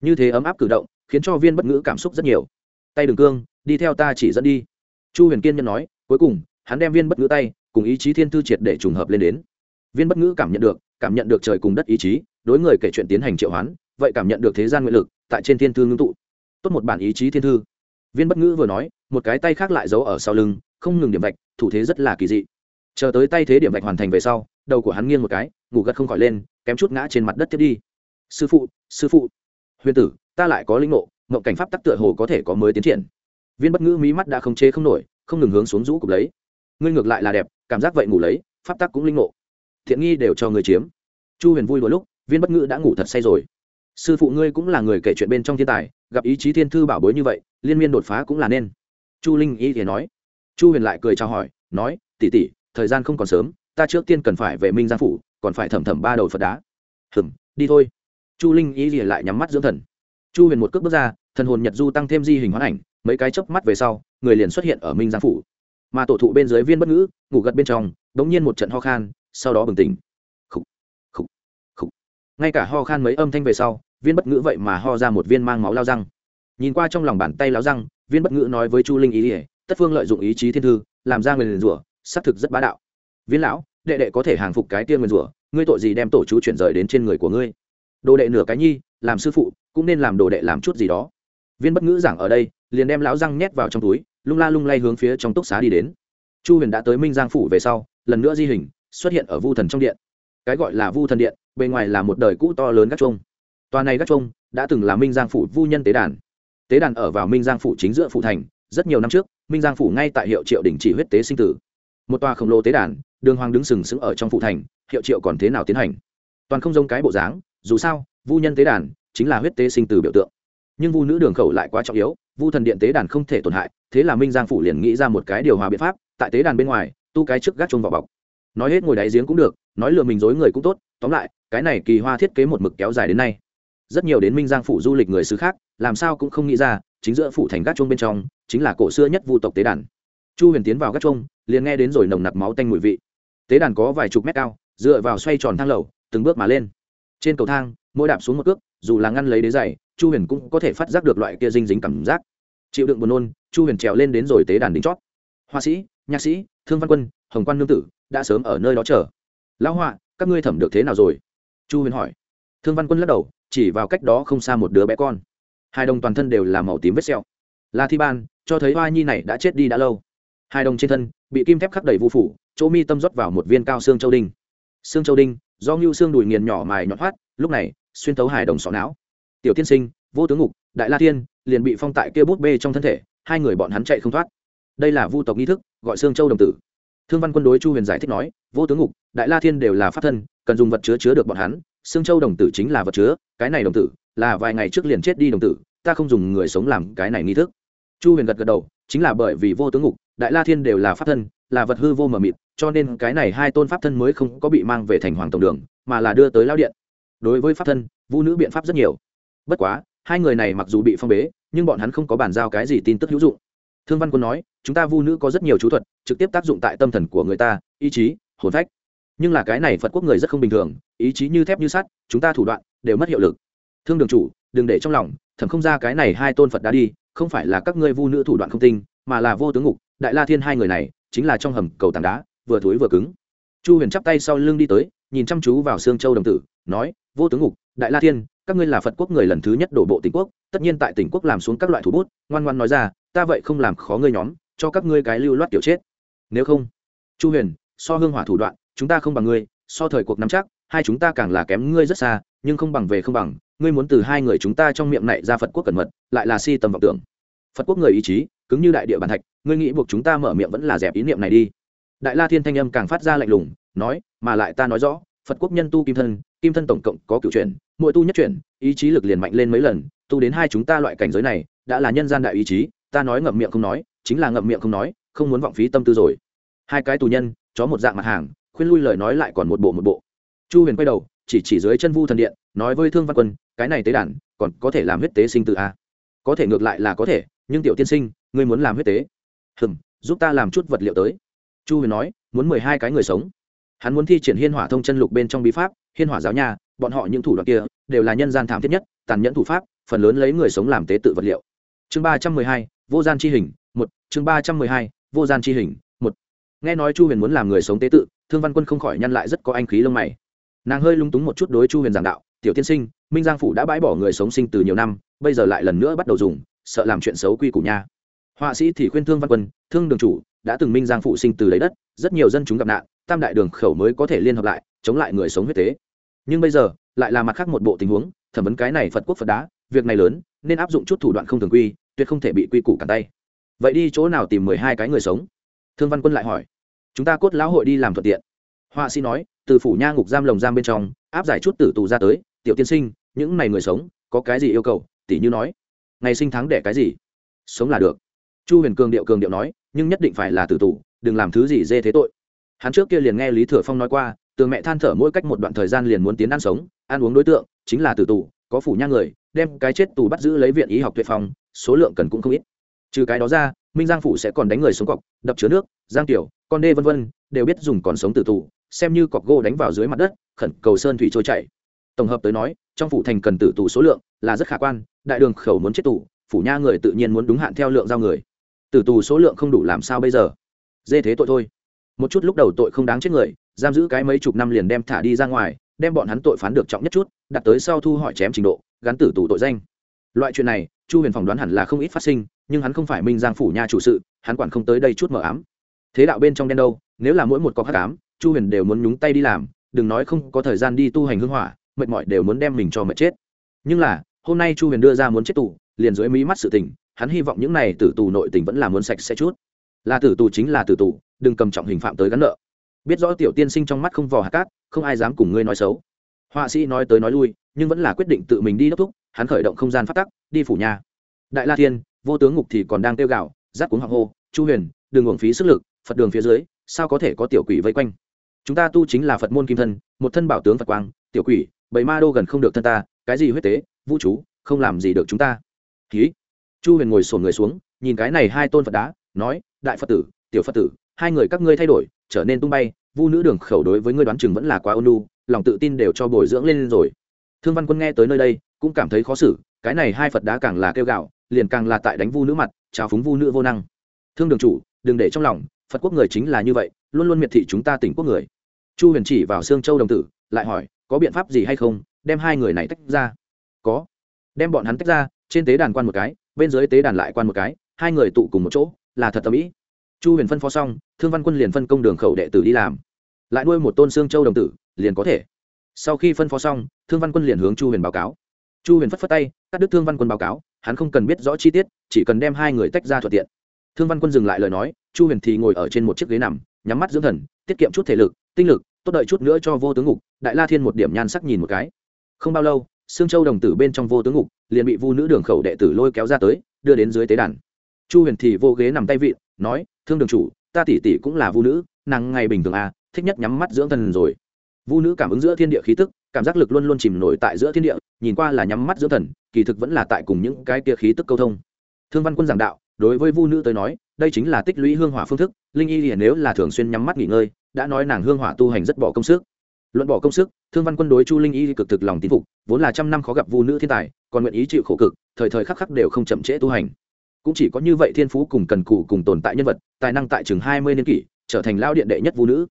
A: Như thế ấm áp cử động, khiến cho viên bất ngữ cảm xúc rất nhiều. Tay đường cương, đi theo ta chỉ dẫn đi. Chu huyền kiên nhân nói, cuối cùng hắn đem viên bất ngữ tay cùng ý chí thiên thư triệt để trùng hợp lên đến. Viên bất ngữ cảm nhận được, cảm nhận được trời cùng đất ý chí, đối người kể chuyện tiến hành triệu hoán, vậy cảm nhận được thế gian nguyện lực tại trên thiên thư ngưng tụ. Tốt một bản ý chí thiên thư. Viên bất ngữ vừa nói, một cái tay khác lại giấu ở sau lưng, không ngừng điểm vạch, thủ thế rất là kỳ dị. Chờ tới tay thế điểm vạch hoàn thành về sau, đầu của hắn nghiêng một cái, ngủ gật không khỏi lên, kém chút ngã trên mặt đất tiếp đi. Sư phụ sư phụ. Huyền tử, ta lại có linh ngộ mộng cảnh pháp tắc tựa hồ có thể có mới tiến triển. Viên bất ngữ mí mắt đã không chế không nổi, không ngừng hướng xuống rũ cục lấy ngươi ngược lại là đẹp, cảm giác vậy ngủ lấy, pháp tắc cũng linh ngộ. Thiện nghi đều cho người chiếm. Chu huyền vui đôi lúc, viên bất ngữ đã ngủ thật say rồi. Sư phụ ngươi cũng là người kể chuyện bên trong thiên tài, gặp ý chí thiên thư bảo bối như vậy, liên miên đột phá cũng là nên. Chu linh y thì nói. Chu huyền lại cười chào hỏi, nói tỉ tỉ thời gian không còn sớm, ta trước tiên cần phải về minh giang phủ, còn phải thẩm thẩm ba đầu phật đá. Hừm, đi thôi. Chu linh y thì lại nhắm mắt dưỡng thần. Chu huyền một cước bước ra, thần hồn nhật du tăng thêm di hình hoán ảnh, mấy cái chớp mắt về sau, người liền xuất hiện ở minh giang phủ mà tổ thụ bên dưới viên bất ngữ ngủ gật bên trong đ ố n g nhiên một trận ho khan sau đó bừng tỉnh. Khủ, khủ, khủ. ngay cả ho khan mấy âm thanh về sau viên bất ngữ vậy mà ho ra một viên mang máu lao răng. Nhìn qua trong lòng bàn tay lao răng viên bất ngữ nói với chu linh ý ỉa tất phương lợi dụng ý chí thiên thư làm ra người liền rủa xác thực rất bá đạo. Viên lão đệ đệ có thể hàng phục cái tiên người rủa ngươi tội gì đem tổ chú chuyển rời đến trên người của ngươi? Đồ đệ nửa cái nhi làm sư phụ cũng nên làm đồ đệ làm chút gì đó. Viên bất ngữ giảng ở đây liền đem lão răng nhét vào trong túi lung la lung lay hướng phía trong túc xá đi đến. Chu huyền đã tới minh giang phủ về sau, lần nữa di hình, xuất hiện ở vu thần trong điện. Cái gọi là vu thần điện, bề ngoài là một đời cũ to lớn gác chuông. Tòa này gác chuông đã từng là minh giang phủ vu nhân tế đàn. Tế đàn ở vào minh giang phủ chính giữa phủ thành, rất nhiều năm trước, minh giang phủ ngay tại hiệu triệu đình chỉ huyết tế sinh tử. Một tòa khổng lồ tế đàn, đường hoàng đứng sừng sững ở trong phủ thành, hiệu triệu còn thế nào tiến hành? Toàn không giống cái bộ dáng, dù sao, vu nhân tế đàn chính là huyết tế sinh tử biểu tượng. Nhưng vu nữ đường khẩu lại quá trọng yếu vu thần điện tế đàn không thể tổn hại, thế là minh giang phủ liền nghĩ ra một cái điều hòa biện pháp, tại tế đàn bên ngoài, tu cái trước gác chung vào bọc. Nói hết ngồi đáy giếng cũng được, nói lừa mình dối người cũng tốt, tóm lại, cái này kỳ hoa thiết kế một mực kéo dài đến nay. Rất nhiều đến minh giang phủ du lịch người xứ khác, làm sao cũng không nghĩ ra, chính giữa phủ thành gác chung bên trong, chính là cổ xưa nhất vu tộc tế đàn. Chu huyền tiến vào gác chung liền nghe đến rồi nồng nặc máu tanh mùi vị. Tế đàn có vài chục mét cao, dựa vào xoay tròn thang lầu, từng bước mà lên. Trên cầu thang, mỗi đạp xuống một cước, dù là ngăn lấy đế dày chu huyền cũng có thể phát giác được loại kia dinh dính cảm giác. Chịu đựng buồn nôn, chu huyền trèo lên đến rồi tế đàn đính chót. Họa sĩ, nhạc sĩ, thương văn quân, hồng quan nương tử, đã sớm ở nơi đó chờ. Lão họa, các ngươi thẩm được thế nào rồi? Chu huyền hỏi. Thương văn quân lắc đầu, chỉ vào cách đó không xa một đứa bé con. Hai đồng toàn thân đều là màu tím vết sẹo. Là thi ban, cho thấy hoa nhi này đã chết đi đã lâu. Hai đồng trên thân, bị kim thép khắc đầy vu phủ, chỗ mi tâm rót vào một viên cao xương châu đinh. Xương châu đinh, do ngưu xương đùi nghiền nhỏ mài nhọn thoát lúc này, xuyên thấu hài đồng sọ não tiểu tiên sinh, vô tướng ngục, đại la tiên liền bị phong tại kia bút bê trong thân thể, hai người bọn hắn chạy không thoát. Đây là vu tộc nghi thức, gọi xương châu đồng tử. Thương văn quân đối chu huyền giải thích nói, vô tướng ngục, đại la thiên đều là pháp thân, cần dùng vật chứa chứa được bọn hắn xương châu đồng tử chính là vật chứa, cái này đồng tử, là vài ngày trước liền chết đi đồng tử, ta không dùng người sống làm cái này nghi thức. Chu huyền gật gật đầu, chính là bởi vì vô tướng ngục, đại la thiên đều là pháp thân, là vật hư vô mờ mịt, cho nên cái này hai tôn pháp thân mới không có bị mang về thành hoàng tổng đường, mà là đưa tới lao điện. Đối với pháp thân, vũ nữ biện pháp rất nhiều bất quá, hai người này mặc dù bị phong bế, nhưng bọn hắn không có bàn giao cái gì tin tức hữu dụng. Thương văn quân nói, chúng ta vu nữ có rất nhiều chú thuật, trực tiếp tác dụng tại tâm thần của người ta, ý chí, hồn phách. Nhưng là cái này phật quốc người rất không bình thường, ý chí như thép như sắt, chúng ta thủ đoạn đều mất hiệu lực. Thương đường chủ, đừng để trong lòng, thẩm không ra cái này hai tôn phật đã đi, không phải là các ngươi vu nữ thủ đoạn không tinh, mà là vô tướng ngục, đại la thiên hai người này, chính là trong hầm cầu tảng đá, vừa thối vừa cứng. Chu huyền chắp tay sau lưng đi tới, nhìn chăm chú vào xương châu đồng tử, nói, vô tướng ngục, đại la thiên các ngươi là phật quốc người lần thứ nhất đổ bộ tỉnh quốc, tất nhiên tại tỉnh quốc làm xuống các loại thủ bút, ngoan ngoan nói ra, ta vậy không làm khó ngươi nhóm, cho các ngươi cái lưu loát kiểu chết. Nếu không, chu huyền, so hương hỏa thủ đoạn, chúng ta không bằng ngươi, so thời cuộc nắm chắc, hai chúng ta càng là kém ngươi rất xa, nhưng không bằng về không bằng, ngươi muốn từ hai người chúng ta trong miệng này ra phật quốc cẩn mật, lại là si tầm vọng tưởng. Phật quốc người ý chí, cứng như đại địa bàn thạch, ngươi nghĩ buộc chúng ta mở miệng vẫn là dẹp ý niệm này đi. Đại la thiên thanh âm càng phát ra lạnh lùng, nói, mà lại ta nói rõ, phật quốc nhân tu kim thân kim thân tổng cộng có cựu chuyển, mỗi tu nhất chuyển, ý chí lực liền mạnh lên mấy lần, tu đến hai chúng ta loại cảnh giới này, đã là nhân gian đại ý chí, ta nói ngậm miệng không nói, chính là ngậm miệng không nói, không muốn vọng phí tâm tư rồi. Hai cái tù nhân, chó một dạng mặt hàng, khuyên lui lời nói lại còn một bộ một bộ. Chu huyền quay đầu, chỉ chỉ dưới chân vu thần điện, nói với thương văn quân, cái này tế đàn, còn có thể làm huyết tế sinh tự a à? có thể ngược lại là có thể, nhưng tiểu tiên sinh, ngươi muốn làm huyết tế. Hừm, giúp ta làm chút vật liệu tới. Chu huyền nói, muốn mười hai cái người sống hắn muốn thi triển hiên hỏa thông chân lục bên trong bí pháp, hiên hỏa giáo nha, bọn họ những thủ đoạn kia đều là nhân gian thảm thiết nhất, tàn nhẫn thủ pháp, phần lớn lấy người sống làm tế tự vật liệu. Chương ba trăm mười hai, vô gian chi hình, một, chương ba trăm mười hai, vô gian chi hình, một. Nghe nói chu huyền muốn làm người sống tế tự, thương văn quân không khỏi nhăn lại rất có anh khí lông mày. Nàng hơi lung túng một chút đối chu huyền giảng đạo, tiểu tiên sinh, minh giang phủ đã bãi bỏ người sống sinh từ nhiều năm, bây giờ lại lần nữa bắt đầu dùng, sợ làm chuyện xấu quy củ nha. Họa sĩ thì khuyên thương văn quân, thương đường chủ, đã từng minh giang phụ sinh từ lấy đất, rất nhiều dân chúng gặp nạn tam đại đường khẩu mới có thể liên hợp lại, chống lại người sống huyết tế. Nhưng bây giờ, lại là mặt khác một bộ tình huống, thẩm vấn cái này phật quốc phật đá, việc này lớn, nên áp dụng chút thủ đoạn không thường quy, tuyệt không thể bị quy củ cản tay. Vậy đi chỗ nào tìm mười hai cái người sống? Thương văn quân lại hỏi. Chúng ta cốt lão hội đi làm thuận tiện. Họa sĩ nói, từ phủ nha ngục giam lồng giam bên trong, áp giải chút tử tù ra tới, tiểu tiên sinh, những này người sống, có cái gì yêu cầu? Tỷ như nói, ngày sinh tháng đẻ cái gì? Sống là được. Chu huyền cường điệu cường điệu nói, nhưng nhất định phải là tử tù, đừng làm thứ gì dê thế tội hắn trước kia liền nghe lý thừa phong nói qua tường mẹ than thở mỗi cách một đoạn thời gian liền muốn tiến ăn sống, ăn uống đối tượng, chính là tử tù, có phủ nhang người, đem cái chết tù bắt giữ lấy viện y học tuệ phong, số lượng cần cũng không ít. Trừ cái đó ra, minh giang phủ sẽ còn đánh người sống cọc, đập chứa nước, giang tiểu, con đê vân vân, đều biết dùng còn sống tử tù, xem như cọc gỗ đánh vào dưới mặt đất, khẩn cầu sơn thủy trôi chảy. Tổng hợp tới nói, trong phủ thành cần tử tù số lượng là rất khả quan, đại đường khẩu muốn chết tù, phủ nha người tự nhiên muốn đúng hạn theo lượng giao người. Tử tù số lượng không đủ làm sao bây giờ? Dê thế tội thôi một chút lúc đầu tội không đáng chết người, giam giữ cái mấy chục năm liền đem thả đi ra ngoài, đem bọn hắn tội phán được trọng nhất chút, đặt tới sau thu hỏi chém trình độ gắn tử tù tội danh. Loại chuyện này, chu huyền phỏng đoán hẳn là không ít phát sinh, nhưng hắn không phải minh giang phủ nha chủ sự, hắn quản không tới đây chút mờ ám. Thế đạo bên trong đen đâu, nếu là mỗi một có hát ám, chu huyền đều muốn nhúng tay đi làm, đừng nói không có thời gian đi tu hành hưng hỏa, mệt mỏi đều muốn đem mình cho mệt chết. Nhưng là, hôm nay chu huyền đưa ra muốn chết tù, liền dưới mí mắt sự tình, hắn hy vọng những này tử tù nội tình vẫn là muốn sạch sẽ chút là tử tù chính là tử tù, đừng cầm trọng hình phạm tới gắn nợ. Biết rõ tiểu tiên sinh trong mắt không vò hạt cát, không ai dám cùng ngươi nói xấu. Họa sĩ nói tới nói lui, nhưng vẫn là quyết định tự mình đi đốc thúc, hắn khởi động không gian phát tắc, đi phủ nhà. Đại la thiên, vô tướng ngục thì còn đang tiêu gạo rát cuống hoàng hô, chu huyền, đừng uổng phí sức lực, phật đường phía dưới, sao có thể có tiểu quỷ vây quanh? Chúng ta tu chính là phật môn kim thân, một thân bảo tướng phật quang, tiểu quỷ bảy ma đô gần không được thân ta, cái gì huyết tế, vũ chú không làm gì được chúng ta. Ký chu huyền ngồi sổn người xuống, nhìn cái này hai tôn phật đá nói, đại phật tử, tiểu phật tử, hai người các ngươi thay đổi, trở nên tung bay, vu nữ đường khẩu đối với ngươi đoán chừng vẫn là quá ôn lu lòng tự tin đều cho bồi dưỡng lên rồi. Thương văn quân nghe tới nơi đây, cũng cảm thấy khó xử, cái này hai phật đá càng là kêu gạo, liền càng là tại đánh vu nữ mặt, trào phúng vu nữ vô năng. Thương đường chủ, đừng để trong lòng, phật quốc người chính là như vậy, luôn luôn miệt thị chúng ta tỉnh quốc người. Chu huyền chỉ vào sương châu đồng tử, lại hỏi, có biện pháp gì hay không, đem hai người này tách ra? Có. Đem bọn hắn tách ra, trên tế đàn quan một cái, bên dưới tế đàn lại quan một cái, hai người tụ cùng một chỗ là thật tâm ý. Chu huyền phân phó xong, thương văn quân liền phân công đường khẩu đệ tử đi làm. Lại nuôi một tôn xương châu đồng tử, liền có thể. Sau khi phân phó xong, thương văn quân liền hướng chu huyền báo cáo. Chu huyền phất phất tay, cắt đứt thương văn quân báo cáo, hắn không cần biết rõ chi tiết, chỉ cần đem hai người tách ra thuận tiện. Thương văn quân dừng lại lời nói, chu huyền thì ngồi ở trên một chiếc ghế nằm, nhắm mắt dưỡng thần, tiết kiệm chút thể lực, tinh lực, tốt đợi chút nữa cho vô tướng ngục, đại la thiên một điểm nhan sắc nhìn một cái. Không bao lâu sương châu đồng tử bên trong vô tướng ngục liền bị vu nữ đường khẩu đệ tử lôi kéo ra tới, đưa đến dưới tế đàn chu huyền thì vô ghế nằm tay vịn, nói, thương đường chủ, ta tỷ tỷ cũng là vu nữ, nàng ngày bình thường à thích nhất nhắm mắt dưỡng thần rồi. Vu nữ cảm ứng giữa thiên địa khí tức, cảm giác lực luôn luôn chìm nổi tại giữa thiên địa, nhìn qua là nhắm mắt dưỡng thần, kỳ thực vẫn là tại cùng những cái kia khí tức câu thông. Thương văn quân giảng đạo, đối với vu nữ tới nói, đây chính là tích lũy hương hỏa phương thức, linh y hiển nếu là thường xuyên nhắm mắt nghỉ ngơi, đã nói nàng hương hỏa tu hành rất bỏ công sức. Luận bỏ công sức, thương văn quân đối chu linh y cực thực lòng tín phục, vốn là trăm năm khó gặp vu nữ thiên tài, còn nguyện ý chịu khổ cực, thời thời khắc khắc đều không chậm trễ tu hành cũng chỉ có như vậy thiên phú cùng cần cù cùng tồn tại nhân vật, tài năng tại chừng hai mươi niên kỷ, trở thành lao điện đệ nhất vu nữ.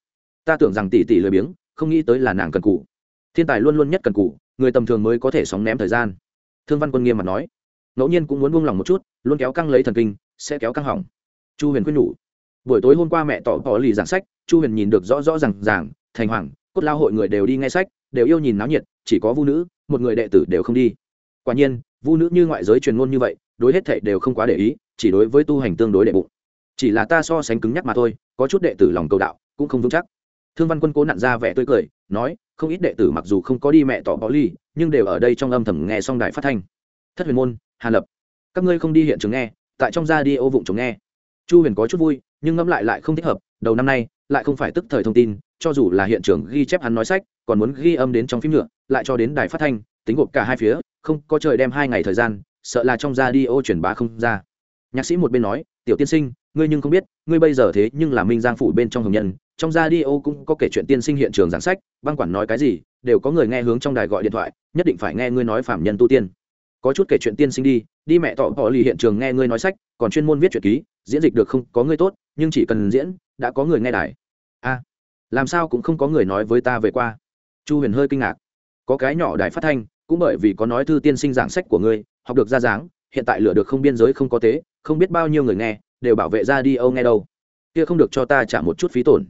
A: Ta tưởng rằng tỷ tỷ lười biếng, không nghĩ tới là nàng cần cù. Thiên tài luôn luôn nhất cần cù, người tầm thường mới có thể sóng ném thời gian. Thương văn quân nghiêm mặt nói. Ngẫu nhiên cũng muốn buông lòng một chút, luôn kéo căng lấy thần kinh, sẽ kéo căng hỏng. Chu huyền quyết nhủ. Buổi tối hôm qua mẹ tỏ tỏ lì giảng sách, chu huyền nhìn được rõ rõ r à n g ràng, thành hoàng, cốt lao hội người đều đi nghe sách, đều yêu nhìn náo nhiệt, chỉ có vu nữ, một người đệ tử đều không đi. Quả nhiên vu nữ như ngoại giới truyền ngôn như vậy đối hết thệ đều không quá để ý, chỉ đối với tu hành tương đối đệ bụng. Chỉ là ta so sánh cứng nhắc mà thôi, có chút đệ tử lòng cầu đạo, cũng không vững chắc. Thương văn quân cố nặn ra vẻ tươi cười, nói, không ít đệ tử mặc dù không có đi mẹ tỏ có ly, nhưng đều ở đây trong âm thầm nghe xong đài phát thanh. Thất huyền môn, hà lập. Các ngươi không đi hiện trường nghe, tại trong ra đi ô vụng chống nghe. Chu huyền có chút vui, nhưng ngẫm lại lại không thích hợp, đầu năm nay, lại không phải tức thời thông tin, cho dù là hiện trường ghi chép hắn nói sách, còn muốn ghi âm đến trong phim nhựa, lại cho đến đài phát thanh, tính gộp cả hai phía, không có trời đem hai ngày thời gian sợ là trong ra đi ô truyền bá không ra. Nhạc sĩ một bên nói, tiểu tiên sinh, ngươi nhưng không biết, ngươi bây giờ thế nhưng là minh giang phủ bên trong hồng nhân, trong ra đi ô cũng có kể chuyện tiên sinh hiện trường giảng sách, băng quản nói cái gì, đều có người nghe hướng trong đài gọi điện thoại, nhất định phải nghe ngươi nói phạm nhân tu tiên. Có chút kể chuyện tiên sinh đi đi mẹ tọ bỏ lì hiện trường nghe ngươi nói sách, còn chuyên môn viết truyện ký, diễn dịch được không, có ngươi tốt, nhưng chỉ cần diễn, đã có người nghe đài. A, làm sao cũng không có người nói với ta về qua. Chu huyền hơi kinh ngạc. Có cái nhỏ đài phát thanh, cũng bởi vì có nói thư tiên sinh giảng sách của ngươi học được ra dáng, hiện tại lựa được không biên giới không có tế, không biết bao nhiêu người nghe, đều bảo vệ ra đi âu nghe đâu. Kia không được cho ta trả một chút phí tổn.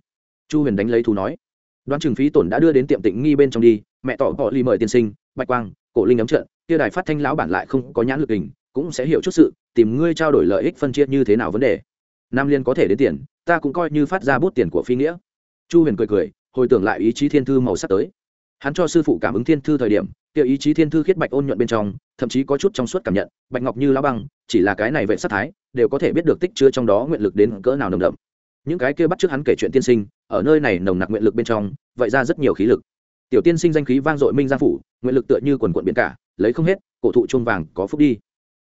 A: Chu huyền đánh lấy thú nói. Đoán chừng phí tổn đã đưa đến tiệm tịnh nghi bên trong đi, mẹ tỏ họ ly mời tiên sinh, bạch quang, cổ linh ấm trận, kia đài phát thanh lão bản lại không có nhãn lực hình, cũng sẽ hiểu chút sự, tìm ngươi trao đổi lợi ích phân chia như thế nào vấn đề. Nam liên có thể đến tiền, ta cũng coi như phát ra bút tiền của phi nghĩa. Chu huyền cười cười, hồi tưởng lại ý chí thiên thư màu sắc tới hắn cho sư phụ cảm ứng thiên thư thời điểm kiểu ý chí thiên thư khiết bạch ôn nhuận bên trong, thậm chí có chút trong suốt cảm nhận, bạch ngọc như lá băng, chỉ là cái này vệ sát thái, đều có thể biết được tích chứa trong đó nguyện lực đến cỡ nào nồng đậm. Những cái kia bắt trước hắn kể chuyện tiên sinh, ở nơi này nồng nặc nguyện lực bên trong, vậy ra rất nhiều khí lực. Tiểu tiên sinh danh khí vang dội minh giang phủ, nguyện lực tựa như quần quận biển cả, lấy không hết, cổ thụ chuông vàng có phúc đi.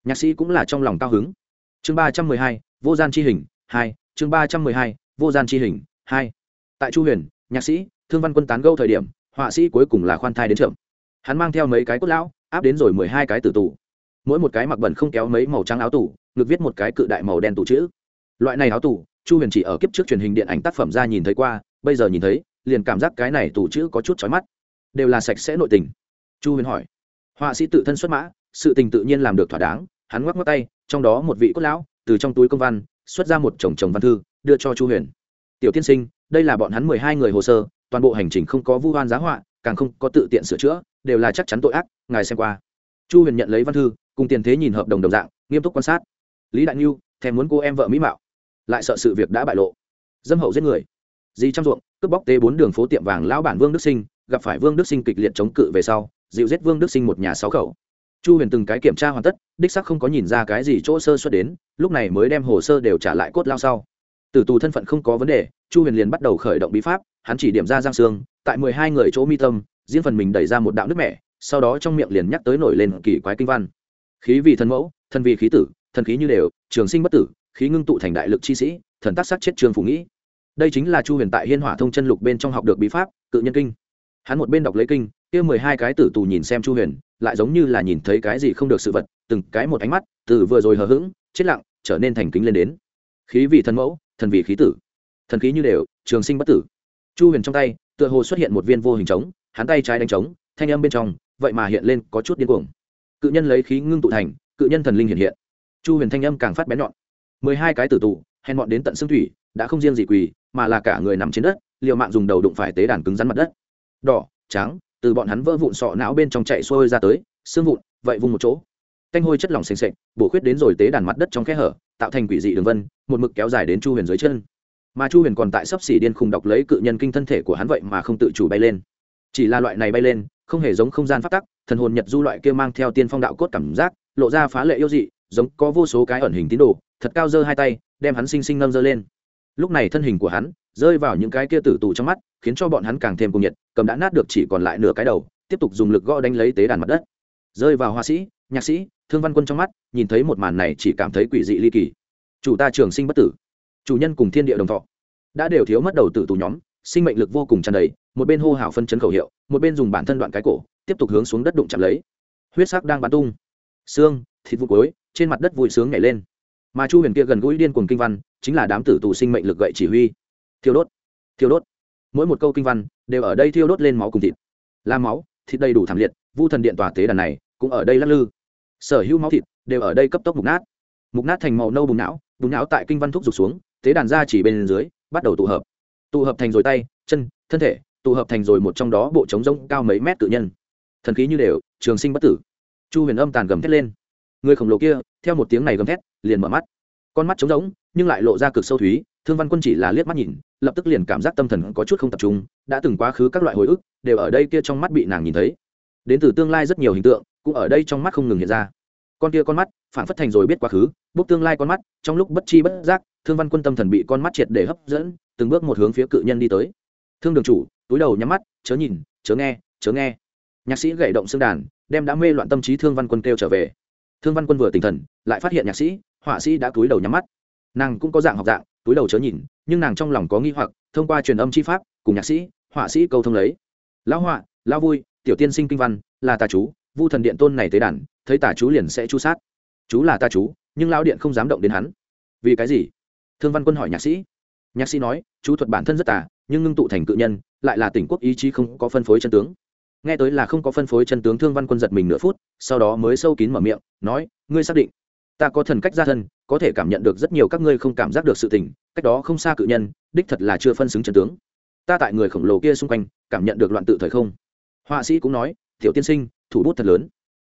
A: Nhạc sĩ cũng là trong lòng cao hứng. Chương ba trăm mười hai, vô gian chi hình, hai, chương ba trăm mười hai, vô gian chi hình, hai. Tại chu huyền, nhạc sĩ, thương văn quân tán gâu thời điểm họa sĩ cuối cùng là khoan thai đến chậm, hắn mang theo mấy cái cốt lão áp đến rồi mười hai cái tử tù. Mỗi một cái mặc bẩn không kéo mấy màu trắng áo tủ ngực viết một cái cự đại màu đen tủ chữ. Loại này áo tủ chu huyền chỉ ở kiếp trước truyền hình điện ảnh tác phẩm ra nhìn thấy qua bây giờ nhìn thấy liền cảm giác cái này tủ chữ có chút chói mắt. Đều là sạch sẽ nội tình. Chu huyền hỏi. Họa sĩ tự thân xuất mã sự tình tự nhiên làm được thỏa đáng hắn ngoắc ngoắc tay trong đó một vị cốt lão từ trong túi công văn xuất ra một chồng chồng văn thư đưa cho chu huyền. Tiểu tiên sinh đây là bọn hắn mười hai người hồ sơ toàn bộ hành trình không có vu oan giá họa, càng không có tự tiện sửa chữa, đều là chắc chắn tội ác, ngài xem qua. Chu huyền nhận lấy văn thư, cùng tiền thế nhìn hợp đồng đồng dạng, nghiêm túc quan sát. Lý đại nhu thèm muốn cô em vợ mỹ mạo. Lại sợ sự việc đã bại lộ. Dâm hậu giết người. Di trăm ruộng, cướp bóc tế bốn đường phố tiệm vàng lão bản vương đức sinh, gặp phải vương đức sinh kịch liệt chống cự về sau, dịu giết vương đức sinh một nhà sáu khẩu. Chu huyền từng cái kiểm tra hoàn tất, đích sắc không có nhìn ra cái gì chỗ sơ xuất đến, lúc này mới đem hồ sơ đều trả lại cốt lao sau. Từ tù thân phận không có vấn đề, chu huyền liền bắt đầu khởi động bí pháp hắn chỉ điểm ra giang sương, tại mười hai người chỗ mi tâm, diễn phần mình đẩy ra một đạo nước mẹ, sau đó trong miệng liền nhắc tới nổi lên kỳ quái kinh văn. Khí vì thân mẫu thân vì khí tử, thần khí như đều, trường sinh bất tử, khí ngưng tụ thành đại lực chi sĩ, thần tác sát chết trường phủ nghĩ. Đây chính là chu huyền tại hiên hỏa thông chân lục bên trong học được bí pháp, cự nhân kinh. Hắn một bên đọc lấy kinh, kia mười hai cái tử tù nhìn xem chu huyền, lại giống như là nhìn thấy cái gì không được sự vật, từng cái một ánh mắt, từ vừa rồi hờ hững, chết lặng, trở nên thành kính lên đến. Khí vị thần mẫu, thần vị khí tử, thần khí như đều, trường sinh bất tử chu huyền trong tay, tựa hồ xuất hiện một viên vô hình trống, hắn tay trái đánh trống, thanh âm bên trong, vậy mà hiện lên có chút điên cuồng. Cự nhân lấy khí ngưng tụ thành, cự nhân thần linh hiện hiện. Chu huyền thanh âm càng phát bén nhọn. Mười hai cái tử tù, hèn bọn đến tận xương thủy, đã không riêng gì quỳ, mà là cả người nằm trên đất, liều mạng dùng đầu đụng phải tế đàn cứng rắn mặt đất. Đỏ, trắng, từ bọn hắn vỡ vụn sọ não bên trong chạy xuôi ra tới, xương vụn, vậy vùng một chỗ. Canh hôi chất lỏng s ề n s ệ c bổ khuyết đến rồi tế đàn mặt đất trong kẽ hở, tạo thành quỷ dị đường vân, một mực kéo dài đến chu huyền dưới chân mà chu huyền còn tại sấp xỉ điên khùng đọc lấy cự nhân kinh thân thể của hắn vậy mà không tự chủ bay lên. Chỉ là loại này bay lên, không hề giống không gian phát tắc, thần hồn nhật du loại kia mang theo tiên phong đạo cốt cảm giác, lộ ra phá lệ yêu dị, giống có vô số cái ẩn hình tín đồ, thật cao giơ hai tay, đem hắn xinh xinh nâng giơ lên. Lúc này thân hình của hắn rơi vào những cái kia tử tù trong mắt, khiến cho bọn hắn càng thêm cùng nhiệt, cầm đã nát được chỉ còn lại nửa cái đầu, tiếp tục dùng lực gõ đánh lấy tế đàn mặt đất. Rơi vào họa sĩ, nhạc sĩ, thương văn quân trong mắt, nhìn thấy một màn này chỉ cảm thấy quỷ dị ly kỳ. Chủ ta trường sinh bất tử chủ nhân cùng thiên địa đồng thọ. Đã đều thiếu mất đầu tử tù nhóm, sinh mệnh lực vô cùng tràn đầy, một bên hô hào phân chấn khẩu hiệu, một bên dùng bản thân đoạn cái cổ, tiếp tục hướng xuống đất đụng chạm lấy. Huyết sắc đang bắn tung. Xương, thịt vụ cối trên mặt đất vui sướng nhảy lên. Mà chu huyền kia gần gũi điên cuồng kinh văn, chính là đám tử tù sinh mệnh lực gậy chỉ huy. Thiêu đốt thiêu đốt. Mỗi một câu kinh văn đều ở đây thiêu đốt lên máu cùng thịt. La máu, thịt đầy đủ thảm liệt, vu thần điện tòa tế đàn này cũng ở đây lắc lư. Sở hữu máu thịt đều ở đây cấp tốc mục nát. Mục nát thành màu nâu bùng não bùng não tại kinh văn thúc rụt xuống tế đàn ra chỉ bên dưới, bắt đầu tụ hợp. Tụ hợp thành rồi tay, chân, thân thể, tụ hợp thành rồi một trong đó bộ trống rỗng cao mấy mét tự nhân. Thần khí như đều, trường sinh bất tử. Chu huyền âm tàn gầm thét lên. Người khổng lồ kia, theo một tiếng này gầm thét, liền mở mắt. Con mắt trống rỗng, nhưng lại lộ ra cực sâu thúy, thương văn quân chỉ là liếc mắt nhìn, lập tức liền cảm giác tâm thần có chút không tập trung, đã từng quá khứ các loại hồi ức, đều ở đây kia trong mắt bị nàng nhìn thấy. Đến từ tương lai rất nhiều hình tượng, cũng ở đây trong mắt không ngừng hiện ra con kia con mắt phản phất thành rồi biết quá khứ, bốc tương lai con mắt, trong lúc bất chi bất giác, thương văn quân tâm thần bị con mắt triệt để hấp dẫn, từng bước một hướng phía cự nhân đi tới. Thương đường chủ, túi đầu nhắm mắt, chớ nhìn, chớ nghe chớ nghe. Nhạc sĩ gậy động xương đàn, đem đã mê loạn tâm trí thương văn quân kêu trở về. Thương văn quân vừa tỉnh thần, lại phát hiện nhạc sĩ, họa sĩ đã túi đầu nhắm mắt. Nàng cũng có dạng học dạng, túi đầu chớ nhìn, nhưng nàng trong lòng có nghi hoặc, thông qua truyền âm chi pháp, cùng nhạc sĩ, họa sĩ câu thông lấy. Lão họa, lão vui, tiểu tiên sinh kinh văn, là tà chú, vu thần điện tôn này tế đàn thấy tà chú liền sẽ chu sát. Chú là ta chú, nhưng lão điện không dám động đến hắn. Vì cái gì? Thương văn quân hỏi nhạc sĩ. Nhạc sĩ nói, chú thuật bản thân rất tà, nhưng ngưng tụ thành cự nhân, lại là tỉnh quốc ý chí không có phân phối chân tướng. Nghe tới là không có phân phối chân tướng, thương văn quân giật mình nửa phút, sau đó mới sâu kín mở miệng, nói, ngươi xác định, ta có thần cách gia thân, có thể cảm nhận được rất nhiều các ngươi không cảm giác được sự tình, cách đó không xa cự nhân, đích thật là chưa phân xứng chân tướng. Ta tại người khổng lồ kia xung quanh, cảm nhận được loạn tự thời không. Họa sĩ cũng nói, tiểu tiên sinh, thủ bút thật lớn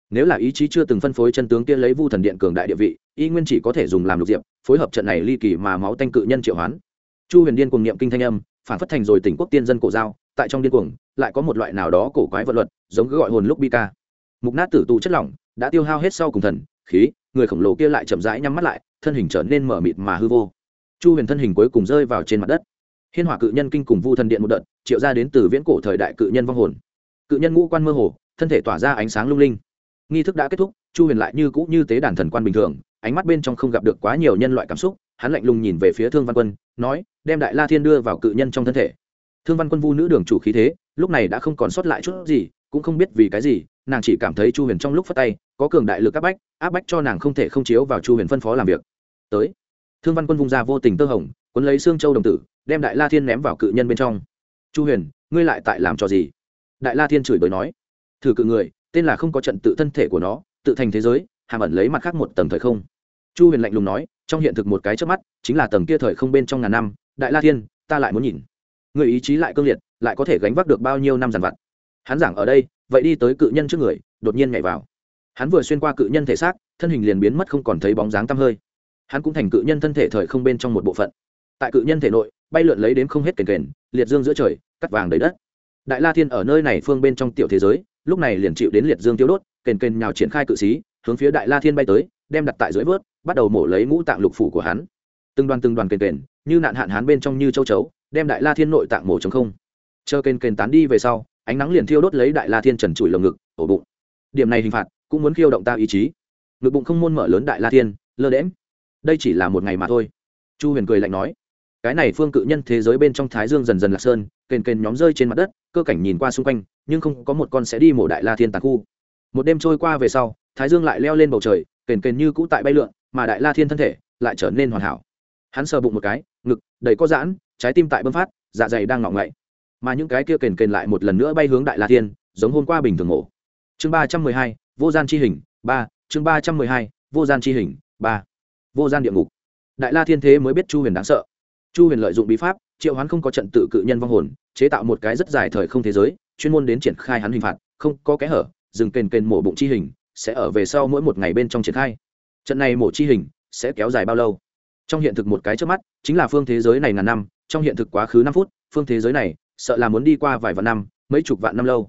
A: nếu là ý chí chưa từng phân phối chân tướng kia lấy vu thần điện cường đại địa vị, y nguyên chỉ có thể dùng làm lục diệp, phối hợp trận này ly kỳ mà máu tanh cự nhân triệu hoán. Chu huyền điên cùng niệm kinh thanh âm, phản phất thành rồi tỉnh quốc tiên dân cổ giao, tại trong điên cuồng, lại có một loại nào đó cổ quái vật luật, giống cứ gọi hồn lúc bi ca. Mục nát tử tù chất lỏng, đã tiêu hao hết sau cùng thần, khí, người khổng lồ kia lại chậm rãi nhắm mắt lại, thân hình trở nên mở mịt mà hư vô. Chu huyền thân hình cuối cùng rơi vào trên mặt đất. Hiên hỏa cự nhân kinh cùng vu thần điện một đợt, triệu ra đến từ viễn cổ thời đại cự nhân vong hồn. Cự nhân ngũ quan mơ hồ, thân thể tỏa ra ánh sáng lung linh nghi thức đã kết thúc, chu huyền lại như cũ như tế đàn thần quan bình thường, ánh mắt bên trong không gặp được quá nhiều nhân loại cảm xúc, hắn lạnh lùng nhìn về phía thương văn quân, nói, đem đại la thiên đưa vào cự nhân trong thân thể. Thương văn quân vu nữ đường chủ khí thế, lúc này đã không còn sót lại chút gì, cũng không biết vì cái gì, nàng chỉ cảm thấy chu huyền trong lúc phát tay, có cường đại lực áp bách áp bách cho nàng không thể không chiếu vào chu huyền phân phó làm việc. Tới, thương văn quân vung ra vô tình tơ hồng quấn lấy xương châu đồng tử, đem đại la thiên ném vào cự nhân bên trong. Chu huyền, ngươi lại tại làm trò gì? Đại la thiên chửi bới nói. Thử cự người tên là không có trận tự thân thể của nó, tự thành thế giới, hàm ẩn lấy mặt khác một tầng thời không. Chu huyền lạnh lùng nói, trong hiện thực một cái trước mắt, chính là tầng kia thời không bên trong ngàn năm, đại la thiên, ta lại muốn nhìn. Người ý chí lại cương liệt, lại có thể gánh vác được bao nhiêu năm dằn vặt. Hắn giảng ở đây, vậy đi tới cự nhân trước người, đột nhiên nhảy vào. Hắn vừa xuyên qua cự nhân thể xác, thân hình liền biến mất không còn thấy bóng dáng tăm hơi. Hắn cũng thành cự nhân thân thể thời không bên trong một bộ phận. Tại cự nhân thể nội, bay lượn lấy đến không hết kền kền, liệt dương giữa trời, cắt vàng đầy đất. Đại la thiên ở nơi này phương bên trong tiểu thế giới lúc này liền chịu đến liệt dương tiêu đốt, kền kền nhào triển khai cự xí, hướng phía đại la thiên bay tới, đem đặt tại dưới vớt, bắt đầu mổ lấy ngũ tạng lục phủ của hắn. Từng đoàn từng đoàn kền kền, như nạn hạn hán bên trong như châu chấu, đem đại la thiên nội tạng mổ chống không. Chờ kền kền tán đi về sau, ánh nắng liền thiêu đốt lấy đại la thiên trần trụi lồng ngực, ổ bụng. Điểm này hình phạt cũng muốn khiêu động ta ý chí. Ngực bụng không môn mở lớn đại la thiên, lơ đễm đây chỉ là một ngày mà thôi. Chu huyền cười lạnh nói, cái này phương cự nhân thế giới bên trong thái dương dần dần lạc sơn, kền kền nhóm rơi trên mặt đất, cơ cảnh nhìn qua xung quanh nhưng không có một con sẽ đi mổ đại la thiên tàn khu. Một đêm trôi qua về sau, thái dương lại leo lên bầu trời, kền kền như cũ tại bay lượn, mà đại la thiên thân thể lại trở nên hoàn hảo. Hắn sờ bụng một cái, ngực đầy có giãn, trái tim tại bơm phát dạ dày đang ngọng ngậy. Mà những cái kia kền kền lại một lần nữa bay hướng đại la thiên, giống hôm qua bình thường mổ. Chương ba trăm mười hai, vô gian chi hình, ba, chương ba trăm mười hai, vô gian chi hình, ba. Vô gian địa ngục. Đại la thiên thế mới biết chu huyền đáng sợ. Chu huyền lợi dụng bí pháp, triệu hoán không có trận tự cự nhân vong hồn, chế tạo một cái rất dài thời không thế giới chuyên môn đến triển khai hắn hình phạt, không có kẽ hở, dừng kền kền mổ bụng chi hình, sẽ ở về sau mỗi một ngày bên trong triển khai. Trận này mổ chi hình sẽ kéo dài bao lâu? Trong hiện thực một cái trước mắt, chính là phương thế giới này ngàn năm, trong hiện thực quá khứ năm phút, phương thế giới này sợ là muốn đi qua vài vạn năm, mấy chục vạn năm lâu.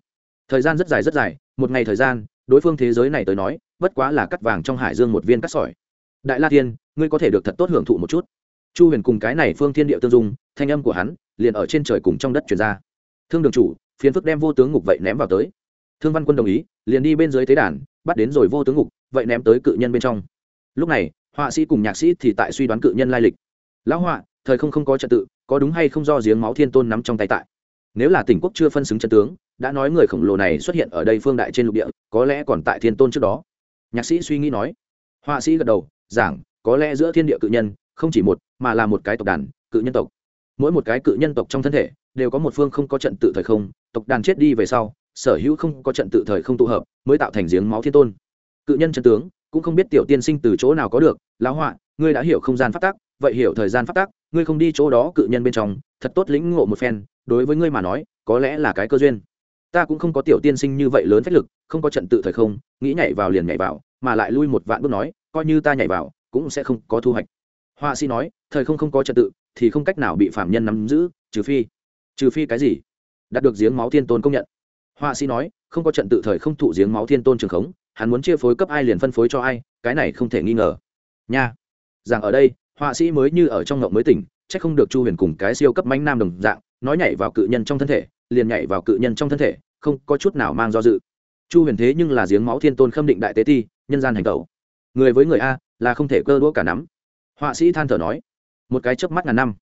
A: Thời gian rất dài rất dài, một ngày thời gian, đối phương thế giới này tới nói, bất quá là cắt vàng trong hải dương một viên cắt sỏi. Đại la thiên, ngươi có thể được thật tốt hưởng thụ một chút. Chu huyền cùng cái này phương thiên địa tương dung, thanh âm của hắn liền ở trên trời cùng trong đất chuyển ra. Thương đường chủ phiền phức đem vô tướng ngục vậy ném vào tới. Thương văn quân đồng ý, liền đi bên dưới tế đàn, bắt đến rồi vô tướng ngục, vậy ném tới cự nhân bên trong. Lúc này, họa sĩ cùng nhạc sĩ thì tại suy đoán cự nhân lai lịch. Lão họa, thời không không có trật tự, có đúng hay không do giếng máu thiên tôn nắm trong tay tại? Nếu là tỉnh quốc chưa phân xứng chân tướng, đã nói người khổng lồ này xuất hiện ở đây phương đại trên lục địa, có lẽ còn tại thiên tôn trước đó. Nhạc sĩ suy nghĩ nói. Họa sĩ gật đầu, giảng, có lẽ giữa thiên địa cự nhân, không chỉ một, mà là một cái tộc đàn, cự nhân tộc. Mỗi một cái cự nhân tộc trong thân thể, đều có một phương không có trận tự thời không tộc đàn chết đi về sau, sở hữu không có trận tự thời không tụ hợp, mới tạo thành giếng máu thiên tôn. Cự nhân chân tướng, cũng không biết tiểu tiên sinh từ chỗ nào có được, lão họa, ngươi đã hiểu không gian phát tác vậy hiểu thời gian phát tác ngươi không đi chỗ đó cự nhân bên trong, thật tốt lĩnh ngộ một phen, đối với ngươi mà nói, có lẽ là cái cơ duyên. Ta cũng không có tiểu tiên sinh như vậy lớn phách lực, không có trận tự thời không, nghĩ nhảy vào liền nhảy vào, mà lại lui một vạn bước nói, coi như ta nhảy vào, cũng sẽ không có thu hoạch. Họa sĩ nói, thời không không có trật tự, thì không cách nào bị phạm nhân nắm giữ, trừ phi trừ phi cái gì? Đạt được giếng máu thiên tôn công nhận. Họa sĩ nói, không có trận tự thời không thụ giếng máu thiên tôn trường khống, hắn muốn chia phối cấp ai liền phân phối cho ai, cái này không thể nghi ngờ. Nha. Rằng ở đây, họa sĩ mới như ở trong ngộng mới tỉnh c h ắ c không được chu huyền cùng cái siêu cấp mánh nam đồng dạng, nói nhảy vào cự nhân trong thân thể, liền nhảy vào cự nhân trong thân thể, không có chút nào mang do dự. Chu huyền thế nhưng là giếng máu thiên tôn khâm định đại tế ti, nhân gian hành tẩu. Người với người a, là không thể cơ đũa cả nắm. Họa sĩ than thở nói, một cái chớp mắt ngàn năm,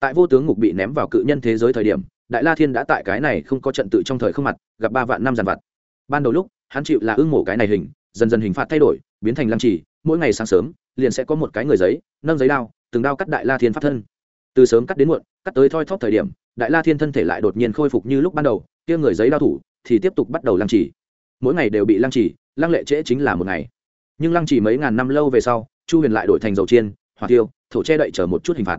A: tại vô tướng ngục bị ném vào cự nhân thế giới thời điểm đại la thiên đã tại cái này không có trận tự trong thời không mặt, gặp ba vạn năm dàn vặt. Ban đầu lúc, hắn chịu là ưng mổ cái này hình, dần dần hình phạt thay đổi, biến thành lăng trì, mỗi ngày sáng sớm, liền sẽ có một cái người giấy, nâng giấy đao, từng đao cắt đại la thiên pháp thân. Từ sớm cắt đến muộn, cắt tới thoi thóp thời điểm, đại la thiên thân thể lại đột nhiên khôi phục như lúc ban đầu, kia người giấy đao thủ thì tiếp tục bắt đầu lăng trì. Mỗi ngày đều bị lăng trì, lăng lệ trễ chính là một ngày. Nhưng lăng trì mấy ngàn năm lâu về sau, chu huyền lại đổi thành dầu chiên, hỏa tiêu thổ che đậy chờ một chút hình phạt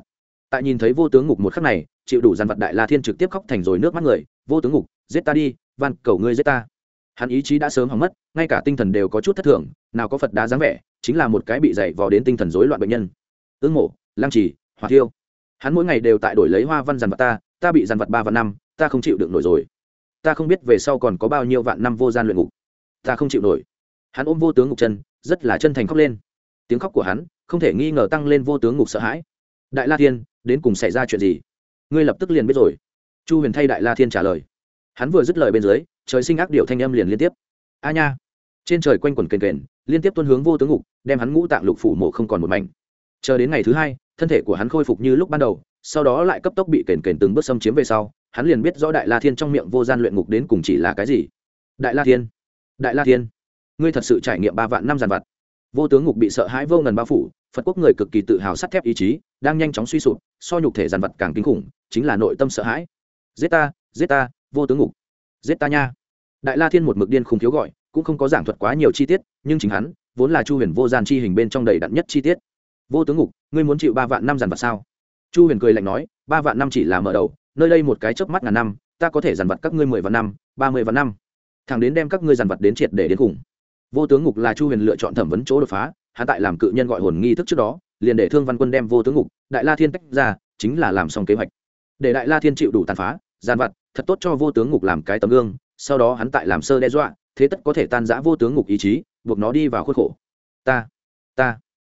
A: tại nhìn thấy vô tướng ngục một khắc này, chịu đủ dàn vật đại la thiên trực tiếp khóc thành rồi nước mắt người, vô tướng ngục, giết ta đi, van cầu ngươi giết ta. Hắn ý chí đã sớm hỏng mất, ngay cả tinh thần đều có chút thất thường, nào có phật đá dáng vẻ, chính là một cái bị dày vò đến tinh thần rối loạn bệnh nhân. Ương mộ, lăng trì, hỏa thiêu. Hắn mỗi ngày đều tại đổi lấy hoa văn dàn vật ta ta bị dàn vật ba vạn năm, ta không chịu được nổi rồi. Ta không biết về sau còn có bao nhiêu vạn năm vô gian luyện ngục. Ta không chịu nổi. Hắn ôm vô tướng ngục chân, rất là chân thành khóc lên. Tiếng khóc của hắn không thể nghi ngờ tăng lên vô tướng ngục sợ hãi. Đại la thiên đến cùng xảy ra chuyện gì? Ngươi lập tức liền biết rồi. Chu huyền thay đại la thiên trả lời. Hắn vừa dứt lời bên dưới, trời sinh ác điệu thanh âm liền liên tiếp. A nha! Trên trời quanh quẩn kền kền, liên tiếp tuân hướng vô tướng ngục, đem hắn ngũ tạng lục phủ mộ không còn một mảnh. Chờ đến ngày thứ hai, thân thể của hắn khôi phục như lúc ban đầu, sau đó lại cấp tốc bị kền kền từng bước xâm chiếm về sau, hắn liền biết rõ đại la thiên trong miệng vô gian luyện ngục đến cùng chỉ là cái gì. Đại la thiên! Đại la thiên! Ngươi thật sự trải nghiệm ba vạn năm giàn vặt vô tướng ngục bị sợ hãi vô ngần bao phủ, phật quốc người cực kỳ tự hào sắt thép ý chí, đang nhanh chóng suy sụp, so nhục thể dàn vật càng kinh khủng, chính là nội tâm sợ hãi. Giết ta giết ta, vô tướng ngục. Giết ta nha. Đại la thiên một mực điên khùng thiếu gọi, cũng không có giảng thuật quá nhiều chi tiết, nhưng chính hắn, vốn là chu huyền vô gian chi hình bên trong đầy đặn nhất chi tiết. Vô tướng ngục, ngươi muốn chịu ba vạn năm dàn vật sao? Chu huyền cười lạnh nói, ba vạn năm chỉ là mở đầu, nơi đây một cái chớp mắt ngàn năm, ta có thể dàn vật các ngươi mười vạn năm, ba mươi vạn năm. Thẳng đến đem các ngươi dàn vật đến triệt để đến cùng vô tướng ngục là chu huyền lựa chọn thẩm vấn chỗ đột phá hạ tại làm cự nhân gọi hồn nghi thức trước đó, liền để thương văn quân đem vô tướng ngục, đại la thiên tách ra, chính là làm xong kế hoạch. Để đại la thiên chịu đủ tàn phá, gian vặt, thật tốt cho vô tướng ngục làm cái tấm gương, sau đó hắn tại làm sơ đe dọa, thế tất có thể tan giã vô tướng ngục ý chí, buộc nó đi vào khuất khổ. Ta ta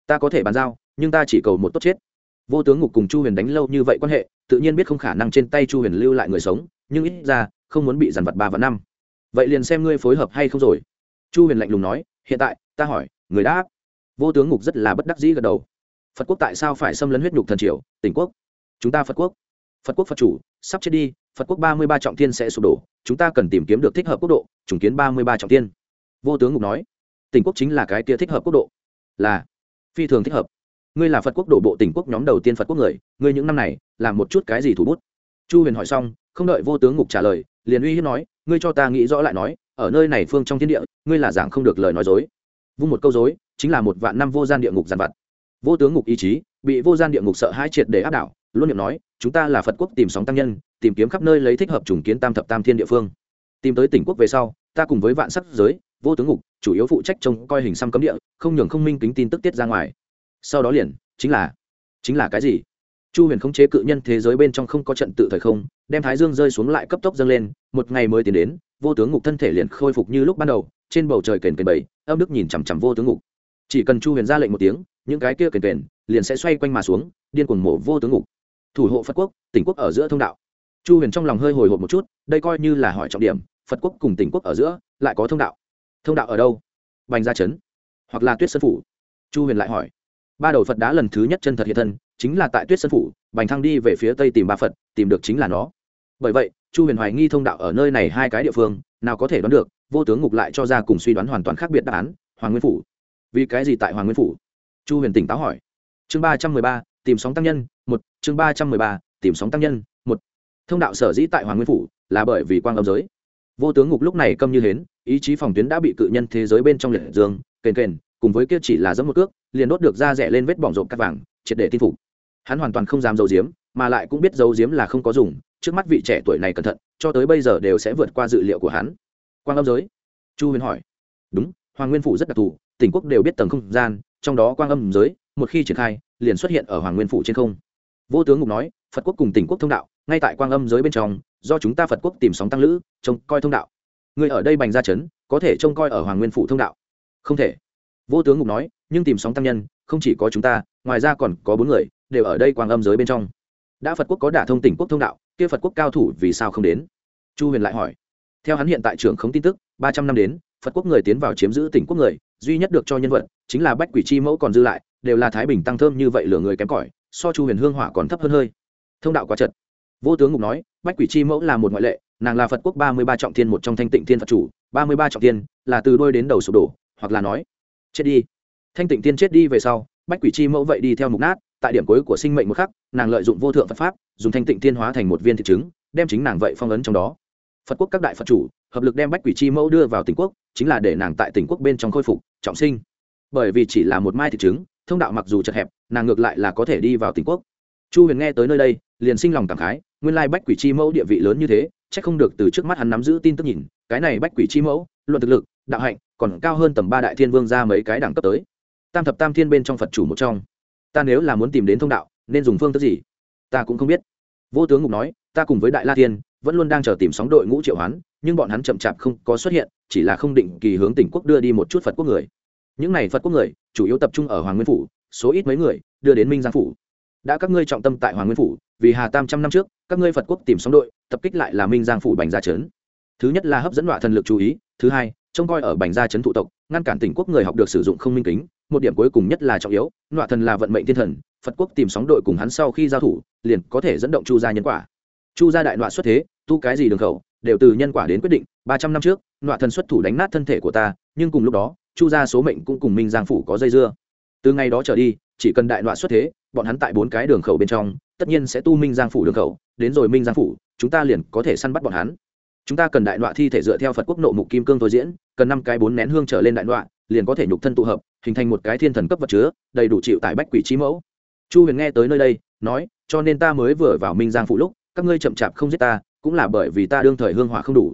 A: ta có thể bàn giao, nhưng ta chỉ cầu một tốt chết. Vô tướng ngục cùng chu huyền đánh lâu như vậy quan hệ, tự nhiên biết không khả năng trên tay chu huyền lưu lại người sống, nhưng ít ra, không muốn bị giàn vật ba và năm. Vậy liền xem ngươi phối hợp hay không rồi chu huyền lạnh lùng nói, hiện tại, ta hỏi, người đáp. Vô tướng ngục rất là bất đắc dĩ gật đầu. Phật quốc tại sao phải xâm lấn huyết nhục thần triều, tỉnh quốc? Chúng ta phật quốc. Phật quốc phật chủ, sắp chết đi, phật quốc ba mươi ba trọng thiên sẽ sụp đổ, chúng ta cần tìm kiếm được thích hợp quốc độ, trùng kiến ba mươi ba trọng thiên. Vô tướng ngục nói, tỉnh quốc chính là cái tia thích hợp quốc độ. Là, phi thường thích hợp. Ngươi là phật quốc đổ bộ tỉnh quốc nhóm đầu tiên phật quốc người, ngươi những năm này, làm một chút cái gì thủ bút? Chu huyền hỏi xong, không đợi vô tướng ngục trả lời, liền uy hiếp nói, ngươi cho ta nghĩ rõ lại nói ở nơi này phương trong thiên địa, ngươi là giảng không được lời nói dối. Vung một câu dối, chính là một vạn năm vô gian địa ngục giàn vặt. Vô tướng ngục ý chí, bị vô gian địa ngục sợ hãi triệt để áp đảo, luôn niệm nói, chúng ta là phật quốc tìm sóng tăng nhân, tìm kiếm khắp nơi lấy thích hợp trùng kiến tam thập tam thiên địa phương. Tìm tới tỉnh quốc về sau, ta cùng với vạn sắc giới, vô tướng ngục, chủ yếu phụ trách trông coi hình xăm cấm địa, không nhường không minh kính tin tức tiết ra ngoài. Sau đó liền, chính là chính là cái gì? Chu huyền khống chế cự nhân thế giới bên trong không có trận tự thời không, đem thái dương rơi xuống lại cấp tốc dâng lên, một ngày mới tiến đến vô tướng ngục thân thể liền khôi phục như lúc ban đầu, trên bầu trời kền kền bầy, âm đức nhìn chằm chằm vô tướng ngục. Chỉ cần chu huyền ra lệnh một tiếng, những cái kia kền kền liền sẽ xoay quanh mà xuống, điên cuồng mổ vô tướng ngục. Thủ hộ phật quốc, tỉnh quốc ở giữa thông đạo. Chu huyền trong lòng hơi hồi hộp một chút, đây coi như là hỏi trọng điểm, phật quốc cùng tỉnh quốc ở giữa lại có thông đạo. Thông đạo ở đâu? Bành gia trấn hoặc là tuyết sơn phủ? Chu huyền lại hỏi. Ba đầu phật đá lần thứ nhất chân thật hiện thân, chính là tại tuyết sơn phủ, bành thăng đi về phía tây tìm ba phật, tìm được chính là nó. Bởi vậy chu huyền hoài nghi thông đạo ở nơi này hai cái địa phương, nào có thể đoán được, vô tướng ngục lại cho ra cùng suy đoán hoàn toàn khác biệt đáp án, hoàng nguyên phủ. Vì cái gì tại hoàng nguyên phủ? Chu huyền tỉnh táo hỏi. Chương ba trăm mười ba, tìm sóng tăng nhân, một, chương ba trăm mười ba, tìm sóng tăng nhân, một. Thông đạo sở dĩ tại hoàng nguyên phủ là bởi vì quang âm giới. Vô tướng ngục lúc này câm như hến, ý chí phòng tuyến đã bị cự nhân thế giới bên trong liệt dương, kền kền, cùng với kia chỉ là dẫm một cước, liền đốt được da rẻ lên vết bỏng rộp cắt vàng, triệt để tin phục. Hắn hoàn toàn không dám giấu giếm, mà lại cũng biết giấu giếm là không có dùng trước mắt vị trẻ tuổi này cẩn thận, cho tới bây giờ đều sẽ vượt qua dự liệu của hắn. Quang âm giới, chu huyền hỏi. Đúng, hoàng nguyên phủ rất đặc thù, tỉnh quốc đều biết tầng không gian, trong đó quang âm giới, một khi triển khai, liền xuất hiện ở hoàng nguyên phủ trên không. Vô tướng ngục nói, phật quốc cùng tỉnh quốc thông đạo, ngay tại quang âm giới bên trong, do chúng ta phật quốc tìm sóng tăng lữ, trông coi thông đạo. Người ở đây bành ra chấn, có thể trông coi ở hoàng nguyên phủ thông đạo. Không thể. Vô tướng ngục nói, nhưng tìm sóng tăng nhân, không chỉ có chúng ta, ngoài ra còn có bốn người, đều ở đây quang âm giới bên trong đã phật quốc có đả thông tỉnh quốc thông đạo, kia phật quốc cao thủ vì sao không đến? Chu huyền lại hỏi. Theo hắn hiện tại trưởng không tin tức, ba trăm năm đến, phật quốc người tiến vào chiếm giữ tỉnh quốc người, duy nhất được cho nhân vật, chính là bách quỷ chi mẫu còn dư lại, đều là thái bình tăng thơm như vậy lửa người kém cỏi, so chu huyền hương hỏa còn thấp hơn hơi. Thông đạo quá chật. Vô tướng ngục nói, bách quỷ chi mẫu là một ngoại lệ, nàng là phật quốc ba mươi ba trọng thiên một trong thanh tịnh thiên phật chủ, ba mươi ba trọng thiên là từ đôi đến đầu sụp đổ, hoặc là nói, chết đi. Thanh tịnh thiên chết đi về sau, bách quỷ chi mẫu vậy đi theo mục nát tại điểm cuối của sinh mệnh một khắc, nàng lợi dụng vô thượng phật pháp, dùng thanh tịnh tiên hóa thành một viên thị trứng, đem chính nàng vậy phong ấn trong đó. Phật quốc các đại phật chủ, hợp lực đem bách quỷ chi mẫu đưa vào tỉnh quốc, chính là để nàng tại tỉnh quốc bên trong khôi phục, trọng sinh. Bởi vì chỉ là một mai thị trứng, thông đạo mặc dù chật hẹp, nàng ngược lại là có thể đi vào tỉnh quốc. Chu huyền nghe tới nơi đây, liền sinh lòng cảm khái, nguyên lai bách quỷ chi mẫu địa vị lớn như thế c h ắ c không được từ trước mắt hắn nắm giữ tin tức nhìn, cái này bách quỷ chi mẫu, luận thực lực, đạo hạnh, còn cao hơn tầm ba đại thiên vương ra mấy cái đẳng cấp tới. Tam thập tam thiên bên trong phật chủ một trong ta nếu là muốn tìm đến thông đạo, nên dùng phương thức gì? Ta cũng không biết. Vô tướng ngục nói, ta cùng với đại la thiên, vẫn luôn đang chờ tìm sóng đội ngũ triệu hoán, nhưng bọn hắn chậm chạp không có xuất hiện, chỉ là không định kỳ hướng tỉnh quốc đưa đi một chút phật quốc người. Những này phật quốc người, chủ yếu tập trung ở hoàng nguyên phủ, số ít mấy người, đưa đến minh giang phủ. Đã các ngươi trọng tâm tại hoàng nguyên phủ, vì hà tam trăm năm trước, các ngươi phật quốc tìm sóng đội, tập kích lại là minh giang phủ bành gia trấn thứ nhất là hấp dẫn đoạn thần lực chú ý, thứ hai, trông coi ở bành gia trấn thụ tộc ngăn cản tỉnh quốc người học được sử dụng không minh kính, một điểm cuối cùng nhất là trọng yếu, nọa thần là vận mệnh thiên thần, phật quốc tìm sóng đội cùng hắn sau khi giao thủ, liền có thể dẫn động chu gia nhân quả. Chu gia đại nọa xuất thế, tu cái gì đường khẩu, đều từ nhân quả đến quyết định, ba trăm năm trước, nọa thần xuất thủ đánh nát thân thể của ta, nhưng cùng lúc đó, chu gia số mệnh cũng cùng minh giang phủ có dây dưa. Từ ngày đó trở đi, chỉ cần đại nọa xuất thế, bọn hắn tại bốn cái đường khẩu bên trong, tất nhiên sẽ tu minh giang phủ đường khẩu, đến rồi minh giang phủ, chúng ta liền có thể săn bắt bọn hắn chúng ta cần đại nọa thi thể dựa theo phật quốc nộ mục kim cương thôi diễn, cần năm cái bốn nén hương trở lên đại nọa, liền có thể nhục thân tụ hợp, hình thành một cái thiên thần cấp vật chứa, đầy đủ chịu tại bách quỷ trí mẫu. Chu huyền nghe tới nơi đây, nói, cho nên ta mới vừa vào minh giang phụ lúc, các ngươi chậm chạp không giết ta, cũng là bởi vì ta đương thời hương hỏa không đủ.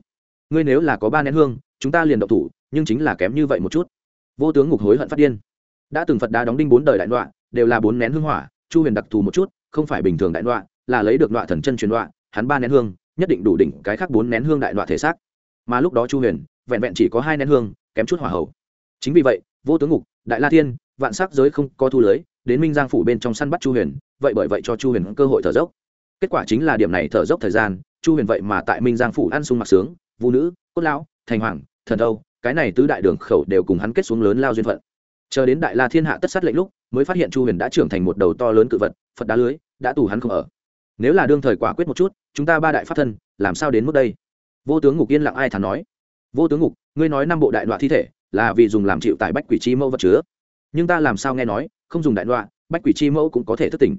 A: Ngươi nếu là có ba nén hương, chúng ta liền động thủ, nhưng chính là kém như vậy một chút. Vô tướng ngục hối hận phát điên. Đã từng phật đá đóng đinh bốn đời đại đoạn đều là bốn nén hương hỏa, chu huyền đặc thù một chút, không phải bình thường đại đoạn là lấy được đoạn thần chân truyền đoạn hắn ba nén hương nhất định đủ đỉnh cái khác bốn nén hương đại đoạn thể xác. Mà lúc đó chu huyền, vẹn vẹn chỉ có hai nén hương, kém chút hỏa hậu chính vì vậy, vô tướng ngục, đại la thiên, vạn sắc giới không có thu lưới, đến minh giang phủ bên trong săn bắt chu huyền, vậy bởi vậy cho chu huyền cơ hội thở dốc. Kết quả chính là điểm này thở dốc thời gian, chu huyền vậy mà tại minh giang phủ ăn sung mặc sướng vũ nữ, cốt lão, thành hoàng, thần âu, cái này tứ đại đường khẩu đều cùng hắn kết xuống lớn lao duyên phận. Chờ đến đại la thiên hạ tất sát lệnh lúc, mới phát hiện chu huyền đã trưởng thành một đầu to lớn cự vật, phật đá lưới, đã tù hắn không ở nếu là đương thời quả quyết một chút, chúng ta ba đại pháp thân, làm sao đến mức đây? Vô tướng ngục yên lặng ai thắn nói. Vô tướng ngục, ngươi nói năm bộ đại đoạn thi thể, là vì dùng làm chịu tại bách quỷ chi mẫu vật chứa. Nhưng ta làm sao nghe nói, không dùng đại đoạn bách quỷ chi mẫu cũng có thể thất tỉnh.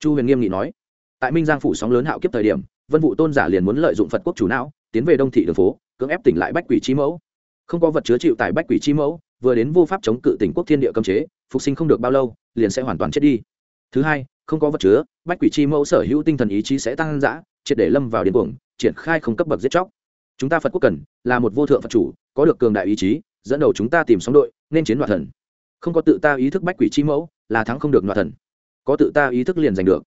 A: Chu huyền nghiêm nghị nói. Tại minh giang phủ sóng lớn hạo kiếp thời điểm, vân vụ tôn giả liền muốn lợi dụng phật quốc chủ não, tiến về đông thị đường phố, cưỡng ép tỉnh lại bách quỷ chi mẫu. Không có vật chứa chịu tại bách quỷ chi mẫu, vừa đến vô pháp chống cự tỉnh quốc thiên địa cấm chế, phục sinh không được bao lâu, liền sẽ hoàn toàn chết đi. Thứ hai không có vật chứa, bách quỷ chi mẫu sở hữu tinh thần ý chí sẽ tăng dã, triệt để lâm vào điên cuồng, triển khai không cấp bậc giết chóc. Chúng ta phật quốc cần, là một vô thượng phật chủ, có được cường đại ý chí, dẫn đầu chúng ta tìm sóng đội, nên chiến đoạt thần. Không có tự ta ý thức bách quỷ chi mẫu, là thắng không được đoạt thần. Có tự ta ý thức liền giành được.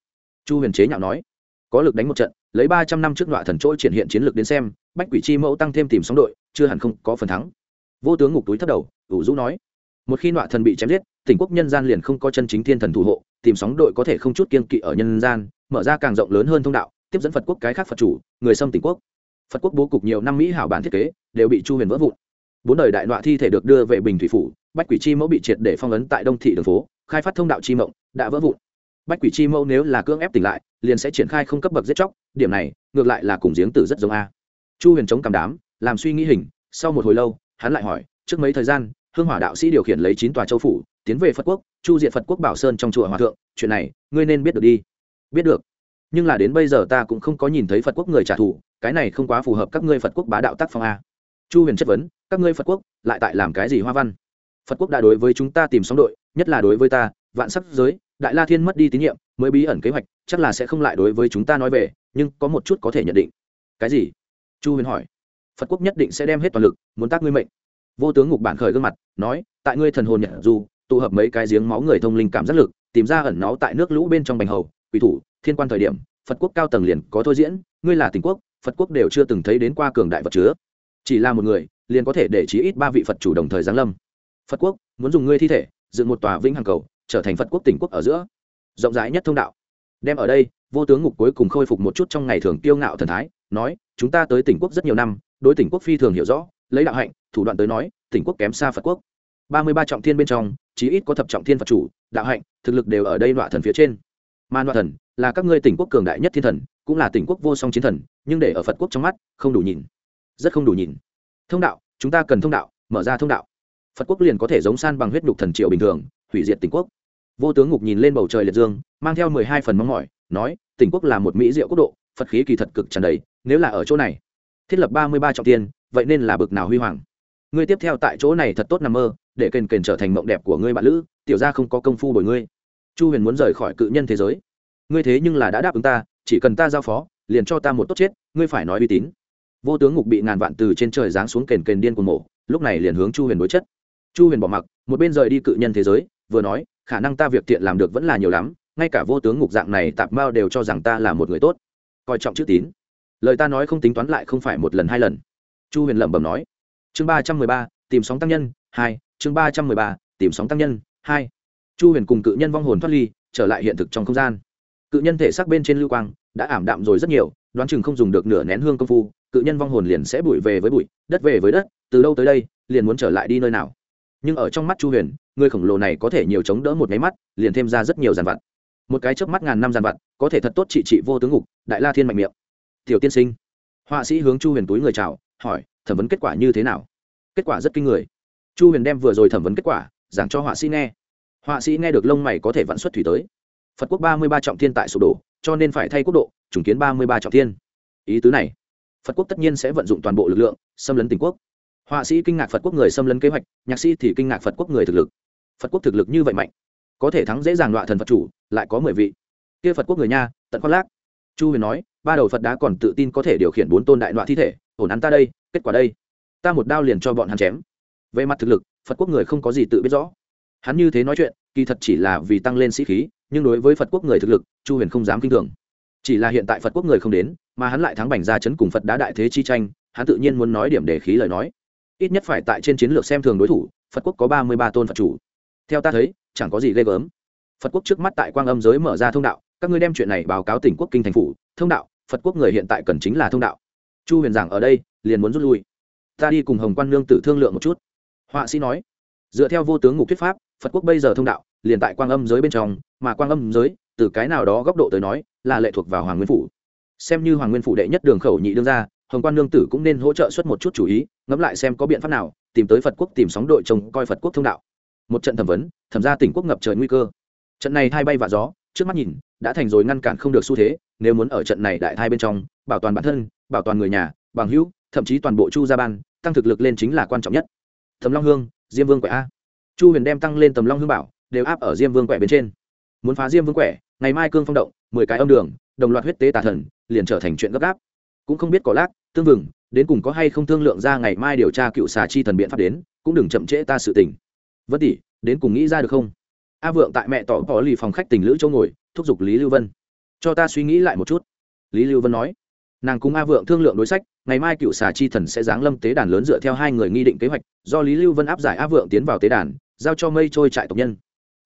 A: Chu huyền chế nhạo nói. Có lực đánh một trận, lấy ba trăm năm trước đoạt thần chỗ triển hiện chiến lược đến xem, bách quỷ chi mẫu tăng thêm tìm sóng đội, chưa hẳn không có phần thắng. Vô tướng ngục túi thất đầu, ủ rũ nói. Một khi đoạt thần bị chém giết, tỉnh quốc nhân gian liền không có chân chính thiên thần thủ hộ tìm sóng đội có thể không chút kiên kỵ ở nhân gian, mở ra càng rộng lớn hơn thông đạo, tiếp dẫn phật quốc cái khác phật chủ, người xâm tỉnh quốc. Phật quốc bố cục nhiều năm mỹ hảo bản thiết kế, đều bị chu huyền vỡ vụn. Bốn đời đại đọa thi thể được đưa về bình thủy phủ, bách quỷ chi mẫu bị triệt để phong ấn tại đông thị đường phố, khai phát thông đạo chi mộng, đã vỡ vụn. Bách quỷ chi mẫu nếu là cưỡng ép tỉnh lại, liền sẽ triển khai không cấp bậc giết chóc, điểm này, ngược lại là cùng giếng tử rất giống a. Chu huyền chống cảm đám, làm suy nghĩ hình, sau một hồi lâu, hắn lại hỏi, trước mấy thời gian, hương hỏa đạo sĩ điều khiển lấy chín tòa châu phủ tiến về phật quốc chu diện phật quốc bảo sơn trong chùa hòa thượng chuyện này ngươi nên biết được đi. Biết được. Nhưng là đến bây giờ ta cũng không có nhìn thấy phật quốc người trả thù cái này không quá phù hợp các ngươi phật quốc bá đạo tác phong a. Chu huyền chất vấn các ngươi phật quốc lại tại làm cái gì hoa văn? Phật quốc đã đối với chúng ta tìm sóng đội nhất là đối với ta vạn sắc giới đại la thiên mất đi tín nhiệm mới bí ẩn kế hoạch chắc là sẽ không lại đối với chúng ta nói về nhưng có một chút có thể nhận định. Cái gì? Chu huyền hỏi. Phật quốc nhất định sẽ đem hết toàn lực muốn tác ngươi mệnh. Vô tướng ngục bản khởi gương mặt nói tại ngươi thần hồn nhận, dù tụ hợp mấy cái giếng máu người thông linh cảm giác lực, tìm ra ẩn náu tại nước lũ bên trong bành hầu, quỷ thủ, thiên quan thời điểm, phật quốc cao tầng liền có thôi diễn, ngươi là tỉnh quốc, phật quốc đều chưa từng thấy đến qua cường đại vật chứa. Chỉ là một người, liền có thể để chí ít ba vị phật chủ đồng thời giáng lâm. Phật quốc, muốn dùng ngươi thi thể, dựng một tòa vĩnh hằng cầu, trở thành phật quốc tỉnh quốc ở giữa. Rộng rãi nhất thông đạo. Đem ở đây, vô tướng ngục cuối cùng khôi phục một chút trong ngày thường kiêu ngạo thần thái, nói, chúng ta tới tỉnh quốc rất nhiều năm, đối tỉnh quốc phi thường hiểu rõ, lấy đạo hạnh, thủ đoạn tới nói, tỉnh quốc kém xa phật quốc. Ba mươi ba trọng thiên bên trong chí ít có thập trọng thiên phật chủ, đạo hạnh, thực lực đều ở đây nọa thần phía trên. Mà nọa thần là các ngươi tỉnh quốc cường đại nhất thiên thần, cũng là tỉnh quốc vô song chiến thần, nhưng để ở phật quốc trong mắt, không đủ nhìn. Rất không đủ nhìn. Thông đạo, chúng ta cần thông đạo, mở ra thông đạo. Phật quốc liền có thể giống san bằng huyết nhục thần triệu bình thường, hủy diệt tỉnh quốc. Vô tướng ngục nhìn lên bầu trời liệt dương, mang theo mười hai phần mong mỏi, nói, tỉnh quốc là một mỹ diệu quốc độ, phật khí kỳ thật cực tràn đầy, nếu là ở chỗ này, thiết lập ba mươi ba trọng tiên vậy nên là bực nào huy hoàng ngươi tiếp theo tại chỗ này thật tốt nằm mơ, để kền kền trở thành mộng đẹp của ngươi bạn lữ, tiểu ra không có công phu bồi ngươi. Chu huyền muốn rời khỏi cự nhân thế giới. Ngươi thế nhưng là đã đáp ứng ta, chỉ cần ta giao phó, liền cho ta một tốt chết, ngươi phải nói uy tín. Vô tướng ngục bị ngàn vạn từ trên trời giáng xuống kền kền điên của mổ, lúc này liền hướng chu huyền đối chất. Chu huyền bỏ mặc, một bên rời đi cự nhân thế giới, vừa nói, khả năng ta việc tiện làm được vẫn là nhiều lắm, ngay cả vô tướng ngục dạng này tạp mao đều cho rằng ta là một người tốt. Coi trọng chữ tín. Lời ta nói không tính toán lại không phải một lần hai lần. Chu huyền lẩm bẩm nói chương ba trăm mười ba, tìm sóng tăng nhân, hai, chương ba trăm mười ba, tìm sóng tăng nhân, hai. Chu huyền cùng cự nhân vong hồn thoát ly, trở lại hiện thực trong không gian. Cự nhân thể xác bên trên lưu quang, đã ảm đạm rồi rất nhiều, đoán chừng không dùng được nửa nén hương công phu, cự nhân vong hồn liền sẽ bụi về với bụi, đất về với đất, từ đâu tới đây, liền muốn trở lại đi nơi nào. Nhưng ở trong mắt chu huyền, người khổng lồ này có thể nhiều chống đỡ một nháy mắt, liền thêm ra rất nhiều dàn vặt. Một cái chớp mắt ngàn năm dàn vặt, có thể thật tốt trị trị vô tướng ngục, đại la thiên mạnh miệng. Tiểu tiên sinh. Họa sĩ hướng chu huyền túi người chào, hỏi thẩm vấn kết quả như thế nào? Kết quả rất kinh người. Chu huyền đem vừa rồi thẩm vấn kết quả giảng cho họa sĩ nghe. Họa sĩ nghe được lông mày có thể vạn xuất thủy tới. Phật quốc ba mươi ba trọng thiên tại sụp đổ, cho nên phải thay quốc độ chủng kiến ba mươi ba trọng thiên. Ý tứ này, phật quốc tất nhiên sẽ vận dụng toàn bộ lực lượng, xâm lấn tỉnh quốc. Họa sĩ kinh ngạc phật quốc người xâm lấn kế hoạch, nhạc sĩ thì kinh ngạc phật quốc người thực lực. Phật quốc thực lực như vậy mạnh, có thể thắng dễ dàng loạ thần phật chủ, lại có mười vị. Kia phật quốc người nha, tận khoác lác. Chu huyền nói, ba đầu phật đá còn tự tin có thể điều khiển bốn tôn đại loạ thi thể ổn ăn ta đây, kết quả đây. Ta một đao liền cho bọn hắn chém. Về mặt thực lực, phật quốc người không có gì tự biết rõ. Hắn như thế nói chuyện, kỳ thật chỉ là vì tăng lên sĩ khí, nhưng đối với phật quốc người thực lực, chu huyền không dám k i n h thường. Chỉ là hiện tại phật quốc người không đến, mà hắn lại thắng bành ra chấn cùng phật đá đại thế chi tranh, hắn tự nhiên muốn nói điểm để khí lời nói. Ít nhất phải tại trên chiến lược xem thường đối thủ, phật quốc có ba mươi ba tôn phật chủ. Theo ta thấy, chẳng có gì ghê gớm. Phật quốc trước mắt tại quang âm giới mở ra thông đạo, các ngươi đem chuyện này báo cáo tỉnh quốc kinh thành phủ, thông đạo, phật quốc người hiện tại cần chính là thông đạo chu huyền giảng ở đây, liền muốn rút lui. Ta đi cùng hồng quan nương tử thương lượng một chút. Họa sĩ nói, dựa theo vô tướng ngục thuyết pháp, phật quốc bây giờ thông đạo, liền tại quang âm giới bên trong, mà quang âm giới, từ cái nào đó góc độ tới nói, là lệ thuộc vào hoàng nguyên phủ. Xem như hoàng nguyên phủ đệ nhất đường khẩu nhị đương ra hồng quan nương tử cũng nên hỗ trợ xuất một chút chủ ý, ngẫm lại xem có biện pháp nào, tìm tới phật quốc tìm sóng đội chồng coi phật quốc thông đạo. Một trận thẩm vấn, thẩm ra tỉnh quốc ngập trời nguy cơ. Trận này thay bay và gió, trước mắt nhìn, đã thành rồi ngăn cản không được xu thế, nếu muốn ở trận này đại thai bên trong, bảo toàn bản thân bảo toàn người nhà, bằng hữu, thậm chí toàn bộ chu gia ban, tăng thực lực lên chính là quan trọng nhất. Thầm long hương, diêm vương quẻ a. Chu huyền đem tăng lên tầm long hương bảo, đều áp ở diêm vương quẻ bên trên. Muốn phá diêm vương quẻ, ngày mai cương phong động, mười cái âm đường, đồng loạt huyết tế tà thần, liền trở thành chuyện gấp gáp. Cũng không biết có lác, tương vừng, đến cùng có hay không thương lượng ra ngày mai điều tra cựu xà chi thần biện pháp đến, cũng đừng chậm trễ ta sự tình. Vất tỉ đến cùng nghĩ ra được không? A vượng tại mẹ tỏ bỏ lì phòng khách tình lữ chỗ ngồi, thúc giục lý lưu vân. Cho ta suy nghĩ lại một chút. Lý lưu vân nói nàng cùng a vượng thương lượng đối sách ngày mai cựu xà chi thần sẽ giáng lâm tế đàn lớn dựa theo hai người nghi định kế hoạch do lý lưu vân áp giải a vượng tiến vào tế đàn giao cho mây trôi trại tộc nhân.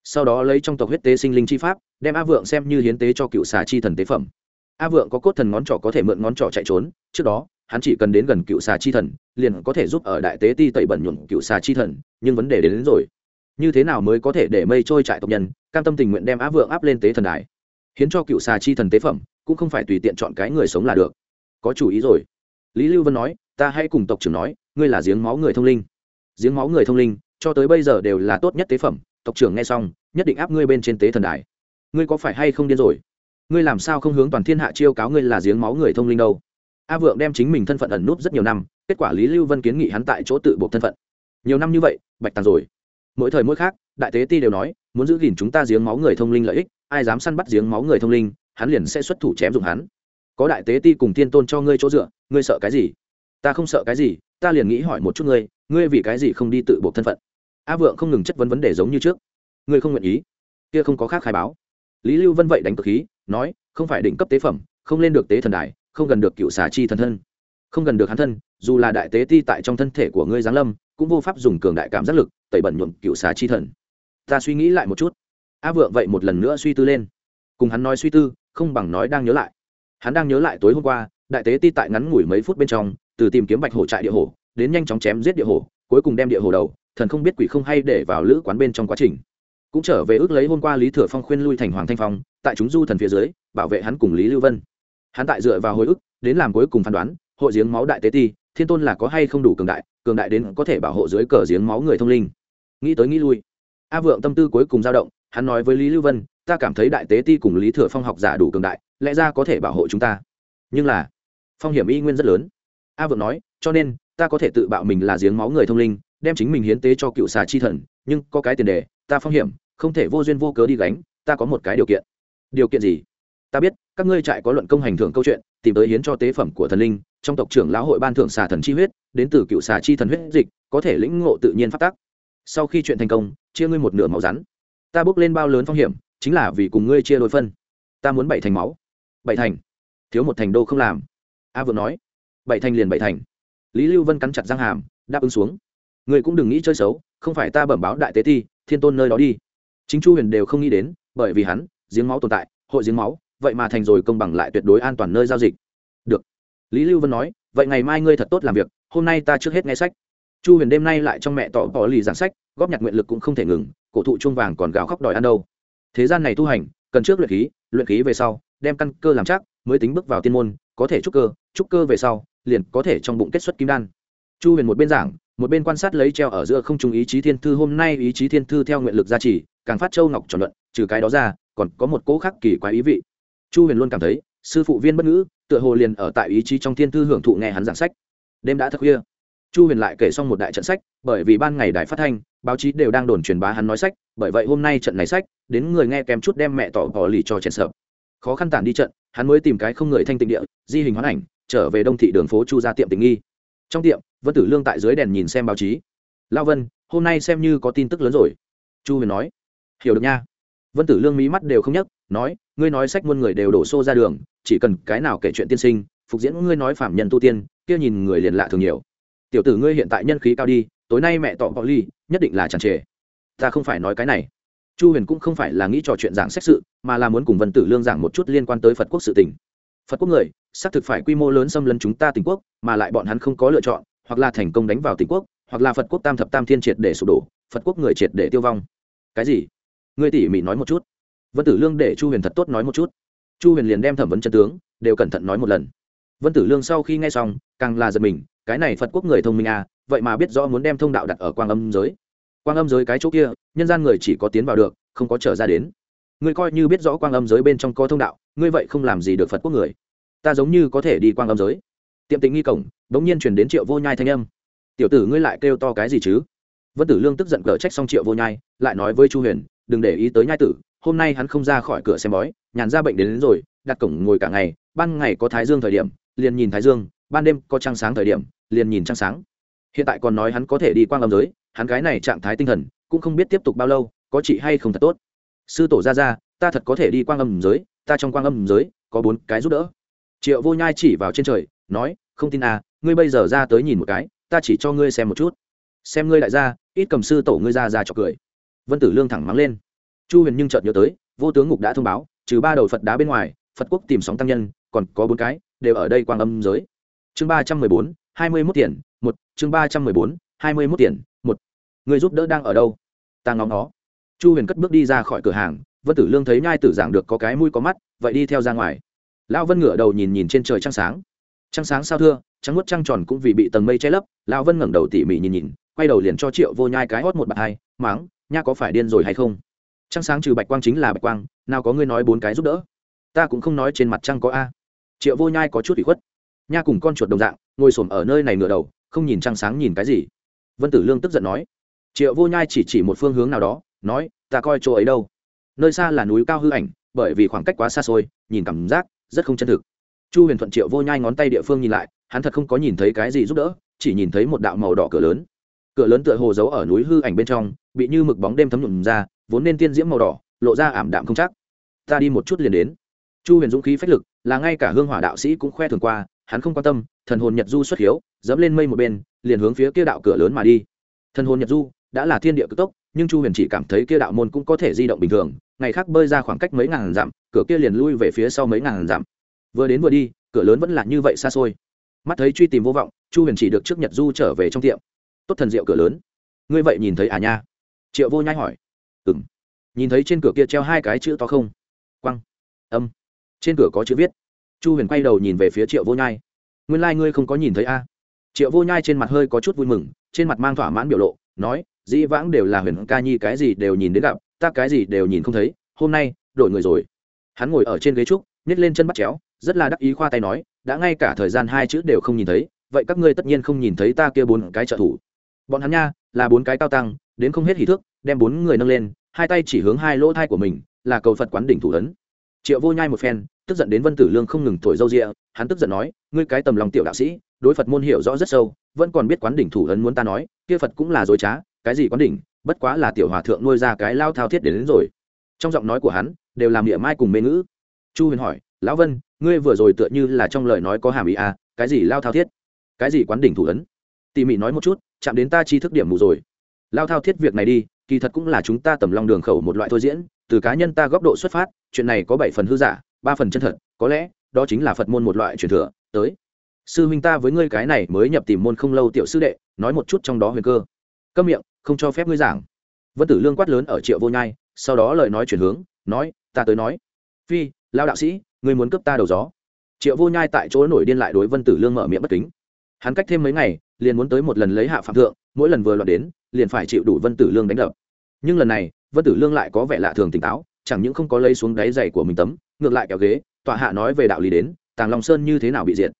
A: Sau đó lấy trong tộc huyết tế sinh linh chi pháp đem a vượng xem như hiến tế cho cựu xà chi thần tế phẩm. A vượng có cốt thần ngón trỏ có thể mượn ngón trỏ chạy trốn trước đó hắn chỉ cần đến gần cựu xà chi thần liền có thể giúp ở đại tế ti tẩy bẩn nhuộm cựu xà chi thần nhưng vấn đề đến, đến rồi. Như thế nào mới có thể để mây trôi trại tộc nhân cam tâm tình nguyện đem á vượng áp lên tế thần đài? Hiến cho cựu xà chi thần tế phẩm cũng không phải tùy tiện chọn cái người sống là được có chủ ý rồi. Lý lưu vân nói, ta hãy cùng tộc trưởng nói, ngươi là giếng máu người thông linh. Giếng máu người thông linh, cho tới bây giờ đều là tốt nhất tế phẩm. Tộc trưởng nghe xong, nhất định áp ngươi bên trên tế thần đài. Ngươi có phải hay không điên rồi? Ngươi làm sao không hướng toàn thiên hạ chiêu cáo ngươi là giếng máu người thông linh đâu? A vượng đem chính mình thân phận ẩn núp rất nhiều năm, kết quả lý lưu vân kiến nghị hắn tại chỗ tự buộc thân phận. Nhiều năm như vậy, bạch tàn rồi. Mỗi thời mỗi khác, đại tế ti đều nói, muốn giữ gìn chúng ta giếng máu người thông linh lợi ích, ai dám săn bắt giếng máu người thông linh, hắn liền sẽ xuất thủ chém dụng hắn có đại tế ti cùng thiên tôn cho ngươi chỗ dựa, ngươi sợ cái gì? Ta không sợ cái gì, ta liền nghĩ hỏi một chút ngươi ngươi vì cái gì không đi tự buộc thân phận? A vượng không ngừng chất vấn vấn đề giống như trước. Ngươi không nguyện ý. Kia không có khác khai báo. Lý lưu vân vậy đánh cực khí, nói, không phải định cấp tế phẩm, không lên được tế thần đài, không gần được cựu xà chi thần thân. Không gần được hắn thân, dù là đại tế ti tại trong thân thể của ngươi giáng lâm, cũng vô pháp dùng cường đại cảm giác lực, tẩy bẩn nhuộm cựu xà chi thần. Ta suy nghĩ lại một chút. A vượng vậy một lần nữa suy tư lên. Cùng hắn nói suy tư, không bằng nói đang nhớ lại hắn đang nhớ lại tối hôm qua, đại tế ti tại ngắn ngủi mấy phút bên trong, từ tìm kiếm bạch hổ trại địa hổ, đến nhanh chóng chém giết địa hổ, cuối cùng đem địa hổ đầu, thần không biết quỷ không hay để vào lữ quán bên trong quá trình. Cũng trở về ước lấy hôm qua lý thừa phong khuyên lui thành hoàng thanh phong, tại chúng du thần phía dưới, bảo vệ hắn cùng lý lưu vân. Hắn tại dựa vào hồi ức, đến làm cuối cùng phán đoán hội giếng máu đại tế ti, thiên tôn là có hay không đủ cường đại cường đại đến có thể bảo hộ dưới cờ giếng máu người thông linh. Nghĩ tới nghĩ lui. A vượng tâm tư cuối cùng dao động, hắn nói với lý lưu vân, ta cảm thấy đại tế ti cùng lý thừa phong học giả đủ cường đại lẽ ra có thể bảo hộ chúng ta. Nhưng là, phong hiểm y nguyên rất lớn. A vượng nói, cho nên, ta có thể tự bạo mình là giếng máu người thông linh, đem chính mình hiến tế cho cựu xà chi thần, nhưng có cái tiền đề, ta phong hiểm, không thể vô duyên vô cớ đi gánh, ta có một cái điều kiện. Điều kiện gì? Ta biết, các ngươi trại có luận công hành thưởng câu chuyện, tìm tới hiến cho tế phẩm của thần linh, trong tộc trưởng lão hội ban thưởng xà thần chi huyết, đến từ cựu xà chi thần huyết dịch, có thể lĩnh ngộ tự nhiên phát tác. Sau khi chuyện thành công, chia ngươi một nửa máu rắn. Ta bước lên bao lớn phong hiểm, chính là vì cùng ngươi chia đôi phân. Ta muốn bảy thành máu bảy thành. Thiếu một thành đô không làm. A vừa nói. Bảy thành liền bảy thành. Lý lưu vân cắn chặt răng hàm, đáp ứng xuống. Người cũng đừng nghĩ chơi xấu, không phải ta bẩm báo đại tế thi, thiên tôn nơi đó đi. Chính chu huyền đều không nghĩ đến, bởi vì hắn, giếng máu tồn tại, hội giếng máu, vậy mà thành rồi công bằng lại tuyệt đối an toàn nơi giao dịch. Được. Lý lưu vân nói, vậy ngày mai ngươi thật tốt làm việc, hôm nay ta trước hết nghe sách. Chu huyền đêm nay lại trong mẹ tỏ bỏ lì giảng sách, góp nhặt nguyện lực cũng không thể ngừng, cổ thụ chuông vàng còn gào khóc đòi ăn đâu. Thế gian này tu hành, cần trước luyện khí luyện khí về sau đem căn cơ làm chắc, mới tính bước vào tiên môn, có thể trúc cơ trúc cơ về sau, liền có thể trong bụng kết xuất kim đan. Chu huyền một bên giảng, một bên quan sát lấy treo ở giữa không trung ý chí thiên thư, hôm nay ý chí thiên thư theo nguyện lực gia trì, càng phát châu ngọc tròn luận, trừ cái đó ra, còn có một cỗ khác kỳ quái ý vị. Chu huyền luôn cảm thấy, sư phụ viên bất ngữ, tựa hồ liền ở tại ý chí trong thiên thư hưởng thụ nghe hắn giảng sách. Đêm đã thật khuya. Chu huyền lại kể xong một đại trận sách, bởi vì ban ngày đài phát thanh, báo chí đều đang đồn truyền bá hắn nói sách, bởi vậy hôm nay trận này sách, đến người nghe kém chút đem mẹ tỏ bỏ lì cho chèn sợ khó khăn tản đi trận, hắn mới tìm cái không người thanh tịnh địa, di hình hoán ảnh, trở về đông thị đường phố chu ra tiệm tình nghi. Trong tiệm, vân tử lương tại dưới đèn nhìn xem báo chí. Lao vân, hôm nay xem như có tin tức lớn rồi. Chu huyền nói. Hiểu được nha. Vân tử lương mí mắt đều không nhấc, nói, ngươi nói sách muôn người đều đổ xô ra đường, chỉ cần cái nào kể chuyện tiên sinh, phục diễn ngươi nói phạm nhân tu tiên, kia nhìn người liền lạ thường nhiều. Tiểu tử ngươi hiện tại nhân khí cao đi, tối nay mẹ tọ bọ ly, nhất định là chẳng trề ta không phải nói cái này chu huyền cũng không phải là nghĩ trò chuyện giảng xét sự, mà là muốn cùng vân tử lương giảng một chút liên quan tới phật quốc sự tình. phật quốc người, xác thực phải quy mô lớn xâm lấn chúng ta tỉnh quốc, mà lại bọn hắn không có lựa chọn, hoặc là thành công đánh vào tỉnh quốc, hoặc là phật quốc tam thập tam thiên triệt để sụp đổ, phật quốc người triệt để tiêu vong. Cái gì? Ngươi tỉ mỉ nói một chút. Vân tử lương để chu huyền thật tốt nói một chút. Chu huyền liền đem thẩm vấn chân tướng, đều cẩn thận nói một lần. Vân tử lương sau khi nghe xong, càng là giật mình, cái này phật quốc người thông minh à vậy mà biết rõ muốn đem thông đạo đặt ở quang âm giới quang âm giới cái chỗ kia nhân gian người chỉ có tiến vào được không có trở ra đến. Ngươi coi như biết rõ quang âm giới bên trong có thông đạo ngươi vậy không làm gì được phật quốc người. Ta giống như có thể đi quang âm giới. Tiệm tính nghi cổng đ ố n g nhiên chuyển đến triệu vô nhai thanh âm. Tiểu tử ngươi lại kêu to cái gì chứ? Vân tử lương tức giận cờ trách xong triệu vô nhai lại nói với chu huyền đừng để ý tới nhai tử hôm nay hắn không ra khỏi cửa xem bói nhàn ra bệnh đến, đến rồi đặt cổng ngồi cả ngày ban ngày có thái dương thời điểm liền nhìn thái dương ban đêm có trăng sáng thời điểm liền nhìn trăng sáng. Hiện tại còn nói hắn có thể đi quang âm giới hắn cái này trạng thái tinh thần, cũng không biết tiếp tục bao lâu, có chị hay không thật tốt. Sư tổ ra ra ta thật có thể đi quang âm giới, ta trong quang âm giới, có bốn cái giúp đỡ. Triệu vô nhai chỉ vào trên trời, nói, không tin à ngươi bây giờ ra tới nhìn một cái, ta chỉ cho ngươi xem một chút. Xem ngươi đại gia ít cầm sư tổ ngươi ra ra cho cười. Vân tử lương thẳng mắng lên. Chu huyền nhưng chợt nhớ tới, vô tướng ngục đã thông báo, trừ ba đầu phật đá bên ngoài, phật quốc tìm sóng tăng nhân, còn có bốn cái, đều ở đây quang âm giới. Chương ba trăm mười bốn, hai mươi mốt tiền, một, chương ba trăm mười bốn, hai mươi mốt tiền người giúp đỡ đang ở đâu? Ta ngóng nó. Chu huyền cất bước đi ra khỏi cửa hàng, vân tử lương thấy nhai tử giảng được có cái mũi có mắt, vậy đi theo ra ngoài. Lão vân ngửa đầu nhìn nhìn trên trời trăng sáng. Trăng sáng sao thưa, trắng nuốt trăng tròn cũng vì bị tầng mây che lấp, lão vân ngẩng đầu tỉ mỉ nhìn nhìn, quay đầu liền cho triệu vô nhai cái hót một bạt hai, máng, nha có phải điên rồi hay không? Trăng sáng trừ bạch quang chính là bạch quang, nào có ngươi nói bốn cái giúp đỡ? Ta cũng không nói trên mặt trăng có a. Triệu vô nhai có chút bị khuất. Nha cùng con chuột đồng dạng, ngồi xổm ở nơi này ngửa đầu, không nhìn trăng sáng nhìn cái gì. Vân tử lương tức giận nói triệu vô nhai chỉ chỉ một phương hướng nào đó, nói, ta coi chỗ ấy đâu. Nơi xa là núi cao hư ảnh, bởi vì khoảng cách quá xa xôi, nhìn cảm giác rất không chân thực. Chu huyền thuận triệu vô nhai ngón tay địa phương nhìn lại, hắn thật không có nhìn thấy cái gì giúp đỡ, chỉ nhìn thấy một đạo màu đỏ cửa lớn. Cửa lớn tựa hồ giấu ở núi hư ảnh bên trong, bị như mực bóng đêm thấm nhuộm ra, vốn nên tiên diễm màu đỏ, lộ ra ảm đạm không chắc. Ta đi một chút liền đến. Chu huyền dũng khí phách lực, là ngay cả hương hỏa đạo sĩ cũng khoe thường qua, hắn không quan tâm, thần hồn nhật du xuất hiếu, dẫm lên mây một bên, liền hướng phía kia đạo cửa lớn mà đi. Thần hồn nhật du đã là thiên địa cực tốc, nhưng chu huyền chỉ cảm thấy kia đạo môn cũng có thể di động bình thường, ngày khác bơi ra khoảng cách mấy ngàn dặm, cửa kia liền lui về phía sau mấy ngàn dặm. Vừa đến vừa đi, cửa lớn vẫn là như vậy xa xôi. Mắt thấy truy tìm vô vọng, chu huyền chỉ được trước nhật du trở về trong tiệm. Tốt thần diệu cửa lớn. Ngươi vậy nhìn thấy à nha? Triệu vô nhai hỏi. Ừ m nhìn thấy trên cửa kia treo hai cái chữ to không? Quăng. Âm. Trên cửa có chữ viết. Chu huyền quay đầu nhìn về phía triệu vô nhai. Nguyên lai、like、ngươi không có nhìn thấy a. Triệu vô nhai trên mặt hơi có chút vui mừng, trên mặt mang thỏa mãn biểu lộ, nói dĩ vãng đều là huyền ca nhi cái gì đều nhìn đến gặp, ta cái gì đều nhìn không thấy, hôm nay, đổi người rồi. Hắn ngồi ở trên ghế trúc nhét lên chân bắt chéo, rất là đắc ý khoa tay nói, đã ngay cả thời gian hai chữ đều không nhìn thấy, vậy các ngươi tất nhiên không nhìn thấy ta kia bốn cái trợ thủ. Bọn hắn nha, là bốn cái cao tăng, đến không hết hỷ thước, đem bốn người nâng lên, hai tay chỉ hướng hai lỗ thai của mình, là cầu phật quán đỉnh thủ ấn. Triệu vô nhai một phen, tức giận đến vân tử lương không ngừng thổi râu rịa, hắn tức giận nói, ngươi cái tầm lòng tiểu đạo sĩ, đối phật môn hiểu rõ rất sâu, vẫn còn biết quán đỉnh thủ ấn muốn ta nói, kia phật cũng là dối trá cái gì quán đỉnh bất quá là tiểu hòa thượng nuôi ra cái lao thao thiết đến, đến rồi. Trong giọng nói của hắn đều làm địa mai cùng mê ngữ. Chu huyền hỏi lão vân ngươi vừa rồi tựa như là trong lời nói có hàm ý à cái gì lao thao thiết? Cái gì quán đỉnh thủ ấn? Tỉ mỉ nói một chút chạm đến ta chi thức điểm mù rồi. Lao thao thiết việc này đi kỳ thật cũng là chúng ta tầm long đường khẩu một loại thôi diễn từ cá nhân ta góc độ xuất phát chuyện này có bảy phần hư giả ba phần chân thật có lẽ đó chính là phật môn một loại truyền thừa tới. Sư huynh ta với ngươi cái này mới nhập tìm môn không lâu tiểu sư đệ nói một chút trong đó huyền cơ. Câm miệng không cho phép ngươi giảng. Vân tử lương quát lớn ở triệu vô nhai, sau đó lời nói chuyển hướng, nói, ta tới nói. Phi lao đạo sĩ, ngươi muốn cướp ta đầu gió. Triệu vô nhai tại chỗ nổi điên lại đối vân tử lương mở miệng bất kính. Hắn cách thêm mấy ngày, liền muốn tới một lần lấy hạ phạm thượng, mỗi lần vừa loạt đến, liền phải chịu đủ vân tử lương đánh đập. Nhưng lần này, vân tử lương lại có vẻ lạ thường tỉnh táo, chẳng những không có lấy xuống đáy giày của mình tấm, ngược lại kéo ghế, tọa hạ nói về đạo lý đến, tàng long sơn như thế nào bị diệt?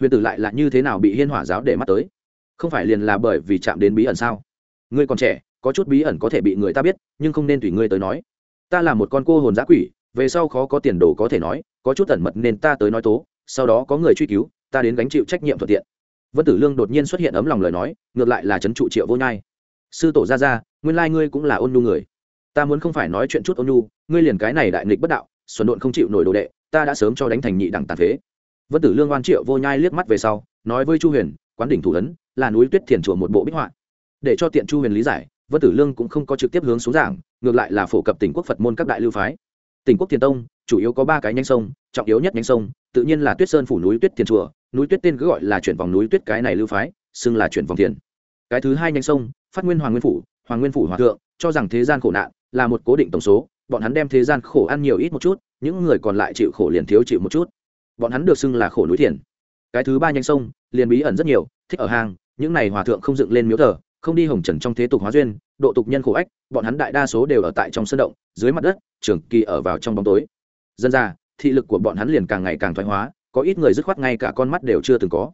A: Huyền tử lại là như thế nào bị hiên hỏa giáo để mắt tới? Không phải liền là bởi vì chạm đến bí ẩn sao? Ngươi còn trẻ, có chút bí ẩn có thể bị người ta biết, nhưng không nên tùy ngươi tới nói. Ta là một con cô hồn giã quỷ, về sau khó có tiền đồ có thể nói, có chút ẩn mật nên ta tới nói tố, sau đó có người truy cứu, ta đến gánh chịu trách nhiệm thuận tiện. Vân tử lương đột nhiên xuất hiện ấm lòng lời nói, ngược lại là trấn trụ triệu vô nhai. Sư tổ ra ra nguyên lai ngươi cũng là ôn nhu người. Ta muốn không phải nói chuyện chút ôn nhu, ngươi liền cái này đại nghịch bất đạo, xuẩn độn không chịu nổi đồ đệ, ta đã sớm cho đánh thành nhị đẳng tàn phế. Vân tử lương oan triệu vô nhai liếc mắt về sau, nói với chu huyền, quán đỉnh thủ ấn, là núi tuyết thiền chùa một bộ bích họa để cho tiện chu huyền lý giải, vân tử lương cũng không có trực tiếp hướng xuống giảng, ngược lại là phổ cập tỉnh quốc phật môn các đại lưu phái. Tỉnh quốc thiền tông, chủ yếu có ba cái nhánh sông, trọng yếu nhất nhánh sông, tự nhiên là tuyết sơn phủ núi tuyết thiền chùa, núi tuyết tên cứ gọi là chuyển vòng núi tuyết cái này lưu phái, xưng là chuyển vòng thiền cái thứ hai nhánh sông, phát nguyên hoàng nguyên phủ, hoàng nguyên phủ hòa thượng, cho rằng thế gian khổ nạn, là một cố định tổng số, bọn hắn đem thế gian khổ ăn nhiều ít một chút, những người còn lại chịu khổ liền thiếu chịu một chút. Bọn hắn được xưng là khổ núi thiền cái thứ ba nhánh sông liền bí ẩn rất nhiều, thích ở hang, những này hòa thượng không dựng lên miếu thờ không đi hồng trần trong thế tục hóa duyên, độ tục nhân khổ ách, bọn hắn đại đa số đều ở tại trong sân động, dưới mặt đất, trường kỳ ở vào trong bóng tối. Dân ra, thị lực của bọn hắn liền càng ngày càng thoái hóa, có ít người dứt khoát ngay cả con mắt đều chưa từng có.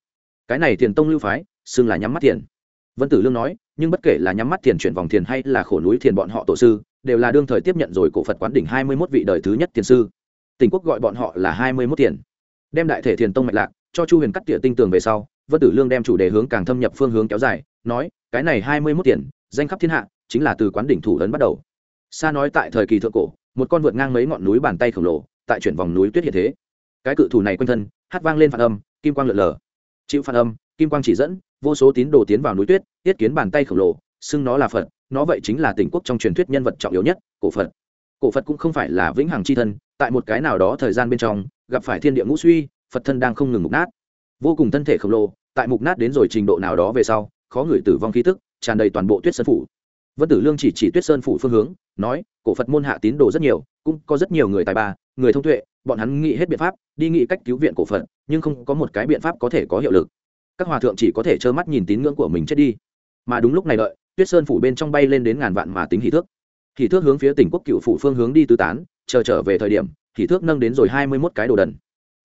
A: Cái này tiền tông lưu phái, xưng là nhắm mắt tiền vân tử lương nói, nhưng bất kể là nhắm mắt tiền chuyển vòng tiền hay là khổ núi tiền bọn họ tổ sư, đều là đương thời tiếp nhận rồi cổ phật quán đỉnh hai mươi mốt vị đời thứ nhất tiền sư. Tỉnh quốc gọi bọn họ là hai mươi mốt tiền đem đại thể thiền tông mạch lạc, cho chu huyền cắt tỉa tinh tường về sau vân tử lương đem chủ đề hướng càng thâm nhập phương hướng kéo dài, nói, cái này hai mươi mốt tiền, danh khắp thiên hạ, chính là từ quán đỉnh thủ ấn bắt đầu. Xa nói tại thời kỳ thượng cổ, một con vượt ngang mấy ngọn núi bàn tay khổng lồ, tại chuyển vòng núi tuyết hiện thế. Cái cự thủ này quanh thân, hát vang lên phản âm, kim quang lượn lờ. Chịu phản âm, kim quang chỉ dẫn, vô số tín đồ tiến vào núi tuyết tiết kiến bàn tay khổng lồ, xưng nó là phật, nó vậy chính là tỉnh quốc trong truyền thuyết nhân vật trọng yếu nhất, cổ phật. Cổ phật cũng không phải là vĩnh hằng c h i thân, tại một cái nào đó thời gian bên trong, gặp phải thiên địa ngũ suy, phật thân đang không ngừng mục nát vô cùng thân thể khổng lồ, tại mục nát đến rồi trình độ nào đó về sau, khó người tử vong khí tức, tràn đầy toàn bộ tuyết sơn phủ. Vân tử lương chỉ chỉ tuyết sơn phủ phương hướng, nói, cổ phật môn hạ tín đồ rất nhiều, cũng có rất nhiều người tài ba, người thông tuệ, bọn hắn nghĩ hết biện pháp, đi nghĩ cách cứu viện cổ phật, nhưng không có một cái biện pháp có thể có hiệu lực. Các hòa thượng chỉ có thể trơ mắt nhìn tín ngưỡng của mình chết đi. Mà đúng lúc này đợi, tuyết sơn phủ bên trong bay lên đến ngàn vạn mà tính hỷ thước. Hỷ thước hướng phía tỉnh quốc cựu phủ phương hướng đi tứ tán, chờ trở về thời điểm, hỷ thước nâng đến rồi hai mươi mốt cái đồ đần.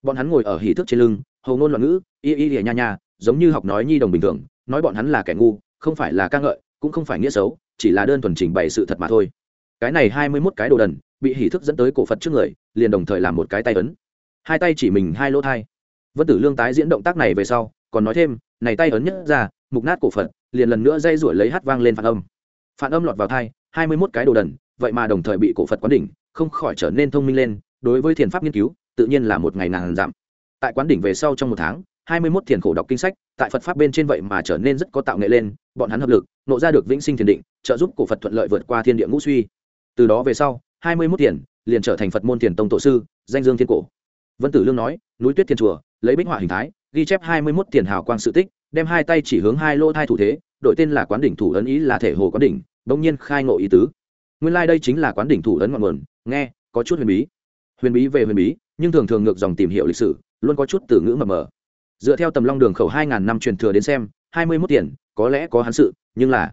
A: Bọn hắn ngồi ở hỷ thước trên lưng hầu ngôn loạn ngữ, y y lìa nha nha, giống như học nói nhi đồng bình thường, nói bọn hắn là kẻ ngu, không phải là ca ngợi, cũng không phải nghĩa xấu, chỉ là đơn thuần trình bày sự thật mà thôi. Cái này hai mươi mốt cái đồ đần, bị hỉ thức dẫn tới cổ phật trước người, liền đồng thời làm một cái tay ấn. Hai tay chỉ mình, hai lỗ thai. Vân tử lương tái diễn động tác này về sau, còn nói thêm, này tay ấn nhất ra, mục nát cổ phật, liền lần nữa dây ruổi lấy hát vang lên phản âm. Phản âm lọt vào thai, hai mươi mốt cái đồ đần, vậy mà đồng thời bị cổ phật quán đỉnh, không khỏi trở nên thông minh lên, đối với thiền pháp nghiên cứu, tự nhiên là một ngày nàng giảm tại quán đỉnh về sau trong một tháng, hai mươi mốt thiền khổ đọc kinh sách, tại phật pháp bên trên vậy mà trở nên rất có tạo nghệ lên, bọn hắn hợp lực, nộ ra được vĩnh sinh thiền định, trợ giúp cổ phật thuận lợi vượt qua thiên địa ngũ suy. Từ đó về sau, hai mươi mốt thiền liền trở thành phật môn thiền tông tổ sư, danh dương thiên cổ. Vân tử lương nói, núi tuyết thiên chùa, lấy bích họa hình thái, ghi chép hai mươi mốt thiền hào quang sự tích, đem hai tay chỉ hướng hai lô thai thủ thế đội tên là quán đỉnh thủ ấn ý là thể hồ quán đỉnh, bỗng nhiên khai ngộ ý tứ. Nguyên lai、like、đây chính là quán đỉnh thủ ấn ngọn nguồn, nghe, có chút huyền bí. Huyền bí về huyền bí, nhưng thường thường ngược dòng tìm hiểu lịch sử luôn có chút từ ngữ mập mờ. Dựa theo tầm long đường khẩu hai ngàn năm truyền thừa đến xem, hai mươi mốt tiền, có lẽ có hắn sự, nhưng là,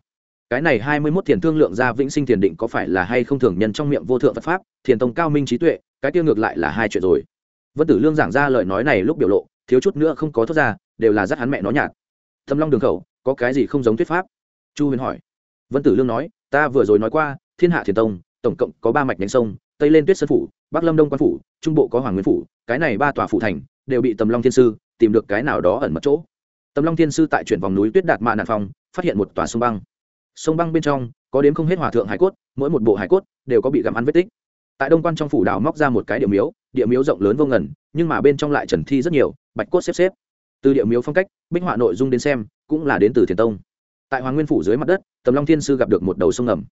A: cái này hai mươi mốt tiền thương lượng ra vĩnh sinh tiền định có phải là hay không thường nhân trong miệng vô thượng phật pháp, thiền tông cao minh trí tuệ, cái tiêu ngược lại là hai chuyện rồi. Vân tử lương giảng ra lời nói này lúc biểu lộ, thiếu chút nữa không có thoát ra, đều là dắt hắn mẹ nó nhạt. Tầm long đường khẩu, có cái gì không giống thuyết pháp? Chu huyền hỏi. Vân tử lương nói, ta vừa rồi nói qua, thiên hạ thiền tông, tổng cộng có ba mạch nhánh sông, tây lên tuyết sơn phủ, bắc lâm đông quan phủ, trung bộ có hoàng nguyên phủ, cái này ba tòa phủ thành đều bị tầm long thiên sư tìm được cái nào đó ẩn mất chỗ. Tầm long thiên sư tại chuyển vòng núi tuyết đạt mạ nạn phòng phát hiện một tòa sông băng. Sông băng bên trong có đếm không hết hòa thượng hải cốt, mỗi một bộ hải cốt đều có bị gặm ăn vết tích. Tại đông quan trong phủ đào móc ra một cái địa miếu địa miếu rộng lớn vô ngần, nhưng mà bên trong lại trần thi rất nhiều, bạch cốt xếp xếp. Từ địa miếu phong cách, bích họa nội dung đến xem, cũng là đến từ thiền tông. Tại hoàng nguyên phủ dưới mặt đất, tầm long thiên sư gặp được một đầu sông ngầm.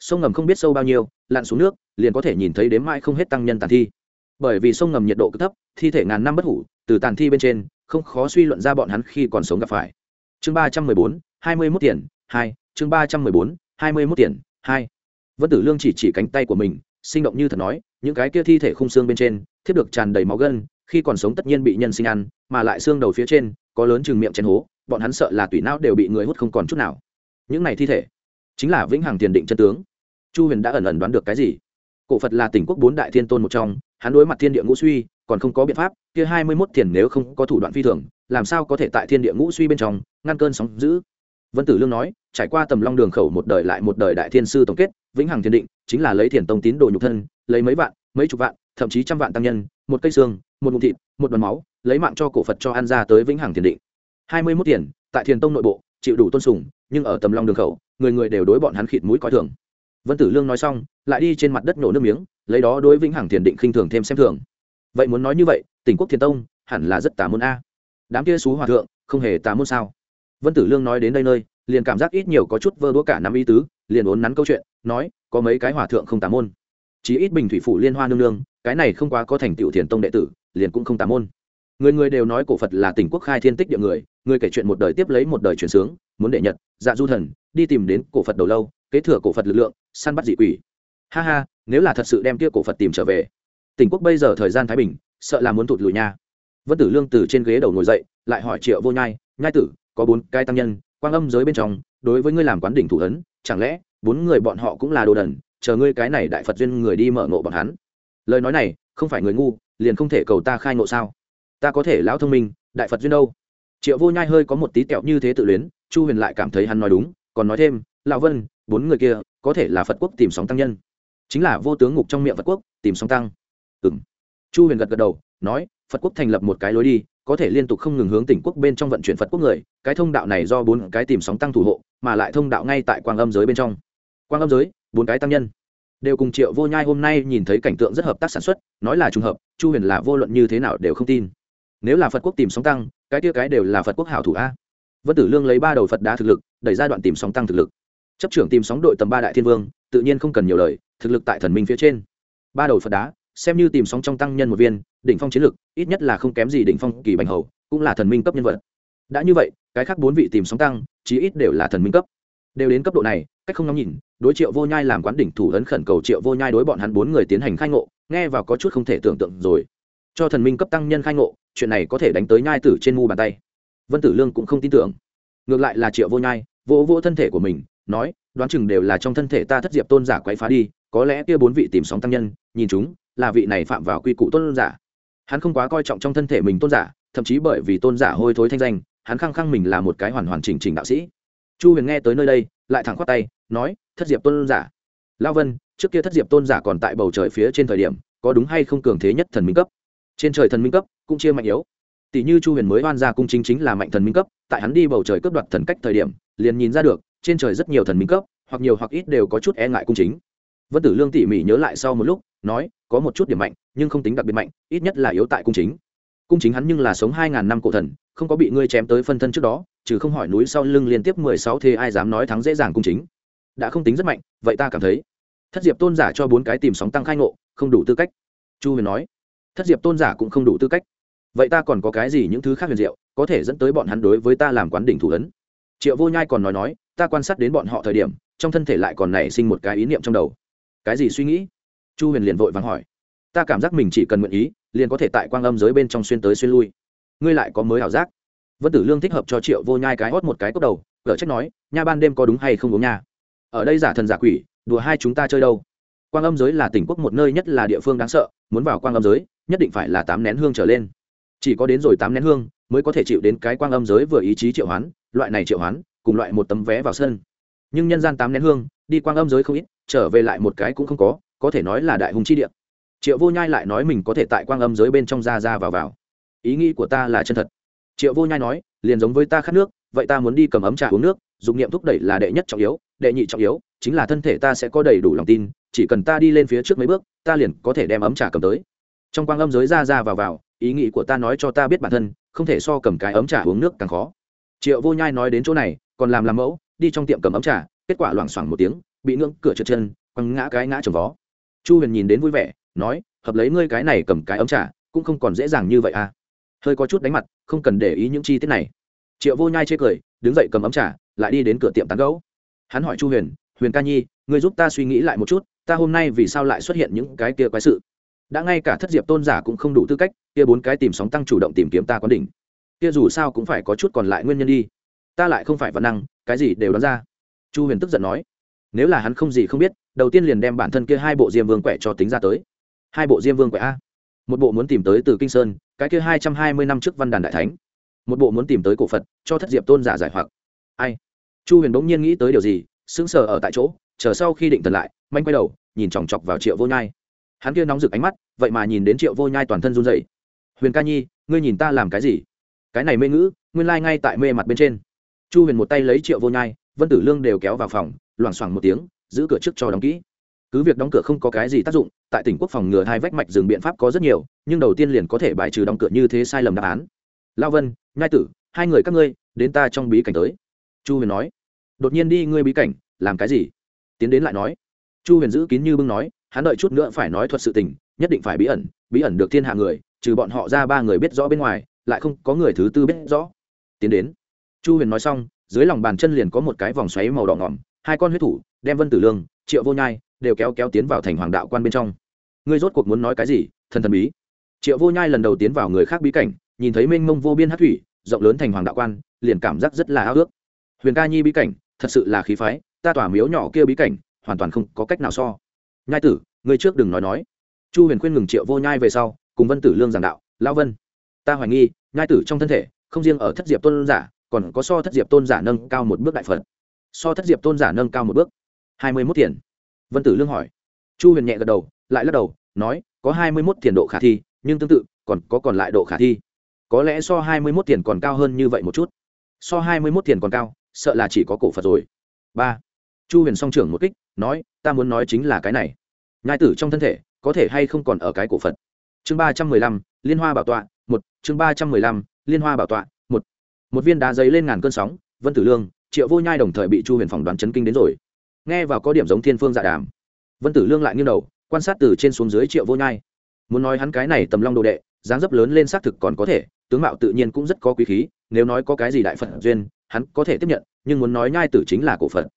A: Sông ngầm không biết sâu bao nhiêu, lặn xuống nước, liền có thể nhìn thấy đếm mãi không hết tăng nhân tàn thi bởi vì sông ngầm nhiệt độ cực thấp, thi thể ngàn năm bất hủ, từ tàn thi bên trên, không khó suy luận ra bọn hắn khi còn sống gặp phải. Chương ba trăm mười bốn, hai mươi mốt tiền, hai, chương ba trăm mười bốn, hai mươi mốt tiền, hai. Vân tử lương chỉ chỉ cánh tay của mình, sinh động như thật nói, những cái kia thi thể khung xương bên trên thiết được tràn đầy máu gân, khi còn sống tất nhiên bị nhân sinh ăn, mà lại xương đầu phía trên, có lớn chừng miệng chén hố, bọn hắn sợ là tủy não đều bị người hút không còn chút nào. Những này thi thể, chính là vĩnh hằng tiền định chân tướng. Chu huyền đã ẩn ẩn đoán được cái gì? Cổ phật là tỉnh quốc bốn đại thiên tôn một trong hắn đối mặt thiên địa ngũ suy, còn không có biện pháp, kia hai mươi mốt tiền nếu không có thủ đoạn phi thường, làm sao có thể tại thiên địa ngũ suy bên trong ngăn cơn sóng giữ vân tử lương nói, trải qua tầm long đường khẩu một đời lại một đời đại thiên sư tổng kết, vĩnh hằng thiên định, chính là lấy thiền tông tín đồ nhục thân, lấy mấy vạn, mấy chục vạn, thậm chí trăm vạn tăng nhân, một cây xương, một ngụm thịt, một đoàn máu, lấy mạng cho cổ phật cho ăn ra tới vĩnh hằng thiền định. hai mươi mốt tiền, tại thiền tông nội bộ, chịu đủ tôn sùng, nhưng ở tầm long đường khẩu, người người đều đối bọn hắn khịt mũi coi thường vân tử lương nói xong, lại đi trên mặt đất nổ nước miếng, lấy đó đối vĩnh hằng thiền định khinh thường thêm xem thường. Vậy muốn nói như vậy, tỉnh quốc thiền tông, hẳn là rất tà môn a. Đám kia xú hòa thượng, không hề tà môn sao? Vân tử lương nói đến đây nơi, liền cảm giác ít nhiều có chút vơ đũa cả năm ý tứ, liền ốn nắn câu chuyện, nói, có mấy cái hòa thượng không tà môn. Chỉ ít bình thủy phủ liên hoa nương nương, cái này không quá có thành tựu thiền tông đệ tử, liền cũng không tà môn. Người người đều nói cổ phật là tỉnh quốc khai thiên tích địa người người kể chuyện một đời tiếp lấy một đời truyền sướng, muốn đệ nhật dạ du thần, đi tìm đến cổ phật đầu lâu, kế thừa cổ phật lực lượng săn bắt dị quỷ. Ha ha, nếu là thật sự đem kia cổ phật tìm trở về tỉnh quốc bây giờ thời gian thái bình, sợ là muốn tụt lùi nha. Vân tử lương từ trên ghế đầu ngồi dậy, lại hỏi triệu vô nhai nhai tử, có bốn cái tăng nhân, quang âm giới bên trong, đối với ngươi làm quán đỉnh thủ ấn, chẳng lẽ bốn người bọn họ cũng là đồ đần, chờ ngươi cái này đại phật duyên người đi mở ngộ bọn hắn? Lời nói này, không phải người ngu, liền không thể cầu ta khai ngộ sao? Ta có thể lão thông minh, đại phật duyên đâu? Triệu vô nhai hơi có một tí kẹo như thế tự luyến, chu huyền lại cảm thấy hắn nói đúng, còn nói thêm lão vân, bốn người kia, có thể là phật quốc tìm sóng tăng nhân. Chính là vô tướng ngục trong miệng phật quốc, tìm sóng tăng. Ừ m chu huyền gật gật đầu, nói, phật quốc thành lập một cái lối đi, có thể liên tục không ngừng hướng tỉnh quốc bên trong vận chuyển phật quốc người. Cái thông đạo này do bốn cái tìm sóng tăng thủ hộ, mà lại thông đạo ngay tại quang âm giới bên trong. Quang âm giới, bốn cái tăng nhân. Đều cùng triệu vô nhai hôm nay nhìn thấy cảnh tượng rất hợp tác sản xuất, nói là trùng hợp, chu huyền là vô luận như thế nào đều không tin. Nếu là phật quốc tìm sóng tăng, cái tia cái đều là phật quốc hảo thủ a. Vân tử lương lấy ba đầu phật đá thực lực, đẩy ra đoạn tìm sóng tăng thực lực chấp trưởng tìm sóng đội tầm ba đại thiên vương, tự nhiên không cần nhiều lời, thực lực tại thần minh phía trên. Ba đầu phật đá, xem như tìm sóng trong tăng nhân một viên, đỉnh phong chiến lực, ít nhất là không kém gì đỉnh phong kỳ bành hầu, cũng là thần minh cấp nhân vật. Đã như vậy, cái khác bốn vị tìm sóng tăng, chí ít đều là thần minh cấp. Đều đến cấp độ này, cách không ngắm nhìn, đối triệu vô nhai làm quán đỉnh thủ ấn khẩn cầu triệu vô nhai đối bọn hắn bốn người tiến hành khai ngộ, nghe vào có chút không thể tưởng tượng rồi. Cho thần minh cấp tăng nhân khai ngộ, chuyện này có thể đánh tới nhai tử trên mu bàn tay. Vân tử lương cũng không tin tưởng. Ngược lại là triệu vô nhai, vỗ vỗ thân thể của mình nói, đoán chừng đều là trong thân thể ta thất diệp tôn giả quấy phá đi, có lẽ kia bốn vị tìm sóng tăng nhân, nhìn chúng, là vị này phạm vào quy củ tôn giả. Hắn không quá coi trọng trong thân thể mình tôn giả, thậm chí bởi vì tôn giả hôi thối thanh danh, hắn khăng khăng mình là một cái hoàn hoàn chỉnh chỉnh đạo sĩ. Chu huyền nghe tới nơi đây, lại thẳng khoát tay, nói, thất diệp tôn giả. Lao vân, trước kia thất diệp tôn giả còn tại bầu trời phía trên thời điểm, có đúng hay không cường thế nhất thần minh cấp? Trên trời thần minh cấp, cũng chia mạnh yếu. Tỷ như chu huyền mới oan ra cung chính chính là mạnh thần minh cấp, tại hắn đi bầu trời cướp đoạt thần cách thời điểm, liền nhìn ra được trên trời rất nhiều thần minh cấp, hoặc nhiều hoặc ít đều có chút e ngại cung chính. Vân tử lương tỉ mỉ nhớ lại sau một lúc, nói, có một chút điểm mạnh, nhưng không tính đặc biệt mạnh, ít nhất là yếu tại cung chính. Cung chính hắn nhưng là sống hai ngàn năm cổ thần, không có bị ngươi chém tới phân thân trước đó, trừ không hỏi núi sau lưng liên tiếp mười sáu thế ai dám nói thắng dễ dàng cung chính. Đã không tính rất mạnh, vậy ta cảm thấy, thất diệp tôn giả cho bốn cái tìm sóng tăng khai ngộ, không đủ tư cách. Chu huyền nói, thất diệp tôn giả cũng không đủ tư cách. Vậy ta còn có cái gì những thứ khác huyền diệu, có thể dẫn tới bọn hắn đối với ta làm quán đỉnh thủ ấn? Triệu vô nhai còn nói nói ta quan sát đến bọn họ thời điểm, trong thân thể lại còn nảy sinh một cái ý niệm trong đầu. Cái gì suy nghĩ? Chu huyền liền vội vàng hỏi. Ta cảm giác mình chỉ cần nguyện ý, liền có thể tại quang âm giới bên trong xuyên tới xuyên lui. Ngươi lại có mới ảo giác. Vân tử lương thích hợp cho triệu vô nhai cái hót một cái cốc đầu, gỡ trách nói, nha ban đêm có đúng hay không uống nha? Ở đây giả thần giả quỷ, đùa hai chúng ta chơi đâu? Quang âm giới là tỉnh quốc một nơi nhất là địa phương đáng sợ, muốn vào quang âm giới, nhất định phải là tám nén hương trở lên. Chỉ có đến rồi tám nén hương, mới có thể chịu đến cái quang âm giới vừa ý chí triệu hoán, loại này triệu hoán cùng loại một tấm vé vào sân. Nhưng nhân gian tám nén hương, đi quang âm giới không ít, trở về lại một cái cũng không có có thể nói là đại hùng chi địa. Triệu vô nhai lại nói mình có thể tại quang âm giới bên trong ra ra vào vào. Ý nghĩ của ta là chân thật. Triệu vô nhai nói, liền giống với ta khát nước, vậy ta muốn đi cầm ấm trà uống nước dụng niệm thúc đẩy là đệ nhất trọng yếu, đệ nhị trọng yếu, chính là thân thể ta sẽ có đầy đủ lòng tin, chỉ cần ta đi lên phía trước mấy bước, ta liền có thể đem ấm trà cầm tới. Trong quang âm giới ra ra vào vào, ý nghĩ của ta nói cho ta biết bản thân, không thể so cầm cái ấm trà uống nước càng khó triệu vô nhai nói đến chỗ này, còn làm làm mẫu, đi trong tiệm cầm ấm trà, kết quả loảng xoảng một tiếng, bị ngưỡng cửa trượt chân, quăng ngã cái ngã trồng vó. Chu huyền nhìn đến vui vẻ, nói, hợp lấy ngươi cái này cầm cái ấm trà, cũng không còn dễ dàng như vậy à. Hơi có chút đánh mặt, không cần để ý những chi tiết này. Triệu vô nhai chê cười, đứng dậy cầm ấm trà, lại đi đến cửa tiệm tán gấu hắn hỏi chu huyền huyền ca nhi, ngươi giúp ta suy nghĩ lại một chút, ta hôm nay vì sao lại xuất hiện những cái kia quái sự? Đã ngay cả thất diệp tôn giả cũng không đủ tư cách, kia bốn cái tìm sóng tăng chủ động tìm kiếm ta quán đỉnh kia dù sao cũng phải có chút còn lại nguyên nhân đi. Ta lại không phải văn năng, cái gì đều đoán ra. Chu huyền tức giận nói. Nếu là hắn không gì không biết, đầu tiên liền đem bản thân kia hai bộ diêm vương quẻ cho tính ra tới. Hai bộ diêm vương quẻ a? Một bộ muốn tìm tới từ kinh sơn, cái kia hai trăm hai mươi năm trước văn đàn đại thánh. Một bộ muốn tìm tới cổ phật, cho thất diệp tôn giả giải hoặc. Ai? Chu huyền bỗng nhiên nghĩ tới điều gì, sững sờ ở tại chỗ, chờ sau khi định thần lại, manh quay đầu, nhìn chòng chọc vào triệu vô nhai. Hắn kia nóng rực ánh mắt, vậy mà nhìn đến triệu vô nhai toàn thân run dậy huyền ca nhi, ngươi nhìn ta làm cái gì? Cái này mê ngữ, nguyên lai、like、ngay tại mê mặt bên trên. Chu huyền một tay lấy triệu vô nhai, vân tử lương đều kéo vào phòng, loảng xoảng một tiếng, giữ cửa trước cho đóng kỹ. Cứ việc đóng cửa không có cái gì tác dụng, tại tỉnh quốc phòng ngừa hai vách mạch rừng biện pháp có rất nhiều, nhưng đầu tiên liền có thể bài trừ đóng cửa như thế sai lầm đáp án. Lao vân, nhai tử, hai người các ngươi, đến ta trong bí cảnh tới. Chu huyền nói. Đột nhiên đi ngươi bí cảnh, làm cái gì? Tiến đến lại nói. Chu huyền giữ kín như bưng nói, hắn đợi chút nữa phải nói thuật sự tình, nhất định phải bí ẩn bí ẩn được thiên hạ người, trừ bọn họ ra ba người biết rõ bên ngoài lại không có người thứ tư biết rõ. Tiến đến. Chu huyền nói xong, dưới lòng bàn chân liền có một cái vòng xoáy màu đỏ ngỏm, hai con huyết thủ, đem vân tử lương, triệu vô nhai đều kéo kéo tiến vào thành hoàng đạo quan bên trong. Ngươi rốt cuộc muốn nói cái gì, thần thần bí? Triệu vô nhai lần đầu tiến vào người khác bí cảnh, nhìn thấy mênh mông vô biên hát thủy, rộng lớn thành hoàng đạo quan, liền cảm giác rất là ao ước. Huyền ca nhi bí cảnh, thật sự là khí phái, ta tỏa miếu nhỏ kia bí cảnh, hoàn toàn không có cách nào so. Nhai tử, ngươi trước đừng nói nói. Chu huyền khuyên ngừng triệu vô nhai về sau, cùng vân tử lương giảng đạo lao vân, ta hoài nghi nhai tử trong thân thể, không riêng ở thất diệp tôn giả, còn có so thất diệp tôn giả nâng cao một bước đại phật. So thất diệp tôn giả nâng cao một bước. Hai mươi mốt tiền. Vân tử lương hỏi. Chu huyền nhẹ gật đầu, lại lắc đầu, nói, có hai mươi mốt tiền độ khả thi, nhưng tương tự, còn có còn lại độ khả thi. Có lẽ so hai mươi mốt tiền còn cao hơn như vậy một chút. So hai mươi mốt tiền còn cao, sợ là chỉ có cổ phật rồi. Ba. Chu huyền song trưởng một kích, nói, ta muốn nói chính là cái này. Nhai tử trong thân thể, có thể hay không còn ở cái cổ phật? Chương ba trăm mười lăm, liên hoa bảo tọa một, chương ba trăm mười lăm, liên hoa bảo tọa, một. Một viên đá giấy lên ngàn cơn sóng, vân tử lương, triệu vô nhai đồng thời bị chu huyền phỏng đoán chấn kinh đến rồi. Nghe vào có điểm giống thiên phương dạ đàm. Vân tử lương lại nghiêng đầu, quan sát từ trên xuống dưới triệu vô nhai. Muốn nói hắn cái này tầm long đồ đệ, dáng dấp lớn lên xác thực còn có thể, tướng mạo tự nhiên cũng rất có quý khí, nếu nói có cái gì đại phật duyên, hắn có thể tiếp nhận, nhưng muốn nói nhai tử chính là cổ phật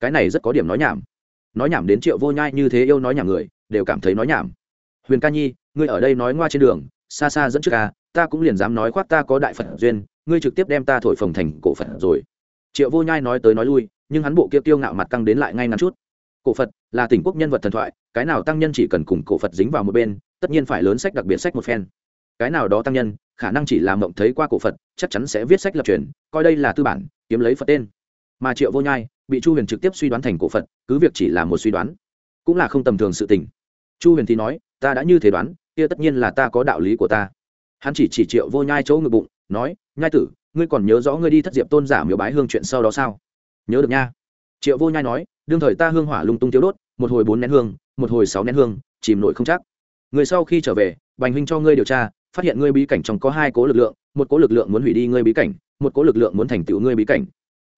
A: cái này rất có điểm nói nhảm. Nói nhảm đến triệu vô nhai như thế yêu nói nhảm người, đều cảm thấy nói nhảm. Huyền ca nhi, ngươi ở đây nói ngoa trên đường, xa xa dẫn trước ca ta cũng liền dám nói khoác ta có đại phật duyên, ngươi trực tiếp đem ta thổi phồng thành cổ phật rồi. Triệu vô nhai nói tới nói lui, nhưng hắn bộ kia tiêu ngạo mặt tăng đến lại ngay ngắn chút. Cổ phật là tỉnh quốc nhân vật thần thoại, cái nào tăng nhân chỉ cần cùng cổ phật dính vào một bên, tất nhiên phải lớn sách đặc biệt sách một phen. Cái nào đó tăng nhân, khả năng chỉ làm mộng thấy qua cổ phật, chắc chắn sẽ viết sách lập truyền, coi đây là tư bản, kiếm lấy phật tên. Mà triệu vô nhai bị chu huyền trực tiếp suy đoán thành cổ phật, cứ việc chỉ là một suy đoán, cũng là không tầm thường sự tình. Chu huyền thì nói, ta đã như thế đoán, kia tất nhiên là ta có đạo lý của ta hắn chỉ chỉ triệu vô nhai chỗ ngực bụng, nói, nhai tử, ngươi còn nhớ rõ ngươi đi thất diệp tôn giả miếu bái hương chuyện sau đó sao? Nhớ được nha. Triệu vô nhai nói, đương thời ta hương hỏa lung tung tiêu đốt, một hồi bốn nén hương, một hồi sáu nén hương, chìm nổi không chắc. Người sau khi trở về, bành huynh cho ngươi điều tra, phát hiện ngươi bí cảnh trong có hai cố lực lượng, một cố lực lượng muốn hủy đi ngươi bí cảnh, một cố lực lượng muốn thành tựu ngươi bí cảnh.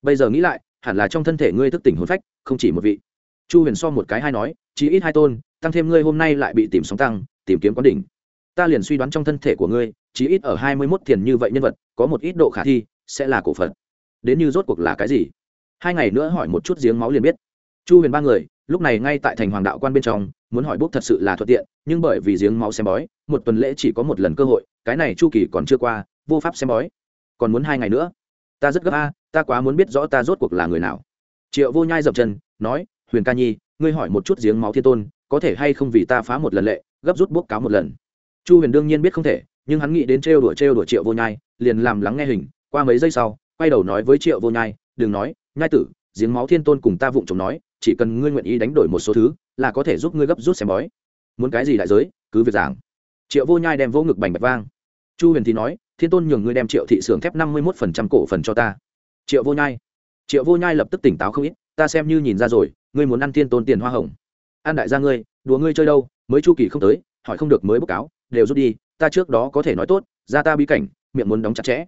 A: Bây giờ nghĩ lại, hẳn là trong thân thể ngươi thức tỉnh hồn phách, không chỉ một vị. Chu huyền so một cái hai nói chỉ ít hai tôn, tăng thêm ngươi hôm nay lại bị tìm sóng tăng, tìm kiếm quán đỉnh ta liền suy đoán trong thân thể của ngươi chỉ ít ở hai mươi mốt thiền như vậy nhân vật, có một ít độ khả thi, sẽ là cổ phật. Đến như rốt cuộc là cái gì? Hai ngày nữa hỏi một chút giếng máu liền biết. Chu huyền ba người, lúc này ngay tại thành hoàng đạo quan bên trong, muốn hỏi bốc thật sự là thuận tiện, nhưng bởi vì giếng máu xem bói, một tuần lễ chỉ có một lần cơ hội, cái này chu kỳ còn chưa qua, vô pháp xem bói. Còn muốn hai ngày nữa? Ta rất gấp a, ta quá muốn biết rõ ta rốt cuộc là người nào. Triệu vô nhai dập chân, nói, huyền ca nhi, ngươi hỏi một chút giếng máu thiên tôn, có thể hay không vì ta phá một lần lệ, gấp rút bốc cáo một lần chu huyền đương nhiên biết không thể, nhưng hắn nghĩ đến trêu đùa trêu đùa triệu vô nhai, liền làm lắng nghe hình, qua mấy giây sau, quay đầu nói với triệu vô nhai, đừng nói, nhai tử, giếng máu thiên tôn cùng ta vụng chồng nói, chỉ cần ngươi nguyện ý đánh đổi một số thứ, là có thể giúp ngươi gấp rút xem bói. Muốn cái gì đại giới, cứ việc giảng. Triệu vô nhai đem vô ngực bành bạch vang. Chu huyền thì nói, thiên tôn nhường ngươi đem triệu thị xưởng thép năm mươi một phần trăm cổ phần cho ta. Triệu vô nhai. Triệu vô nhai lập tức tỉnh táo không ít, ta xem như nhìn ra rồi, ngươi muốn ăn thiên tôn tiền hoa hồng. An đại gia ngươi, đùa ngươi chơi đâu, mới chu kỳ không tới, hỏi không được mới báo cáo đều rút đi, ta trước đó có thể nói tốt, ra ta bí cảnh, miệng muốn đóng chặt chẽ.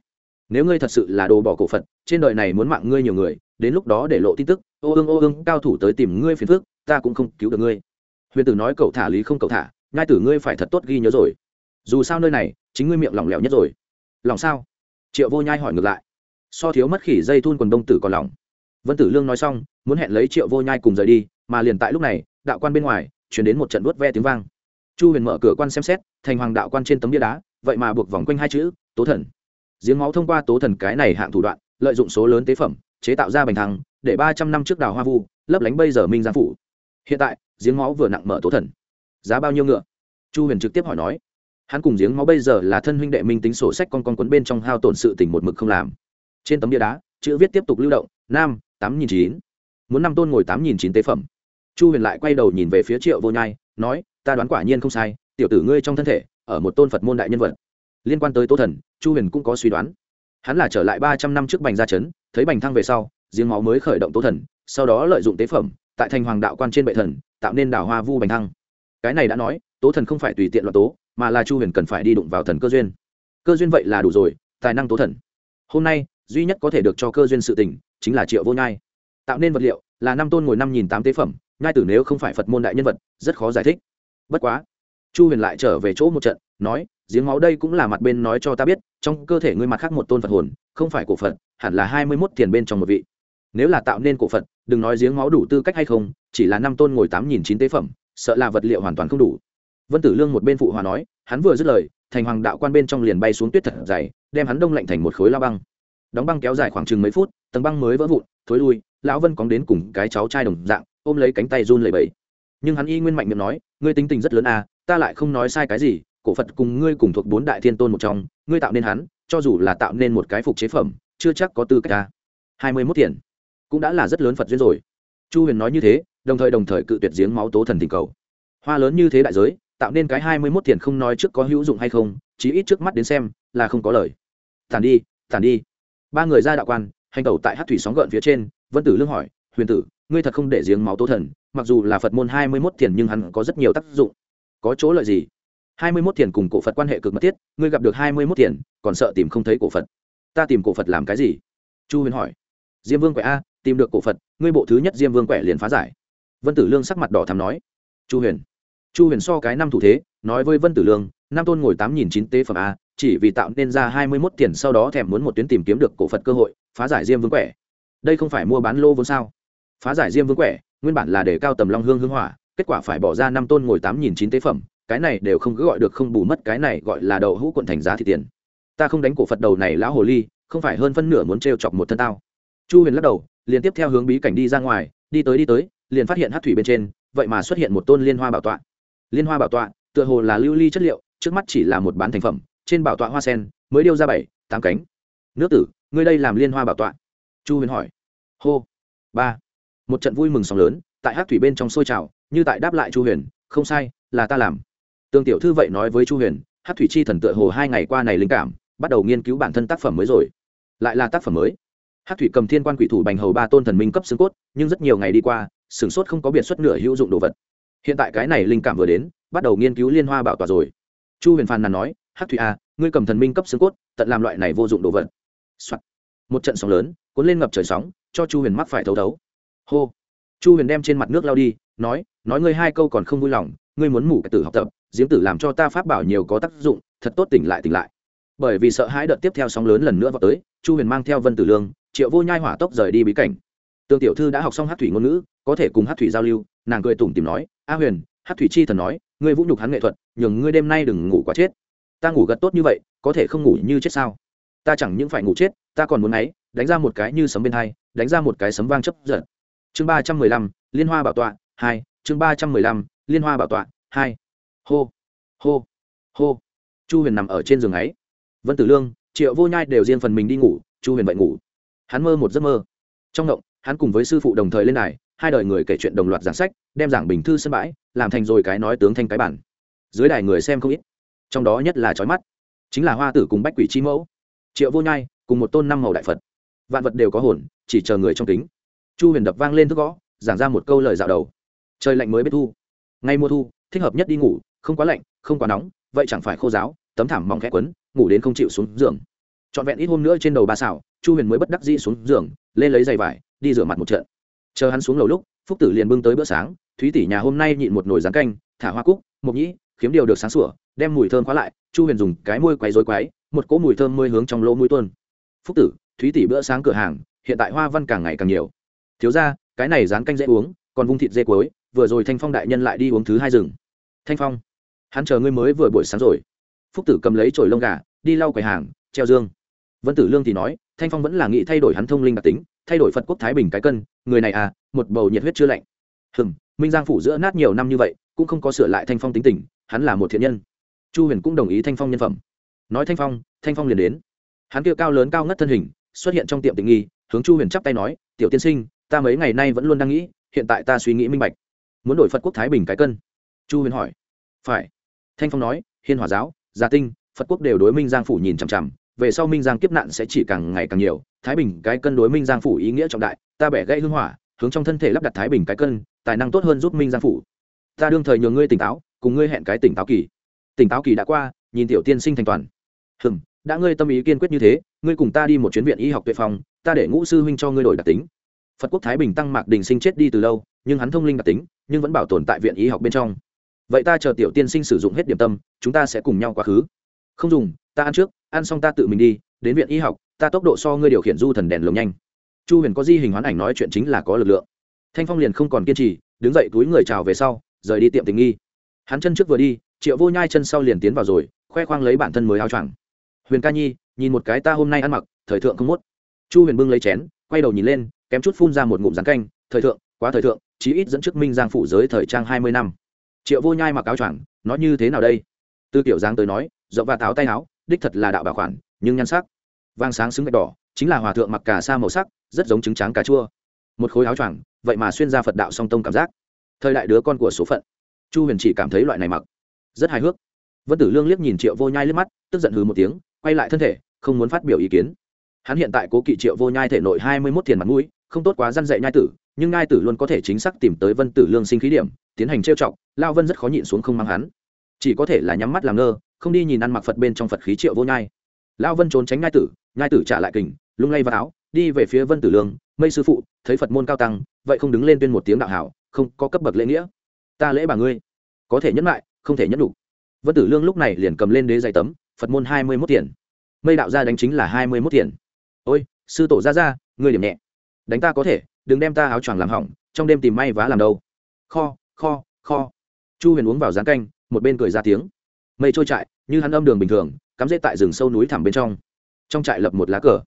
A: Nếu ngươi thật sự là đồ bỏ cổ phật, trên đời này muốn mạng ngươi nhiều người, đến lúc đó để lộ tin tức, ô ương ô ương, cao thủ tới tìm ngươi phiền phước ta cũng không cứu được ngươi. Huyền tử nói cậu thả lý không cậu thả ngai tử ngươi phải thật tốt ghi nhớ rồi. Dù sao nơi này, chính ngươi miệng lỏng lẻo nhất rồi. Lòng sao? Triệu vô nhai hỏi ngược lại. So thiếu mất khỉ dây thun quần đông tử còn lòng. Vân tử lương nói xong, muốn hẹn lấy triệu vô nhai cùng rời đi, mà liền tại lúc này, đạo quan bên ngoài chuyển đến một trận vuốt ve tiếng vang chu huyền mở cửa quan xem xét, thành hoàng đạo quan trên tấm bia đá, vậy mà buộc vòng quanh hai chữ, tố thần. Giếng máu thông qua tố thần cái này hạng thủ đoạn, lợi dụng số lớn tế phẩm, chế tạo ra bành thăng, để ba trăm năm trước đào hoa vu, lấp lánh bây giờ minh giang phủ. Hiện tại, giếng máu vừa nặng mở tố thần. Giá bao nhiêu ngựa? Chu huyền trực tiếp hỏi nói. Hắn cùng giếng máu bây giờ là thân huynh đệ minh tính sổ sách con con quấn bên trong hao tổn sự tình một mực không làm. Trên tấm bia đá, chữ viết tiếp tục lưu động, nam, tám nghìn chín. Muốn năm tôn ngồi tám nghìn chín tế phẩm. Chu huyền lại quay đầu nhìn về phía triệu vô nhai, nói ta đoán quả nhiên không sai, tiểu tử ngươi trong thân thể, ở một tôn phật môn đại nhân vật. Liên quan tới tố thần, chu huyền cũng có suy đoán. Hắn là trở lại ba trăm năm trước bành gia chấn thấy bành thăng về sau, giếng máu mới khởi động tố thần, sau đó lợi dụng tế phẩm, tại thành hoàng đạo quan trên bệ thần, tạo nên đảo hoa vu bành thăng. Cái này đã nói, tố thần không phải tùy tiện loạt tố, mà là chu huyền cần phải đi đụng vào thần cơ duyên. Cơ duyên vậy là đủ rồi, tài năng tố thần. Hôm nay, duy nhất có thể được cho cơ duyên sự tình, chính là triệu vô nhai. Tạo nên vật liệu là năm tôn ngồi năm nghìn tám tế phẩm, nhai tử nếu không phải phật môn đại nhân vật, rất khó giải thích bất quá. Chu huyền lại trở về chỗ một trận, nói, giếng máu đây cũng là mặt bên nói cho ta biết, trong cơ thể ngươi mặt khác một tôn phật hồn, không phải cổ phật, hẳn là hai mươi mốt tiền bên trong một vị. Nếu là tạo nên cổ phật, đừng nói giếng máu đủ tư cách hay không, chỉ là năm tôn ngồi tám nghìn chín tế phẩm, sợ là vật liệu hoàn toàn không đủ. Vân tử lương một bên phụ hòa nói, hắn vừa dứt lời, thành hoàng đạo quan bên trong liền bay xuống tuyết thật dày, đem hắn đông lạnh thành một khối lao băng. Đóng băng kéo dài khoảng chừng mấy phút, tầng băng mới vỡ vụn, thối lui, lão vân cóng đến cùng cái cháu trai đồng dạng, ôm lấy cánh tay run lẩy bẩy nhưng hắn y nguyên mạnh miệng nói, ngươi tính tình rất lớn à ta lại không nói sai cái gì, cổ phật cùng ngươi cùng thuộc bốn đại thiên tôn một trong, ngươi tạo nên hắn, cho dù là tạo nên một cái phục chế phẩm, chưa chắc có tư cách ta hai mươi mốt tiền. Cũng đã là rất lớn phật duyên rồi. Chu huyền nói như thế, đồng thời đồng thời cự tuyệt giếng máu tố thần tình cầu. Hoa lớn như thế đại giới, tạo nên cái hai mươi mốt tiền không nói trước có hữu dụng hay không, chí ít trước mắt đến xem, là không có lời. Tàn đi tàn đi. Ba người ra đạo quan, hành tẩu tại hát thủy sóng gợn phía trên, vân tử lương hỏi, huyền tử ngươi thật không để giếng máu tố thần, mặc dù là phật môn hai mươi mốt thiền nhưng hắn có rất nhiều tác dụng. Có chỗ lợi gì? hai mươi mốt thiền cùng cổ phật quan hệ cực mật thiết, ngươi gặp được hai mươi mốt thiền, còn sợ tìm không thấy cổ phật. Ta tìm cổ phật làm cái gì? Chu huyền hỏi. Diêm vương quẻ a, tìm được cổ phật, ngươi bộ thứ nhất diêm vương quẻ liền phá giải. Vân tử lương sắc mặt đỏ thắm nói. Chu huyền. Chu huyền so cái năm thủ thế, nói với vân tử lương, năm tôn ngồi tám nghìn chín tế phẩm a, chỉ vì tạo nên ra hai mươi mốt tiền sau đó thèm muốn một tuyến tìm kiếm được cổ phật cơ hội, phá giải diêm vương quẻ. Đây không phải mua bán lô vốn sao? Phá giải diêm vương quẻ, nguyên bản là để cao tầm long hương hương hỏa, kết quả phải bỏ ra năm tôn ngồi tám nghìn chín tế phẩm, cái này đều không cứ gọi được không bù mất, cái này gọi là đậu hũ quận thành giá thị tiền. Ta không đánh cổ phật đầu này lão hồ ly, không phải hơn phân nửa muốn t chọc một thân tao. Chu huyền lắc đầu, liền tiếp theo hướng bí cảnh đi ra ngoài, đi tới đi tới, liền phát hiện hát thủy bên trên, vậy mà xuất hiện một tôn liên hoa bảo tọa. Liên hoa bảo tọa, tựa hồ là lưu ly chất liệu, trước mắt chỉ là một bán thành phẩm, trên bảo tọa hoa sen, mới điêu ra bảy, tám cánh. Nước tử, ngươi đây làm liên hoa bảo tọa? Chu huyền hỏi. Hô. Ba một trận vui mừng sóng lớn tại hát thủy bên trong sôi trào như tại đáp lại chu huyền không sai là ta làm. Tương tiểu thư vậy nói với chu huyền hát thủy chi thần tựa hồ hai ngày qua này linh cảm bắt đầu nghiên cứu bản thân tác phẩm mới rồi. Lại là tác phẩm mới. Hát thủy cầm thiên quan quỷ thủ bành hầu ba tôn thần minh cấp xương cốt nhưng rất nhiều ngày đi qua sửng sốt không có biệt xuất nửa hữu dụng đồ vật. Hiện tại cái này linh cảm vừa đến bắt đầu nghiên cứu liên hoa bảo tòa rồi. Chu huyền phàn nàn nói hát thủy a à, ngươi cầm thần minh cấp xương cốt tận làm loại này vô dụng đồ vật、Soạn. một trận sóng lớn cuốn lên ngập trời sóng cho chu huyền mắc phải thấu thấu hô. Chu huyền đem trên mặt nước lao đi, nói nói ngươi hai câu còn không vui lòng, ngươi muốn mủ cái tử học tập diếm tử làm cho ta pháp bảo nhiều có tác dụng, thật tốt tỉnh lại tỉnh lại. Bởi vì sợ hãi đợt tiếp theo sóng lớn lần nữa vào tới, chu huyền mang theo vân tử lương, triệu vô nhai hỏa tốc rời đi bí cảnh. Tương tiểu thư đã học xong hát thủy ngôn ngữ, có thể cùng hát thủy giao lưu, nàng cười tủm tìm nói, a huyền, hát thủy chi thần nói, ngươi vũ nhục hắn nghệ thuật, nhường ngươi đêm nay đừng ngủ quá chết. Ta ngủ gật tốt như vậy, có thể không ngủ như chết sao? Ta chẳng những phải ngủ chết, ta còn muốn ấy, đánh ra một cái như sấm bên hai, đánh ra một cái sấm vang chấp giật chương ba trăm mười lăm, liên hoa bảo tọa hai, chương ba trăm mười lăm, liên hoa bảo tọa hai. Hô hô hô. Chu huyền nằm ở trên giường ấy. Vân tử lương, triệu vô nhai đều riêng phần mình đi ngủ, chu huyền vậy ngủ. Hắn mơ một giấc mơ. Trong động hắn cùng với sư phụ đồng thời lên đài, hai đời người kể chuyện đồng loạt giảng sách, đem giảng bình thư sân bãi, làm thành rồi cái nói tướng thanh cái bản. Dưới đài người xem không ít. Trong đó nhất là trói mắt. Chính là hoa tử cùng bách quỷ chi mẫu. Triệu vô nhai cùng một tôn năm màu đại phật. Vạn vật đều có hồn, chỉ chờ người trong kính chu huyền đập vang lên thức gõ, giảng ra một câu lời dạo đầu. Trời lạnh mới biết thu. Ngay mùa thu, thích hợp nhất đi ngủ, không quá lạnh, không quá nóng, vậy chẳng phải khô giáo tấm thảm mỏng khẽ quấn, ngủ đến không chịu xuống giường. Trọn vẹn ít hôm nữa trên đầu ba xảo, chu huyền mới bất đắc dĩ xuống giường, lên lấy giày vải, đi rửa mặt một trận. Chờ hắn xuống lầu lúc, phúc tử liền bưng tới bữa sáng, thúy tỷ nhà hôm nay nhịn một nồi rán canh, thả hoa cúc, mộc nhĩ khiếm điều được sáng sủa, đem mùi thơm khóa lại, chu huyền dùng cái môi quấy rối quấy, một cỗ mùi thơm môi hướng trong lỗ mũi tuôn. Phúc tử, thúy tỷ bữa sáng cửa hàng, hiện tại hoa văn càng ngày càng nhiều thiếu ra, cái này rán canh dễ uống, còn vung thịt dê cuối, vừa rồi thanh phong đại nhân lại đi uống thứ hai rừng. Thanh phong, hắn chờ ngươi mới vừa buổi sáng rồi. Phúc tử cầm lấy chổi lông gà, đi lau quầy hàng, treo dương. Vân tử lương thì nói, thanh phong vẫn là nghĩ thay đổi hắn thông linh đặc tính, thay đổi phật quốc thái bình cái cân, người này à một bầu nhiệt huyết chưa lạnh. Hừm, minh giang phủ giữa nát nhiều năm như vậy, cũng không có sửa lại thanh phong tính tình, hắn là một thiện nhân. Chu huyền cũng đồng ý thanh phong nhân phẩm. Nói thanh phong thanh phong liền đến. Hắn kia cao lớn cao ngất thân hình, xuất hiện trong tiệm tình nghi, hướng chu huyền chắp tay nói, tiểu tiên sinh ta mấy ngày nay vẫn luôn đang nghĩ, hiện tại ta suy nghĩ minh bạch. Muốn đổi phật quốc thái bình cái cân? Chu huyền hỏi. Phải. Thanh phong nói, hiên hòa giáo, gia tinh, phật quốc đều đối minh giang phủ nhìn chằm chằm, về sau minh giang kiếp nạn sẽ chỉ càng ngày càng nhiều. Thái bình cái cân đối minh giang phủ ý nghĩa trọng đại, ta bẻ gãy hưng hỏa, hướng trong thân thể lắp đặt thái bình cái cân, tài năng tốt hơn giúp minh giang phủ. Ta đương thời nhường ngươi tỉnh táo, cùng ngươi hẹn cái tỉnh táo kỳ. Tỉnh táo kỳ đã qua, nhìn tiểu tiên sinh thành toàn. Hừng đã ngươi tâm ý kiên quyết như thế, ngươi cùng ta đi một chuyến viện y học tuệ phòng, ta để ngũ sư huynh cho ngươi đổi đặc tính phật quốc thái bình tăng mạc đình sinh chết đi từ lâu, nhưng hắn thông linh đặc tính, nhưng vẫn bảo tồn tại viện y học bên trong. Vậy ta chờ tiểu tiên sinh sử dụng hết điểm tâm, chúng ta sẽ cùng nhau quá khứ. Không dùng, ta ăn trước, ăn xong ta tự mình đi, đến viện y học, ta tốc độ so ngươi điều khiển du thần đèn lồng nhanh. Chu huyền có di hình hoán ảnh nói chuyện chính là có lực lượng. Thanh phong liền không còn kiên trì, đứng dậy túi người chào về sau, rời đi tiệm tình nghi. Hắn chân trước vừa đi, triệu vô nhai chân sau liền tiến vào rồi, khoe khoang lấy bản thân mới áo choàng. Huyền ca nhi, nhìn một cái ta hôm nay ăn mặc, thời thượng không mốt chu huyền bưng lấy chén, quay đầu nhìn lên kém chút phun ra một ngụm rắn canh, thời thượng, quá thời thượng, chí ít dẫn trước minh giang phủ giới thời trang hai mươi năm. Triệu vô nhai mặc áo choàng, nó như thế nào đây? Tư kiểu giang tới nói, rộng và táo tay áo, đích thật là đạo bảo khoản, nhưng nhan sắc. Vang sáng xứng gạch đỏ, chính là hòa thượng mặc cà sa màu sắc, rất giống trứng trắng cà chua. Một khối áo choàng, vậy mà xuyên ra phật đạo song tông cảm giác. Thời đại đứa con của số phận. Chu huyền chỉ cảm thấy loại này mặc, rất hài hước. Vân tử lương liếc nhìn triệu vô nhai liếc mắt, tức giận hừ một tiếng, quay lại thân thể, không muốn phát biểu ý kiến. Hắn hiện tại cố kỵ triệu vô nhai thể nội hai mươi mốt tiền mặt mũi không tốt quá răn dạy nhai tử, nhưng nhai tử luôn có thể chính xác tìm tới vân tử lương sinh khí điểm, tiến hành trêu chọc, lao vân rất khó nhịn xuống không mang hắn. Chỉ có thể là nhắm mắt làm ngơ, không đi nhìn ăn mặc phật bên trong phật khí triệu vô nhai. Lao vân trốn tránh nhai tử nhai tử trả lại kình, lung lay vào áo, đi về phía vân tử lương, mây sư phụ, thấy phật môn cao tăng, vậy không đứng lên tuyên một tiếng đạo hảo, không có cấp bậc lễ nghĩa. Ta lễ bà ngươi. Có thể nhẫn lại, không thể nhẫn đủ. Vân tử lương lúc này liền cầm lên đế giày tấm, phật môn hai mươi mốt tiền. Mây đạo gia đánh chính là hai mươi mốt tiền. Ôi, sư tổ ra ra ngươi điểm nhẹ đánh ta có thể, đừng đem ta áo choàng làm hỏng, trong đêm tìm may vá làm đâu. Kho kho kho. Chu huyền uống vào rán canh, một bên cười ra tiếng. Mây trôi trại, như hắn âm đường bình thường, cắm rễ tại rừng sâu núi thẳm bên trong. Trong trại lập một lá cờ.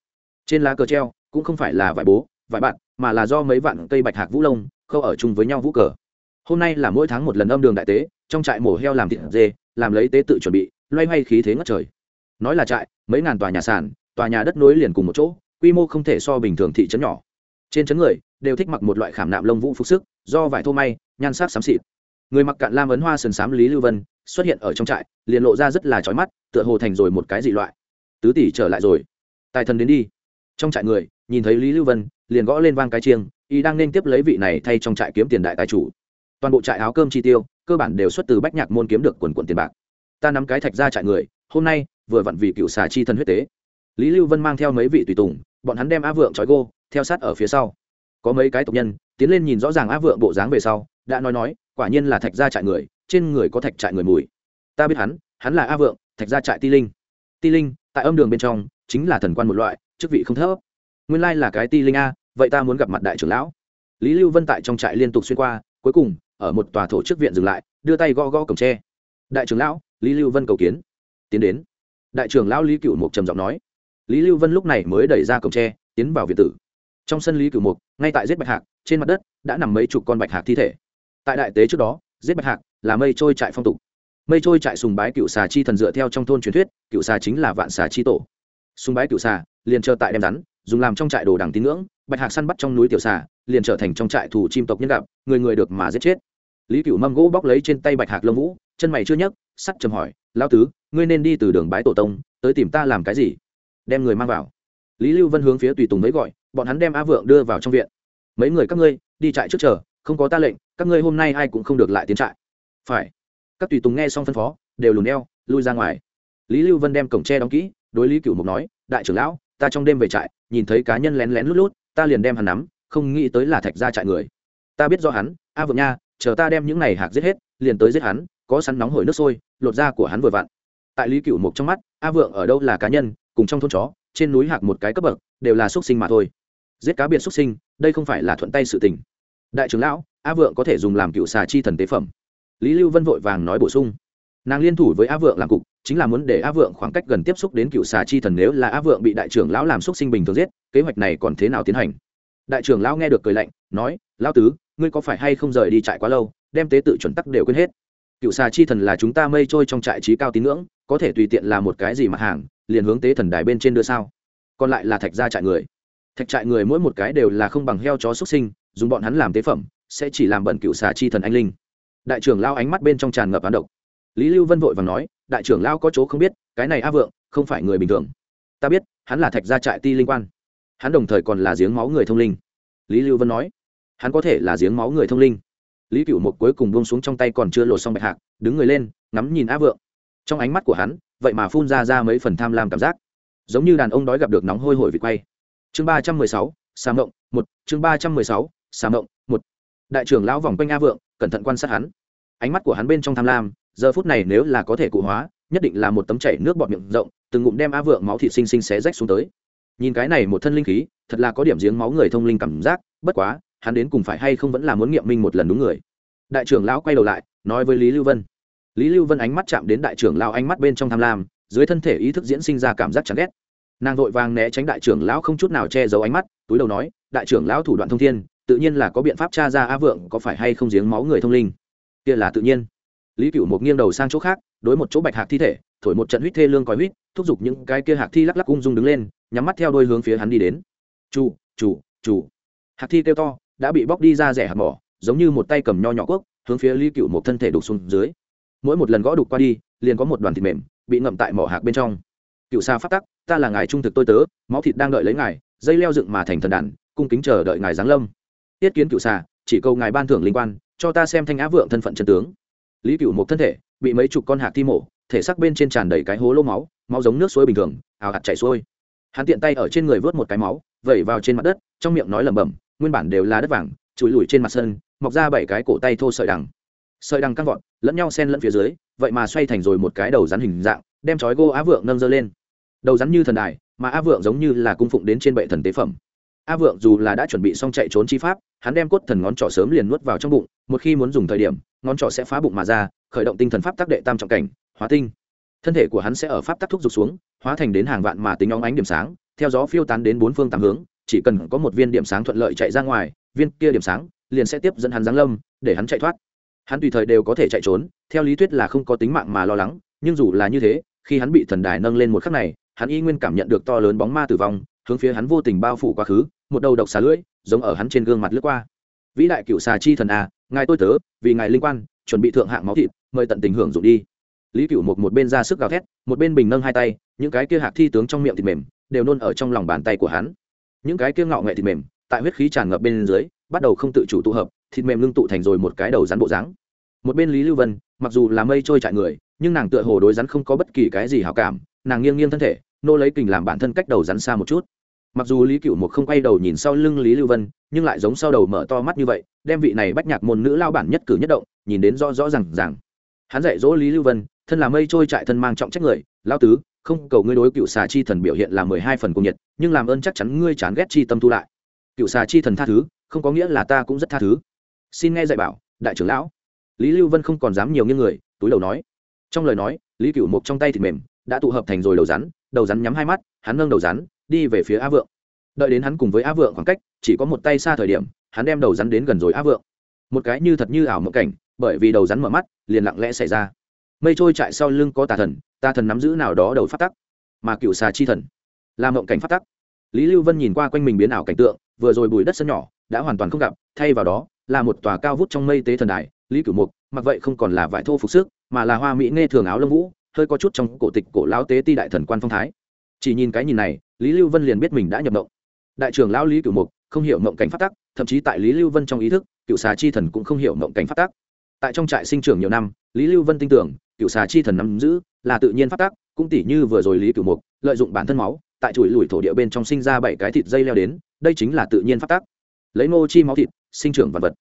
A: Trên lá cờ treo, cũng không phải là vải bố, vải bạn mà là do mấy vạn cây bạch hạc vũ lông, khâu ở chung với nhau vũ cờ. Hôm nay là mỗi tháng một lần âm đường đại tế, trong trại mổ heo làm thịt dê, làm lấy tế tự chuẩn bị, loay hoay khí thế ngất trời. Nói là trại, mấy ngàn tòa nhà sản tòa nhà đất nối liền cùng một chỗ, quy mô không thể so bình thường thị trấn nhỏ trên trấn người đều thích mặc một loại khảm nạm lông vũ phục sức, do vải thô may, nhan sắc xám xịt. Người mặc cạn lam ấn hoa sườn xám lý lưu vân xuất hiện ở trong trại, liền lộ ra rất là trói mắt, tựa hồ thành rồi một cái dị loại. Tứ tỷ trở lại rồi. Tài thần đến đi. Trong trại người, nhìn thấy lý lưu vân, liền gõ lên vang cái chiêng, y đang nên tiếp lấy vị này thay trong trại kiếm tiền đại tài chủ. Toàn bộ trại áo cơm chi tiêu, cơ bản đều xuất từ bách nhạc môn kiếm được quần quần tiền bạc. Ta nắm cái thạch ra trại người, hôm nay vừa vặn vì cựu xà chi thân huyết tế. Lý lưu vân mang theo mấy vị tùy tùng, bọn hắn đem á vượng trói gô theo sát ở phía sau. Có mấy cái tộc nhân tiến lên nhìn rõ ràng á vượng bộ dáng về sau, đã nói nói, quả nhiên là thạch gia trại người, trên người có thạch trại người mùi. Ta biết hắn hắn là a vượng, thạch gia trại ti linh. Ti linh, tại âm đường bên trong, chính là thần quan một loại, chức vị không thấp. Nguyên lai là cái ti linh a, vậy ta muốn gặp mặt đại trưởng lão. Lý lưu vân tại trong trại liên tục xuyên qua, cuối cùng, ở một tòa thổ chức viện dừng lại, đưa tay gõ gõ cổng tre. Đại trưởng lão, lý lưu vân cầu kiến. Tiến đến. Đại trưởng lão lý cựu mục trầm giọng nói. Lý lưu vân lúc này mới đẩy ra cổng tre, tiến vào viện tử trong sân lý Cửu mục, ngay tại giết bạch hạc, trên mặt đất đã nằm mấy chục con bạch hạc thi thể. Tại đại tế trước đó, giết bạch hạc là mây trôi trại phong tục. Mây trôi trại sùng bái cựu xà chi thần dựa theo trong thôn truyền thuyết, cựu xà chính là vạn xà chi tổ. Sùng bái cựu xà, liền chờ tại đem rắn, dùng làm trong trại đồ đằng tín ngưỡng, bạch hạc săn bắt trong núi tiểu xà, liền trở thành trong trại thủ chim tộc nhân gặp, người người được mà giết chết. Lý cựu mâm gỗ bóc lấy trên tay bạch hạc lông vũ, chân mày chưa nhấc, sắt trầm hỏi lao tứ, ngươi nên đi từ đường bái tổ tông, tới tìm ta làm cái gì? Đem người mang vào. Lý lưu vân hướng phía tùy tùng mới gọi bọn hắn đem a vượng đưa vào trong viện. Mấy người các ngươi, đi trại trước chờ, không có ta lệnh, các ngươi hôm nay ai cũng không được lại tiến trại. Phải. Các tùy tùng nghe xong phân phó, đều lùn đeo lui ra ngoài. Lý lưu vân đem cổng tre đóng kỹ, đối lý cửu mục nói, đại trưởng lão, ta trong đêm về trại, nhìn thấy cá nhân lén lén lút lút, ta liền đem hắn nắm, không nghĩ tới là thạch ra trại người. Ta biết do hắn, a vượng nha, chờ ta đem những này hạc giết hết, liền tới giết hắn, có sắn nóng hổi nước sôi, lột da của hắn vừa vặn. Tại lý cửu mục trong mắt, a vượng ở đâu là cá nhân, cùng trong thôn chó, trên núi hạc một cái cấp bậc, đều là xuất sinh mà thôi giết cá biệt xuất sinh, đây không phải là thuận tay sự tình. Đại trưởng lão, a vượng có thể dùng làm cựu xà chi thần tế phẩm. Lý lưu vân vội vàng nói bổ sung. Nàng liên thủ với a vượng làm cục, chính là muốn để a vượng khoảng cách gần tiếp xúc đến cựu xà chi thần nếu là a vượng bị đại trưởng lão làm xúc sinh bình thường giết, kế hoạch này còn thế nào tiến hành? Đại trưởng lão nghe được cười lạnh, nói, lão tứ, ngươi có phải hay không rời đi trại quá lâu, đem tế tự chuẩn tắc đều quên hết? Cựu xà chi thần là chúng ta mây trôi trong trại trí cao tín ngưỡng, có thể tùy tiện là một cái gì mặt hàng, liền hướng tế thần đài bên trên đưa sao? Còn lại là thạch gia trại người thạch trại người mỗi một cái đều là không bằng heo chó xuất sinh, dùng bọn hắn làm tế phẩm, sẽ chỉ làm bẩn cựu xà chi thần anh linh. Đại trưởng lao ánh mắt bên trong tràn ngập án độc. Lý lưu vân vội và nói, đại trưởng lao có chỗ không biết, cái này a vượng, không phải người bình thường. Ta biết, hắn là thạch gia trại ti linh quan. Hắn đồng thời còn là giếng máu người thông linh. Lý lưu vân nói, hắn có thể là giếng máu người thông linh. Lý cựu một cuối cùng buông xuống trong tay còn chưa lột xong bạch hạc, đứng người lên, ngắm nhìn a vượng. Trong ánh mắt của hắn, vậy mà phun ra ra mấy phần tham lam cảm giác. Giống như đàn ông đói gặp được nóng hôi hổi vị quay chương ba trăm mười sáu xà mộng một. Chương ba trăm mười sáu xà mộng một. Đại trưởng lão vòng quanh a vượng, cẩn thận quan sát hắn. Ánh mắt của hắn bên trong tham lam, giờ phút này nếu là có thể cụ hóa, nhất định là một tấm chảy nước bọt miệng rộng, từng ngụm đem a vượng máu thịt xinh xinh xé rách xuống tới. Nhìn cái này một thân linh khí, thật là có điểm giếng máu người thông linh cảm giác, bất quá, hắn đến cùng phải hay không vẫn là muốn nghiệm minh một lần đúng người. Đại trưởng lão quay đầu lại, nói với lý lưu vân. Lý lưu vân ánh mắt chạm đến đại trưởng lão ánh mắt bên trong tham lam, dưới thân thể ý thức diễn sinh ra cảm giác chán ghét nàng vội vàng né tránh đại trưởng lão không chút nào che giấu ánh mắt, túi đầu nói, đại trưởng lão thủ đoạn thông thiên, tự nhiên là có biện pháp tra ra a vượng có phải hay không giếng máu người thông linh. Kia là tự nhiên. Lý cựu một nghiêng đầu sang chỗ khác, đối một chỗ bạch hạc thi thể, thổi một trận huýt thê lương còi huýt thúc giục những cái kia hạc thi lắc lắc ung dung đứng lên, nhắm mắt theo đôi hướng phía hắn đi đến. Chủ chủ chủ. Hạc thi kêu to, đã bị bóc đi ra rẻ hạt mỏ, giống như một tay cầm nho nhỏ quốc hướng phía lý cựu một thân thể đục xuống dưới. Mỗi một lần gõ đục qua đi, liền có một đoàn thịt mềm, bị ngậm tại mỏ hạc bên trong cựu xa phát tắc, ta là ngài trung thực tôi tớ, máu thịt đang đợi lấy ngài, dây leo dựng mà thành thần đàn, cung kính chờ đợi ngài giáng lâm. Tiết kiến cựu xa chỉ câu ngài ban thưởng linh quan, cho ta xem thanh á vượng thân phận chân tướng. Lý cựu một thân thể, bị mấy chục con hạc thi mổ, thể xác bên trên tràn đầy cái hố lô máu máu giống nước suối bình thường, ào hạt chảy xuôi. Hắn tiện tay ở trên người vớt một cái máu, vẩy vào trên mặt đất, trong miệng nói lẩm bẩm, nguyên bản đều là đất vàng, chùi lùi trên mặt sân, mọc ra bảy cái cổ tay thô sợi đằng. Sợi đằng căng vọt, lẫn nhau sen lẫn phía dưới, vậy mà xoay thành rồi một cái đầu rắn hình dạng, đem chói gô á vượng nâng dơ lên đầu rắn như thần đài, mà a vượng giống như là cung phụng đến trên bệ thần tế phẩm. A vượng dù là đã chuẩn bị xong chạy trốn chi pháp, hắn đem cốt thần ngón trỏ sớm liền nuốt vào trong bụng, một khi muốn dùng thời điểm, ngón trỏ sẽ phá bụng mà ra, khởi động tinh thần pháp tác đệ tam trọng cảnh, hóa tinh. Thân thể của hắn sẽ ở pháp tác thúc giục xuống, hóa thành đến hàng vạn mà tính óng ánh điểm sáng, theo gió phiêu tán đến bốn phương tám hướng, chỉ cần có một viên điểm sáng thuận lợi chạy ra ngoài, viên kia điểm sáng liền sẽ tiếp dẫn hắn giáng lâm, để hắn chạy thoát. Hắn tùy thời đều có thể chạy trốn, theo lý thuyết là không có tính mạng mà lo lắng, nhưng dù là như thế, khi hắn bị thần đài nâng lên một khắc này hắn y nguyên cảm nhận được to lớn bóng ma tử vong hướng phía hắn vô tình bao phủ quá khứ một đầu độc xà lưỡi giống ở hắn trên gương mặt lướt qua. Vĩ đại cựu xà chi thần à, ngài tôi tớ vì ngài linh quan chuẩn bị thượng hạng máu thịt mời tận tình hưởng dụng đi. Lý cựu một một bên ra sức gào thét một bên bình nâng hai tay những cái kia hạc thi tướng trong miệng thịt mềm đều nôn ở trong lòng bàn tay của hắn. Những cái kia ngọ nghệ thịt mềm tại huyết khí tràn ngập bên dưới bắt đầu không tự chủ tụ hợp thịt mềm ngưng tụ thành rồi một cái đầu rắn bộ dáng. Một bên lý lưu vân mặc dù là mây trôi chạy người nhưng nàng tựa hồ đối rắn không có bất kỳ cái gì hảo cảm nàng nghiêng nghiêng thân thể nô lấy kình làm bản thân cách đầu rắn xa một chút. Mặc dù lý cựu một không quay đầu nhìn sau lưng lý lưu vân, nhưng lại giống sau đầu mở to mắt như vậy, đem vị này bách nhạc môn nữ lao bản nhất cử nhất động, nhìn đến rõ rõ r à n g hắn dạy dỗ lý lưu vân, thân là mây trôi trại thân mang trọng trách người, lao tứ, không cầu ngươi đối cựu xà chi thần biểu hiện là mười hai phần cùng nhiệt, nhưng làm ơn chắc chắn ngươi chán ghét chi tâm thu lại. Cựu xà chi thần tha thứ, không có nghĩa là ta cũng rất tha thứ. Xin nghe dạy bảo, đại trưởng lão. Lý lưu vân không còn dám nhiều nghiêng người, túi đầu nói. Trong lời nói, lý cựu mộc trong tay thịt mềm đã tụ hợp thành rồi đầu rắn đầu rắn nhắm hai mắt, hắn nâng đầu rắn, đi về phía á vượng. Đợi đến hắn cùng với á vượng khoảng cách, chỉ có một tay xa thời điểm, hắn đem đầu rắn đến gần rồi á vượng. Một cái như thật như ảo mộng cảnh, bởi vì đầu rắn mở mắt, liền lặng lẽ xảy ra. Mây trôi chạy sau lưng có tà thần tà thần nắm giữ nào đó đầu phát tắc, mà cựu xà chi thần làm mộng cảnh phát tắc. Lý lưu vân nhìn qua quanh mình biến ảo cảnh tượng, vừa rồi bùi đất sân nhỏ đã hoàn toàn không gặp, thay vào đó là một tòa cao vút trong mây tế thần đài, lý cửu mục, mặc vậy không còn là vải thô phục sức, mà là hoa mỹ nghe thường áo lông vũ hơi có chút trong cổ tịch cổ lão tế ti đại thần quan phong thái. Chỉ nhìn cái nhìn này, lý lưu vân liền biết mình đã nhập động đại trưởng lão lý cửu mục, không hiểu mộng cảnh phát tắc, thậm chí tại lý lưu vân trong ý thức cựu xà chi thần cũng không hiểu mộng cảnh phát tắc. Tại trong trại sinh trưởng nhiều năm, lý lưu vân tin tưởng cựu xà chi thần nắm giữ là tự nhiên phát tác cũng tỉ như vừa rồi lý cửu mục lợi dụng bản thân máu, tại chuỗi lùi thổ địa bên trong sinh ra bảy cái thịt dây leo đến, đây chính là tự nhiên phát tác lấy ngô chi máu thịt, sinh trưởng vật vật.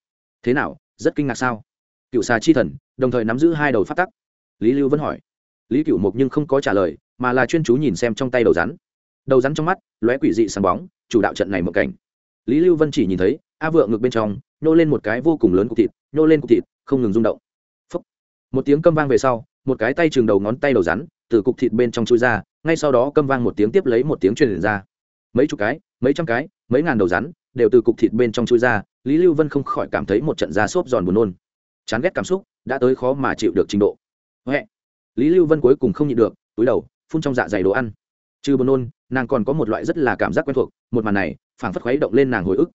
A: Thế nào, rất kinh ngạc sao? Cựu xà chi thần đồng thời nắm giữ hai đầu phát tắc. Lý lưu vân hỏi lý cựu mộc nhưng không có trả lời, mà là chuyên chú nhìn xem trong tay đầu rắn. Đầu rắn trong mắt, lóe quỷ dị sáng bóng, chủ đạo trận này một cảnh. Lý lưu vân chỉ nhìn thấy, a vượng ngực bên trong, nhô lên một cái vô cùng lớn cục thịt, nhô lên cục thịt, không ngừng rung động. Phúc. một tiếng câm vang về sau, một cái tay trường đầu ngón tay đầu rắn, từ cục thịt bên trong chui ra, ngay sau đó câm vang một tiếng tiếp lấy một tiếng truyền ra. Mấy chục cái, mấy trăm cái, mấy ngàn đầu rắn, đều từ cục thịt bên trong chui ra, lý lưu vân không khỏi cảm thấy một trận da xốp giòn buồn nôn. Chán ghét cảm xúc, đã tới khó mà chịu được trình độ. Huệ lý lưu vân cuối cùng không nhịn được, túi đầu, phun trong dạ dày đồ ăn. Trừ buồn nôn, nàng còn có một loại rất là cảm giác quen thuộc, một màn này, phảng phất khuấy động lên nàng hồi ức.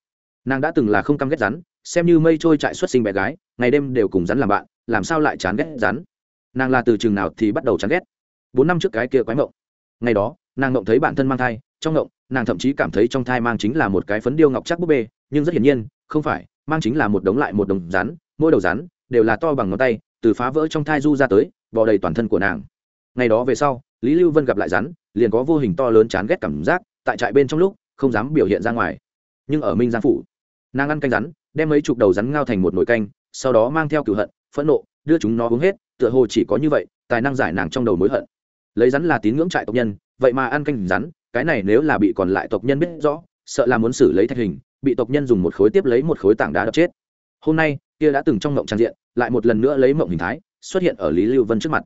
A: Nàng đã từng là không căm ghét rắn, xem như mây trôi chạy xuất sinh bé gái, ngày đêm đều cùng rắn làm bạn, làm sao lại chán ghét rắn? Nàng là từ chừng nào thì bắt đầu chán ghét? Bốn năm trước cái kia quái mộng. Ngày đó, nàng mộng thấy bản thân mang thai, trong mộng nàng thậm chí cảm thấy trong thai mang chính là một cái phấn điêu ngọc chắc búp bê, nhưng rất hiển nhiên, không phải, mang chính là một đống lại một đồng rắn, mỗi đầu rắn đều là to bằng ngón tay từ phá vỡ trong thai du ra tới, bò đầy toàn thân của nàng. Ngày đó về sau, lý lưu vân gặp lại rắn, liền có vô hình to lớn chán ghét cảm giác, tại trại bên trong lúc, không dám biểu hiện ra ngoài. Nhưng ở minh giang phủ, nàng ăn canh rắn, đem mấy chục đầu rắn ngao thành một nồi canh, sau đó mang theo cửu hận, phẫn nộ, đưa chúng nó uống hết, tựa hồ chỉ có như vậy, tài năng giải nàng trong đầu mối hận. Lấy rắn là tín ngưỡng trại tộc nhân, vậy mà ăn canh rắn, cái này nếu là bị còn lại tộc nhân biết rõ, sợ là muốn xử lấy thạch hình, bị tộc nhân dùng một khối tiếp lấy một khối tảng đá đập chết. Hôm nay kia đã từng trong mộng trang diện, lại một lần nữa lấy mộng hình thái xuất hiện ở lý lưu vân trước mặt.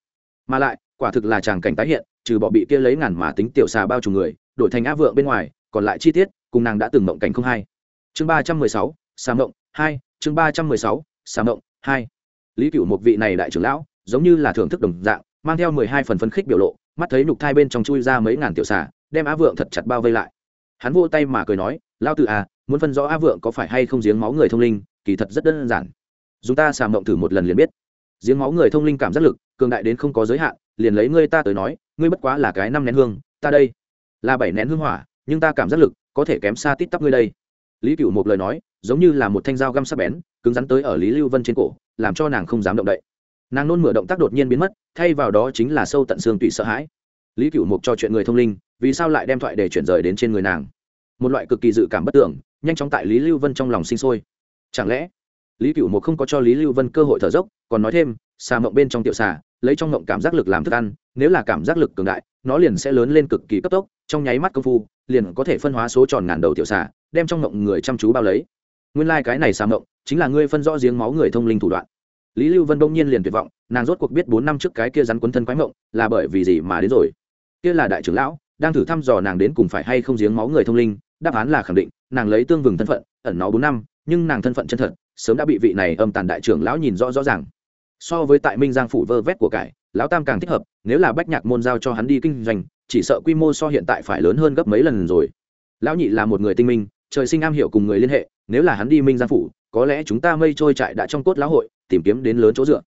A: Mà lại, quả thực là tràng cảnh tái hiện, trừ bỏ bị kia lấy ngàn mà tính tiểu xà bao trùm người, đổi thành á vượng bên ngoài, còn lại chi tiết, cùng nàng đã từng mộng cảnh không hai. Chương ba trăm mười sáu, xà mộng, hai, chương ba trăm mười sáu, xà mộng, hai. Lý cựu một vị này đại trưởng lão, giống như là thưởng thức đồng dạng, mang theo mười hai phần phấn khích biểu lộ, mắt thấy nhục thai bên trong chui ra mấy ngàn tiểu xà, đem á vượng thật chặt bao vây lại. Hắn vô tay mà cười nói lao tự à muốn phân rõ á vượng có phải hay không giếng máu người thông linh, kỳ thật rất đơn giản dùng ta xà mộng thử một lần liền biết. Giếng máu người thông linh cảm giác lực, cường đại đến không có giới hạn, liền lấy ngươi ta tới nói, ngươi bất quá là cái năm nén hương, ta đây là bảy nén hương hỏa, nhưng ta cảm giác lực có thể kém xa tít tắp ngươi đây. Lý cựu một lời nói, giống như là một thanh dao găm sắc bén, cứng rắn tới ở lý lưu vân trên cổ, làm cho nàng không dám động đậy. Nàng nôn mửa động tác đột nhiên biến mất, thay vào đó chính là sâu tận xương tùy sợ hãi. Lý cựu mục cho chuyện người thông linh, vì sao lại đem thoại để chuyển rời đến trên người nàng? Một loại cực kỳ dự cảm bất tưởng, nhanh chóng tại lý lưu vân trong lòng sinh sôi. Chẳng lẽ lý cựu một không có cho lý lưu vân cơ hội thở dốc, còn nói thêm, xà mộng bên trong tiểu xà, lấy trong mộng cảm giác lực làm thức ăn, nếu là cảm giác lực cường đại, nó liền sẽ lớn lên cực kỳ cấp tốc, trong nháy mắt công phu, liền có thể phân hóa số tròn ngàn đầu tiểu xà, đem trong mộng người chăm chú bao lấy. Nguyên lai、like、cái này xà mộng, chính là ngươi phân rõ giếng máu người thông linh thủ đoạn. Lý lưu vân đông nhiên liền tuyệt vọng, nàng rốt cuộc biết bốn năm trước cái kia rắn quấn thân quái mộng là bởi vì gì mà đến rồi. Kia là đại trưởng lão, đang thử thăm dò nàng đến cùng phải hay không giếng máu người thông linh, đáp án là khẳng định, nàng lấy tương vừng thân phận, ẩn nó bốn năm, nhưng nàng thân phận chân thật sớm đã bị vị này âm tàn đại trưởng lão nhìn rõ rõ ràng. So với tại minh giang phủ vơ vét của cải, lão tam càng thích hợp, nếu là bách nhạc môn giao cho hắn đi kinh doanh, chỉ sợ quy mô so hiện tại phải lớn hơn gấp mấy lần rồi. Lão nhị là một người tinh minh, trời sinh am hiểu cùng người liên hệ, nếu là hắn đi minh giang phủ, có lẽ chúng ta mây trôi chạy đã trong cốt lão hội, tìm kiếm đến lớn chỗ dựa.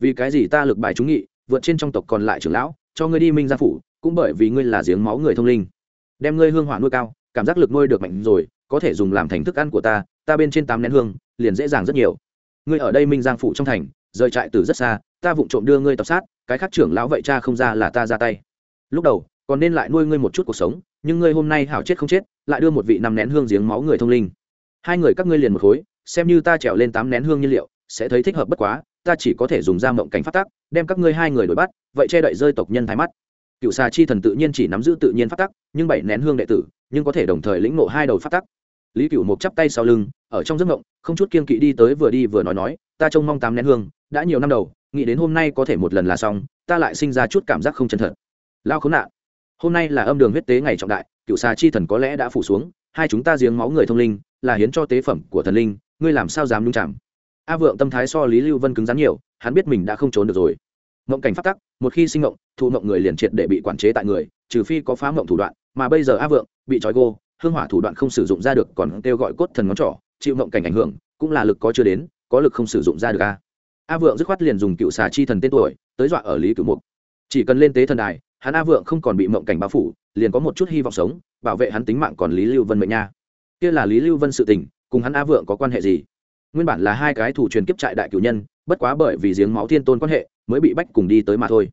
A: Vì cái gì ta lực bài chúng nghị, vượt trên trong tộc còn lại trưởng lão, cho ngươi đi minh giang phủ, cũng bởi vì ngươi là giếng máu người thông linh. Đem ngươi hương hỏa nuôi cao, cảm giác lực nuôi được mạnh rồi, có thể dùng làm thành thức ăn của ta ta bên trên tám nén hương liền dễ dàng rất nhiều. Ngươi ở đây minh giang phủ trong thành, rời trại từ rất xa, ta vụng trộm đưa ngươi tập sát, cái khác trưởng lão vậy cha không ra là ta ra tay. Lúc đầu, còn nên lại nuôi ngươi một chút cuộc sống, nhưng ngươi hôm nay hảo chết không chết, lại đưa một vị năm nén hương giếng máu người thông linh. Hai người các ngươi liền một khối, xem như ta trèo lên tám nén hương nhiên liệu, sẽ thấy thích hợp bất quá, ta chỉ có thể dùng ra mộng cảnh phát tác đem các ngươi hai người đuổi bắt, vậy che đậy rơi tộc nhân thái mắt. Cựu xà chi thần tự nhiên chỉ nắm giữ tự nhiên phát tắc, nhưng bảy nén hương đệ tử, nhưng có thể đồng thời lĩnh ngộ hai đầu phát tắc lý cựu một chắp tay sau lưng, ở trong giấc mộng, không chút kiên kỵ đi tới vừa đi vừa nói nói, ta trông mong tám nén hương, đã nhiều năm đầu, nghĩ đến hôm nay có thể một lần là xong, ta lại sinh ra chút cảm giác không chân thật. Lao khốn nạn. Hôm nay là âm đường huyết tế ngày trọng đại cựu xà chi thần có lẽ đã phủ xuống, hai chúng ta giếng máu người thông linh, là hiến cho tế phẩm của thần linh, ngươi làm sao dám nhung chạm? A vượng tâm thái so lý lưu vân cứng rắn nhiều, hắn biết mình đã không trốn được rồi. Mộng cảnh phát tắc, một khi sinh mộng thụ mộng người liền triệt để bị quản chế tại người, trừ phi có phá mộng thủ đoạn, mà bây giờ a vượng bị trói gô hương hỏa thủ đoạn không sử dụng ra được còn kêu gọi cốt thần ngón trỏ, chịu mộng cảnh ảnh hưởng, cũng là lực có chưa đến, có lực không sử dụng ra được a. A vượng dứt khoát liền dùng cựu xà chi thần tên tuổi, tới dọa ở lý cựu mục. Chỉ cần lên tế thần đài, hắn a vượng không còn bị mộng cảnh bao phủ, liền có một chút hy vọng sống, bảo vệ hắn tính mạng còn lý lưu vân mệnh nha. Kia là lý lưu vân sự tình, cùng hắn a vượng có quan hệ gì? Nguyên bản là hai cái thủ truyền kiếp trại đại cử nhân, bất quá bởi vì giếng máu thiên tôn quan hệ, mới bị bách cùng đi tới mà thôi.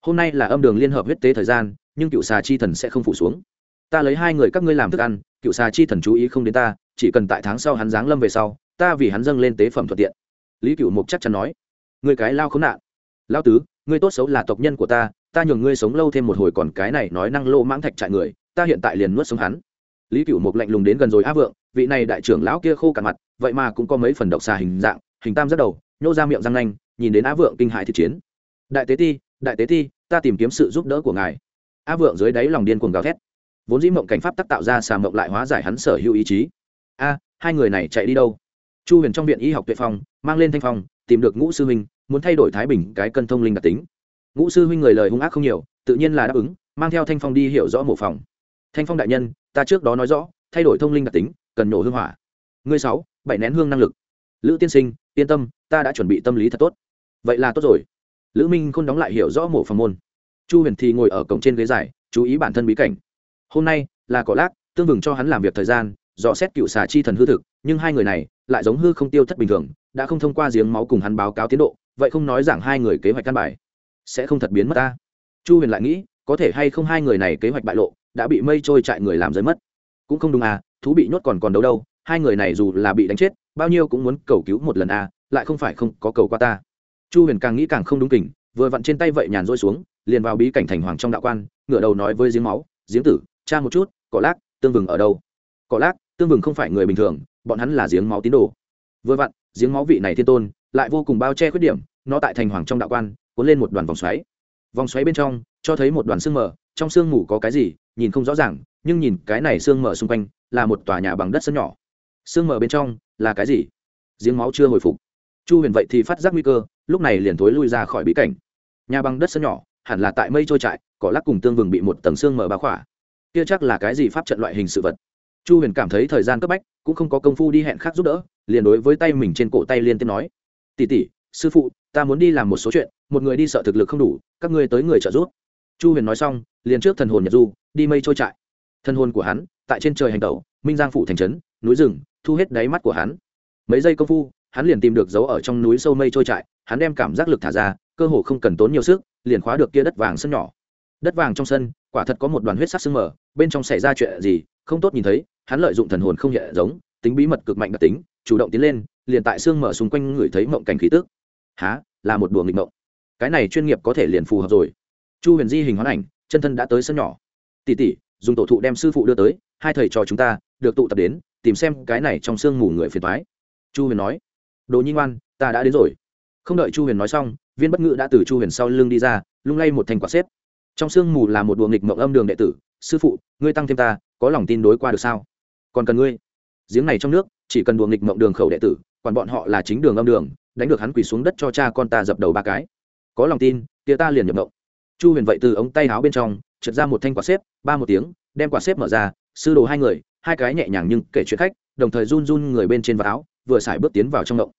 A: Hôm nay là âm đường liên hợp huyết tế thời gian, nhưng cựu xà chi thần sẽ không phủ xuống ta lấy hai người các ngươi làm thức ăn, cựu xà chi thần chú ý không đến ta, chỉ cần tại tháng sau hắn giáng lâm về sau, ta vì hắn dâng lên tế phẩm thuận tiện. Lý cựu mục chắc chắn nói. Người cái lao khốn nạn. Lao tứ, ngươi tốt xấu là tộc nhân của ta ta nhường ngươi sống lâu thêm một hồi còn cái này nói năng lô mãng thạch trại người, ta hiện tại liền nuốt sống hắn. Lý cựu mục lạnh lùng đến gần rồi á vượng, vị này đại trưởng lão kia khô cả mặt, vậy mà cũng có mấy phần độc xà hình dạng. Hình tam rất đầu, nhô ra miệng răng nanh, nhìn đến á vượng kinh hại thực chiến. Đại tế ti, đại tế ti, ta tìm kiếm sự giúp đỡ của ngài. Á vượng dưới đáy lòng điên cuồng gào thét vốn dĩ mộng cảnh pháp tác tạo ra xà mộng lại hóa giải hắn sở hữu ý chí. A, hai người này chạy đi đâu? Chu huyền trong viện y học tuệ phong, mang lên thanh phong, tìm được ngũ sư huynh, muốn thay đổi thái bình cái cân thông linh đặc tính. Ngũ sư huynh người lời hung ác không nhiều, tự nhiên là đáp ứng, mang theo thanh phong đi hiểu rõ mộ phòng. Thanh phong đại nhân, ta trước đó nói rõ, thay đổi thông linh đặc tính, cần nổ hương hỏa. Ngươi sáu, bảy nén hương năng lực. Lữ tiên sinh, yên tâm, ta đã chuẩn bị tâm lý thật tốt. Vậy là tốt rồi. Lữ minh không đóng lại hiểu rõ mộ phòng môn. Chu huyền thì ngồi ở cổng trên ghế dài, chú ý bản thân bí cảnh hôm nay là cỏ lác, tương vừng cho hắn làm việc thời gian, dò xét cựu xà chi thần hư thực, nhưng hai người này lại giống hư không tiêu thất bình thường, đã không thông qua giếng máu cùng hắn báo cáo tiến độ, vậy không nói rằng hai người kế hoạch căn bài. Sẽ không thật biến mất ta. Chu huyền lại nghĩ, có thể hay không hai người này kế hoạch bại lộ, đã bị mây trôi chạy người làm rơi mất. Cũng không đúng à thú bị nhốt còn còn đâu đâu, hai người này dù là bị đánh chết, bao nhiêu cũng muốn cầu cứu một lần à lại không phải không có cầu qua ta. Chu huyền càng nghĩ càng không đúng kỉnh vừa vặn trên tay vậy nhàn rôi xuống, liền vào bí cảnh thành hoàng trong đạo quan, ngửa đầu nói với giếng máu, giếng tử cha một chút, cỏ lác, tương vừng ở đâu? Cỏ lác, tương vừng không phải người bình thường, bọn hắn là giếng máu tín đồ. Vừa vặn, giếng máu vị này thiên tôn, lại vô cùng bao che khuyết điểm, nó tại thành hoàng trong đạo quan, cuốn lên một đoàn vòng xoáy. Vòng xoáy bên trong, cho thấy một đoàn sương mờ, trong sương mù có cái gì, nhìn không rõ ràng, nhưng nhìn cái này sương mờ xung quanh, là một tòa nhà bằng đất sân nhỏ. Sương mờ bên trong, là cái gì? Giếng máu chưa hồi phục. Chu huyền vậy thì phát giác nguy cơ, lúc này liền thối lui ra khỏi bí cảnh. Nhà bằng đất sân nhỏ, hẳn là tại mây trôi trại, cỏ lắc cùng tương vừng bị một tầng sương mờ bao khỏa kia chắc là cái gì pháp trận loại hình sự vật? Chu huyền cảm thấy thời gian cấp bách, cũng không có công phu đi hẹn khác giúp đỡ, liền đối với tay mình trên cổ tay liên tiếp nói. Tỉ tỉ sư phụ, ta muốn đi làm một số chuyện, một người đi sợ thực lực không đủ, các ngươi tới người trợ giúp. Chu huyền nói xong, liền trước thần hồn nhật du, đi mây trôi trại. Thân hồn của hắn, tại trên trời hành tẩu, minh giang phủ thành trấn, núi rừng, thu hết đáy mắt của hắn. Mấy giây công phu, hắn liền tìm được dấu ở trong núi sâu mây trôi trại, hắn đem cảm giác lực thả ra, cơ hồ không cần tốn nhiều sức, liền khóa được kia đất vàng sân nhỏ. Đất vàng trong sân quả thật có một đoàn huyết sắc sương mờ, bên trong xảy ra chuyện gì, không tốt nhìn thấy, hắn lợi dụng thần hồn không hiện giống, tính bí mật cực mạnh đặc tính, chủ động tiến lên, liền tại xương mở xung quanh người thấy mộng cảnh khí tức. Há, là một đùa nghịch mộng. Cái này chuyên nghiệp có thể liền phù hợp rồi. Chu huyền di hình hoán ảnh, chân thân đã tới sân nhỏ. Tỷ tỷ, dùng tổ thụ đem sư phụ đưa tới, hai thầy trò chúng ta, được tụ tập đến, tìm xem cái này trong sương mù người phiền thoái chu huyền nói. Đồ nhi ngoan, ta đã đến rồi. Không đợi chu huyền nói xong, viên bất ngự đã từ chu huyền sau lưng đi ra, lung lay một thành quả xếp trong sương mù là một đùa nghịch mộng âm đường đệ tử, sư phụ, ngươi tăng thêm ta, có lòng tin đối qua được sao? Còn cần ngươi? Giếng này trong nước, chỉ cần đùa nghịch mộng đường khẩu đệ tử còn bọn họ là chính đường âm đường, đánh được hắn quỳ xuống đất cho cha con ta dập đầu ba cái. Có lòng tin tia ta liền nhập mộng. Chu huyền vậy từ ống tay áo bên trong, trượt ra một thanh quả xếp, ba một tiếng, đem quả xếp mở ra, sư đồ hai người, hai cái nhẹ nhàng nhưng kể chuyện khách, đồng thời run run người bên trên vạt áo, vừa xài bước tiến vào trong mộng.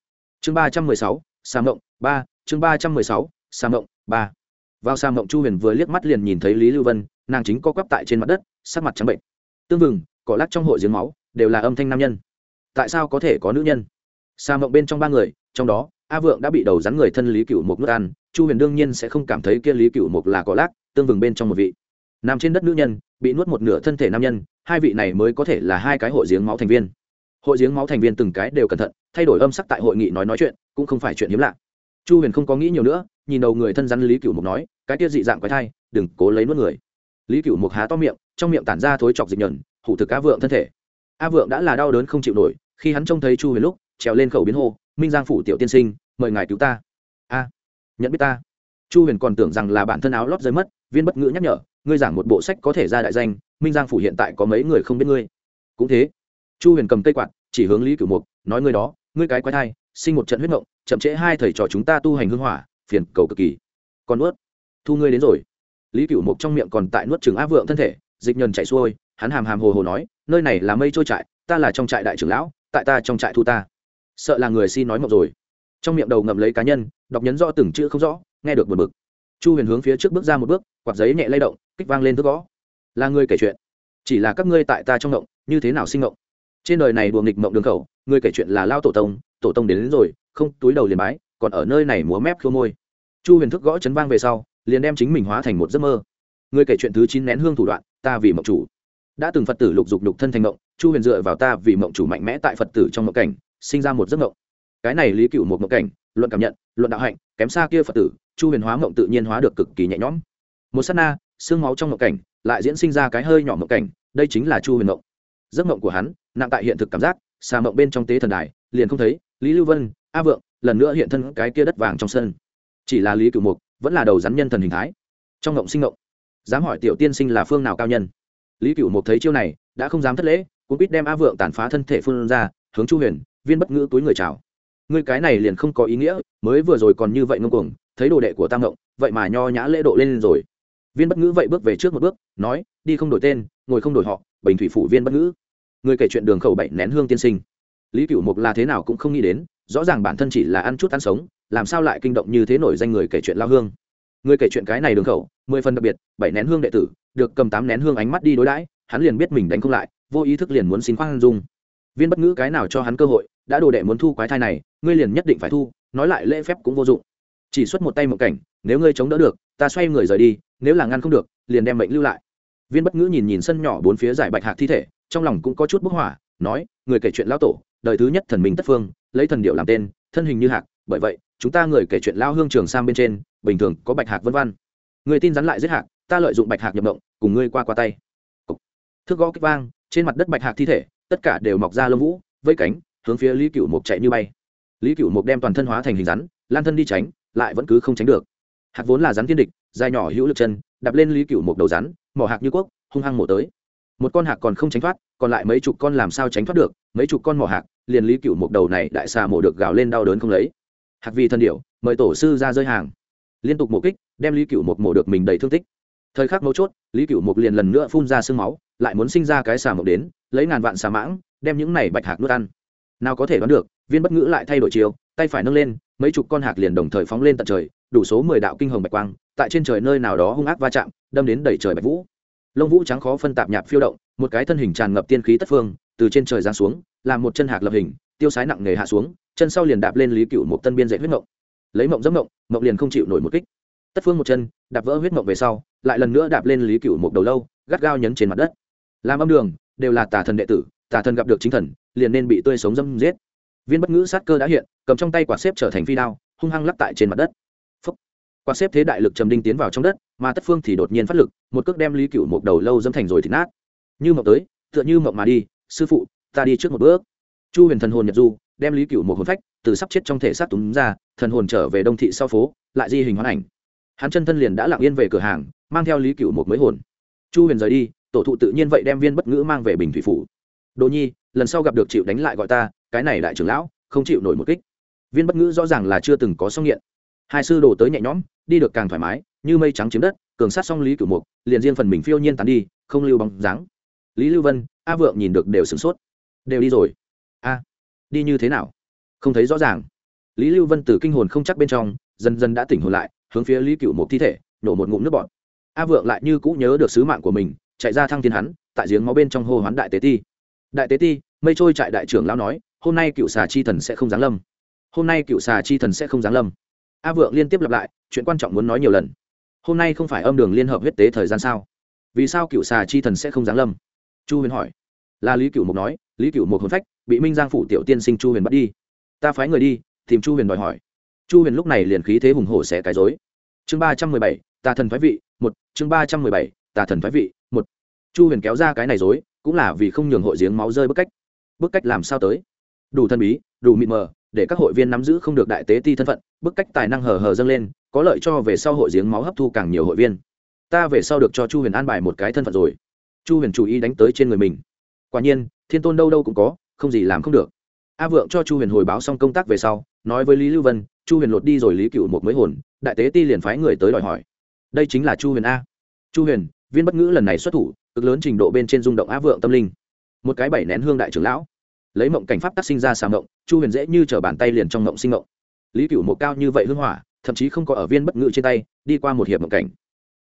A: Chương ba trăm mười sáu xà mộng, ba, chương ba trăm mười sáu xà mộng, ba vào sa mộng chu huyền vừa liếc mắt liền nhìn thấy lý lưu vân, nàng chính co quắp tại trên mặt đất, sắc mặt trắng bệnh. Tương vừng, cỏ lắc trong hội giếng máu, đều là âm thanh nam nhân. Tại sao có thể có nữ nhân? Sa mộng bên trong ba người, trong đó, a vượng đã bị đầu rắn người thân lý cựu mục nước ăn, chu huyền đương nhiên sẽ không cảm thấy kia lý cựu mục là cỏ lắc tương vừng bên trong một vị. Nằm trên đất nữ nhân, bị nuốt một nửa thân thể nam nhân, hai vị này mới có thể là hai cái hội giếng máu thành viên. Hội giếng máu thành viên từng cái đều cẩn thận, thay đổi âm sắc tại hội nghị nói nói chuyện, cũng không phải chuyện hiếm lạ chu huyền không có nghĩ nhiều nữa, nhìn đầu người thân rắn lý cựu mục nói, cái tiết dị dạng quái thai, đừng cố lấy nuốt người. Lý cựu mục há to miệng, trong miệng tản ra thối chọc dịch nhẫn hủ thực cá vượng thân thể. A vượng đã là đau đớn không chịu nổi, khi hắn trông thấy chu huyền lúc, trèo lên khẩu biến hô, minh giang phủ tiểu tiên sinh, mời ngài cứu ta. A, nhận biết ta. Chu huyền còn tưởng rằng là bản thân áo lót rơi mất, viên bất ngữ nhắc nhở, ngươi giảng một bộ sách có thể ra đại danh, minh giang phủ hiện tại có mấy người không biết ngươi? Cũng thế, chu huyền cầm cây quạt, chỉ hướng lý cửu mục, nói, ngươi đó, ngươi cái quái thai sinh một trận huyết ngộng chậm trễ hai thầy trò chúng ta tu hành hương hỏa, phiền cầu cực kỳ. Còn nuốt. Thu ngươi đến rồi. Lý cựu mộc trong miệng còn tại nuốt trường á vượng thân thể, dịch nhần chạy xuôi, hắn hàm hàm hồ hồ nói, nơi này là mây trôi trại, ta là trong trại đại trưởng lão, tại ta trong trại thu ta. Sợ là người xin nói mộng rồi. Trong miệng đầu ngậm lấy cá nhân, đọc nhấn rõ từng chữ không rõ, nghe được buồn bực. Chu huyền hướng phía trước bước ra một bước, quạt giấy nhẹ lay động, kích vang lên thước gõ. Là ngươi kể chuyện. Chỉ là các ngươi tại ta trong ngộng, như thế nào sinh ngộng? Trên đời này đùa nghịch mộng đường khẩu ngươi kể chuyện là lao tổ tông tổ tông đến, đến rồi không túi đầu liền bái còn ở nơi này múa mép khô môi. Chu huyền thức gõ chấn vang về sau liền đem chính mình hóa thành một giấc mơ. Ngươi kể chuyện thứ chín nén hương thủ đoạn ta vì mộng chủ. Đã từng phật tử lục dục lục thân thành mộng chu huyền dựa vào ta vì mộng chủ mạnh mẽ tại phật tử trong mộng cảnh sinh ra một giấc mộng. Cái này lý cựu một mộng cảnh luận cảm nhận luận đạo hạnh kém xa kia phật tử chu huyền hóa mộng tự nhiên hóa được cực kỳ nhẹ nhõm. Một s á t na xương máu trong mộng cảnh lại diễn sinh ra cái hơi nhỏ mộng cảnh đây chính là chu huyền mộng. Giấc mộng của hắn nặng tại hiện thực cảm giác xà mộng bên trong tế thần đài liền không thấy lý lưu vân, a vượng, lần nữa hiện thân cái kia đất vàng trong sân. Chỉ là lý cửu mục, vẫn là đầu rắn nhân thần hình thái. Trong ngộng sinh ngộng, dám hỏi tiểu tiên sinh là phương nào cao nhân? Lý cửu mục thấy chiêu này, đã không dám thất lễ, cũng biết đem a vượng tàn phá thân thể phương ra, hướng chu huyền, viên bất ngữ túi người chào. Ngươi cái này liền không có ý nghĩa, mới vừa rồi còn như vậy ngông cuồng, thấy đồ đệ của tam ngộng, vậy mà nho nhã lễ độ lên rồi. Viên bất ngữ vậy bước về trước một bước, nói, đi không đổi tên, ngồi không đổi họ, bình thủy phủ viên bất ngữ. Người kể chuyện đường khẩu bảy nén hương tiên sinh lý cựu mục là thế nào cũng không nghĩ đến, rõ ràng bản thân chỉ là ăn chút ăn sống, làm sao lại kinh động như thế nổi danh người kể chuyện lao hương. Người kể chuyện cái này đường khẩu, mười phần đặc biệt, bảy nén hương đệ tử, được cầm tám nén hương ánh mắt đi đối đãi, hắn liền biết mình đánh không lại, vô ý thức liền muốn xin khoan dung. Viên bất ngữ cái nào cho hắn cơ hội, đã đồ đệ muốn thu quái thai này, ngươi liền nhất định phải thu, nói lại lễ phép cũng vô dụng. Chỉ xuất một tay một cảnh, nếu ngươi chống đỡ được, ta xoay người rời đi, nếu là ngăn không được, liền đem mệnh lưu lại. Viên bất ngữ nhìn nhìn sân nhỏ bốn phía giải bạch hạc thi thể, trong lòng cũng có chút bức hỏa nói, người kể chuyện lão tổ, đời thứ nhất thần minh tất phương, lấy thần điệu làm tên, thân hình như hạc, bởi vậy, chúng ta người kể chuyện lao hương trường sang bên trên, bình thường có bạch hạc vân văn người tin rắn lại giết hạc, ta lợi dụng bạch hạc nhập động cùng ngươi qua qua tay. Thước gõ kích vang, trên mặt đất bạch hạc thi thể, tất cả đều mọc ra lông vũ, vây cánh, hướng phía lý cựu mục chạy như bay. Lý cựu mục đem toàn thân hóa thành hình rắn, lan thân đi tránh, lại vẫn cứ không tránh được. Hạc vốn là rắn thiên địch, dài nhỏ hữu lực chân, đạp lên lý cựu mục đầu rắn, mỏ hạc như quốc, hung hăng mổ tới. Một con hạc còn không tránh thoát còn lại mấy chục con làm sao tránh thoát được, mấy chục con mỏ hạc, liền lý cựu mục đầu này đại xà mổ được gào lên đau đớn không lấy. Hạc vì thân điệu mời tổ sư ra rơi hàng. Liên tục mổ kích, đem lý cựu mục mổ được mình đầy thương tích. Thời khắc mấu chốt, lý cựu mục liền lần nữa phun ra sương máu, lại muốn sinh ra cái xà mộc đến, lấy ngàn vạn xà mãng, đem những này bạch hạc nuốt ăn. Nào có thể đoán được, viên bất ngữ lại thay đổi chiều, tay phải nâng lên, mấy chục con hạc liền đồng thời phóng lên tận trời, đủ số mười đạo kinh hồng bạch quang, tại trên trời nơi nào đó hung ác va chạm, đâm đến đầy trời bạch vũ lông vũ trắng khó phân tạp nhạp phiêu động, một cái thân hình tràn ngập tiên khí tất phương, từ trên trời giáng xuống, làm một chân hạc lập hình, tiêu sái nặng nề hạ xuống, chân sau liền đạp lên lý cựu một tân biên dạy huyết mộng. Lấy mộng dẫm mộng mộng liền không chịu nổi một kích. Tất phương một chân, đạp vỡ huyết mộng về sau, lại lần nữa đạp lên lý cựu một đầu lâu, gắt gao nhấn trên mặt đất. Làm âm đường, đều là tà thần đệ tử, tà thần gặp được chính thần, liền nên bị tươi sống dâm giết. Viên bất ngữ sát cơ đã hiện, cầm trong tay quả xếp trở thành phi đao, hung hăng lắp tại trên mặt đất. Qua xếp thế đại lực trầm đinh tiến vào trong đất, mà tất phương thì đột nhiên phát lực, một cước đem lý cựu một đầu lâu dâm thành rồi thì nát. Như mộng tới, tựa như mộng mà đi, sư phụ, ta đi trước một bước. Chu huyền thần hồn nhật du, đem lý cựu một hồn phách từ sắp chết trong thể xác túm ra, thần hồn trở về đông thị sau phố, lại di hình hoán ảnh. Hắn chân thân liền đã lặng yên về cửa hàng, mang theo lý cựu một mới hồn. Chu huyền rời đi, tổ thụ tự nhiên vậy đem viên bất ngữ mang về bình thủy phủ. Đồ nhi, lần sau gặp được chịu đánh lại gọi ta, cái này đại trưởng lão, không chịu nổi một kích. Viên bất ngữ rõ ràng là chưa từng có song nghiện hai sư đồ tới nhẹ nhõm, đi được càng thoải mái, như mây trắng chiếm đất, cường sát song lý cửu mục, liền riêng phần mình phiêu nhiên tán đi, không lưu bóng dáng. Lý lưu vân, a vượng nhìn được đều sửng sốt. Đều đi rồi. A, đi như thế nào? Không thấy rõ ràng. Lý lưu vân từ kinh hồn không chắc bên trong, dần dần đã tỉnh hồn lại, hướng phía lý cựu một thi thể, nổ một ngụm nước bọt. A vượng lại như cũ nhớ được sứ mạng của mình, chạy ra thăng thiên hắn, tại giếng máu bên trong hô hoán đại tế ti. Đại tế ti, mây trôi trại đại trưởng lão nói, hôm nay cựu xà chi thần sẽ không giáng lâm. Hôm nay cựu xà chi thần sẽ không giáng lâm a vượng liên tiếp lặp lại, chuyện quan trọng muốn nói nhiều lần. Hôm nay không phải âm đường liên hợp huyết tế thời gian sao? Vì sao cựu xà chi thần sẽ không giáng lâm? Chu huyền hỏi. Là lý cựu mục nói, lý cựu mục hồn phách, bị minh giang phủ tiểu tiên sinh chu huyền bắt đi. Ta phái người đi, tìm chu huyền đòi hỏi. Chu huyền lúc này liền khí thế hùng hổ xẻ cái dối chương ba trăm mười bảy, tà thần thoái vị, một, chương ba trăm mười bảy, tà thần thoái vị, một. Chu huyền kéo ra cái này dối cũng là vì không nhường hội giếng máu rơi bức cách. Bức cách làm sao tới? Đủ thân bí, đủ mịt mờ để các hội viên nắm giữ không được đại tế ti thân phận, bức cách tài năng hờ hờ dâng lên, có lợi cho về sau hội giếng máu hấp thu càng nhiều hội viên. Ta về sau được cho chu huyền an bài một cái thân phận rồi. Chu huyền chủ ý đánh tới trên người mình. Quả nhiên, thiên tôn đâu đâu cũng có, không gì làm không được. A vượng cho chu huyền hồi báo xong công tác về sau, nói với lý lưu vân, chu huyền lột đi rồi lý cựu một mới hồn, đại tế ti liền phái người tới đòi hỏi. Đây chính là chu huyền a. Chu huyền, viên bất ngữ lần này xuất thủ, cực lớn trình độ bên trên rung động a vượng tâm linh. Một cái bảy nén hương đại trưởng lão lấy mộng cảnh pháp tác sinh ra xà mộng, chu huyền dễ như t r ở bàn tay liền trong mộng sinh mộng. Lý cựu một cao như vậy hưng hỏa, thậm chí không có ở viên bất ngự trên tay, đi qua một hiệp mộng cảnh.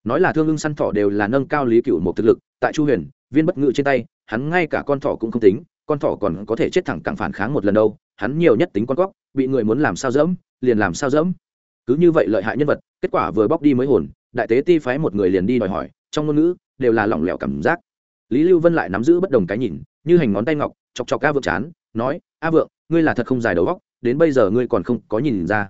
A: Nói là thương ưng săn thỏ đều là nâng cao lý cựu một thực lực, tại chu huyền, viên bất ngự trên tay, hắn ngay cả con thỏ cũng không tính, con thỏ còn có thể chết thẳng càng phản kháng một lần đâu, hắn nhiều nhất tính con cóc, bị người muốn làm sao dẫm, liền làm sao dẫm. Cứ như vậy lợi hại nhân vật, kết quả vừa bóc đi mới hồn, đại tế ti phái một người liền đi đòi hỏi, trong ngôn ngữ đều là lỏng lẻo cảm giác. Lý lưu vân lại nắm giữ bất đồng cái nhìn như hành ngón tay ngọc, chọc chọc a vượng chán, nói, a vượng, ngươi là thật không dài đầu góc đến bây giờ ngươi còn không có nhìn ra.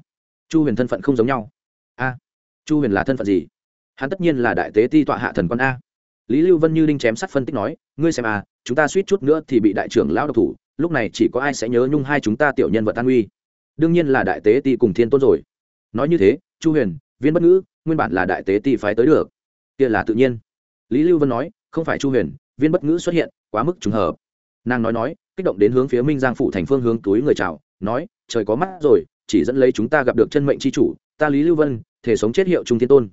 A: Chu huyền thân phận không giống nhau. A, chu huyền là thân phận gì? Hắn tất nhiên là đại tế ti tọa hạ thần con a. Lý lưu vân như đinh chém sắt phân tích nói, ngươi xem a, chúng ta suýt chút nữa thì bị đại trưởng lão độc thủ, lúc này chỉ có ai sẽ nhớ nhung hai chúng ta tiểu nhân vật an uy. Đương nhiên là đại tế ti cùng thiên tôn rồi. Nói như thế, chu huyền, viên bất ngữ, nguyên bản là đại tế ti phái tới được. Kia là tự nhiên. Lý lưu vân nói, không phải chu huyền, viên bất ngữ xuất hiện, quá mức trùng hợp nàng nói nói, kích động đến hướng phía minh giang phủ thành phương hướng túi người chào, nói, trời có mắt rồi, chỉ dẫn lấy chúng ta gặp được chân mệnh c h i chủ, ta lý lưu vân, thể sống chết hiệu trung thiên tôn.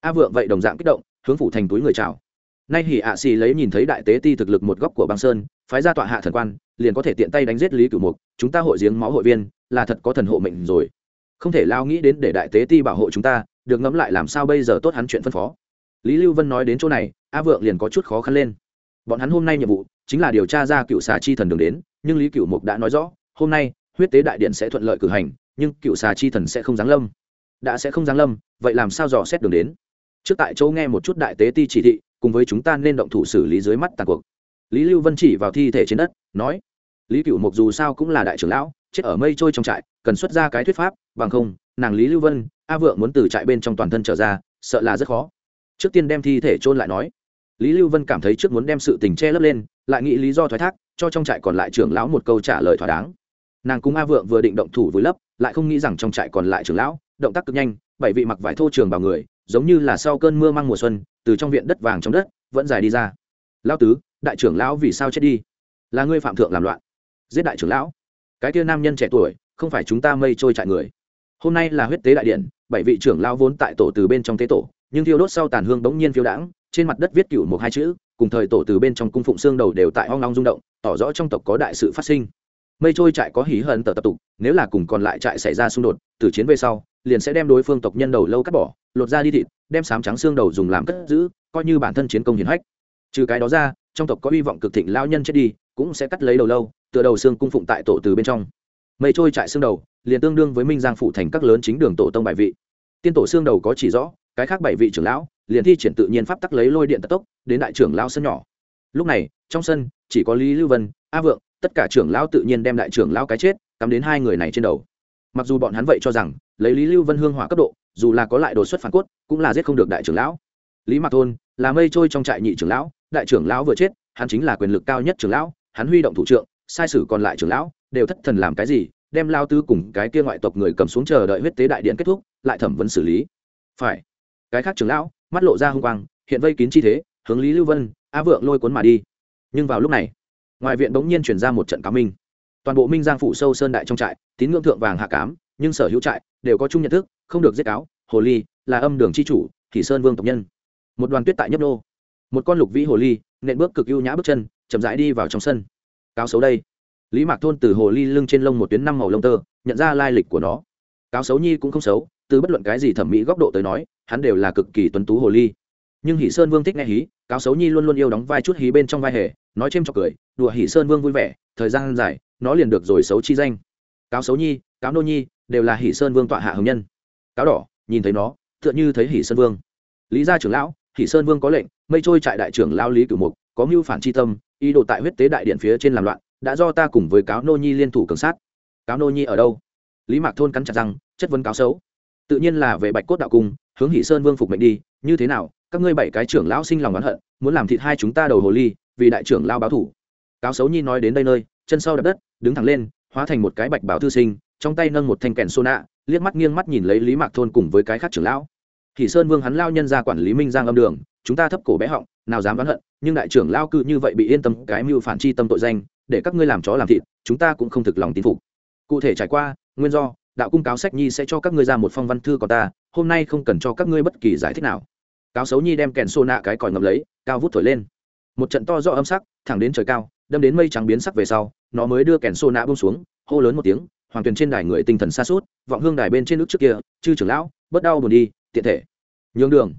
A: A vượng vậy đồng dạng kích động, hướng phủ thành túi người chào. Nay hỉ ạ xì lấy nhìn thấy đại tế ti thực lực một góc của băng sơn, phái ra tọa hạ thần quan, liền có thể tiện tay đánh giết lý cửu mục, chúng ta hội giếng máu hội viên, là thật có thần hộ mệnh rồi. Không thể lao nghĩ đến để đại tế ti bảo hộ chúng ta, được ngẫm lại làm sao bây giờ tốt hắn chuyện phân phó. Lý lưu vân nói đến chỗ này, a vượng liền có chút khó khăn lên. Bọn hắn hôm nay nhiệm vụ chính là điều tra ra cựu xà chi thần đường đến, nhưng lý cựu mục đã nói rõ, hôm nay, huyết tế đại điện sẽ thuận lợi cử hành, nhưng cựu xà chi thần sẽ không giáng lâm. Đã sẽ không giáng lâm, vậy làm sao dò xét đường đến? Trước tại chỗ nghe một chút đại tế ti chỉ thị, cùng với chúng ta nên động thủ xử lý dưới mắt tàn cuộc. Lý lưu vân chỉ vào thi thể trên đất, nói, lý cựu mục dù sao cũng là đại trưởng lão, chết ở mây trôi trong trại, cần xuất ra cái thuyết pháp, bằng không, nàng lý lưu vân, a vượng muốn từ trại bên trong toàn thân trở ra, sợ là rất khó. Trước tiên đem thi thể chôn lại nói. Lý lưu vân cảm thấy trước muốn đem sự tình che lấp lên lại nghĩ lý do thoái thác, cho trong trại còn lại trưởng lão một câu trả lời thỏa đáng. Nàng cung a vượng vừa định động thủ vùi lấp, lại không nghĩ rằng trong trại còn lại trưởng lão, động tác cực nhanh, bảy vị mặc vải thô trường vào người, giống như là sau cơn mưa mang mùa xuân, từ trong viện đất vàng trong đất, vẫn dài đi ra. Lão tứ, đại trưởng lão vì sao chết đi? Là ngươi phạm thượng làm loạn. Giết đại trưởng lão. Cái kia nam nhân trẻ tuổi, không phải chúng ta mây trôi trại người. Hôm nay là huyết tế đại điện, bảy vị trưởng lão vốn tại tổ từ bên trong tế tổ, nhưng thiêu đốt sau tàn hương bỗng nhiên phiêu đãng, trên mặt đất viết cựu một hai chữ cùng thời tổ từ bên trong cung phụng xương đầu đều tại hoang long rung động, tỏ rõ trong tộc có đại sự phát sinh. Mây trôi trại có hí hận tờ tập tục, nếu là cùng còn lại trại xảy ra xung đột từ chiến về sau, liền sẽ đem đối phương tộc nhân đầu lâu cắt bỏ, lột ra đi thịt, đem sám trắng xương đầu dùng làm cất giữ, coi như bản thân chiến công hiển hách. Trừ cái đó ra, trong tộc có hy vọng cực thịnh lao nhân chết đi, cũng sẽ cắt lấy đầu lâu, tựa đầu xương cung phụng tại tổ từ bên trong. Mây trôi trại xương đầu, liền tương đương với minh giang phụ thành các lớn chính đường tổ tông bài vị. Tiên tổ xương đầu có chỉ rõ, cái khác bảy vị trưởng lão liền thi triển tự nhiên pháp tắc lấy lôi điện tật tốc, đến đại trưởng lão sân nhỏ. Lúc này, trong sân, chỉ có lý lưu vân, a vượng, tất cả trưởng lão tự nhiên đem đại trưởng lão cái chết, cắm đến hai người này trên đầu. Mặc dù bọn hắn vậy cho rằng, lấy lý lưu vân hương hỏa cấp độ, dù là có lại đột xuất phản cốt, cũng là giết không được đại trưởng lão. Lý mạc thôn, là mây trôi trong trại nhị trưởng lão, đại trưởng lão vừa chết, hắn chính là quyền lực cao nhất trưởng lão, hắn huy động thủ trưởng sai sử còn lại trưởng lão, đều thất thần làm cái gì, đem lao tư cùng cái kia ngoại tộc người cầm xuống chờ đợi huyết tế đại điện kết thúc, lại thẩm vấn xử lý. Phải, cái khác trưởng lão mắt lộ ra hung quang, hiện vây kín chi thế, hướng lý lưu vân, Á vượng lôi cuốn mà đi. Nhưng vào lúc này, ngoài viện bỗng nhiên chuyển ra một trận cá minh. Toàn bộ minh giang phủ sâu sơn đại trong trại, tín ngưỡng thượng vàng hạ cám, nhưng sở hữu trại đều có chung nhận thức, không được giết cáo, hồ ly là âm đường c h i chủ, thì sơn vương tộc nhân. Một đoàn tuyết tại nhấp nô. Một con lục vĩ hồ ly, nện bước cực ưu nhã bước chân, chậm rãi đi vào trong sân. Cáo xấu đây. Lý mạc thôn từ hồ ly lưng trên lông một tuyến năm màu lông tơ, nhận ra lai lịch của nó. Cáo xấu nhi cũng không xấu từ bất luận cái gì thẩm mỹ góc độ tới nói, hắn đều là cực kỳ tuấn tú hồ ly. Nhưng hỷ sơn vương thích nghe hí, cáo xấu nhi luôn luôn yêu đóng vai chút hí bên trong vai hề, nói c h cười, đùa hỷ sơn vương vui vẻ, thời gian dài, nó liền được rồi xấu chi danh. Cáo xấu nhi, cáo nô nhi, đều là hỷ sơn vương tọa hạ hồng nhân. Cáo đỏ, nhìn thấy nó, tựa như thấy hỷ sơn vương. Lý gia trưởng lão, hỷ sơn vương có lệnh, mây trôi trại đại trưởng lao lý cửu mục, có mưu phản chi tâm, ý đồ tại huyết tế đại điện phía trên làm loạn, đã do ta cùng với cáo nô nhi liên thủ cường sát. Cáo nô nhi ở đâu? Lý mạc thôn cắn chặt răng, chất vấn cáo xấu tự nhiên là về bạch cốt đạo cung, hướng hỷ sơn vương phục mệnh đi, như thế nào, các ngươi bảy cái trưởng lão sinh lòng oán hận, muốn làm thịt hai chúng ta đầu hồ ly, vì đại trưởng lao báo thủ. Cáo xấu nhi nói đến đây nơi, chân sau đập đất, đứng thẳng lên, hóa thành một cái bạch bảo thư sinh, trong tay nâng một thanh kèn xô nạ, liếc mắt nghiêng mắt nhìn lấy lý mạc thôn cùng với cái khác trưởng lão. Hỷ sơn vương hắn lao nhân ra quản lý minh giang âm đường, chúng ta thấp cổ bé họng, nào dám oán hận, nhưng đại trưởng lao cư như vậy bị yên tâm, cái mưu phản chi tâm tội danh, để các ngươi làm chó làm thịt, chúng ta cũng không thực lòng tin phục. Cụ thể trải qua, nguyên do đạo cung cáo sách nhi sẽ cho các ngươi ra một phong văn thư còn ta, hôm nay không cần cho các ngươi bất kỳ giải thích nào. Cáo xấu nhi đem kèn xô nạ cái còi ngầm lấy, cao vút thổi lên. Một trận to do âm sắc, thẳng đến trời cao, đâm đến mây trắng biến sắc về sau, nó mới đưa kèn xô nạ bông xuống, hô lớn một tiếng, hoàng tuyền trên đài người tinh thần xa suốt vọng hương đài bên trên nước trước kia, chư trưởng lão, bớt đau buồn đi, tiện thể. Nhường đường.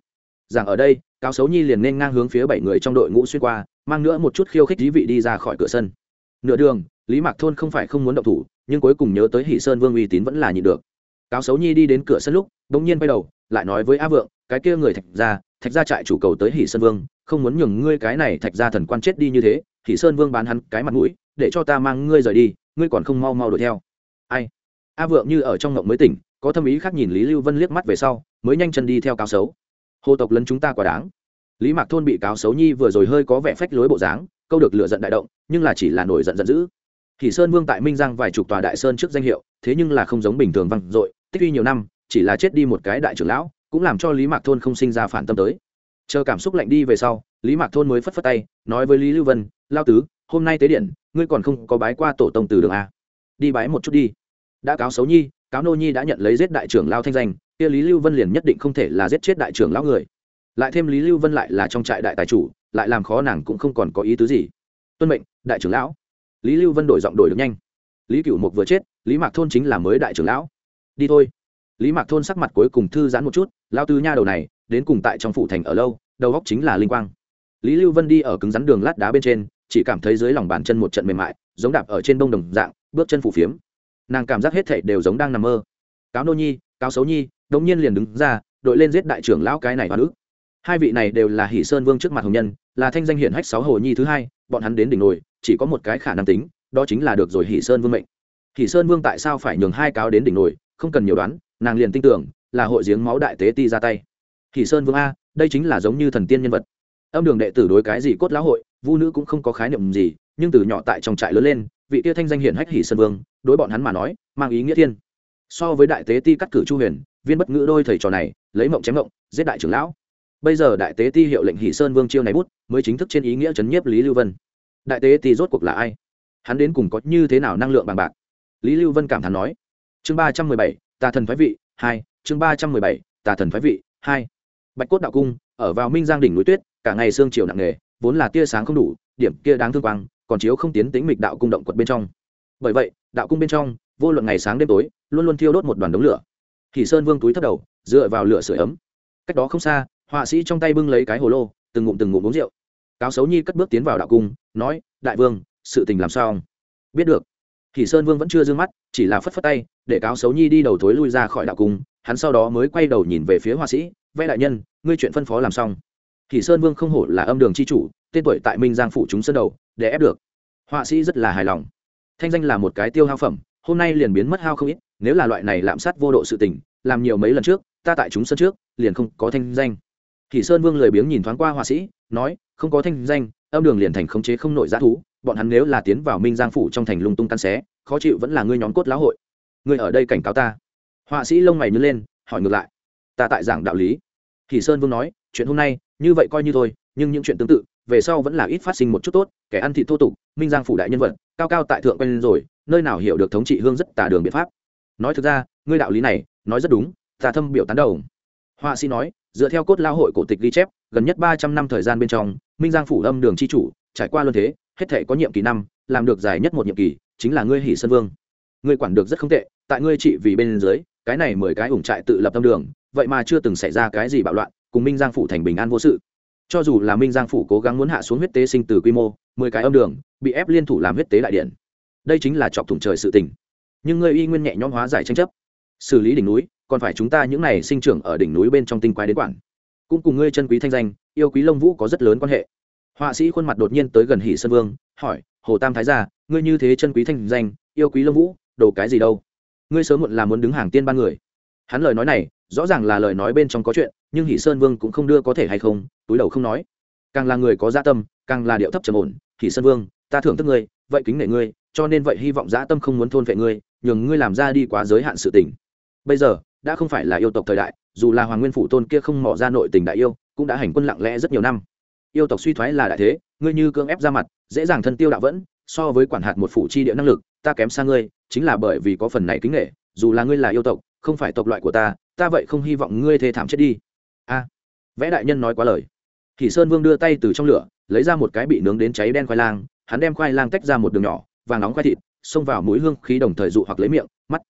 A: Rằng ở đây, cáo xấu nhi liền nên ngang hướng phía bảy người trong đội ngũ xuyên qua, mang nữa một chút khiêu khích dí vị đi ra khỏi cửa sân. Nửa đường, lý mạc thôn không phải không muốn động thủ nhưng cuối cùng nhớ tới hỷ sơn vương uy tín vẫn là nhịn được. Cáo xấu nhi đi đến cửa sân lúc đ ỗ n g nhiên bay đầu, lại nói với a vượng, cái kia người thạch ra thạch ra trại chủ cầu tới hỷ sơn vương, không muốn nhường ngươi cái này thạch ra thần quan chết đi như thế, hỷ sơn vương bán hắn cái mặt mũi, để cho ta mang ngươi rời đi, ngươi còn không mau mau đuổi theo. Ai? A vượng như ở trong ngộng mới tỉnh, có thâm ý khác nhìn lý lưu vân liếc mắt về sau, mới nhanh chân đi theo cáo xấu. Hồ tộc lấn chúng ta quá đáng. Lý mạc thôn bị cáo xấu nhi vừa rồi hơi có vẻ phách lối bộ dáng, câu được lựa giận đại động, nhưng là chỉ là nổi giận giận dữ thì sơn vương tại minh giang vài chục tòa đại sơn trước danh hiệu, thế nhưng là không giống bình thường văng dội, tích uy nhiều năm, chỉ là chết đi một cái đại trưởng lão, cũng làm cho lý mạc thôn không sinh ra phản tâm tới. Chờ cảm xúc lạnh đi về sau, lý mạc thôn mới phất phất tay, nói với lý lưu vân, lao tứ, hôm nay tế điện, ngươi còn không có bái qua tổ tông từ đường a? Đi bái một chút đi. Đã cáo xấu nhi, cáo nô nhi đã nhận lấy giết đại trưởng lao thanh danh, kia lý lưu vân liền nhất định không thể là giết chết đại trưởng lão người. Lại thêm lý lưu vân lại là trong trại đại tài chủ, lại làm khó nàng cũng không còn có ý tứ gì. Tuân mệnh, đại trưởng lão lý lưu vân đổi giọng đổi được nhanh lý cựu mục vừa chết lý mạc thôn chính là mới đại trưởng lão đi thôi lý mạc thôn sắc mặt cuối cùng thư giãn một chút lao tư nha đầu này đến cùng tại trong phủ thành ở lâu đầu góc chính là linh quang lý lưu vân đi ở cứng rắn đường lát đá bên trên chỉ cảm thấy dưới lòng bàn chân một trận mềm mại giống đạp ở trên bông đồng dạng bước chân phủ phiếm nàng cảm giác hết thảy đều giống đang nằm mơ cáo nô nhi cáo xấu nhi đống nhiên liền đứng ra đội lên giết đại trưởng lão cái này và nữ hai vị này đều là hỷ sơn vương trước mặt hồng nhân là thanh danh hiển hách sáu hồ nhi thứ hai bọn hắn đến đỉnh nổi chỉ có một cái khả năng tính, đó chính là được rồi hỷ sơn vương mệnh. Hỷ sơn vương tại sao phải nhường hai cáo đến đỉnh nổi, không cần nhiều đoán, nàng liền tin tưởng là hội giếng máu đại tế ti ra tay. Hỷ sơn vương a, đây chính là giống như thần tiên nhân vật. Âm đường đệ tử đối cái gì cốt lão hội, vu nữ cũng không có khái niệm gì, nhưng từ nhỏ tại trong trại lớn lên, vị tia thanh danh hiển hách hỷ sơn vương, đối bọn hắn mà nói, mang ý nghĩa thiên. So với đại tế ti cắt cử chu huyền, viên bất ngữ đôi thầy trò này, lấy mộng chém mộng, giết đại trưởng lão. Bây giờ đại tế ti hiệu lệnh hỷ sơn vương chiêu này bút, mới chính thức trên ý nghĩa chấn nhiếp lý lưu vân đại tế ti rốt cuộc là ai? Hắn đến cùng có như thế nào năng lượng bằng bạc? Lý lưu vân cảm thán nói. Chương ba trăm mười bảy, tà thần phái vị, hai. Chương ba trăm mười bảy, tà thần phái vị, hai. Bạch cốt đạo cung, ở vào minh giang đỉnh núi tuyết, cả ngày sương chiều nặng nề, vốn là tia sáng không đủ, điểm kia đáng thương quang, còn chiếu không tiến tính mịch đạo cung động quật bên trong. Bởi vậy, đạo cung bên trong, vô luận ngày sáng đêm tối, luôn luôn thiêu đốt một đoàn đống lửa. Thì sơn vương túi thấp đầu, dựa vào lửa sửa ấm. Cách đó không xa, họa sĩ trong tay bưng lấy cái hồ lô, từng ngụm từng ngụm uống rượu cáo xấu nhi cất bước tiến vào đạo cung, nói, đại vương, sự tình làm sao? Biết được. Thì sơn vương vẫn chưa d ư ơ n g mắt, chỉ là phất phất tay, để cáo xấu nhi đi đầu thối lui ra khỏi đạo cung. Hắn sau đó mới quay đầu nhìn về phía họa sĩ, vẽ đại nhân, ngươi chuyện phân phó làm xong. Thì sơn vương không hổ là âm đường c h i chủ, tên tuổi tại minh giang phủ chúng sân đầu, để ép được. Họa sĩ rất là hài lòng. Thanh danh là một cái tiêu hao phẩm, hôm nay liền biến mất hao không ít, nếu là loại này lạm sát vô độ sự tình, làm nhiều mấy lần trước, ta tại chúng sân trước, liền không có thanh danh. Thì sơn vương lười biếng nhìn thoáng qua họa sĩ, nói không có thanh danh, âm đường liền thành khống chế không nội giá thú, bọn hắn nếu là tiến vào minh giang phủ trong thành lung tung tan xé, khó chịu vẫn là ngươi nhóm cốt lão hội. Ngươi ở đây cảnh cáo ta. Họa sĩ lông mày nhớ lên, hỏi ngược lại. Ta tại giảng đạo lý. Thì sơn vương nói, chuyện hôm nay, như vậy coi như thôi, nhưng những chuyện tương tự, về sau vẫn là ít phát sinh một chút tốt, kẻ ăn thịt thô tục, minh giang phủ đại nhân vật, cao cao tại thượng quen rồi, nơi nào hiểu được thống trị hương rất tà đường biện pháp. Nói thực ra, ngươi đạo lý này, nói rất đúng, ta thâm biểu tán đầu họa sĩ nói dựa theo cốt lao hội cổ tịch ghi chép, gần nhất ba trăm năm thời gian bên trong, minh giang phủ âm đường c h i chủ, trải qua luân thế, hết thể có nhiệm kỳ năm, làm được dài nhất một nhiệm kỳ, chính là ngươi hỷ sơn vương. Ngươi quản được rất không tệ, tại ngươi trị vì bên dưới, cái này mười cái ủng trại tự lập tâm đường, vậy mà chưa từng xảy ra cái gì bạo loạn, cùng minh giang phủ thành bình an vô sự. Cho dù là minh giang phủ cố gắng muốn hạ xuống huyết tế sinh từ quy mô, mười cái âm đường, bị ép liên thủ làm huyết tế đại điện. Đây chính là chọc thủng trời sự tình. Nhưng ngươi y nguyên nhẹ nhõm hóa giải tranh chấp. Xử lý đỉnh núi còn phải chúng ta những này sinh trưởng ở đỉnh núi bên trong tinh quái đến quản. Cũng cùng ngươi chân quý thanh danh, yêu quý lông vũ có rất lớn quan hệ. Họa sĩ khuôn mặt đột nhiên tới gần hỷ sơn vương, hỏi, hồ tam thái gia, ngươi như thế chân quý thanh danh, yêu quý lông vũ, đồ cái gì đâu? Ngươi sớm muộn là muốn đứng hàng tiên ban người. Hắn lời nói này, rõ ràng là lời nói bên trong có chuyện, nhưng hỷ sơn vương cũng không đưa có thể hay không, túi đầu không nói. Càng là người có gia tâm, càng là điệu thấp trầm ổn. Hỷ sơn vương, ta thưởng thức ngươi, vậy kính nể ngươi, cho nên vậy hy vọng gia tâm không muốn thôn vệ ngươi, nhường ngươi làm ra đi quá giới hạn sự tình. Bây giờ đã không phải là yêu tộc thời đại, dù là hoàng nguyên phủ tôn kia không mỏ ra nội tình đại yêu, cũng đã hành quân lặng lẽ rất nhiều năm. Yêu tộc suy thoái là đại thế, ngươi như cưỡng ép ra mặt, dễ dàng thân tiêu đạo vẫn, so với quản hạt một phủ chi địa năng lực, ta kém xa ngươi, chính là bởi vì có phần này kính nghệ dù là ngươi là yêu tộc, không phải tộc loại của ta ta vậy không hy vọng ngươi thê thảm chết đi. A. À. Vẽ đại nhân nói quá lời. Thì sơn vương đưa tay từ trong lửa, lấy ra một cái bị nướng đến cháy đen khoai lang, hắn đem khoai lang tách ra một đường nhỏ, vàng nóng khoai thịt, xông vào mũi hương khí đồng thời dụ hoặc lấy miệng, mắt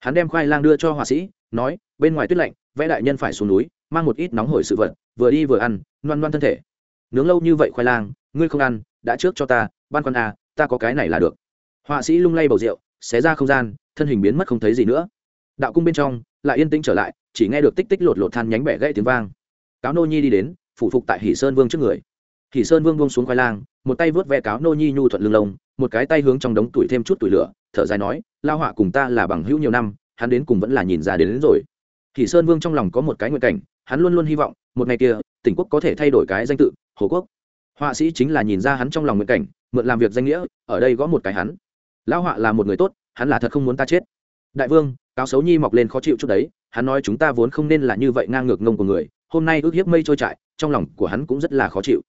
A: hắn đem khoai lang đưa cho họa sĩ, nói, bên ngoài tuyết lạnh, vẽ đại nhân phải xuống núi, mang một ít nóng hổi sự vật, vừa đi vừa ăn, loan loan thân thể. Nướng lâu như vậy khoai lang, ngươi không ăn, đã trước cho ta, ban con à ta có cái này là được. Họa sĩ lung lay bầu rượu, xé ra không gian, thân hình biến mất không thấy gì nữa. Đạo cung bên trong, lại yên tĩnh trở lại, chỉ nghe được tích tích lột lột than nhánh bẻ gãy tiếng vang. Cáo nô nhi đi đến, phủ phục tại hỷ sơn vương trước người. Thì sơn vương buông xuống khoai lang một tay vớt ve cáo nô nhi nhu thuận lưng lông một cái tay hướng trong đống tuổi thêm chút tuổi lửa thở dài nói lao họa cùng ta là bằng hữu nhiều năm hắn đến cùng vẫn là nhìn ra đến, đến rồi. Thì sơn vương trong lòng có một cái nguyện cảnh hắn luôn luôn hy vọng một ngày kia tỉnh quốc có thể thay đổi cái danh tự hồ quốc. Họa sĩ chính là nhìn ra hắn trong lòng nguyện cảnh mượn làm việc danh nghĩa ở đây gõ một cái hắn. Lão họa là một người tốt hắn là thật không muốn ta chết. Đại vương cáo xấu nhi mọc lên khó chịu chút đấy hắn nói chúng ta vốn không nên là như vậy ngang ngược ngông của người hôm nay ước hiếp mây trôi trại trong lòng của hắn cũng rất là khó chịu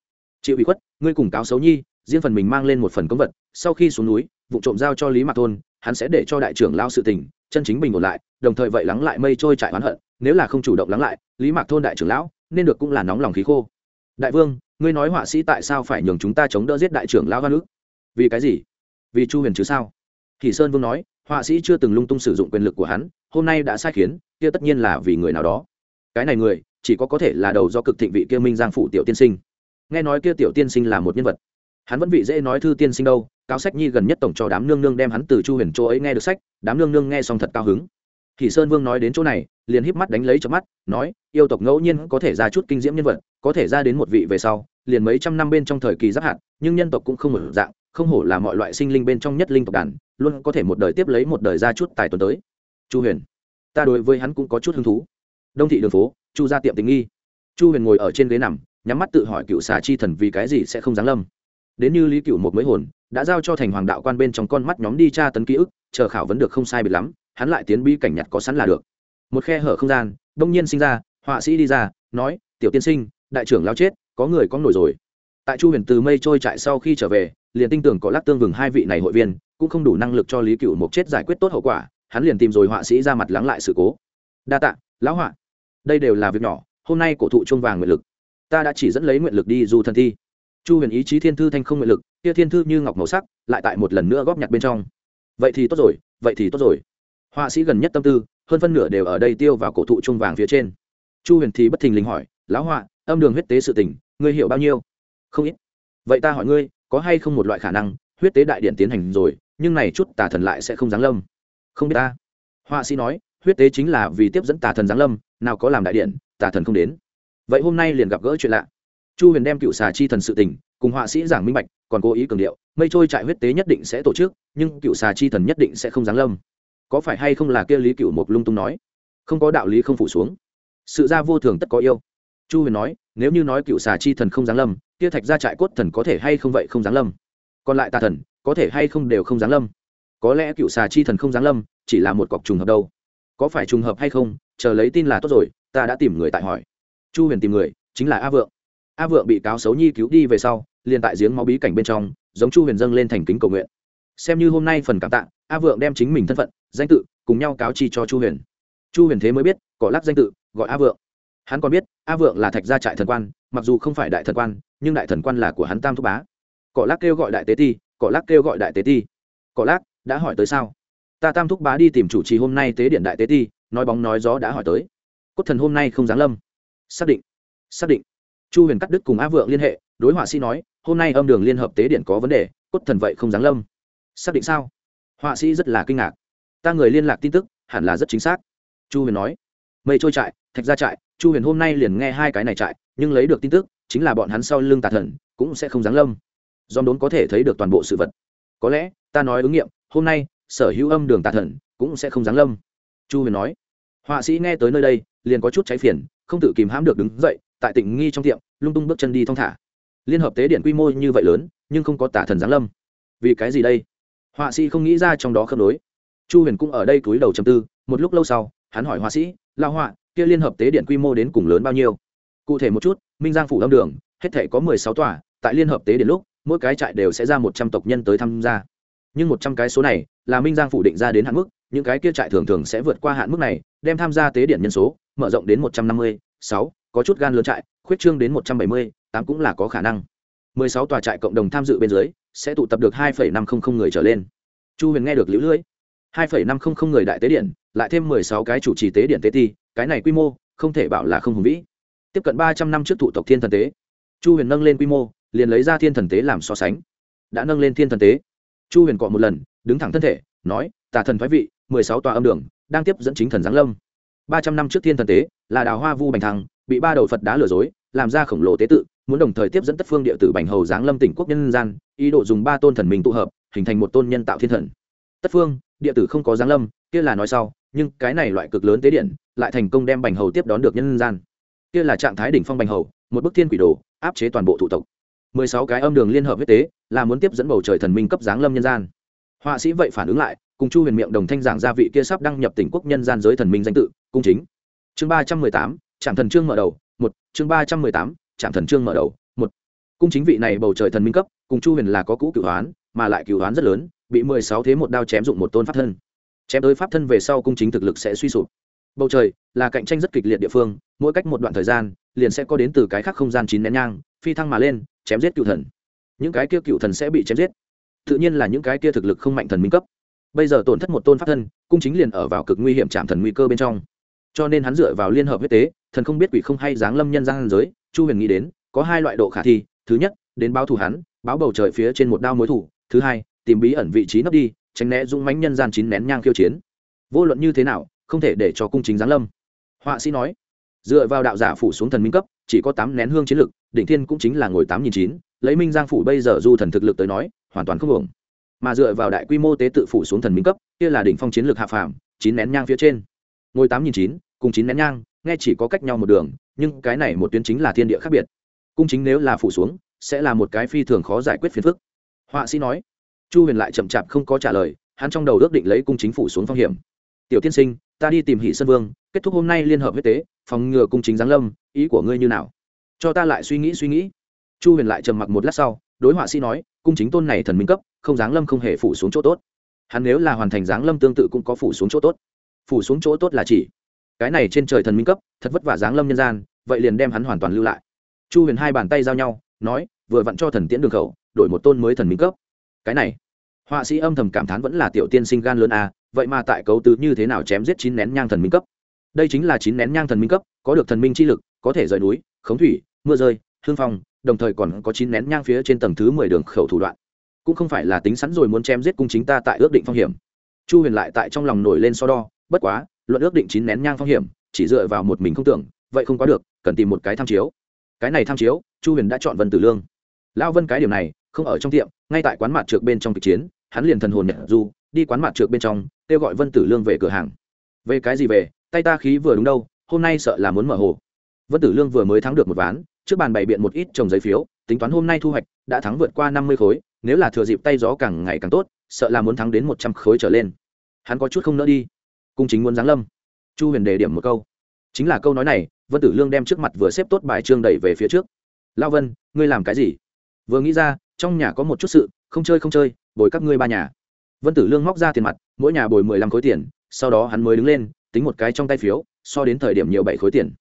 A: chịu ủy khuất, ngươi cùng cáo xấu nhi, riêng phần mình mang lên một phần công vật, sau khi xuống núi, vụ trộm giao cho lý mạc thôn, hắn sẽ để cho đại trưởng lao sự tình, chân chính bình ổn lại, đồng thời vậy lắng lại mây trôi trải oán hận, nếu là không chủ động lắng lại, lý mạc thôn đại trưởng lão nên được cũng là nóng lòng khí khô. Đại vương, ngươi nói họa sĩ tại sao phải nhường chúng ta chống đỡ giết đại trưởng lão gan nước vì cái gì? Vì chu huyền chứ sao? Thì sơn vương nói, họa sĩ chưa từng lung tung sử dụng quyền lực của hắn, hôm nay đã sai khiến, kia tất nhiên là vì người nào đó. Cái này người, chỉ có có thể là đầu do cực thịnh vị kia minh giang phủ tiểu tiên sinh nghe nói kia tiểu tiên sinh là một nhân vật. Hắn vẫn vị dễ nói thư tiên sinh đâu cao sách nhi gần nhất tổng cho đám nương nương đem hắn từ chu huyền chỗ ấy nghe được sách, đám nương nương nghe xong thật cao hứng. Thì sơn vương nói đến chỗ này, liền híp mắt đánh lấy cho mắt, nói, yêu tộc ngẫu nhiên có thể ra chút kinh diễm nhân vật, có thể ra đến một vị về sau, liền mấy trăm năm bên trong thời kỳ giáp hạn nhưng nhân tộc cũng không một dạng, không hổ là mọi loại sinh linh bên trong nhất linh tộc đàn, luôn có thể một đời tiếp lấy một đời ra chút tài tuần tới. Chu huyền, ta đối với hắn cũng có chút hứng thú. Đông thị đường phố, chu ra tiệm tình nghi. Chu huyền ngồi ở trên ghế nằm nhắm mắt tự hỏi cựu xà chi thần vì cái gì sẽ không giáng lâm. Đến như lý cựu một mới hồn, đã giao cho thành hoàng đạo quan bên trong con mắt nhóm đi tra tấn ký ức, chờ khảo vấn được không sai biệt lắm, hắn lại tiến bi cảnh nhặt có sẵn là được. Một khe hở không gian đông nhiên sinh ra, họa sĩ đi ra, nói, tiểu tiên sinh, đại trưởng lao chết, có người có nổi rồi. Tại chu huyền từ mây trôi trại sau khi trở về, liền tin tưởng có lắc tương vừng hai vị này hội viên, cũng không đủ năng lực cho lý cựu một chết giải quyết tốt hậu quả, hắn liền tìm rồi họa sĩ ra mặt lắng lại sự cố. Đa tạ, lão họa. Đây đều là việc nhỏ, hôm nay cổ thụ chuông vàng nguyện lực ta đã chỉ dẫn lấy nguyện lực đi du thần thi. Chu huyền ý chí thiên thư thanh không nguyện lực, kia thiên thư như ngọc màu sắc, lại tại một lần nữa góp nhặt bên trong. Vậy thì tốt rồi, vậy thì tốt rồi. Họa sĩ gần nhất tâm tư, hơn phân nửa đều ở đây tiêu vào cổ thụ trung vàng phía trên. Chu huyền thì bất thình lình hỏi, lão họa, âm đường huyết tế sự tình, ngươi hiểu bao nhiêu? Không ít. Vậy ta hỏi ngươi, có hay không một loại khả năng, huyết tế đại điện tiến hành rồi, nhưng này chút tà thần lại sẽ không giáng lâm? Không biết ta. Họa sĩ nói, huyết tế chính là vì tiếp dẫn tà thần giáng lâm, nào có làm đại điện, tà thần không đến vậy hôm nay liền gặp gỡ chuyện lạ. Chu huyền đem cựu xà chi thần sự tình cùng họa sĩ giảng minh bạch, còn cố ý cường điệu, mây trôi trại huyết tế nhất định sẽ tổ chức, nhưng cựu xà chi thần nhất định sẽ không giáng lâm. Có phải hay không là kia lý cựu mộc lung tung nói? Không có đạo lý không phủ xuống. Sự ra vô thường tất có yêu. Chu huyền nói, nếu như nói cựu xà chi thần không giáng lâm, kia thạch ra trại cốt thần có thể hay không vậy không giáng lâm? Còn lại tà thần, có thể hay không đều không giáng lâm? Có lẽ cựu xà chi thần không giáng lâm, chỉ là một cọc trùng hợp đâu. Có phải trùng hợp hay không, chờ lấy tin là tốt rồi, ta đã tìm người tại hỏi chu huyền tìm người, chính là a vượng. A vượng bị cáo xấu nhi cứu đi về sau, liền tại giếng máu bí cảnh bên trong, giống chu huyền dâng lên thành kính cầu nguyện. Xem như hôm nay phần cảm tạ, a vượng đem chính mình thân phận, danh tự, cùng nhau cáo chi cho chu huyền. Chu huyền thế mới biết, cỏ lắc danh tự, gọi a vượng. Hắn còn biết, a vượng là thạch gia trại thần quan, mặc dù không phải đại thần quan, nhưng đại thần quan là của hắn tam thúc bá. Cỏ lắc kêu gọi đại tế ti, cỏ lắc kêu gọi đại tế ti. Cỏ lắc, đã hỏi tới sao? Ta tam thúc bá đi tìm chủ trì hôm nay tế điện đại tế ti, nói bóng nói gió đã hỏi tới. Cốt thần hôm nay không giáng lâm xác định. Xác định. Chu huyền cắt đứt cùng Á vượng liên hệ, đối họa sĩ nói, hôm nay âm đường liên hợp tế điện có vấn đề, cốt thần vậy không giáng lâm. Xác định sao? Họa sĩ rất là kinh ngạc. Ta người liên lạc tin tức, hẳn là rất chính xác. Chu huyền nói. Mây trôi trại, thạch ra trại, chu huyền hôm nay liền nghe hai cái này trại, nhưng lấy được tin tức, chính là bọn hắn sau lưng tà thần, cũng sẽ không giáng lâm. Dòm đốn có thể thấy được toàn bộ sự vật. Có lẽ, ta nói ứng nghiệm, hôm nay, sở hữu âm đường tà thần, cũng sẽ không giáng lâm. Chu huyền nói. Họa sĩ nghe tới nơi đây, liền có chút cháy phiền không tự kìm hãm được đứng dậy, tại tỉnh nghi trong tiệm, lung tung bước chân đi thong thả. Liên hợp tế điện quy mô như vậy lớn, nhưng không có tả thần giáng lâm. Vì cái gì đây? Họa sĩ không nghĩ ra trong đó khớp nối. Chu huyền cũng ở đây cúi đầu chầm tư, một lúc lâu sau, hắn hỏi họa sĩ lao họa, kia liên hợp tế điện quy mô đến cùng lớn bao nhiêu? Cụ thể một chút, minh giang phủ lâm đường, hết thể có mười sáu tòa, tại liên hợp tế điện lúc, mỗi cái trại đều sẽ ra một trăm tộc nhân tới tham gia. Nhưng một trăm cái số này, là minh giang phủ định ra đến hạn mức, những cái kia trại thường thường sẽ vượt qua hạn mức này, đem tham gia tế điện nhân số mở rộng đến một trăm năm mươi, sáu, có chút gan lớn trại, khuyết trương đến một trăm bảy mươi, tám cũng là có khả năng. mười sáu tòa trại cộng đồng tham dự bên dưới, sẽ tụ tập được hai phẩy năm không không người trở lên. Chu huyền nghe được lũ lưỡi, hai phẩy năm không không người đại tế điện, lại thêm mười sáu cái chủ trì tế điện tế ti, cái này quy mô, không thể bảo là không hùng vĩ. Tiếp cận ba trăm năm trước thủ tộc thiên thần tế. Chu huyền nâng lên quy mô, liền lấy ra thiên thần tế làm so sánh. Đã nâng lên thiên thần tế. Chu huyền cọ một lần, đứng thẳng thân thể, nói, tà thần thoái vị, mười sáu tòa âm đường, đang tiếp dẫn chính thần giáng lâm ba trăm năm trước thiên thần tế, là đào hoa vu bành thăng, bị ba đầu phật đá lừa dối, làm ra khổng lồ tế tự, muốn đồng thời tiếp dẫn tất phương địa tử bành hầu giáng lâm tỉnh quốc nhân gian, ý đồ dùng ba tôn thần mình tụ hợp, hình thành một tôn nhân tạo thiên thần. Tất phương, địa tử không có giáng lâm, kia là nói sau, nhưng cái này loại cực lớn tế điện, lại thành công đem bành hầu tiếp đón được nhân gian. Kia là trạng thái đỉnh phong bành hầu, một bức thiên quỷ đồ, áp chế toàn bộ thủ tộc. Mười sáu cái âm đường liên hợp huyết tế, là muốn tiếp dẫn bầu trời thần minh cấp giáng lâm nhân gian. Họa sĩ vậy phản ứng lại cùng chu huyền miệng đồng thanh giảng gia vị kia sắp đăng nhập tỉnh quốc nhân gian giới thần minh danh tự, cung chính. Chương ba trăm mười tám, trạm thần trương mở đầu, một. Chương ba trăm mười tám, trạm thần trương mở đầu, một. Cung chính vị này bầu trời thần minh cấp, cùng chu huyền là có cũ cựu hoán, mà lại cựu hoán rất lớn, bị mười sáu thế một đao chém dụng một tôn pháp thân. Chém tới pháp thân về sau cung chính thực lực sẽ suy sụp. Bầu trời là cạnh tranh rất kịch liệt địa phương, mỗi cách một đoạn thời gian, liền sẽ có đến từ cái khác không gian chín nén nhang, phi thăng mà lên, chém giết cựu thần. Những cái kia cựu thần sẽ bị chém giết. Tự nhiên là những cái kia thực lực không mạnh thần minh cấp bây giờ tổn thất một tôn pháp thân cung chính liền ở vào cực nguy hiểm chạm thần nguy cơ bên trong. Cho nên hắn dựa vào liên hợp huyết tế, thần không biết quỷ không hay giáng lâm nhân gian giới, chu huyền nghĩ đến, có hai loại độ khả thi, thứ nhất, đến báo thù hắn, báo bầu trời phía trên một đao mối thủ thứ hai, tìm bí ẩn vị trí nấp đi, tránh né dung mánh nhân gian chín nén nhang khiêu chiến. Vô luận như thế nào, không thể để cho cung chính giáng lâm. Họa sĩ nói, dựa vào đạo giả phủ xuống thần minh cấp, chỉ có tám nén hương chiến lực, đỉnh thiên cũng chính là ngồi tám nghìn chín, lấy minh giang phủ bây giờ du thần thực lực tới nói, hoàn toàn không ổn mà dựa vào đại quy mô tế tự phủ xuống thần minh cấp, kia là đỉnh phong chiến lược hạ phàm, chín nén nhang phía trên. Ngôi tám nghìn chín, cùng chín nén nhang, nghe chỉ có cách nhau một đường, nhưng cái này một tuyến chính là thiên địa khác biệt. Cung chính nếu là phủ xuống, sẽ là một cái phi thường khó giải quyết phiền phức. Họa sĩ nói. Chu huyền lại chậm chạp không có trả lời, hắn trong đầu ước định lấy cung chính phủ xuống phong hiểm. Tiểu tiên sinh, ta đi tìm hỷ sơn vương, kết thúc hôm nay liên hợp huyết tế, phòng ngừa cung chính giáng lâm, ý của ngươi như nào? Cho ta lại suy nghĩ suy nghĩ. Chu huyền lại trầm mặc một lát sau, đối họa sĩ nói, cung chính tôn này thần minh cấp không giáng lâm không hề phủ xuống chỗ tốt. Hắn nếu là hoàn thành giáng lâm tương tự cũng có phủ xuống chỗ tốt. Phủ xuống chỗ tốt là chỉ cái này trên trời thần minh cấp thật vất vả giáng lâm nhân gian vậy liền đem hắn hoàn toàn lưu lại. Chu huyền hai bàn tay giao nhau nói vừa vặn cho thần tiễn đường khẩu đổi một tôn mới thần minh cấp. Cái này họa sĩ âm thầm cảm thán vẫn là tiểu tiên sinh gan lớn à, vậy mà tại cấu tứ như thế nào chém giết chín nén nhang thần minh cấp? Đây chính là chín nén nhang thần minh cấp có được thần minh chi lực có thể rời núi khống thủy mưa rơi hương phong đồng thời còn có chín nén nhang phía trên tầng thứ mười đường khẩu thủ đoạn cũng không phải là tính sẵn rồi muốn chém giết cung chính ta tại ước định phong hiểm. Chu huyền lại tại trong lòng nổi lên so đo, bất quá, luận ước định chín nén nhang phong hiểm, chỉ dựa vào một mình không tưởng, vậy không quá được, cần tìm một cái tham chiếu. Cái này tham chiếu, chu huyền đã chọn vân tử lương. Lao vân cái điểm này, không ở trong tiệm, ngay tại quán mặt trượt bên trong kịch chiến, hắn liền thần hồn nhận du, đi quán mặt trượt bên trong, kêu gọi vân tử lương về cửa hàng. Về cái gì về? Tay ta khí vừa đúng đâu, hôm nay sợ là muốn mở hồ. Vân tử lương vừa mới thắng được một ván, trước bàn bày biện một ít trồng giấy phiếu, tính toán hôm nay thu hoạch, đã thắng vượt qua năm mươi khối nếu là thừa dịp tay gió càng ngày càng tốt sợ là muốn thắng đến một trăm khối trở lên. Hắn có chút không nỡ đi. Cung chính muốn giáng lâm. Chu huyền đề điểm một câu. Chính là câu nói này vân tử lương đem trước mặt vừa xếp tốt bài trương đẩy về phía trước. Lao vân ngươi làm cái gì? Vừa nghĩ ra trong nhà có một chút sự không chơi không chơi bồi các ngươi ba nhà. Vân tử lương móc ra tiền mặt mỗi nhà bồi mười lăm khối tiền sau đó hắn mới đứng lên tính một cái trong tay phiếu so đến thời điểm nhiều bảy khối tiền.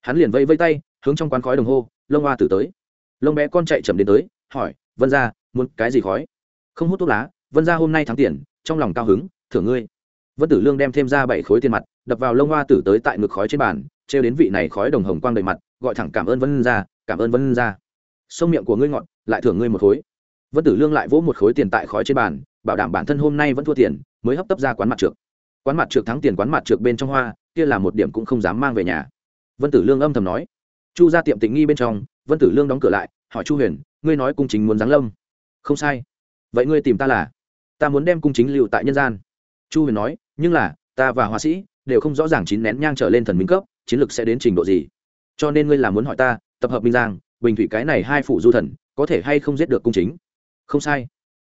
A: Hắn liền vây vây tay hướng trong quán khói đồng hô, lông hoa tử tới. Lông bé con chạy chậm đến tới hỏi vân ra muốn cái gì khói? Không hút thuốc lá, vân ra hôm nay thắng tiền, trong lòng cao hứng, thưởng ngươi. Vân tử lương đem thêm ra bảy khối tiền mặt, đập vào lông hoa tử tới tại ngực khói trên bàn, trêu đến vị này khói đồng hồng quang đầy mặt, gọi thẳng cảm ơn vân ra cảm ơn vân ra sông miệng của ngươi ngọn lại thưởng ngươi một khối. Vân tử lương lại vỗ một khối tiền tại khói trên bàn, bảo đảm bản thân hôm nay vẫn thua tiền, mới hấp tấp ra quán mặt trượt quán mặt trượt thắng tiền quán mặt trượt bên trong hoa, kia là một điểm cũng không dám mang về nhà. Vân tử lương âm thầm nói. Chu ra tiệm tịnh nghi bên trong, vân tử lương đóng cửa lại, hỏi chu huyền, ngươi nói cung chính muốn giáng lâm không sai. Vậy ngươi tìm ta là? Ta muốn đem cung chính lưu tại nhân gian. Chu huyền nói, nhưng là, ta và họa sĩ đều không rõ ràng chín nén nhang trở lên thần minh cấp, chiến lược sẽ đến trình độ gì. Cho nên ngươi là muốn hỏi ta, tập hợp minh giang, bình thủy cái này hai phụ du thần, có thể hay không giết được cung chính? Không sai.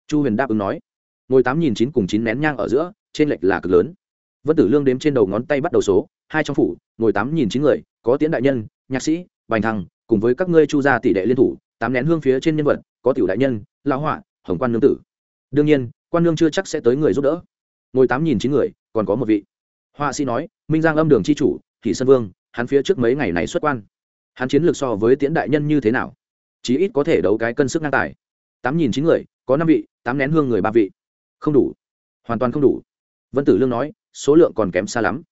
A: Chu huyền đáp ứng nói. Ngồi tám nghìn chín cùng chín nén nhang ở giữa, trên lệch là cực lớn. Vân tử lương đếm trên đầu ngón tay bắt đầu số, hai trong phủ, ngồi tám nghìn chín người, có tiến đại nhân, nhạc sĩ, bành thăng, cùng với các ngươi chu gia tỷ đệ liên thủ, tám nén hương phía trên nhân vật có tiểu đại nhân, lão họa, hồng quan nương tử. Đương nhiên, quan nương chưa chắc sẽ tới người giúp đỡ. Ngồi tám nghìn chín người, còn có một vị. Họa sĩ nói, minh giang âm đường c h i chủ thị sơn vương, hắn phía trước mấy ngày này xuất quan. Hắn chiến lược so với tiễn đại nhân như thế nào? Chí ít có thể đấu cái cân sức ngang tài. Tám nghìn chín người, có năm vị, tám nén hương người ba vị. Không đủ. Hoàn toàn không đủ. Vân tử lương nói, số lượng còn kém xa lắm.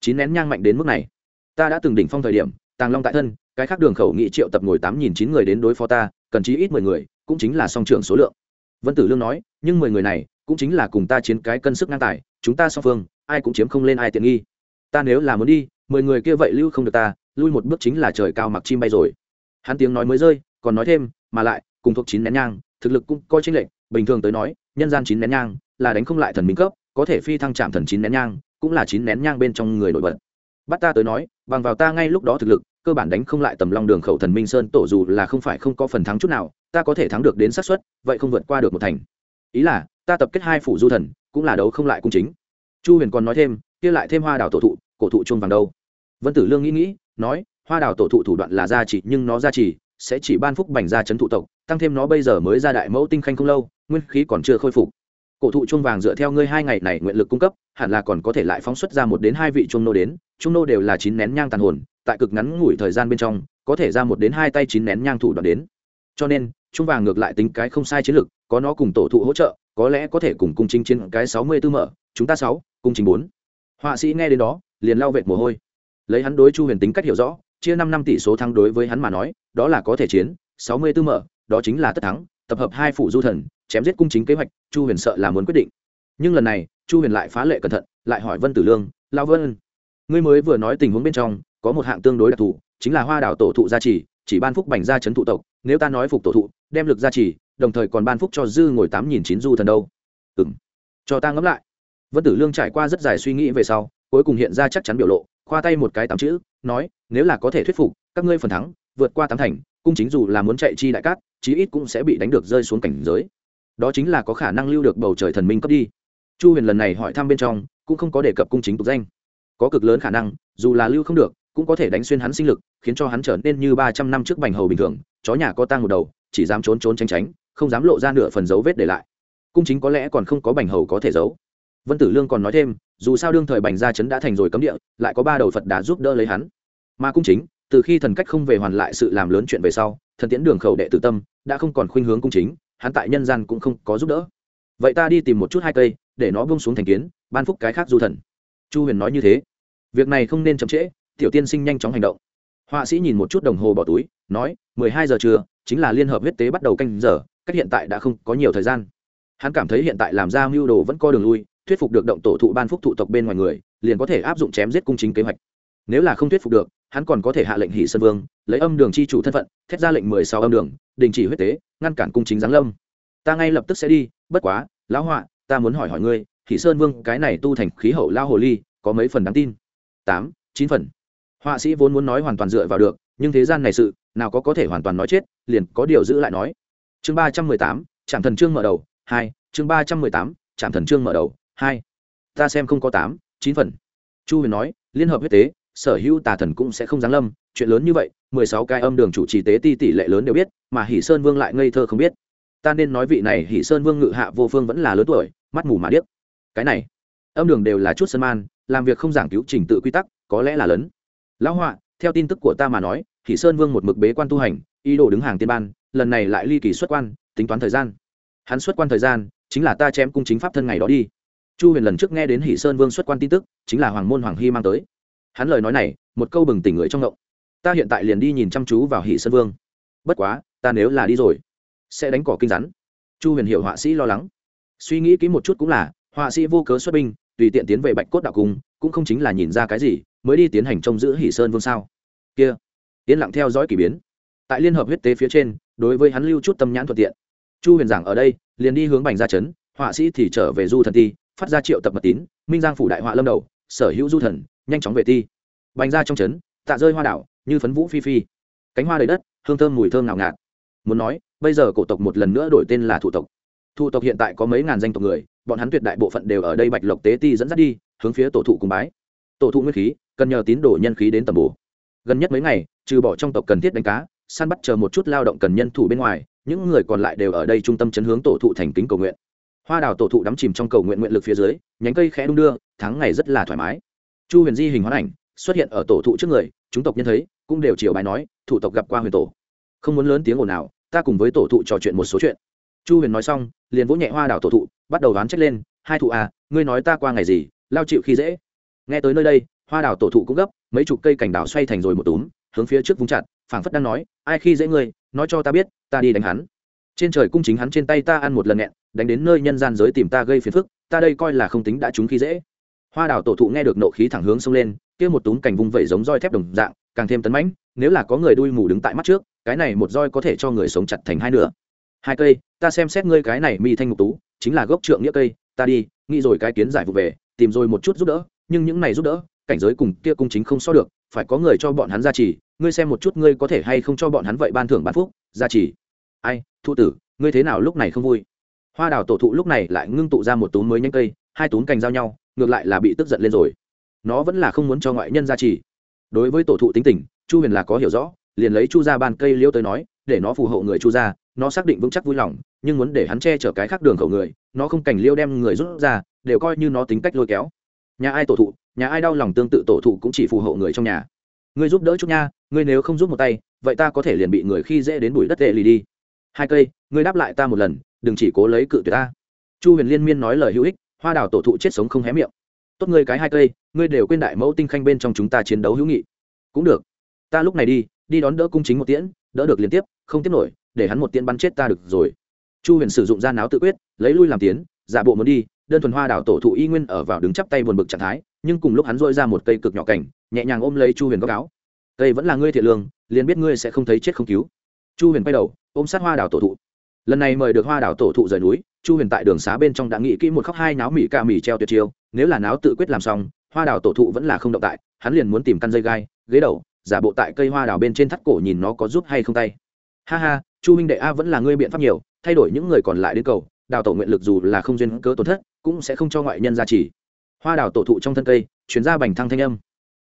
A: Chín nén nhang mạnh đến mức này. Ta đã từng đỉnh phong thời điểm, tàng long tại thân, cái khác đường khẩu nghị triệu tập ngồi tám nghìn chín người đến đối phó ta, cần chí ít mười người cũng chính là song trưởng số lượng. Vân tử lương nói, nhưng mười người này cũng chính là cùng ta chiến cái cân sức ngang tài, chúng ta song phương, ai cũng chiếm không lên ai tiện nghi. Ta nếu là muốn đi, mười người kia vậy lưu không được ta, lui một bước chính là trời cao mặc chim bay rồi. Hắn tiếng nói mới rơi, còn nói thêm, mà lại, cùng thuộc chín nén nhang, thực lực cũng coi tranh lệch, bình thường tới nói, nhân gian chín nén nhang là đánh không lại thần minh cấp, có thể phi thăng chạm thần chín nén nhang, cũng là chín nén nhang bên trong người nổi bật. Bắt ta tới nói, bằng vào ta ngay lúc đó thực lực, cơ bản đánh không lại tầm long đường khẩu thần minh sơn tổ dù là không phải không có phần thắng chút nào ta có thể thắng được đến xác suất, vậy không vượt qua được một thành. Ý là, ta tập kết hai phủ du thần, cũng là đấu không lại cung chính. Chu huyền còn nói thêm, kia lại thêm hoa đào tổ thụ, cổ thụ chung vàng đâu. Vân tử lương nghĩ nghĩ, nói, hoa đào tổ thụ thủ đoạn là gia trì, nhưng nó gia trì, sẽ chỉ ban phúc bành ra chấn thụ tộc, tăng thêm nó bây giờ mới ra đại mẫu tinh khanh không lâu, nguyên khí còn chưa khôi phục. Cổ thụ chuông vàng dựa theo ngươi hai ngày này nguyện lực cung cấp, hẳn là còn có thể lại phóng xuất ra một đến hai vị chuông nô đến, chuông nô đều là chín nén nhang tàn hồn, tại cực ngắn ngủi thời gian bên trong, có thể ra một đến hai tay chín nén nhang thủ đoạn đến. Cho nên trung vàng ngược lại tính cái không sai chiến lược, có nó cùng tổ thụ hỗ trợ, có lẽ có thể cùng cung chính chiến cái sáu mươi tư mở, chúng ta sáu, cung chính bốn. Họa sĩ nghe đến đó, liền lao vệt mồ hôi. Lấy hắn đối chu huyền tính cách hiểu rõ, chia năm năm tỷ số thắng đối với hắn mà nói, đó là có thể chiến, sáu mươi tư mở, đó chính là tất thắng, tập hợp hai phụ du thần, chém giết cung chính kế hoạch, chu huyền sợ là muốn quyết định. Nhưng lần này, chu huyền lại phá lệ cẩn thận, lại hỏi vân tử lương lao vân, ngươi mới vừa nói tình huống bên trong, có một hạng tương đối đặc thù, chính là hoa đảo tổ thụ gia trì, chỉ ban phúc bành gia chấn thụ tộc nếu ta nói phục tổ thụ, đem lực gia trì, đồng thời còn ban phúc cho dư ngồi tám nghìn chín du thần đâu. Ừ m cho ta ngẫm lại. Vân tử lương trải qua rất dài suy nghĩ về sau, cuối cùng hiện ra chắc chắn biểu lộ, khoa tay một cái tám chữ, nói, nếu là có thể thuyết phục, các ngươi phần thắng, vượt qua tám thành, cung chính dù là muốn chạy chi đại cát, chí ít cũng sẽ bị đánh được rơi xuống cảnh giới. Đó chính là có khả năng lưu được bầu trời thần minh cấp đi. Chu huyền lần này hỏi thăm bên trong, cũng không có đề cập cung chính tục danh. Có cực lớn khả năng, dù là lưu không được cũng có thể đánh xuyên hắn sinh lực, khiến cho hắn trở nên như ba trăm năm trước bành hầu bình thường, chó nhà có tang một đầu, chỉ dám trốn trốn tránh tránh, không dám lộ ra nửa phần dấu vết để lại. Cung chính có lẽ còn không có bành hầu có thể giấu. Vân tử lương còn nói thêm, dù sao đương thời bành gia chấn đã thành rồi cấm địa, lại có ba đầu phật đã giúp đỡ lấy hắn. Mà cung chính, từ khi thần cách không về hoàn lại sự làm lớn chuyện về sau, thần tiễn đường khẩu đệ tử tâm, đã không còn khuynh hướng cung chính, hắn tại nhân gian cũng không có giúp đỡ. Vậy ta đi tìm một chút hai cây, để nó bông xuống thành kiến, ban phúc cái khác du thần. Chu huyền nói như thế. Việc này không nên chậm trễ tiểu tiên sinh nhanh chóng hành động. Họa sĩ nhìn một chút đồng hồ bỏ túi, nói, mười hai giờ trưa, chính là liên hợp huyết tế bắt đầu canh giờ, cách hiện tại đã không có nhiều thời gian. Hắn cảm thấy hiện tại làm ra mưu đồ vẫn có đường lui, thuyết phục được động tổ thụ ban phúc thụ tộc bên ngoài người, liền có thể áp dụng chém giết cung chính kế hoạch. Nếu là không thuyết phục được, hắn còn có thể hạ lệnh hỷ sơn vương, lấy âm đường chi chủ thân phận, thét ra lệnh mười sáu âm đường, đình chỉ huyết tế, ngăn cản cung chính giáng lâm. Ta ngay lập tức sẽ đi, bất quá, lão họa, ta muốn hỏi hỏi ngươi, hỷ sơn vương, cái này tu thành khí hậu lao hồ ly, có mấy phần đáng tin? Tám, chín phần họa sĩ vốn muốn nói hoàn toàn dựa vào được, nhưng thế gian này sự, nào có có thể hoàn toàn nói chết, liền có điều giữ lại nói. Chương ba trăm mười tám, trạm thần trương mở đầu, hai, chương ba trăm mười tám, trạm thần trương mở đầu, hai. Ta xem không có tám, chín phần. Chu huyền nói, liên hợp huyết tế, sở hữu tà thần cũng sẽ không giáng lâm, chuyện lớn như vậy, mười sáu cái âm đường chủ trì tế ti tỷ lệ lớn đều biết, mà hỷ sơn vương lại ngây thơ không biết. Ta nên nói vị này hỷ sơn vương ngự hạ vô phương vẫn là lớn tuổi, mắt mù mà điếc. Cái này, âm đường đều là chút sân man, làm việc không giảng cứu trình tự quy tắc, có lẽ là lớn lão họa, theo tin tức của ta mà nói, hỷ sơn vương một mực bế quan tu hành, ý đồ đứng hàng tiên ban, lần này lại ly kỳ xuất quan, tính toán thời gian. Hắn xuất quan thời gian, chính là ta chém cung chính pháp thân ngày đó đi. Chu huyền lần trước nghe đến hỷ sơn vương xuất quan tin tức, chính là hoàng môn hoàng hy mang tới. Hắn lời nói này, một câu bừng tỉnh người trong ngộng. Ta hiện tại liền đi nhìn chăm chú vào hỷ sơn vương. Bất quá, ta nếu là đi rồi, sẽ đánh cỏ kinh rắn. Chu huyền hiểu họa sĩ lo lắng. Suy nghĩ kỹ một chút cũng là, họa sĩ vô cớ xuất binh, tùy tiện tiến về bạch cốt đạo cung cũng không chính là nhìn ra cái gì, mới đi tiến hành trông giữ hỷ sơn vương sao? Kia, yên lặng theo dõi k ỳ biến. Tại liên hợp huyết tế phía trên, đối với hắn lưu chút tâm nhãn thuận tiện. Chu huyền giảng ở đây, liền đi hướng bành ra trấn, họa sĩ thì trở về du thần ti, phát ra triệu tập mật tín, minh giang phủ đại họa lâm đầu, sở hữu du thần, nhanh chóng về ti. Bành ra trong trấn, tạ rơi hoa đảo, như phấn vũ phi phi. Cánh hoa đầy đất, hương thơm mùi thơm nào ngạt. Muốn nói, bây giờ cổ tộc một lần nữa đổi tên là thủ tộc. Thủ tộc hiện tại có mấy ngàn danh tộc người, bọn hắn tuyệt đại bộ phận đều ở đây bạch lộc tế ti dẫn dắt đi hướng phía tổ thụ cùng bái. Tổ thụ nguyên khí, cần nhờ tín đồ nhân khí đến tầm bổ. Gần nhất mấy ngày, trừ bỏ trong tộc cần thiết đánh cá, săn bắt chờ một chút lao động cần nhân thủ bên ngoài, những người còn lại đều ở đây trung tâm chấn hướng tổ thụ thành kính cầu nguyện. Hoa đào tổ thụ đắm chìm trong cầu nguyện nguyện lực phía dưới, nhánh cây khẽ đung đưa, tháng ngày rất là thoải mái. Chu huyền di hình hoán ảnh, xuất hiện ở tổ thụ trước người, chúng tộc nhân thấy, cũng đều chiều bài nói, thủ tộc gặp qua huyền tổ. Không muốn lớn tiếng ồn nào ta cùng với tổ thụ trò chuyện một số chuyện. Chu huyền nói xong, liền vỗ nhẹ hoa đào tổ thụ, bắt đầu đoán trách lên, hai thụ à ngươi nói ta qua ngày gì lao chịu khi dễ. Nghe tới nơi đây, hoa đào tổ thụ cũng gấp, mấy chục cây cảnh đào xoay thành rồi một túm, hướng phía trước vung chặt, phảng phất đang nói, ai khi dễ ngươi, nói cho ta biết, ta đi đánh hắn. Trên trời cung chính hắn trên tay ta ăn một lần nghẹn, đánh đến nơi nhân gian giới tìm ta gây phiền phức, ta đây coi là không tính đã chúng khi dễ. Hoa đào tổ thụ nghe được nộ khí thẳng hướng xông lên, kia một túm cành vung vẩy giống roi thép đồng dạng, càng thêm tấn mãnh, nếu là có người đuôi mù đứng tại mắt trước, cái này một roi có thể cho người sống chặt thành hai nửa. Hai cây, ta xem xét ngươi cái này mi thanh ngục tú, chính là gốc trượng nghĩa cây, ta đi nghĩ rồi cái kiến giải vụ về, tìm rồi một chút giúp đỡ, nhưng những này giúp đỡ, cảnh giới cùng kia cung chính không so được, phải có người cho bọn hắn gia trì, ngươi xem một chút ngươi có thể hay không cho bọn hắn vậy ban thưởng ban phúc, gia trì. Ai, thụ tử, ngươi thế nào lúc này không vui? Hoa đào tổ thụ lúc này lại ngưng tụ ra một túm mới nhanh cây, hai túm cành giao nhau, ngược lại là bị tức giận lên rồi. Nó vẫn là không muốn cho ngoại nhân gia trì. Đối với tổ thụ tính tình, chu huyền là có hiểu rõ, liền lấy chu ra ban cây liễu tới nói, để nó phù hộ người chu ra nó xác định vững chắc vui lòng, nhưng muốn để hắn che chở cái khác đường khẩu người, nó không cảnh liêu đem người rút ra, đều coi như nó tính cách lôi kéo. Nhà ai tổ thụ, nhà ai đau lòng tương tự tổ thụ cũng chỉ phù hộ người trong nhà. Ngươi giúp đỡ chút nha, ngươi nếu không giúp một tay, vậy ta có thể liền bị người khi dễ đến bụi đất tệ lì đi. Hai cây, ngươi đáp lại ta một lần, đừng chỉ cố lấy cự tuyệt ta. Chu huyền liên miên nói lời hữu ích, hoa đào tổ thụ chết sống không hé miệng. Tốt ngươi cái hai cây, ngươi đều quên đại mẫu tinh khanh bên trong chúng ta chiến đấu hữu nghị. Cũng được, ta lúc này đi đi đón đỡ cung chính một tiễn, đỡ được liên tiếp, không tiếp nổi để hắn một tiên bắn chết ta được rồi. Chu huyền sử dụng da náo tự quyết, lấy lui làm tiến, giả bộ muốn đi, đơn thuần hoa đảo tổ thụ y nguyên ở vào đứng chắp tay buồn bực trạng thái, nhưng cùng lúc hắn dội ra một cây cực nhỏ cảnh, nhẹ nhàng ôm lấy chu huyền góc áo. Cây vẫn là ngươi thiệt lương, liền biết ngươi sẽ không thấy chết không cứu. Chu huyền quay đầu, ôm sát hoa đảo tổ thụ. Lần này mời được hoa đảo tổ thụ rời núi, chu huyền tại đường xá bên trong đã nghĩ kỹ một khóc hai náo mỉ ca mỉ treo tuyệt chiêu, nếu là náo tự quyết làm xong, hoa đảo tổ thụ vẫn là không động tại, hắn liền muốn tìm căn dây gai, ghế đầu, giả bộ tại cây hoa đảo bên trên thắt cổ nhìn nó có giúp hay không tay. Ha ha chu huynh đệ a vẫn là ngươi biện pháp nhiều, thay đổi những người còn lại đến cầu, đào tổ nguyện lực dù là không duyên cớ tổn thất, cũng sẽ không cho ngoại nhân ra chỉ. hoa đào tổ thụ trong thân cây chuyển ra bành thăng thanh âm.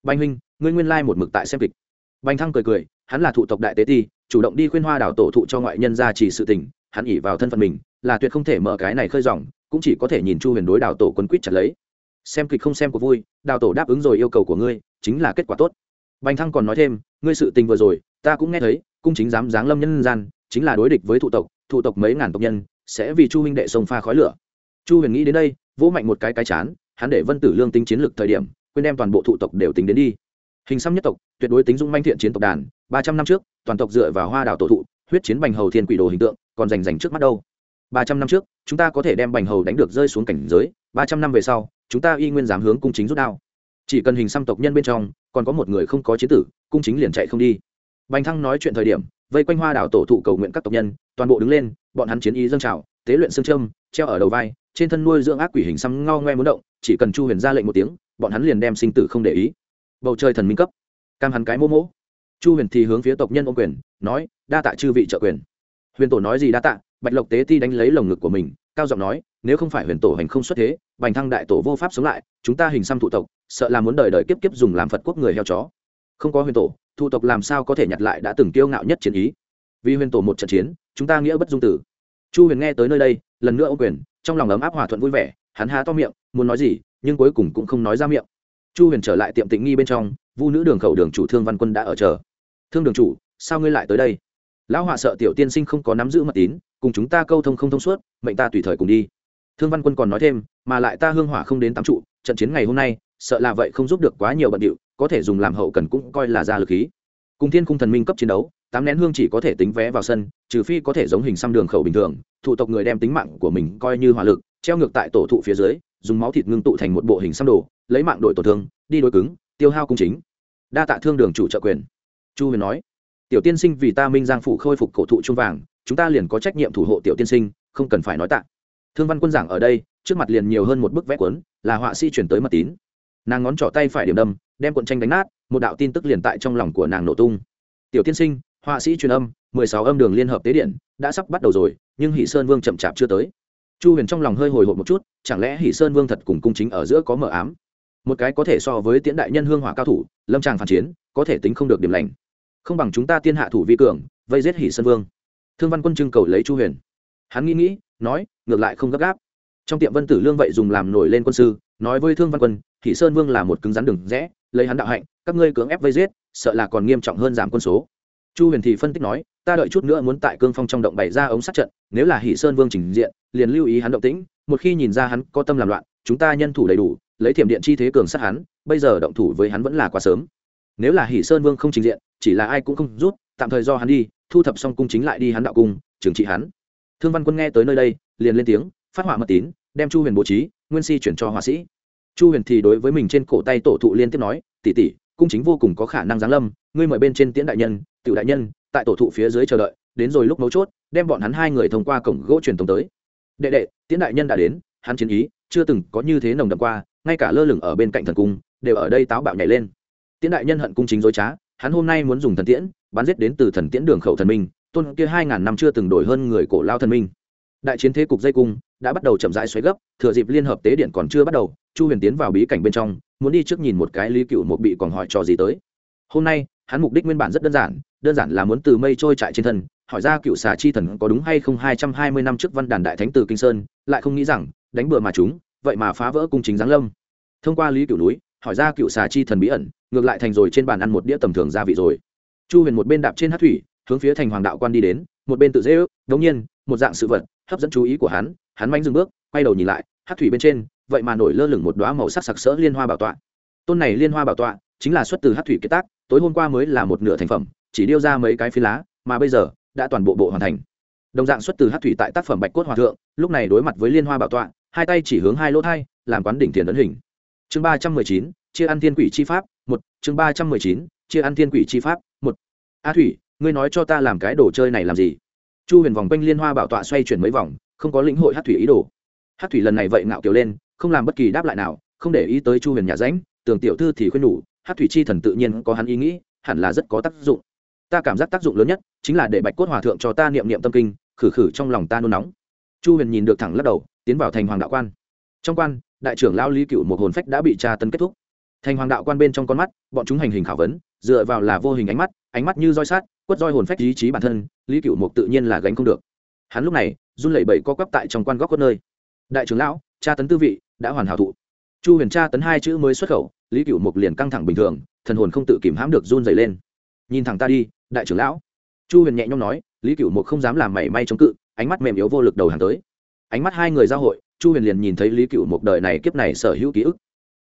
A: Bành huynh, ngươi nguyên lai một mực tại xem kịch. Bành thăng cười cười, hắn là thụ tộc đại tế ti, chủ động đi khuyên hoa đào tổ thụ cho ngoại nhân ra chỉ sự tình, hắn ỉ vào thân phận mình, là tuyệt không thể mở cái này khơi dòng, cũng chỉ có thể nhìn chu huyền đối đào tổ quân quýt chặt lấy. Xem kịch không xem của vui, đào tổ đáp ứng rồi yêu cầu của ngươi, chính là kết quả tốt. Bành thăng còn nói thêm, ngươi sự tình vừa rồi, ta cũng nghe thấy, cung chính dám giáng lâm nhân gian chính là đối địch với thụ tộc thụ tộc mấy ngàn tộc nhân, sẽ vì chu huynh đệ sông pha khói lửa. Chu huyền nghĩ đến đây, vỗ mạnh một cái cái chán, hắn để vân tử lương tính chiến lược thời điểm, quên đem toàn bộ thụ tộc đều tính đến đi. Hình xăm nhất tộc, tuyệt đối tính dung manh thiện chiến tộc đàn, ba trăm năm trước, toàn tộc dựa vào hoa đảo tổ thụ, huyết chiến bành hầu thiên quỷ đồ hình tượng, còn rành rành trước mắt đâu. Ba trăm năm trước, chúng ta có thể đem bành hầu đánh được rơi xuống cảnh giới, ba trăm năm về sau, chúng ta y nguyên dám hướng cung chính rút đao. Chỉ cần hình xăm tộc nhân bên trong, còn có một người không có chiến tử, cung chính liền chạy không đi bành thăng nói chuyện thời điểm, vây quanh hoa đảo tổ thụ cầu nguyện các tộc nhân, toàn bộ đứng lên, bọn hắn chiến ý dâng trào, tế luyện xương trâm treo ở đầu vai, trên thân nuôi dưỡng ác quỷ hình xăm ngao ngoe muốn động, chỉ cần chu huyền ra lệnh một tiếng, bọn hắn liền đem sinh tử không để ý. Bầu trời thần minh cấp. Cam hắn cái mô mỗ chu huyền thì hướng phía tộc nhân ô quyền, nói, đa tạ chư vị trợ quyền. Huyền tổ nói gì đa tạ, bạch lộc tế ti đánh lấy lồng ngực của mình, cao giọng nói, nếu không phải huyền tổ hành không xuất thế, bành thăng đại tổ vô pháp sống lại, chúng ta hình xăm thụ tộc, sợ là muốn đời đời kiếp kiếp dùng làm phật quốc người heo chó. Không có huyền tổ Thu tộc làm sao có thể nhặt lại đã từng kiêu ngạo nhất chiến ý? Vì huyền tổ một trận chiến, chúng ta nghĩa bất dung tử. Chu huyền nghe tới nơi đây, lần nữa ô quyền, trong lòng ấm áp hòa thuận vui vẻ, hắn há to miệng, muốn nói gì, nhưng cuối cùng cũng không nói ra miệng. Chu huyền trở lại tiệm tịnh nghi bên trong, vu nữ đường khẩu đường chủ thương văn quân đã ở chờ. Thương đường chủ, sao ngươi lại tới đây? Lão họa sợ tiểu tiên sinh không có nắm giữ mật tín, cùng chúng ta câu thông không thông suốt, mệnh ta tùy thời cùng đi. Thương văn quân còn nói thêm, mà lại ta hương hỏa không đến tám trụ, trận chiến ngày hôm nay, sợ là vậy không giúp được quá nhiều bận điệu có thể dùng làm hậu cần cũng coi là ra lực khí. Cùng thiên khung thần minh cấp chiến đấu, tám nén hương chỉ có thể tính vé vào sân, trừ phi có thể giống hình xăm đường khẩu bình thường, thủ tộc người đem tính mạng của mình coi như hỏa lực, treo ngược tại tổ thụ phía dưới, dùng máu thịt ngưng tụ thành một bộ hình xăm đồ, lấy mạng đội tổn thương, đi đối cứng, tiêu hao cung chính. Đa tạ thương đường chủ trợ quyền. Chu huyền nói, tiểu tiên sinh vì ta minh giang phủ khôi phục cổ thụ trung vàng, chúng ta liền có trách nhiệm thủ hộ tiểu tiên sinh, không cần phải nói tạ. Thương văn quân giảng ở đây, trước mặt liền nhiều hơn một bức vẽ cuốn, là họa sĩ chuyển tới mật tín. Nàng ngón trỏ tay phải điểm đâm đem cuộn tranh đánh nát, một đạo tin tức liền tại trong lòng của nàng nổ tung. Tiểu tiên sinh, họa sĩ truyền âm, mười sáu âm đường liên hợp tế điện, đã sắp bắt đầu rồi, nhưng hỷ sơn vương chậm chạp chưa tới. Chu huyền trong lòng hơi hồi hộp một chút, chẳng lẽ hỷ sơn vương thật cùng cung chính ở giữa có mờ ám? Một cái có thể so với tiễn đại nhân hương hỏa cao thủ, lâm tràng phản chiến, có thể tính không được điểm lành. Không bằng chúng ta tiên hạ thủ vi cường, vây giết hỷ sơn vương. Thương văn quân trưng cầu lấy chu huyền. Hắn nghĩ nghĩ, nói, ngược lại không gấp gáp. Trong tiệm vân tử lương vậy dùng làm nổi lên quân sư, nói với thương văn quân hỷ sơn vương là một cứng rắn đường rẽ, lấy hắn đạo hạnh, các ngươi cưỡng ép vây giết, sợ là còn nghiêm trọng hơn giảm quân số. Chu huyền thì phân tích nói, ta đợi chút nữa muốn tại cương phong trong động bày ra ống sát trận, nếu là hỷ sơn vương trình diện, liền lưu ý hắn động tĩnh, một khi nhìn ra hắn có tâm làm loạn, chúng ta nhân thủ đầy đủ, lấy thiểm điện chi thế cường sát hắn, bây giờ động thủ với hắn vẫn là quá sớm. Nếu là hỷ sơn vương không trình diện, chỉ là ai cũng không rút, tạm thời do hắn đi, thu thập xong cung chính lại đi hắn đạo cung, trừng trị hắn. Thương văn quân nghe tới nơi đây, liền lên tiếng, phát họa mật tín, đem chu huyền bố trí, nguyên si chuyển cho họa sĩ chu huyền thì đối với mình trên cổ tay tổ thụ liên tiếp nói tỉ tỉ cung chính vô cùng có khả năng giáng lâm, ngươi mời bên trên tiễn đại nhân, tiểu đại nhân, tại tổ thụ phía dưới chờ đợi, đến rồi lúc mấu chốt, đem bọn hắn hai người thông qua cổng gỗ truyền thống tới. Đệ đệ, tiễn đại nhân đã đến, hắn chiến ý chưa từng có như thế nồng đậm qua, ngay cả lơ lửng ở bên cạnh thần cung, đều ở đây táo bạo nhảy lên. Tiễn đại nhân hận cung chính dối trá, hắn hôm nay muốn dùng thần tiễn, bắn giết đến từ thần tiễn đường khẩu thần minh, tôn kia hai ngàn năm chưa từng đổi hơn người cổ lao thần minh đại chiến thế cục dây cung đã bắt đầu chậm rãi xoáy gấp, thừa dịp liên hợp tế điện còn chưa bắt đầu, chu huyền tiến vào bí cảnh bên trong, muốn đi trước nhìn một cái lý cựu một bị còn hỏi trò gì tới. Hôm nay, hắn mục đích nguyên bản rất đơn giản đơn giản là muốn từ mây trôi chạy trên thân, hỏi ra cựu xà chi thần có đúng hay không hai trăm hai mươi năm trước văn đàn đại thánh từ kinh sơn, lại không nghĩ rằng, đánh bừa mà chúng, vậy mà phá vỡ cung chính giáng lâm. Thông qua lý cựu núi, hỏi ra cựu xà chi thần bí ẩn, ngược lại thành rồi trên bàn ăn một đĩa tầm thường gia vị rồi. Chu huyền một bên đạp trên hát thủy, hướng phía thành hoàng đạo quan đi đến, một bên tự dễ ước, đống nhiên một dạng sự vật, hấp dẫn chú ý của hắn hắn manh dừng bước, quay đầu nhìn lại, hát thủy bên trên, vậy mà nổi lơ lửng một đoá màu sắc sặc sỡ liên hoa bảo tọa. Tôn này liên hoa bảo tọa chính là xuất từ hát thủy kiệt tác, tối hôm qua mới là một nửa thành phẩm, chỉ điêu ra mấy cái phi lá, mà bây giờ đã toàn bộ bộ hoàn thành. Đồng dạng xuất từ hát thủy tại tác phẩm bạch cốt hòa thượng, lúc này đối mặt với liên hoa bảo tọa, hai tay chỉ hướng hai lỗ thai, làm quán đỉnh tiền ấn hình. Chương ba trăm mười chín, chia ăn thiên quỷ chi pháp, một, chương ba trăm mười chín, chia ăn thiên quỷ chi pháp, một. A thủy, ngươi nói cho ta làm cái đồ chơi này làm gì? Chu huyền vòng quanh liên hoa bảo tọa xoay chuyển mấy vòng, không có lĩnh hội hát thủy ý đồ. Hát thủy lần này vậy ngạo kiểu lên, không làm bất kỳ đáp lại nào, không để ý tới chu huyền nhà ránh tường tiểu thư thì khuyên nhủ hát thủy chi thần tự nhiên có hắn ý nghĩ, hẳn là rất có tác dụng. Ta cảm giác tác dụng lớn nhất, chính là để bạch cốt hòa thượng cho ta niệm niệm tâm kinh, khử khử trong lòng ta nôn nóng. Chu huyền nhìn được thẳng lắc đầu, tiến vào thành hoàng đạo quan. Trong quan, đại trưởng lao lý cựu một hồn phách đã bị tra tấn kết thúc. Thành hoàng đạo quan bên trong con mắt, bọn chúng hành hình khảo vấn, dựa vào là vô hình ánh mắt ánh mắt như roi sát quất roi hồn phách ý chí bản thân, lý cựu mục tự nhiên là gánh không được. Hắn lúc này, run lẩy bẩy co quắp tại trong quan góc quất nơi. Đại trưởng lão, tra tấn tư vị, đã hoàn hảo thụ. Chu huyền tra tấn hai chữ mới xuất khẩu, lý cựu mục liền căng thẳng bình thường, thần hồn không tự kìm hãm được run dày lên. Nhìn thẳng ta đi, đại trưởng lão. Chu huyền nhẹ nhõm nói, lý cựu mục không dám làm mảy may chống cự, ánh mắt mềm yếu vô lực đầu hàng tới. Ánh mắt hai người giao hội, chu huyền liền nhìn thấy lý cựu Mục đời này kiếp này sở hữu ký ức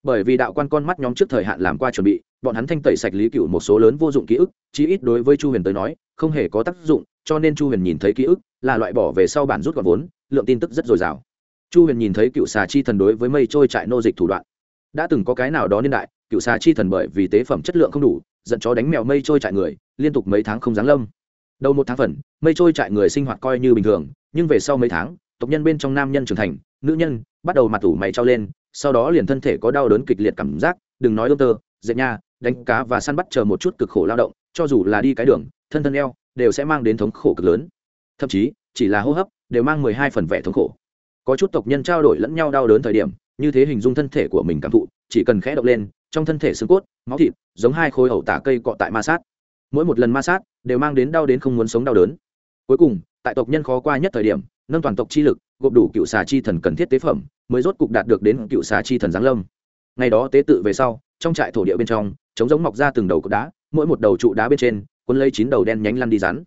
A: bởi vì đạo quan con mắt nhóm trước thời hạn làm qua chuẩn bị, bọn hắn thanh tẩy sạch lý cựu một số lớn vô dụng ký ức, chí ít đối với chu huyền tới nói, không hề có tác dụng, cho nên chu huyền nhìn thấy ký ức là loại bỏ về sau bản rút gọn vốn, lượng tin tức rất dồi dào. Chu huyền nhìn thấy cựu xà chi thần đối với mây trôi trại nô dịch thủ đoạn. Đã từng có cái nào đó niên đại, cựu xà chi thần bởi vì tế phẩm chất lượng không đủ, dẫn chó đánh mèo mây trôi trại người, liên tục mấy tháng không giáng lâm. Đầu một tháng phần, mây trôi trại người sinh hoạt coi như bình thường, nhưng về sau mấy tháng, tộc nhân bên trong nam nhân trưởng thành, nữ nhân bắt đầu mặt tủ mày trao lên sau đó liền thân thể có đau đớn kịch liệt cảm giác, đừng nói ương tơ, dệt nha, đánh cá và săn bắt chờ một chút cực khổ lao động, cho dù là đi cái đường, thân thân eo, đều sẽ mang đến thống khổ cực lớn. Thậm chí, chỉ là hô hấp, đều mang mười hai phần vẻ thống khổ. Có chút tộc nhân trao đổi lẫn nhau đau đớn thời điểm, như thế hình dung thân thể của mình cảm thụ, chỉ cần khẽ động lên, trong thân thể xương cốt, máu thịt, giống hai khối ẩu tả cây cọ tại ma sát. Mỗi một lần ma sát, đều mang đến đau đến không muốn sống đau đớn. Cuối cùng, tại tộc nhân khó qua nhất thời điểm nâng toàn tộc chi lực, gộp đủ cựu xà chi thần cần thiết tế phẩm, mới rốt cục đạt được đến cựu xà chi thần giáng lâm. Ngày đó tế tự về sau, trong trại thổ địa bên trong, chống giống mọc ra từng đầu cột đá, mỗi một đầu trụ đá bên trên quân lấy chín đầu đen nhánh lăn đi rắn.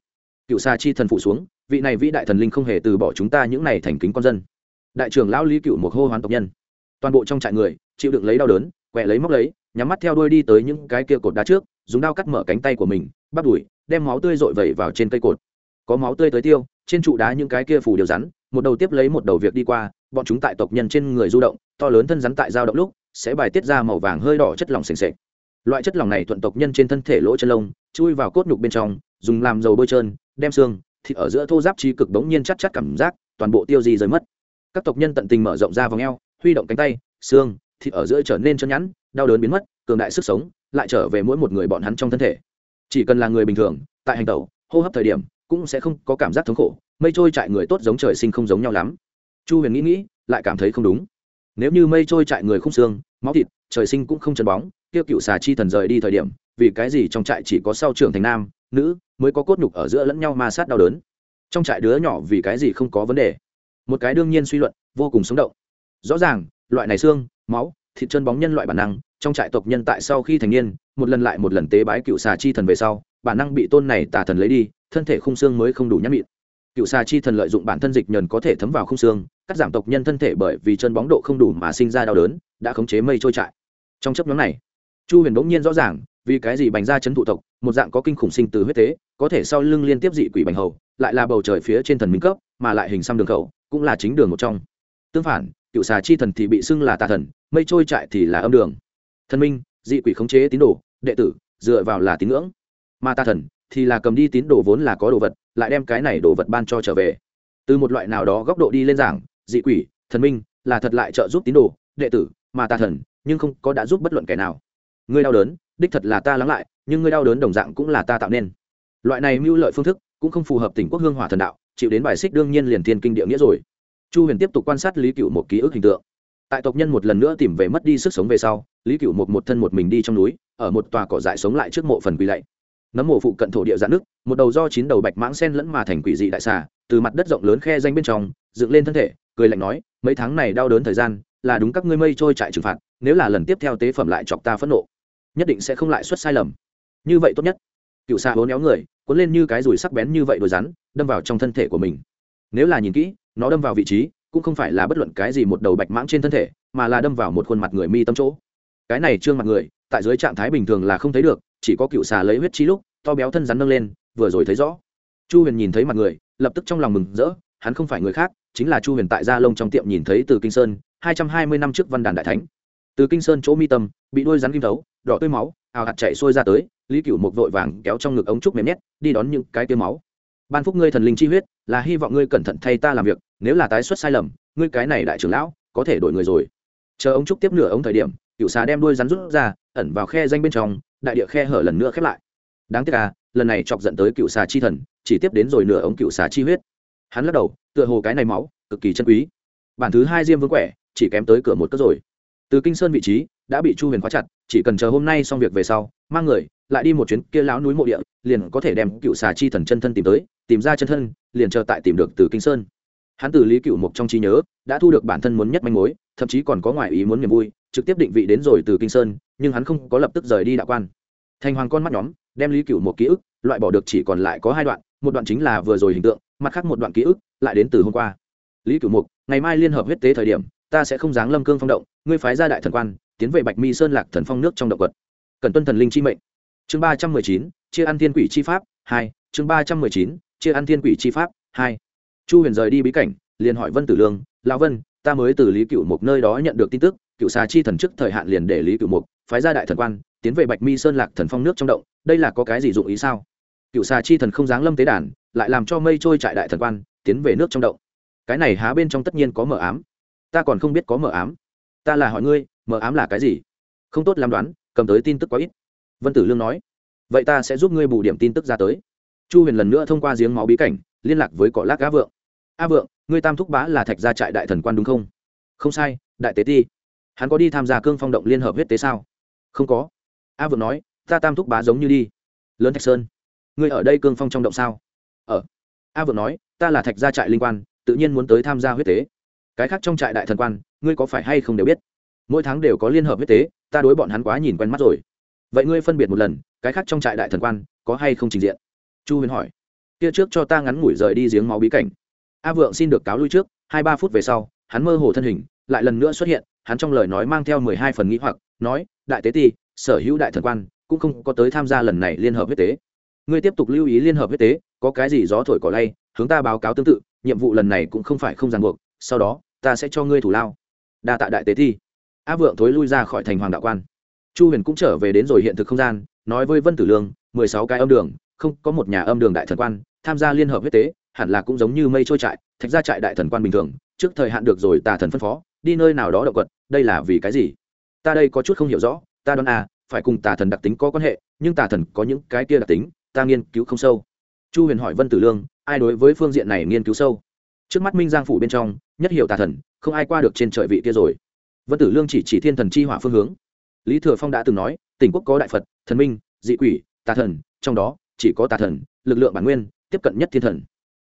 A: Cựu xà chi thần phủ xuống, vị này vĩ đại thần linh không hề từ bỏ chúng ta những này thành kính con dân. Đại trưởng lão lý cựu một hô hoán tộc nhân. Toàn bộ trong trại người, chịu đựng lấy đau đớn, quẹ lấy móc lấy, nhắm mắt theo đuôi đi tới những cái kia cột đá trước, dùng đao cắt mở cánh tay của mình bắt đùi, đem máu tươi rội vẩy vào trên cây cột có máu tươi tới tiêu, trên trụ đá những cái kia phủ điều rắn, một đầu tiếp lấy một đầu việc đi qua, bọn chúng tại tộc nhân trên người du động, to lớn thân rắn tại dao động lúc, sẽ bài tiết ra màu vàng hơi đỏ chất lỏng s sệt. loại chất lỏng này thuận tộc nhân trên thân thể lỗ chân lông, chui vào cốt nhục bên trong, dùng làm dầu bôi trơn, đem xương, thịt ở giữa thô giáp trí cực bỗng nhiên chắc chắc cảm giác, toàn bộ tiêu di rơi mất các tộc nhân tận tình mở rộng ra vòng eo, huy động cánh tay, xương, thịt ở giữa trở nên chân nhẵn, đau đớn biến mất, cường đại sức sống, lại trở về mỗi một người bọn hắn trong thân thể chỉ cần là người bình thường, tại hành tẩu, hô hấp thời điểm cũng sẽ không có cảm giác thống khổ, mây trôi chạy người tốt giống trời sinh không giống nhau lắm. Chu huyền nghĩ nghĩ, lại cảm thấy không đúng. Nếu như mây trôi chạy người không xương, máu thịt, trời sinh cũng không chân bóng kêu cựu xà chi thần rời đi thời điểm, vì cái gì trong trại chỉ có sau trưởng thành nam, nữ mới có cốt nhục ở giữa lẫn nhau ma sát đau đớn? Trong trại đứa nhỏ vì cái gì không có vấn đề? Một cái đương nhiên suy luận, vô cùng sống động. Rõ ràng, loại này xương, máu, thịt chân bóng nhân loại bản năng, trong trại tộc nhân tại sau khi thành niên, một lần lại một lần tế bái cựu xà chi thần về sau, bản năng bị tôn này tà thần lấy đi thân thể khung xương mới không đủ nhắm mịn. Cựu xà chi thần lợi dụng bản thân dịch nhờn có thể thấm vào khung xương, cắt giảm tộc nhân thân thể bởi vì chân bóng độ không đủ mà sinh ra đau đớn, đã khống chế mây trôi trại. Trong chấp nhóm này, chu huyền bỗng nhiên rõ ràng, vì cái gì bành ra chấn thụ tộc, một dạng có kinh khủng sinh từ huyết tế, có thể sau lưng liên tiếp dị quỷ bành hầu, lại là bầu trời phía trên thần minh cấp, mà lại hình xăm đường khẩu, cũng là chính đường một trong. Tương phản, cựu xà chi thần thì bị xưng là tà thần, mây trôi trại thì là âm đường. Thần minh, dị quỷ khống chế tín đồ, đệ tử, dựa vào là tín ngưỡng. Mà tà thần thì là cầm đi tín đồ vốn là có đồ vật, lại đem cái này đồ vật ban cho trở về. Từ một loại nào đó góc độ đi lên giảng, dị quỷ, thần minh là thật lại trợ giúp tín đồ, đệ tử, mà tà thần, nhưng không có đã giúp bất luận kẻ nào. Ngươi đau đớn, đích thật là ta lắng lại, nhưng ngươi đau đớn đồng dạng cũng là ta tạo nên. Loại này mưu lợi phương thức cũng không phù hợp tỉnh quốc hương hỏa thần đạo, chịu đến bài xích đương nhiên liền thiên kinh địa nghĩa rồi. Chu huyền tiếp tục quan sát lý cựu một ký ức hình tượng. Tại tộc nhân một lần nữa tìm về mất đi sức sống về sau, lý cựu một một thân một mình đi trong núi, ở một tòa cỏ dại sống lại trước mộ phần quỳ lạy nấm mộ phụ cận thổ địa dạn nước, một đầu do chín đầu bạch mãng sen lẫn mà thành quỷ dị đại xà, từ mặt đất rộng lớn khe danh bên trong, dựng lên thân thể, cười lạnh nói, mấy tháng này đau đớn thời gian, là đúng các ngươi mây trôi trại trừng phạt, nếu là lần tiếp theo tế phẩm lại chọc ta phẫn nộ, nhất định sẽ không lại xuất sai lầm. Như vậy tốt nhất. Cựu xà hốn néo người, cuốn lên như cái rùi sắc bén như vậy đồi rắn, đâm vào trong thân thể của mình. Nếu là nhìn kỹ, nó đâm vào vị trí, cũng không phải là bất luận cái gì một đầu bạch mãng trên thân thể, mà là đâm vào một khuôn mặt người mi tâm chỗ. Cái này trương mặt người, tại dưới trạng thái bình thường là không thấy được chỉ có cựu xà lấy huyết chi lúc, to béo thân rắn nâng lên, vừa rồi thấy rõ. Chu huyền nhìn thấy mặt người, lập tức trong lòng mừng rỡ, hắn không phải người khác, chính là chu huyền tại gia lông trong tiệm nhìn thấy từ kinh sơn, hai trăm hai mươi năm trước văn đàn đại thánh. Từ kinh sơn chỗ mi tâm, bị đôi rắn kim thấu, đỏ tươi máu, ào hạt chạy xuôi ra tới, lý cựu một vội vàng kéo trong ngực ống trúc mềm nhét, đi đón những cái tiêu máu. Ban phúc ngươi thần linh chi huyết, là hy vọng ngươi cẩn thận thay ta làm việc, nếu là tái xuất sai lầm, ngươi cái này đại trưởng lão, có thể đổi người rồi. Chờ ống trúc tiếp nửa ống thời điểm, cựu xà đem đuôi rắn rút ra, ẩn vào khe danh bên trong đại địa khe hở lần nữa khép lại. Đáng tiếc à lần này chọc dẫn tới cựu xà chi thần, chỉ tiếp đến rồi nửa ống cựu xà chi huyết. Hắn lắc đầu, tựa hồ cái này máu, cực kỳ chân quý. Bản thứ hai diêm vương quẻ, chỉ kém tới cửa một cất rồi. Từ kinh sơn vị trí, đã bị chu huyền khóa chặt, chỉ cần chờ hôm nay xong việc về sau, mang người, lại đi một chuyến kia lão núi mộ địa, liền có thể đem cựu xà chi thần chân thân tìm tới, tìm ra chân thân, liền chờ tại tìm được từ kinh sơn. Hắn từ lý cựu mộc trong trí nhớ, đã thu được bản thân muốn nhất manh mối, thậm chí còn có ngoại ý muốn niềm vui trực tiếp định vị đến rồi từ kinh sơn, nhưng hắn không có lập tức rời đi đạo quan. Thành hoàng con mắt nhóm, đem lý cựu một ký ức, loại bỏ được chỉ còn lại có hai đoạn, một đoạn chính là vừa rồi hình tượng, mặt khác một đoạn ký ức, lại đến từ hôm qua. Lý cửu mục, ngày mai liên hợp huyết tế thời điểm, ta sẽ không giáng lâm cương phong động, ngươi phái ra đại thần quan, tiến về bạch mi sơn lạc thần phong nước trong động vật cần tuân thần linh chi mệnh. Chương ba trăm mười chín, chia ăn thiên quỷ chi pháp, hai, chương ba trăm mười chín, chia ăn thiên quỷ chi pháp, hai. Chu huyền rời đi bí cảnh, liền hỏi vân tử lương, lão vân, ta mới từ lý cửu một nơi đó nhận được tin tức cựu xà chi thần trước thời hạn liền để lý cựu mục phái ra đại thần quan, tiến về bạch mi sơn lạc thần phong nước trong động, đây là có cái gì dụng ý sao? Cựu xà chi thần không dáng lâm tế đàn, lại làm cho mây trôi trại đại thần quan, tiến về nước trong động. Cái này há bên trong tất nhiên có mờ ám. Ta còn không biết có mờ ám. Ta là hỏi ngươi, mờ ám là cái gì? Không tốt làm đoán, cầm tới tin tức quá ít. Vân tử lương nói, vậy ta sẽ giúp ngươi bù điểm tin tức ra tới. Chu huyền lần nữa thông qua giếng máu bí cảnh, liên lạc với cỏ lác á vượng. A vượng, ngươi tam thúc bá là thạch gia trại đại thần quan đúng không? Không sai, đại tế ti hắn có đi tham gia cương phong động liên hợp huyết tế sao? Không có. A vượng nói, ta tam thúc bá giống như đi. Lớn thạch sơn, ngươi ở đây cương phong trong động sao? Ở. A vượng nói, ta là thạch gia trại linh quan, tự nhiên muốn tới tham gia huyết tế. Cái khác trong trại đại thần quan, ngươi có phải hay không đều biết? Mỗi tháng đều có liên hợp huyết tế, ta đối bọn hắn quá nhìn quen mắt rồi. Vậy ngươi phân biệt một lần, cái khác trong trại đại thần quan, có hay không trình diện? Chu huyền hỏi. Kia trước cho ta ngắn ngủi rời đi giếng máu bí cảnh. A vượng xin được cáo lui trước, hai ba phút về sau, hắn mơ hồ thân hình, lại lần nữa xuất hiện hắn trong lời nói mang theo mười hai phần nghĩ hoặc, nói, đại tế ti, sở hữu đại thần quan cũng không có tới tham gia lần này liên hợp huyết tế. Ngươi tiếp tục lưu ý liên hợp huyết tế, có cái gì gió thổi cỏ lay, hướng ta báo cáo tương tự, nhiệm vụ lần này cũng không phải không ràng buộc, sau đó, ta sẽ cho ngươi thủ lao. Đa tạ đại tế thi á vượng thối lui ra khỏi thành hoàng đạo quan. Chu huyền cũng trở về đến rồi hiện thực không gian, nói với vân tử lương, mười sáu cái âm đường, không có một nhà âm đường đại thần quan, tham gia liên hợp huyết tế, hẳn là cũng giống như mây trôi trại, thạch ra trại đại thần quan bình thường, trước thời hạn được rồi tà thần phân phó đi nơi nào đó động quật, đây là vì cái gì? Ta đây có chút không hiểu rõ, ta đoán à phải cùng tà thần đặc tính có quan hệ, nhưng tà thần có những cái kia đặc tính, ta nghiên cứu không sâu. Chu huyền hỏi vân tử lương, ai đối với phương diện này nghiên cứu sâu? Trước mắt minh giang phủ bên trong, nhất hiểu tà thần, không ai qua được trên trời vị kia rồi. Vân tử lương chỉ chỉ thiên thần chi hỏa phương hướng. Lý thừa phong đã từng nói tỉnh quốc có đại phật, thần minh, dị quỷ, tà thần, trong đó chỉ có tà thần, lực lượng bản nguyên, tiếp cận nhất thiên thần.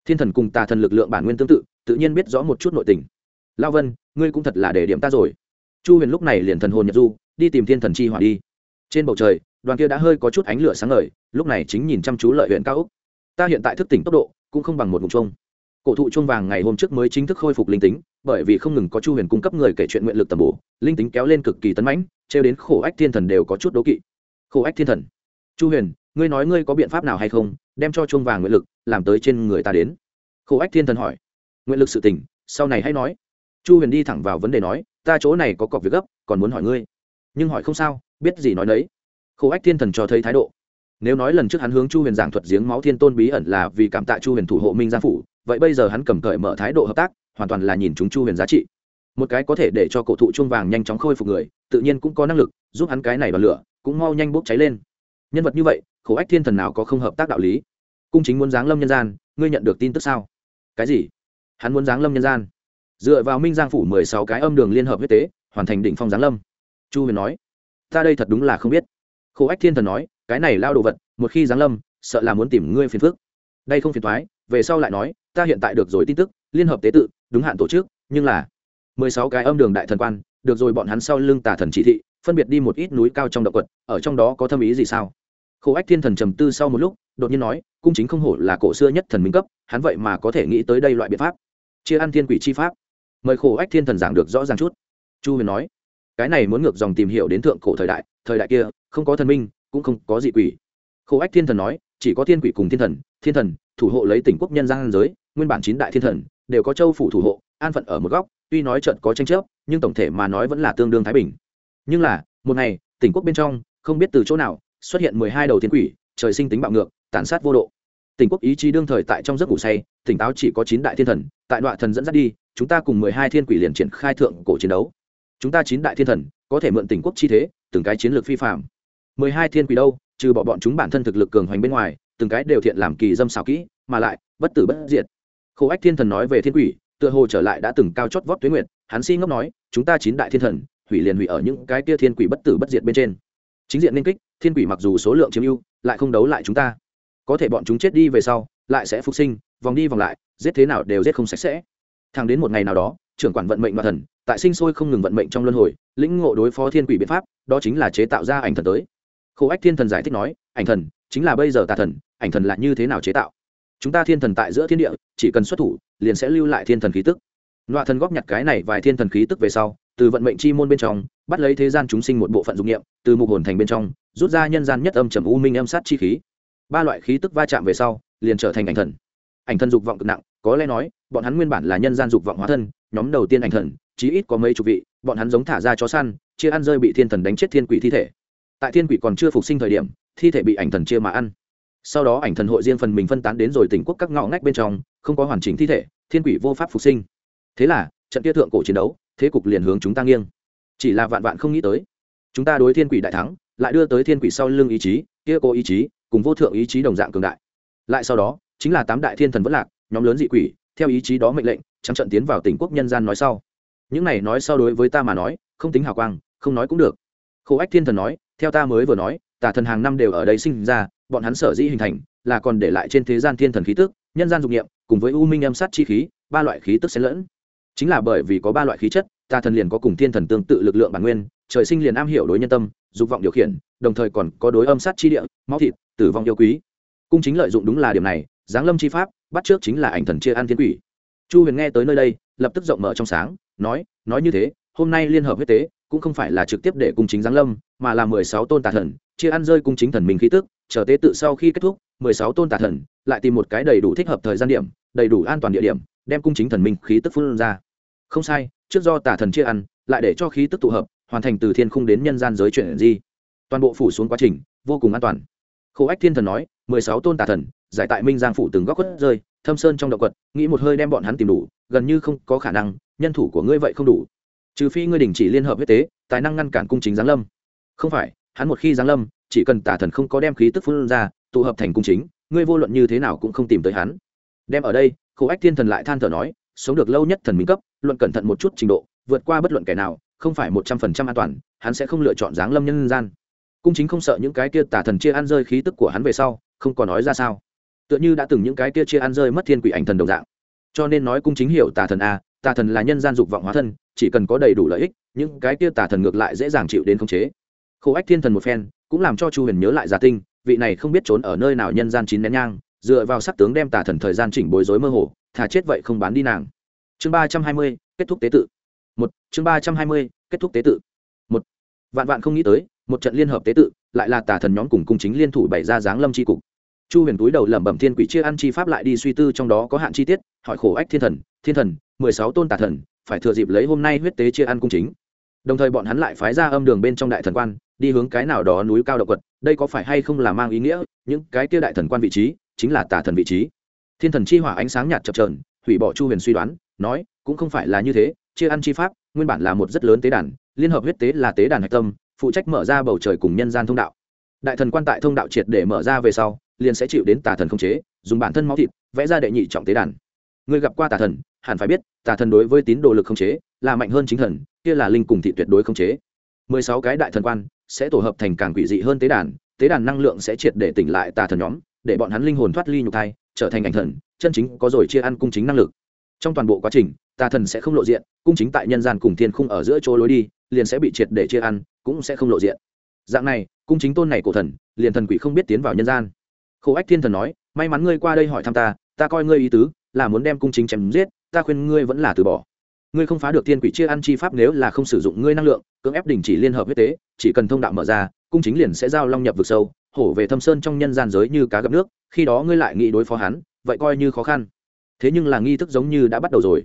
A: Thiên thần cùng tà thần lực lượng bản nguyên tương tự tự nhiên biết rõ một chút nội tình lao vân, ngươi cũng thật là để điểm ta rồi. Chu huyền lúc này liền thần hồn nhật du, đi tìm thiên thần chi hỏa đi. Trên bầu trời, đoàn kia đã hơi có chút ánh lửa sáng ngời, lúc này chính nhìn chăm chú lợi huyện cao úc ta hiện tại thức tỉnh tốc độ, cũng không bằng một mục trông cổ thụ chuông vàng ngày hôm trước mới chính thức khôi phục linh tính, bởi vì không ngừng có chu huyền cung cấp người kể chuyện nguyện lực tầm bổ, linh tính kéo lên cực kỳ tấn mãnh, trêu đến khổ ách thiên thần đều có chút đố kỵ. Khổ ách thiên thần. Chu huyền, ngươi nói ngươi có biện pháp nào hay không, đem cho chuông vàng nguyện lực làm tới trên người ta đến. Khổ ách thiên thần hỏi. Nguyện lực sự tỉnh, sau này hãy nói chu huyền đi thẳng vào vấn đề nói, ta chỗ này có cọc việc gấp, còn muốn hỏi ngươi. Nhưng hỏi không sao, biết gì nói nấy. Khổ ách thiên thần cho thấy thái độ. Nếu nói lần trước hắn hướng chu huyền giảng thuật giếng máu thiên tôn bí ẩn là vì cảm tạ chu huyền thủ hộ minh gia phủ, vậy bây giờ hắn cầm cởi mở thái độ hợp tác, hoàn toàn là nhìn chúng chu huyền giá trị. Một cái có thể để cho cổ thụ chuông vàng nhanh chóng khôi phục người, tự nhiên cũng có năng lực giúp hắn cái này vào lửa, cũng mau nhanh bốc cháy lên. Nhân vật như vậy, khổ ách thiên thần nào có không hợp tác đạo lý? Cung chính muốn giáng lâm nhân gian, ngươi nhận được tin tức sao? Cái gì? Hắn muốn giáng lâm nhân gian dựa vào minh giang phủ mười sáu cái âm đường liên hợp huyết tế, hoàn thành đỉnh phong giáng lâm. Chu huyền nói, ta đây thật đúng là không biết. Khổ ách thiên thần nói, cái này lao đồ vật, một khi giáng lâm, sợ là muốn tìm ngươi phiền phức. Đây không phiền thoái về sau lại nói, ta hiện tại được rồi tin tức, liên hợp tế tự, đúng hạn tổ chức, nhưng là mười sáu cái âm đường đại thần quan, được rồi bọn hắn sau lưng tà thần chỉ thị, phân biệt đi một ít núi cao trong động quật, ở trong đó có thâm ý gì sao? Khổ ách thiên thần trầm tư sau một lúc, đột nhiên nói, cung chính không hổ là cổ xưa nhất thần minh cấp, hắn vậy mà có thể nghĩ tới đây loại biện pháp. Chia ăn thiên quỷ chi pháp mời khổ ách thiên thần giảng được rõ ràng chút. Chu huyền nói, cái này muốn ngược dòng tìm hiểu đến thượng cổ thời đại thời đại kia, không có thần minh, cũng không có dị quỷ. Khổ ách thiên thần nói, chỉ có thiên quỷ cùng thiên thần thiên thần, thủ hộ lấy tỉnh quốc nhân gian giới, nguyên bản chín đại thiên thần, đều có châu phủ thủ hộ, an phận ở một góc, tuy nói trận có tranh chấp, nhưng tổng thể mà nói vẫn là tương đương thái bình. Nhưng là, một ngày, tỉnh quốc bên trong, không biết từ chỗ nào, xuất hiện mười hai đầu thiên quỷ, trời sinh tính bạo ngược, tàn sát vô độ tỉnh quốc ý chí đương thời tại trong giấc ngủ say, tỉnh táo chỉ có chín đại thiên thần, tại đoạn thần dẫn dắt đi, chúng ta cùng mười hai thiên quỷ liền triển khai thượng cổ chiến đấu. Chúng ta chín đại thiên thần, có thể mượn tỉnh quốc chi thế, từng cái chiến lược phi phạm mười hai thiên quỷ đâu, trừ bỏ bọn chúng bản thân thực lực cường hoành bên ngoài, từng cái đều thiện làm kỳ dâm xào kỹ, mà lại, bất tử bất diệt. Khổ ách thiên thần nói về thiên quỷ, tựa hồ trở lại đã từng cao chót vót tuyến nguyệt, hắn si ngốc nói, chúng ta chín đại thiên thần, hủy liền hủy ở những cái kia thiên quỷ bất tử bất diệt bên trên. Chính diện nên kích, thiên quỷ mặc dù số lượng chiếm ưu, lại không đấu lại chúng ta có thể bọn chúng chết đi về sau, lại sẽ phục sinh, vòng đi vòng lại, giết thế nào đều giết không sạch sẽ. Thang đến một ngày nào đó, trưởng quản vận mệnh và thần, tại sinh sôi không ngừng vận mệnh trong luân hồi, lĩnh ngộ đối phó thiên quỷ biện pháp, đó chính là chế tạo ra ảnh thần tới. Khổ ách thiên thần giải thích nói, ảnh thần chính là bây giờ tà thần, ảnh thần là như thế nào chế tạo? Chúng ta thiên thần tại giữa thiên địa, chỉ cần xuất thủ, liền sẽ lưu lại thiên thần khí tức. Loạ thần góp nhặt cái này vài thiên thần khí tức về sau, từ vận mệnh chi môn bên trong, bắt lấy thế gian chúng sinh một bộ phận dụng nghiệm từ mục hồn thành bên trong, rút ra nhân gian nhất âm trầm u minh âm sát chi khí ba loại khí tức va chạm về sau, liền trở thành ảnh thần. Ảnh thần dục vọng cực nặng, có lẽ nói, bọn hắn nguyên bản là nhân gian dục vọng hóa thân, nhóm đầu tiên ảnh thần, chí ít có mấy chục vị, bọn hắn giống thả ra chó săn, chia ăn rơi bị thiên thần đánh chết thiên quỷ thi thể. Tại thiên quỷ còn chưa phục sinh thời điểm, thi thể bị ảnh thần chia mà ăn. Sau đó ảnh thần hội riêng phần mình phân tán đến rồi tỉnh quốc các ngõ ngách bên trong, không có hoàn chỉnh thi thể, thiên quỷ vô pháp phục sinh. Thế là, trận kia thượng cổ chiến đấu, thế cục liền hướng chúng ta nghiêng. Chỉ là vạn vạn không nghĩ tới, chúng ta đối thiên quỷ đại thắng, lại đưa tới thiên quỷ sau lưng ý chí kia cố ý chí, cùng vô thượng ý chí đồng dạng cường đại. Lại sau đó, chính là tám đại thiên thần vẫn lạc, nhóm lớn dị quỷ, theo ý chí đó mệnh lệnh, trắng trận tiến vào tỉnh quốc nhân gian nói sau. Những này nói sau đối với ta mà nói, không tính hào quang, không nói cũng được. Khổ ách thiên thần nói, theo ta mới vừa nói, tà thần hàng năm đều ở đây sinh ra, bọn hắn sở dĩ hình thành, là còn để lại trên thế gian thiên thần khí tức, nhân gian dục nghiệm cùng với u minh âm sát chi khí, ba loại khí tức xen lẫn. Chính là bởi vì có ba loại khí chất, tà thần liền có cùng thiên thần tương tự lực lượng bản nguyên trời sinh liền am hiểu đối nhân tâm, dục vọng điều khiển, đồng thời còn có đối âm sát chi địa, máu thịt, tử vong yêu quý. Cung chính lợi dụng đúng là điểm này, giáng lâm chi pháp, bắt trước chính là ảnh thần chia ăn thiên quỷ. Chu huyền nghe tới nơi đây, lập tức rộng mở trong sáng, nói nói như thế, hôm nay liên hợp huyết tế, cũng không phải là trực tiếp để cung chính giáng lâm, mà là mười sáu tôn tà thần, chia ăn rơi cung chính thần mình khí tức, chờ tế tự sau khi kết thúc, mười sáu tôn tà thần, lại tìm một cái đầy đủ thích hợp thời gian điểm, đầy đủ an toàn địa điểm, đem cung chính thần minh khí tức phun ra. Không sai, trước do tà thần chia ăn, lại để cho khí tức tụ hợp hoàn thành từ thiên khung đến nhân gian giới chuyển di. Toàn bộ phủ xuống quá trình, vô cùng an toàn. Khổ ách thiên thần nói, mười sáu tôn tà thần, giải tại minh giang phủ từng góc khuất rơi, thâm sơn trong động quật, nghĩ một hơi đem bọn hắn tìm đủ, gần như không có khả năng, nhân thủ của ngươi vậy không đủ. Trừ phi ngươi đình chỉ liên hợp huyết tế, tài năng ngăn cản cung chính giáng lâm. Không phải, hắn một khi giáng lâm, chỉ cần tà thần không có đem khí tức phun ra, tụ hợp thành cung chính, ngươi vô luận như thế nào cũng không tìm tới hắn. Đem ở đây, khổ ách thiên thần lại than thở nói, sống được lâu nhất thần minh cấp, luận cẩn thận một chút trình độ, vượt qua bất luận kẻ nào không phải một trăm phần trăm an toàn, hắn sẽ không lựa chọn giáng lâm nhân gian. Cung chính không sợ những cái kia tà thần chia ăn rơi khí tức của hắn về sau, không có nói ra sao. Tựa như đã từng những cái kia chia ăn rơi mất thiên quỷ ảnh thần đồng dạng. Cho nên nói cung chính hiểu tà thần a, tà thần là nhân gian dục vọng hóa thân, chỉ cần có đầy đủ lợi ích, những cái kia tà thần ngược lại dễ dàng chịu đến khống chế. Khổ ách thiên thần một phen, cũng làm cho chu huyền nhớ lại gia tinh, vị này không biết trốn ở nơi nào nhân gian chín nén nhang, dựa vào sắc tướng đem tà thần thời gian chỉnh bối rối mơ hồ, thà chết vậy không bán đi nàng. Chương ba trăm hai mươi, kết thúc tế tự một, chương ba trăm hai mươi, kết thúc tế tự. Một, vạn vạn không nghĩ tới, một trận liên hợp tế tự, lại là tà thần nhóm cùng cung chính liên thủ bày ra dáng lâm c h i cục. Chu huyền túi đầu lẩm bẩm thiên quỷ chia ăn chi pháp lại đi suy tư trong đó có hạn chi tiết, hỏi khổ ách thiên thần thiên thần, mười sáu tôn tà thần, phải thừa dịp lấy hôm nay huyết tế chia ăn cung chính. Đồng thời bọn hắn lại phái ra âm đường bên trong đại thần quan, đi hướng cái nào đó núi cao động quật, đây có phải hay không là mang ý nghĩa, những cái kia đại thần quan vị trí, chính là tà thần vị trí. Thiên thần chi hỏa ánh sáng nhạt chập trờn hủy bỏ chu huyền suy đoán, nói, cũng không phải là như thế chia ăn chi pháp, nguyên bản là một rất lớn tế đàn, liên hợp huyết tế là tế đàn hạch tâm, phụ trách mở ra bầu trời cùng nhân gian thông đạo. Đại thần quan tại thông đạo triệt để mở ra về sau, liền sẽ chịu đến tà thần không chế, dùng bản thân máu thịt, vẽ ra đệ nhị trọng tế đàn. Người gặp qua tà thần, hẳn phải biết, tà thần đối với tín đồ lực không chế, là mạnh hơn chính thần, kia là linh cùng thị tuyệt đối không chế. Mười sáu cái đại thần quan sẽ tổ hợp thành càng quỷ dị hơn tế đàn tế đàn năng lượng sẽ triệt để tỉnh lại tà thần nhóm, để bọn hắn linh hồn thoát ly nhục thai, trở thành ảnh thần, chân chính có rồi chia ăn cung chính năng lực trong toàn bộ quá trình, tà thần sẽ không lộ diện, cung chính tại nhân gian cùng thiên khung ở giữa chỗ lối đi, liền sẽ bị triệt để chia ăn, cũng sẽ không lộ diện. Dạng này, cung chính tôn này cổ thần, liền thần quỷ không biết tiến vào nhân gian. Khổ ách thiên thần nói, may mắn ngươi qua đây hỏi thăm ta ta coi ngươi ý tứ, là muốn đem cung chính chém giết, ta khuyên ngươi vẫn là từ bỏ. Ngươi không phá được thiên quỷ chia ăn chi pháp nếu là không sử dụng ngươi năng lượng, cưỡng ép đình chỉ liên hợp huyết tế, chỉ cần thông đạo mở ra, cung chính liền sẽ giao long nhập vực sâu, hổ về thâm sơn trong nhân gian giới như cá gặp nước, khi đó ngươi lại nghĩ đối phó hắn, vậy coi như khó khăn thế nhưng là nghi thức giống như đã bắt đầu rồi.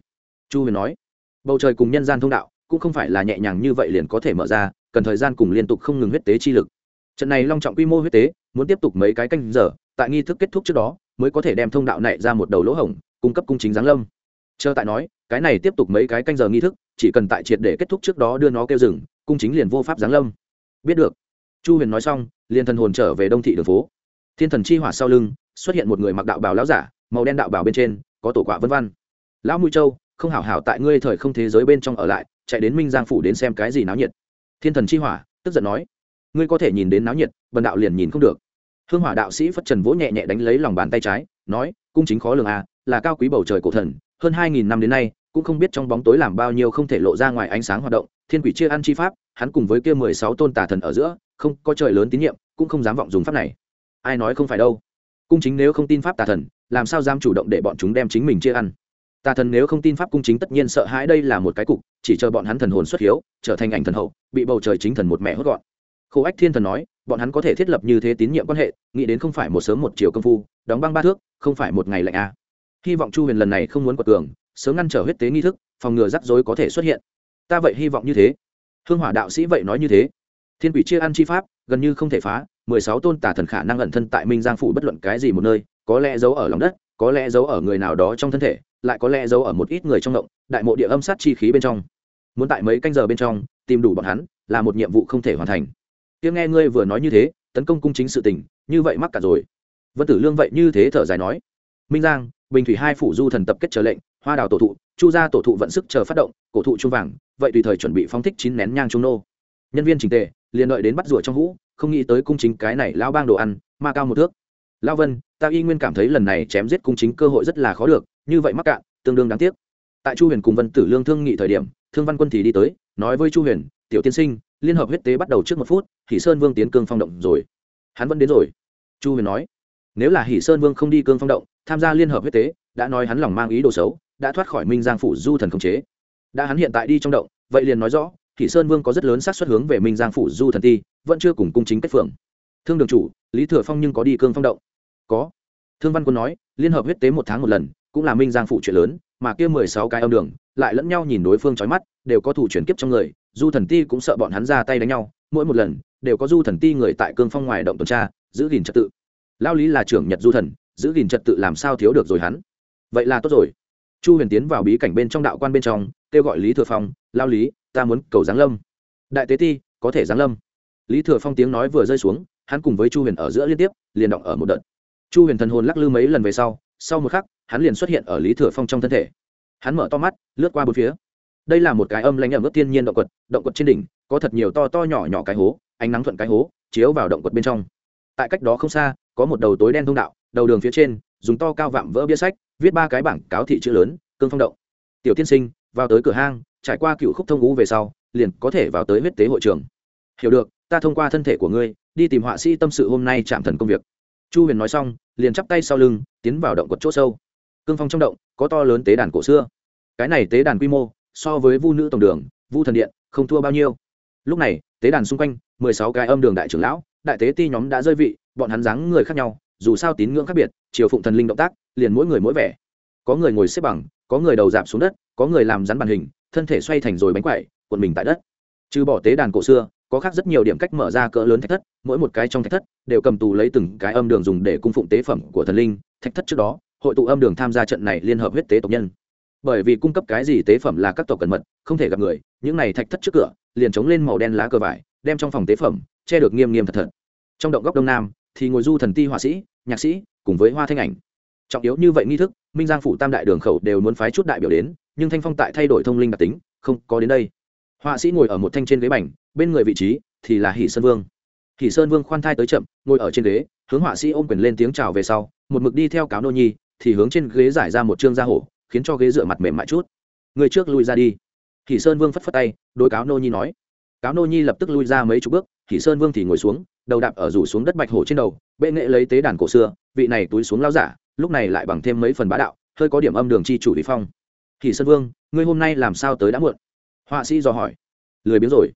A: Chu huyền nói, bầu trời cùng nhân gian thông đạo, cũng không phải là nhẹ nhàng như vậy liền có thể mở ra, cần thời gian cùng liên tục không ngừng huyết tế chi lực. Trận này long trọng quy mô huyết tế, muốn tiếp tục mấy cái canh giờ, tại nghi thức kết thúc trước đó, mới có thể đem thông đạo này ra một đầu lỗ hổng, cung cấp cung chính giáng lâm. Chờ tại nói, cái này tiếp tục mấy cái canh giờ nghi thức, chỉ cần tại triệt để kết thúc trước đó đưa nó kêu rừng cung chính liền vô pháp giáng lâm. Biết được. Chu huyền nói xong, liền thần hồn trở về đông thị đường phố. Thiên thần chi hỏa sau lưng, xuất hiện một người mặc đạo bào lão giả, màu đen đạo bào bên trên có tổ quạ vân văn lão mũi châu, không hảo hảo tại ngươi thời không thế giới bên trong ở lại, chạy đến minh giang phủ đến xem cái gì náo nhiệt. Thiên thần chi hỏa, tức giận nói. Ngươi có thể nhìn đến náo nhiệt, bần đạo liền nhìn không được. Hương hỏa đạo sĩ phất trần vỗ nhẹ nhẹ đánh lấy lòng bàn tay trái, nói, cung chính khó lường à là cao quý bầu trời cổ thần, hơn hai nghìn năm đến nay, cũng không biết trong bóng tối làm bao nhiêu không thể lộ ra ngoài ánh sáng hoạt động, thiên quỷ chia ăn chi pháp, hắn cùng với kia mười sáu tôn tà thần ở giữa, không có trời lớn tín nhiệm, cũng không dám vọng dùng pháp này. Ai nói không phải đâu. Cung chính nếu không tin pháp tà thần làm sao dám chủ động để bọn chúng đem chính mình chia ăn? Tà thần nếu không tin pháp cung chính tất nhiên sợ hãi đây là một cái cục, chỉ chờ bọn hắn thần hồn xuất hiếu, trở thành ảnh thần hậu, bị bầu trời chính thần một mẹ hốt gọn. Khổ ách thiên thần nói, bọn hắn có thể thiết lập như thế tín nhiệm quan hệ, nghĩ đến không phải một sớm một chiều công phu, đóng băng ba thước, không phải một ngày lạnh a à. hy vọng chu huyền lần này không muốn quật cường, sớm ngăn trở huyết tế nghi thức, phòng ngừa rắc rối có thể xuất hiện. Ta vậy hy vọng như thế. Hương hỏa đạo sĩ vậy nói như thế. Thiên quỷ chia ăn chi pháp, gần như không thể phá, mười sáu tôn tả thần khả năng ẩn thân tại minh giang phủ bất luận cái gì một nơi có lẽ giấu ở lòng đất, có lẽ giấu ở người nào đó trong thân thể, lại có lẽ giấu ở một ít người trong động, đại mộ địa âm sát chi khí bên trong. Muốn tại mấy canh giờ bên trong, tìm đủ bọn hắn, là một nhiệm vụ không thể hoàn thành. Tiếng nghe ngươi vừa nói như thế, tấn công cung chính sự tình, như vậy mắc cả rồi. Vân tử lương vậy như thế thở dài nói. Minh giang, bình thủy hai phủ du thần tập kết chờ lệnh, hoa đào tổ thụ, chu gia tổ thụ vận sức chờ phát động, cổ thụ trung vàng, vậy tùy thời chuẩn bị phóng thích chín nén nhang trung nô. Nhân viên trình tề, liền đợi đến bắt rùa trong hũ, không nghĩ tới cung chính cái này lao bang đồ ăn ma cao một thước. Lao vân ta y nguyên cảm thấy lần này chém giết cung chính cơ hội rất là khó được, như vậy mắc cạn, tương đương đáng tiếc. Tại chu huyền cùng vân tử lương thương nghị thời điểm, thương văn quân thì đi tới, nói với chu huyền, tiểu tiên sinh, liên hợp huyết tế bắt đầu trước một phút thì sơn vương tiến cương phong động rồi. Hắn vẫn đến rồi. Chu huyền nói, nếu là hỷ sơn vương không đi cương phong động, tham gia liên hợp huyết tế, đã nói hắn lòng mang ý đồ xấu, đã thoát khỏi minh giang phủ du thần khống chế. Đã hắn hiện tại đi trong động, vậy liền nói rõ, hỷ sơn vương có rất lớn xác suất hướng về minh giang phủ du thần ti, vẫn chưa cùng cung chính kết phượng. Thương đường chủ, lý thừa phong nhưng có đi cương phong động có. Thương văn quân nói, liên hợp huyết tế một tháng một lần, cũng là minh giang phụ chuyện lớn, mà kia mười sáu cái âm đường, lại lẫn nhau nhìn đối phương trói mắt, đều có thủ chuyển kiếp trong người, du thần ti cũng sợ bọn hắn ra tay đánh nhau, mỗi một lần, đều có du thần ti người tại cương phong ngoài động tuần tra, giữ gìn trật tự. Lao lý là trưởng nhật du thần, giữ gìn trật tự làm sao thiếu được rồi hắn? Vậy là tốt rồi. Chu huyền tiến vào bí cảnh bên trong đạo quan bên trong, kêu gọi lý thừa phong, lao lý, ta muốn cầu giáng lâm. Đại tế ti, có thể giáng lâm. Lý thừa phong tiếng nói vừa rơi xuống, hắn cùng với chu huyền ở giữa liên tiếp, liền động ở một đợt chu huyền thần hồn lắc lư mấy lần về sau sau một khắc, hắn liền xuất hiện ở lý thừa phong trong thân thể. Hắn mở to mắt, lướt qua bốn phía. Đây là một cái âm lãnh ẩm ướt thiên nhiên động quật động quật trên đỉnh, có thật nhiều to to nhỏ nhỏ cái hố, ánh nắng thuận cái hố, chiếu vào động quật bên trong. Tại cách đó không xa, có một đầu tối đen thông đạo, đầu đường phía trên, dùng to cao vạm vỡ bia sách, viết ba cái bảng cáo thị chữ lớn, cương phong động. Tiểu tiên sinh, vào tới cửa hang, trải qua cựu khúc thông ngũ về sau, liền có thể vào tới huyết tế hội trường. Hiểu được, ta thông qua thân thể của ngươi, đi tìm họa sĩ tâm sự hôm nay chạm thần công việc chu huyền nói xong, liền chắp tay sau lưng, tiến vào động quật chỗ sâu. Cương phong trong động, có to lớn tế đàn cổ xưa. Cái này tế đàn quy mô, so với vu nữ tổng đường, vu thần điện, không thua bao nhiêu. Lúc này, tế đàn xung quanh, mười sáu cái âm đường đại trưởng lão, đại tế ti nhóm đã rơi vị, bọn hắn dáng người khác nhau, dù sao tín ngưỡng khác biệt chiều phụng thần linh động tác, liền mỗi người mỗi vẻ. Có người ngồi xếp bằng, có người đầu dạp xuống đất, có người làm rắn bàn hình, thân thể xoay thành rồi bánh quậy cuộn mình tại đất. Trừ bỏ tế đàn cổ xưa có khác rất nhiều điểm cách mở ra cỡ lớn thạch thất, mỗi một cái trong thạch thất đều cầm tù lấy từng cái âm đường dùng để cung phụng tế phẩm của thần linh. Thạch thất trước đó, hội tụ âm đường tham gia trận này liên hợp huyết tế tộc nhân. Bởi vì cung cấp cái gì tế phẩm là các tộc cẩn mật, không thể gặp người, những này thạch thất trước cửa liền chống lên màu đen lá cờ vải, đem trong phòng tế phẩm che được nghiêm nghiêm thật thật. Trong động góc đông nam thì ngồi du thần ti họa sĩ, nhạc sĩ cùng với hoa thanh ảnh. Trọng yếu như vậy nghi thức, minh giang phủ tam đại đường khẩu đều muốn phái chút đại biểu đến, nhưng thanh phong tại thay đổi thông linh đặc tính, không có đến đây. Họa sĩ ngồi ở một thanh trên ghế bành bên người vị trí thì là hỷ sơn vương hỷ sơn vương khoan thai tới chậm ngồi ở trên ghế hướng họa sĩ ôm quyền lên tiếng chào về sau một mực đi theo cáo nô nhi thì hướng trên ghế giải ra một chương da hổ khiến cho ghế dựa mặt mềm mại chút người trước lui ra đi hỷ sơn vương phất phất tay đối cáo nô nhi nói cáo nô nhi lập tức lui ra mấy chục bước hỷ sơn vương thì ngồi xuống đầu đạp ở rủ xuống đất bạch hổ trên đầu bệ nghệ lấy tế đàn cổ xưa vị này túi xuống lao giả lúc này lại bằng thêm mấy phần bá đạo hơi có điểm âm đường chi chủ lý phong hỷ sơn vương ngươi hôm nay làm sao tới đã muộn họa sĩ dò hỏi lười biếng rồi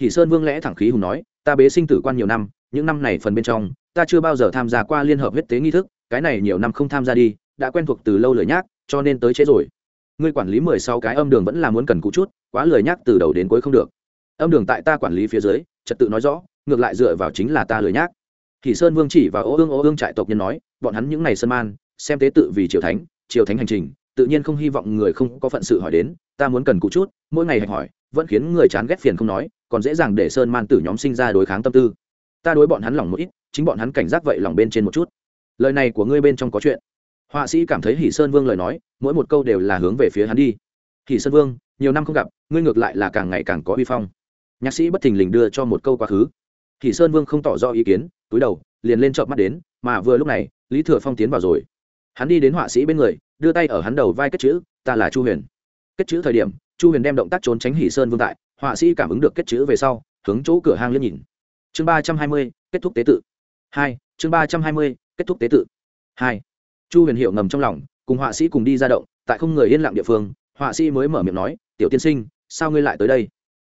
A: thì sơn vương lẽ thẳng khí hùng nói, ta bế sinh tử quan nhiều năm, những năm này phần bên trong, ta chưa bao giờ tham gia qua liên hợp huyết tế nghi thức, cái này nhiều năm không tham gia đi, đã quen thuộc từ lâu lời nhác, cho nên tới chế rồi. Ngươi quản lý mười sáu cái âm đường vẫn là muốn cần cụ chút, quá lời nhác từ đầu đến cuối không được. Âm đường tại ta quản lý phía dưới, trật tự nói rõ, ngược lại dựa vào chính là ta lời nhác. Thì sơn vương chỉ và ô ương ô ương trại tộc nhân nói, bọn hắn những ngày sơn man, xem tế tự vì triều thánh triều thánh hành trình, tự nhiên không hy vọng người không có phận sự hỏi đến, ta muốn cần cụ chút, mỗi ngày hạch hỏi, vẫn khiến người chán ghét phiền không nói còn dễ dàng để sơn man tử nhóm sinh ra đối kháng tâm tư. Ta đối bọn hắn lòng một ít, chính bọn hắn cảnh giác vậy lòng bên trên một chút. Lời này của ngươi bên trong có chuyện. Họa sĩ cảm thấy hỷ sơn vương lời nói, mỗi một câu đều là hướng về phía hắn đi. Hỷ sơn vương, nhiều năm không gặp, ngươi ngược lại là càng ngày càng có uy phong. Nhạc sĩ bất thình lình đưa cho một câu quá khứ. Hỷ sơn vương không tỏ rõ ý kiến, túi đầu, liền lên chợp mắt đến, mà vừa lúc này, lý thừa phong tiến vào rồi. Hắn đi đến họa sĩ bên người, đưa tay ở hắn đầu vai kết chữ, ta là chu huyền. Kết chữ thời điểm, chu huyền đem động tác trốn tránh hỷ sơn vương tại họa sĩ cảm ứng được kết chữ về sau, hướng chỗ cửa hang liếc nhìn. Chương ba trăm hai mươi, kết thúc tế tự. Hai, chương ba trăm hai mươi, kết thúc tế tự. Hai, chu huyền hiệu ngầm trong lòng, cùng họa sĩ cùng đi ra động, tại không người yên lặng địa phương, họa sĩ mới mở miệng nói, tiểu tiên sinh, sao ngươi lại tới đây?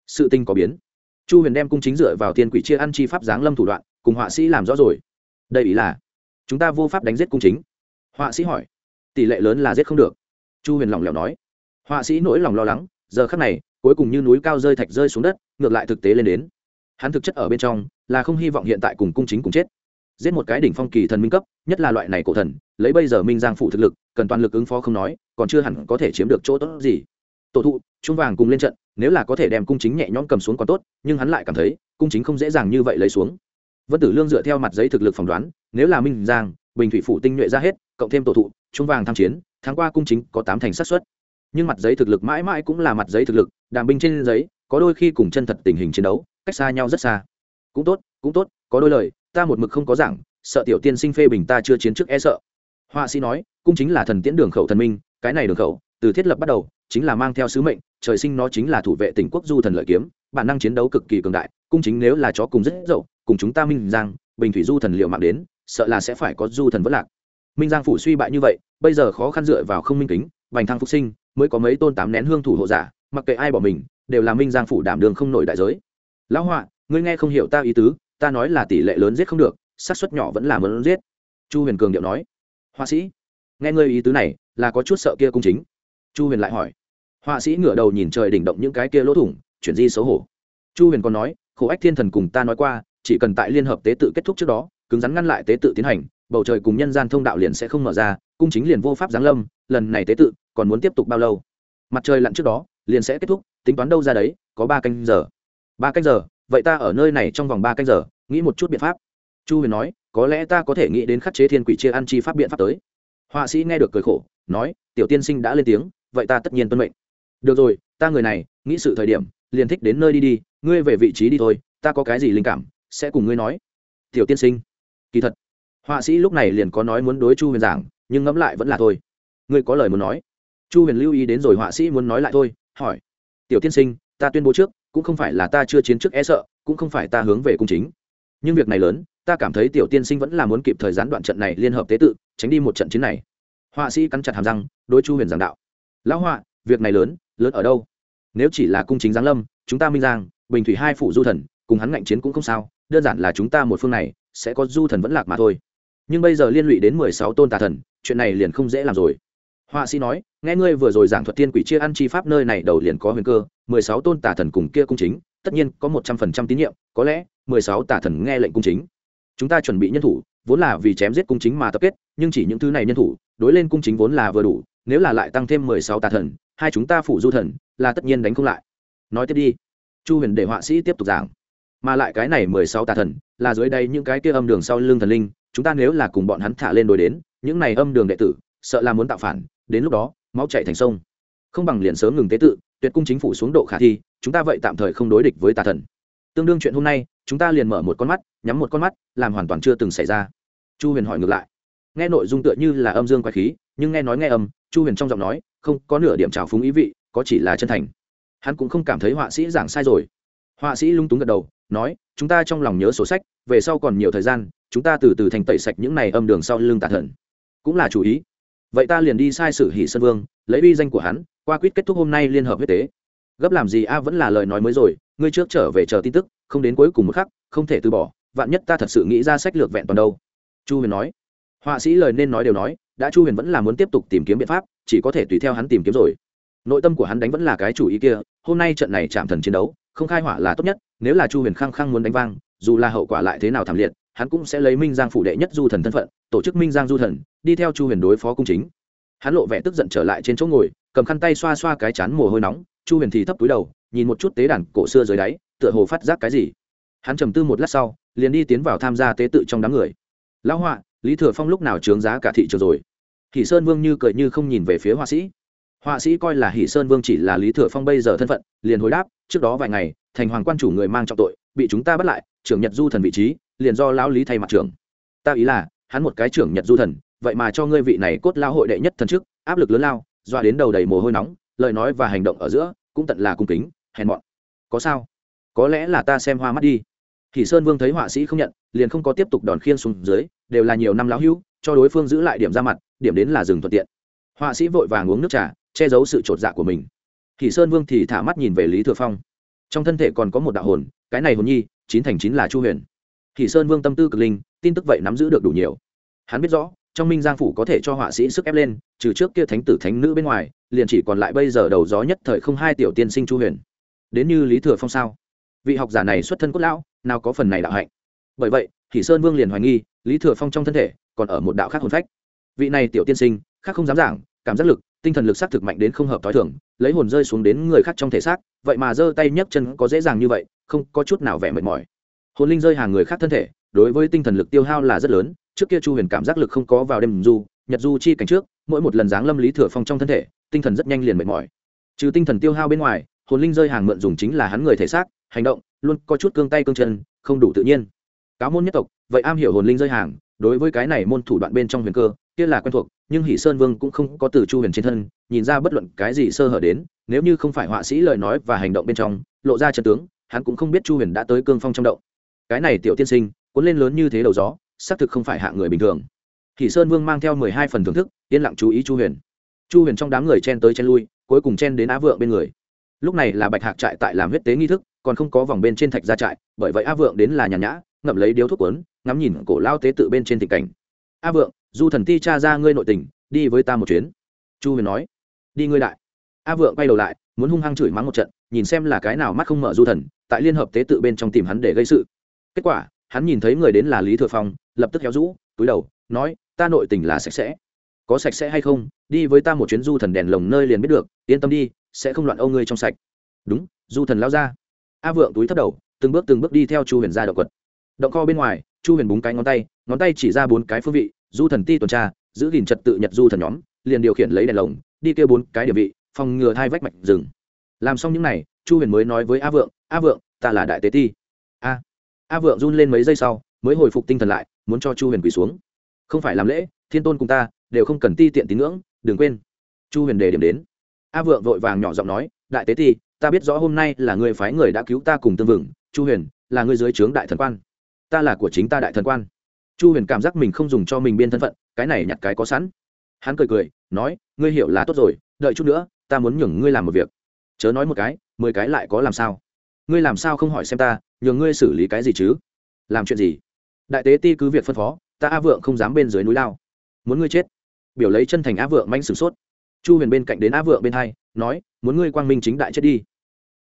A: Sự tình có biến. Chu huyền đem cung chính dựa vào tiên quỷ chia ăn chi pháp giáng lâm thủ đoạn, cùng họa sĩ làm rõ rồi. Đây ý là, chúng ta vô pháp đánh giết cung chính. Họa sĩ hỏi. Tỷ lệ lớn là giết không được. Chu huyền lỏng lẻo nói. Họa sĩ nỗi lòng lo lắng, giờ khắc này cuối cùng như núi cao rơi thạch rơi xuống đất, ngược lại thực tế lên đến. Hắn thực chất ở bên trong, là không hy vọng hiện tại cùng cung chính cùng chết. Giết một cái đỉnh phong kỳ thần minh cấp, nhất là loại này cổ thần, lấy bây giờ minh giang phủ thực lực, cần toàn lực ứng phó không nói, còn chưa hẳn có thể chiếm được chỗ tốt gì. Tổ thụ, trung vàng cùng lên trận, nếu là có thể đem cung chính nhẹ nhõm cầm xuống còn tốt, nhưng hắn lại cảm thấy, cung chính không dễ dàng như vậy lấy xuống. Vân tử lương dựa theo mặt giấy thực lực phỏng đoán, nếu là minh giang, bình thủy phủ tinh nhuệ ra hết, cộng thêm tổ thụ, trung vàng tham chiến, tháng qua cung chính có tám thành sát xuất nhưng mặt giấy thực lực mãi mãi cũng là mặt giấy thực lực, đàm binh trên giấy, có đôi khi cùng chân thật tình hình chiến đấu, cách xa nhau rất xa. Cũng tốt cũng tốt, có đôi lời, ta một mực không có giảng, sợ tiểu tiên sinh phê bình ta chưa chiến trước e sợ. Họa sĩ nói, cung chính là thần tiễn đường khẩu thần minh, cái này đường khẩu, từ thiết lập bắt đầu, chính là mang theo sứ mệnh, trời sinh nó chính là thủ vệ tỉnh quốc du thần lợi kiếm, bản năng chiến đấu cực kỳ cường đại, cung chính nếu là chó cùng rất dậu, cùng chúng ta minh giang, bình thủy du thần liệu mạng đến, sợ là sẽ phải có du thần vất lạc. Minh giang phủ suy bại như vậy, bây giờ khó khăn dựa vào không minh kính vành thăng phục sinh mới có mấy tôn tám nén hương thủ hộ giả, mặc kệ ai bỏ mình, đều là minh giang phủ đảm đường không nổi đại giới. Lão họa, ngươi nghe không hiểu ta ý tứ, ta nói là tỷ lệ lớn giết không được, xác suất nhỏ vẫn là muốn giết. Chu huyền cường điệu nói. Họa sĩ, nghe ngươi ý tứ này, là có chút sợ kia cung chính. Chu huyền lại hỏi. Họa sĩ ngửa đầu nhìn trời đỉnh động những cái kia lỗ thủng, chuyển di xấu hổ. Chu huyền còn nói, khổ ách thiên thần cùng ta nói qua, chỉ cần tại liên hợp tế tự kết thúc trước đó, cứng rắn ngăn lại tế tự tiến hành, bầu trời cùng nhân gian thông đạo liền sẽ không mở ra, cung chính liền vô pháp giáng lâm, lần này tế tự còn muốn tiếp tục bao lâu? Mặt trời lặn trước đó, liền sẽ kết thúc, tính toán đâu ra đấy, có ba canh giờ. Ba canh giờ? Vậy ta ở nơi này trong vòng ba canh giờ, nghĩ một chút biện pháp. Chu huyền nói, có lẽ ta có thể nghĩ đến khắc chế thiên quỷ chia ăn chi pháp biện pháp tới. Họa sĩ nghe được cười khổ, nói, tiểu tiên sinh đã lên tiếng, vậy ta tất nhiên tuân mệnh. Được rồi, ta người này, nghĩ sự thời điểm, liền thích đến nơi đi đi, ngươi về vị trí đi thôi, ta có cái gì linh cảm, sẽ cùng ngươi nói. Tiểu tiên sinh, kỳ thật, họa sĩ lúc này liền có nói muốn đối chu huyền giảng, nhưng ngẫm lại vẫn là thôi. Ngươi có lời muốn nói chu huyền lưu ý đến rồi họa sĩ muốn nói lại thôi, hỏi, tiểu tiên sinh, ta tuyên bố trước, cũng không phải là ta chưa chiến trước e sợ, cũng không phải ta hướng về cung chính. Nhưng việc này lớn, ta cảm thấy tiểu tiên sinh vẫn là muốn kịp thời gián đoạn trận này liên hợp tế tự, tránh đi một trận chiến này. Họa sĩ cắn chặt hàm răng, đối chu huyền giảng đạo, lão họa, việc này lớn lớn ở đâu? Nếu chỉ là cung chính giáng lâm, chúng ta minh giang, bình thủy hai phủ du thần, cùng hắn ngạnh chiến cũng không sao, đơn giản là chúng ta một phương này, sẽ có du thần vẫn lạc mà thôi. Nhưng bây giờ liên lụy đến mười sáu tôn tà thần, chuyện này liền không dễ làm rồi họa sĩ nói, nghe ngươi vừa rồi giảng thuật tiên quỷ chia ăn chi pháp nơi này đầu liền có huyền cơ, mười sáu tôn tà thần cùng kia cung chính, tất nhiên có một trăm phần trăm tín nhiệm, có lẽ mười sáu tà thần nghe lệnh cung chính. Chúng ta chuẩn bị nhân thủ, vốn là vì chém giết cung chính mà tập kết, nhưng chỉ những thứ này nhân thủ, đối lên cung chính vốn là vừa đủ, nếu là lại tăng thêm mười sáu tà thần, hai chúng ta phủ du thần, là tất nhiên đánh không lại. Nói tiếp đi. Chu huyền để họa sĩ tiếp tục giảng. Mà lại cái này mười sáu tà thần, là dưới đây những cái kia âm đường sau lưng thần linh, chúng ta nếu là cùng bọn hắn thả lên đối đến, những này âm đường đệ tử, sợ là muốn tạo phản đến lúc đó, máu chạy thành sông. Không bằng liền sớm ngừng tế tự, tuyệt cung chính phủ xuống độ khả thi, chúng ta vậy tạm thời không đối địch với tà thần. Tương đương chuyện hôm nay, chúng ta liền mở một con mắt, nhắm một con mắt, làm hoàn toàn chưa từng xảy ra. Chu huyền hỏi ngược lại. Nghe nội dung tựa như là âm dương quái khí, nhưng nghe nói nghe âm, chu huyền trong giọng nói, không có nửa điểm trào phúng ý vị, có chỉ là chân thành. Hắn cũng không cảm thấy họa sĩ giảng sai rồi. Họa sĩ lung túng gật đầu, nói, chúng ta trong lòng nhớ sổ sách, về sau còn nhiều thời gian, chúng ta từ từ thành tẩy sạch những này âm đường sau lưng tà thần. Cũng là chủ ý vậy ta liền đi sai sử hỷ sơn vương, lấy uy danh của hắn, qua quyết kết thúc hôm nay liên hợp huyết tế. Gấp làm gì a, vẫn là lời nói mới rồi, ngươi trước trở về chờ tin tức, không đến cuối cùng một khắc, không thể từ bỏ, vạn nhất ta thật sự nghĩ ra sách lược vẹn toàn đâu. Chu huyền nói. Họa sĩ lời nên nói đều nói, đã chu huyền vẫn là muốn tiếp tục tìm kiếm biện pháp, chỉ có thể tùy theo hắn tìm kiếm rồi. Nội tâm của hắn đánh vẫn là cái chủ ý kia, hôm nay trận này chạm thần chiến đấu, không khai hỏa là tốt nhất, nếu là chu huyền khăng khăng muốn đánh vang, dù là hậu quả lại thế nào thảm liệt, hắn cũng sẽ lấy minh giang phủ đệ nhất du thần thân phận, tổ chức minh giang du thần đi theo chu huyền đối phó cung chính. Hắn lộ vẻ tức giận trở lại trên chỗ ngồi, cầm khăn tay xoa xoa cái chán mồ hôi nóng, chu huyền thì thấp túi đầu, nhìn một chút tế đàn cổ xưa dưới đáy, tựa hồ phát giác cái gì. Hắn trầm tư một lát sau, liền đi tiến vào tham gia tế tự trong đám người. Lão họa, lý thừa phong lúc nào trướng giá cả thị trường rồi? Hỷ sơn vương như cười như không nhìn về phía họa sĩ. Họa sĩ coi là hỷ sơn vương chỉ là lý thừa phong bây giờ thân phận, liền hồi đáp, trước đó vài ngày, thành hoàng quan chủ người mang trọng tội, bị chúng ta bắt lại, trưởng nhật du thần vị trí, liền do lão lý thay mặt trưởng. Ta ý là, hắn một cái trưởng nhật du thần vậy mà cho ngươi vị này cốt lao hội đệ nhất thần chức, áp lực lớn lao doa đến đầu đầy mồ hôi nóng, lời nói và hành động ở giữa cũng tận là cung kính, hèn mọn. Có sao? Có lẽ là ta xem hoa mắt đi. Thì sơn vương thấy họa sĩ không nhận, liền không có tiếp tục đòn khiên xuống dưới, đều là nhiều năm lão hữu, cho đối phương giữ lại điểm ra mặt, điểm đến là dừng thuận tiện. Họa sĩ vội vàng uống nước trà, che giấu sự trột dạ của mình. Thì sơn vương thì thả mắt nhìn về lý thừa phong. Trong thân thể còn có một đạo hồn, cái này hồn nhi, chín thành chín là chu huyền. Thì sơn vương tâm tư cực linh, tin tức vậy nắm giữ được đủ nhiều. Hắn biết rõ trong minh giang phủ có thể cho họa sĩ sức ép lên, trừ trước kia thánh tử, thánh nữ bên ngoài, liền chỉ còn lại bây giờ đầu gió nhất thời không hai tiểu tiên sinh chu huyền. Đến như lý thừa phong sao? Vị học giả này xuất thân cốt lão, nào có phần này đạo hạnh. Bởi vậy thì sơn vương liền hoài nghi, lý thừa phong trong thân thể còn ở một đạo khác hồn phách. Vị này tiểu tiên sinh, khác không dám giảng, cảm giác lực, tinh thần lực xác thực mạnh đến không hợp t h o i thường, lấy hồn rơi xuống đến người khác trong thể xác, vậy mà giơ tay nhấc chân có dễ dàng như vậy, không có chút nào vẻ mệt mỏi. Hồn linh rơi hàng người khác thân thể, đối với tinh thần lực tiêu hao là rất lớn trước kia chu huyền cảm giác lực không có vào đêm du, nhật du chi cảnh trước, mỗi một lần giáng lâm lý thừa phong trong thân thể, tinh thần rất nhanh liền mệt mỏi. Trừ tinh thần tiêu hao bên ngoài, hồn linh rơi hàng mượn dùng chính là hắn người thể xác, hành động, luôn có chút cương tay cương chân, không đủ tự nhiên. Cáo môn nhất tộc, vậy am hiểu hồn linh rơi hàng, đối với cái này môn thủ đoạn bên trong huyền cơ, kia là quen thuộc, nhưng hỷ sơn vương cũng không có từ chu huyền trên thân, nhìn ra bất luận cái gì sơ hở đến, nếu như không phải họa sĩ lời nói và hành động bên trong, lộ ra chân tướng, hắn cũng không biết chu huyền đã tới cương phong trong động. Cái này tiểu tiên sinh, cuốn lên lớn như thế đầu gió xác thực không phải hạ người bình thường. Thì sơn vương mang theo mười hai phần thưởng thức, yên lặng chú ý chu huyền. Chu huyền trong đám người chen tới chen lui, cuối cùng chen đến á vượng bên người. Lúc này là bạch hạc trại tại làm huyết tế nghi thức, còn không có vòng bên trên thạch ra trại, bởi vậy á vượng đến là nhàn nhã, ngậm lấy điếu thuốc quấn ngắm nhìn cổ lao tế tự bên trên tình cảnh. A vượng, du thần ti cha ra ngươi nội tình, đi với ta một chuyến. Chu huyền nói. Đi ngươi đại. A vượng quay đầu lại, muốn hung hăng chửi mắng một trận, nhìn xem là cái nào mắt không mở du thần, tại liên hợp tế tự bên trong tìm hắn để gây sự. Kết quả hắn nhìn thấy người đến là lý thừa phong, lập tức héo rũ, túi đầu, nói, ta nội tình là sạch sẽ. Có sạch sẽ hay không, đi với ta một chuyến du thần đèn lồng nơi liền biết được, yên tâm đi, sẽ không loạn âu ngươi trong sạch. Đúng, du thần lao ra. A vượng túi thấp đầu, từng bước từng bước đi theo chu huyền ra động quật. Động kho bên ngoài, chu huyền búng cái ngón tay ngón tay chỉ ra bốn cái phương vị, du thần ti tuần tra, giữ gìn trật tự nhật du thần nhóm, liền điều khiển lấy đèn lồng, đi kêu bốn cái địa vị, phòng ngừa hai vách mạch rừng. Làm xong những n à y chu huyền mới nói với a vượng a vượng, ta là đại tế ti. A a vượng run lên mấy giây sau, mới hồi phục tinh thần lại, muốn cho chu huyền quỳ xuống. Không phải làm lễ, thiên tôn cùng ta đều không cần ti tiện tín ngưỡng, đừng quên. Chu huyền đề điểm đến. A vượng vội vàng nhỏ giọng nói, đại tế ti, ta biết rõ hôm nay là người phái người đã cứu ta cùng tương vừng, chu huyền, là người dưới trướng đại thần quan. Ta là của chính ta đại thần quan. Chu huyền cảm giác mình không dùng cho mình biên thân phận, cái này nhặt cái có sẵn. Hắn cười cười, nói, ngươi hiểu là tốt rồi, đợi chút nữa, ta muốn nhường ngươi làm một việc. Chớ nói một cái, mười cái lại có làm sao? Ngươi làm sao không hỏi xem ta, nhường ngươi xử lý cái gì chứ? Làm chuyện gì? Đại tế ti cứ việc phân phó, ta a vượng không dám bên dưới núi lao. Muốn ngươi chết. Biểu lấy chân thành a vượng manh sửng sốt. Chu huyền bên cạnh đến a vượng bên hai, nói, muốn ngươi quang minh chính đại chết đi.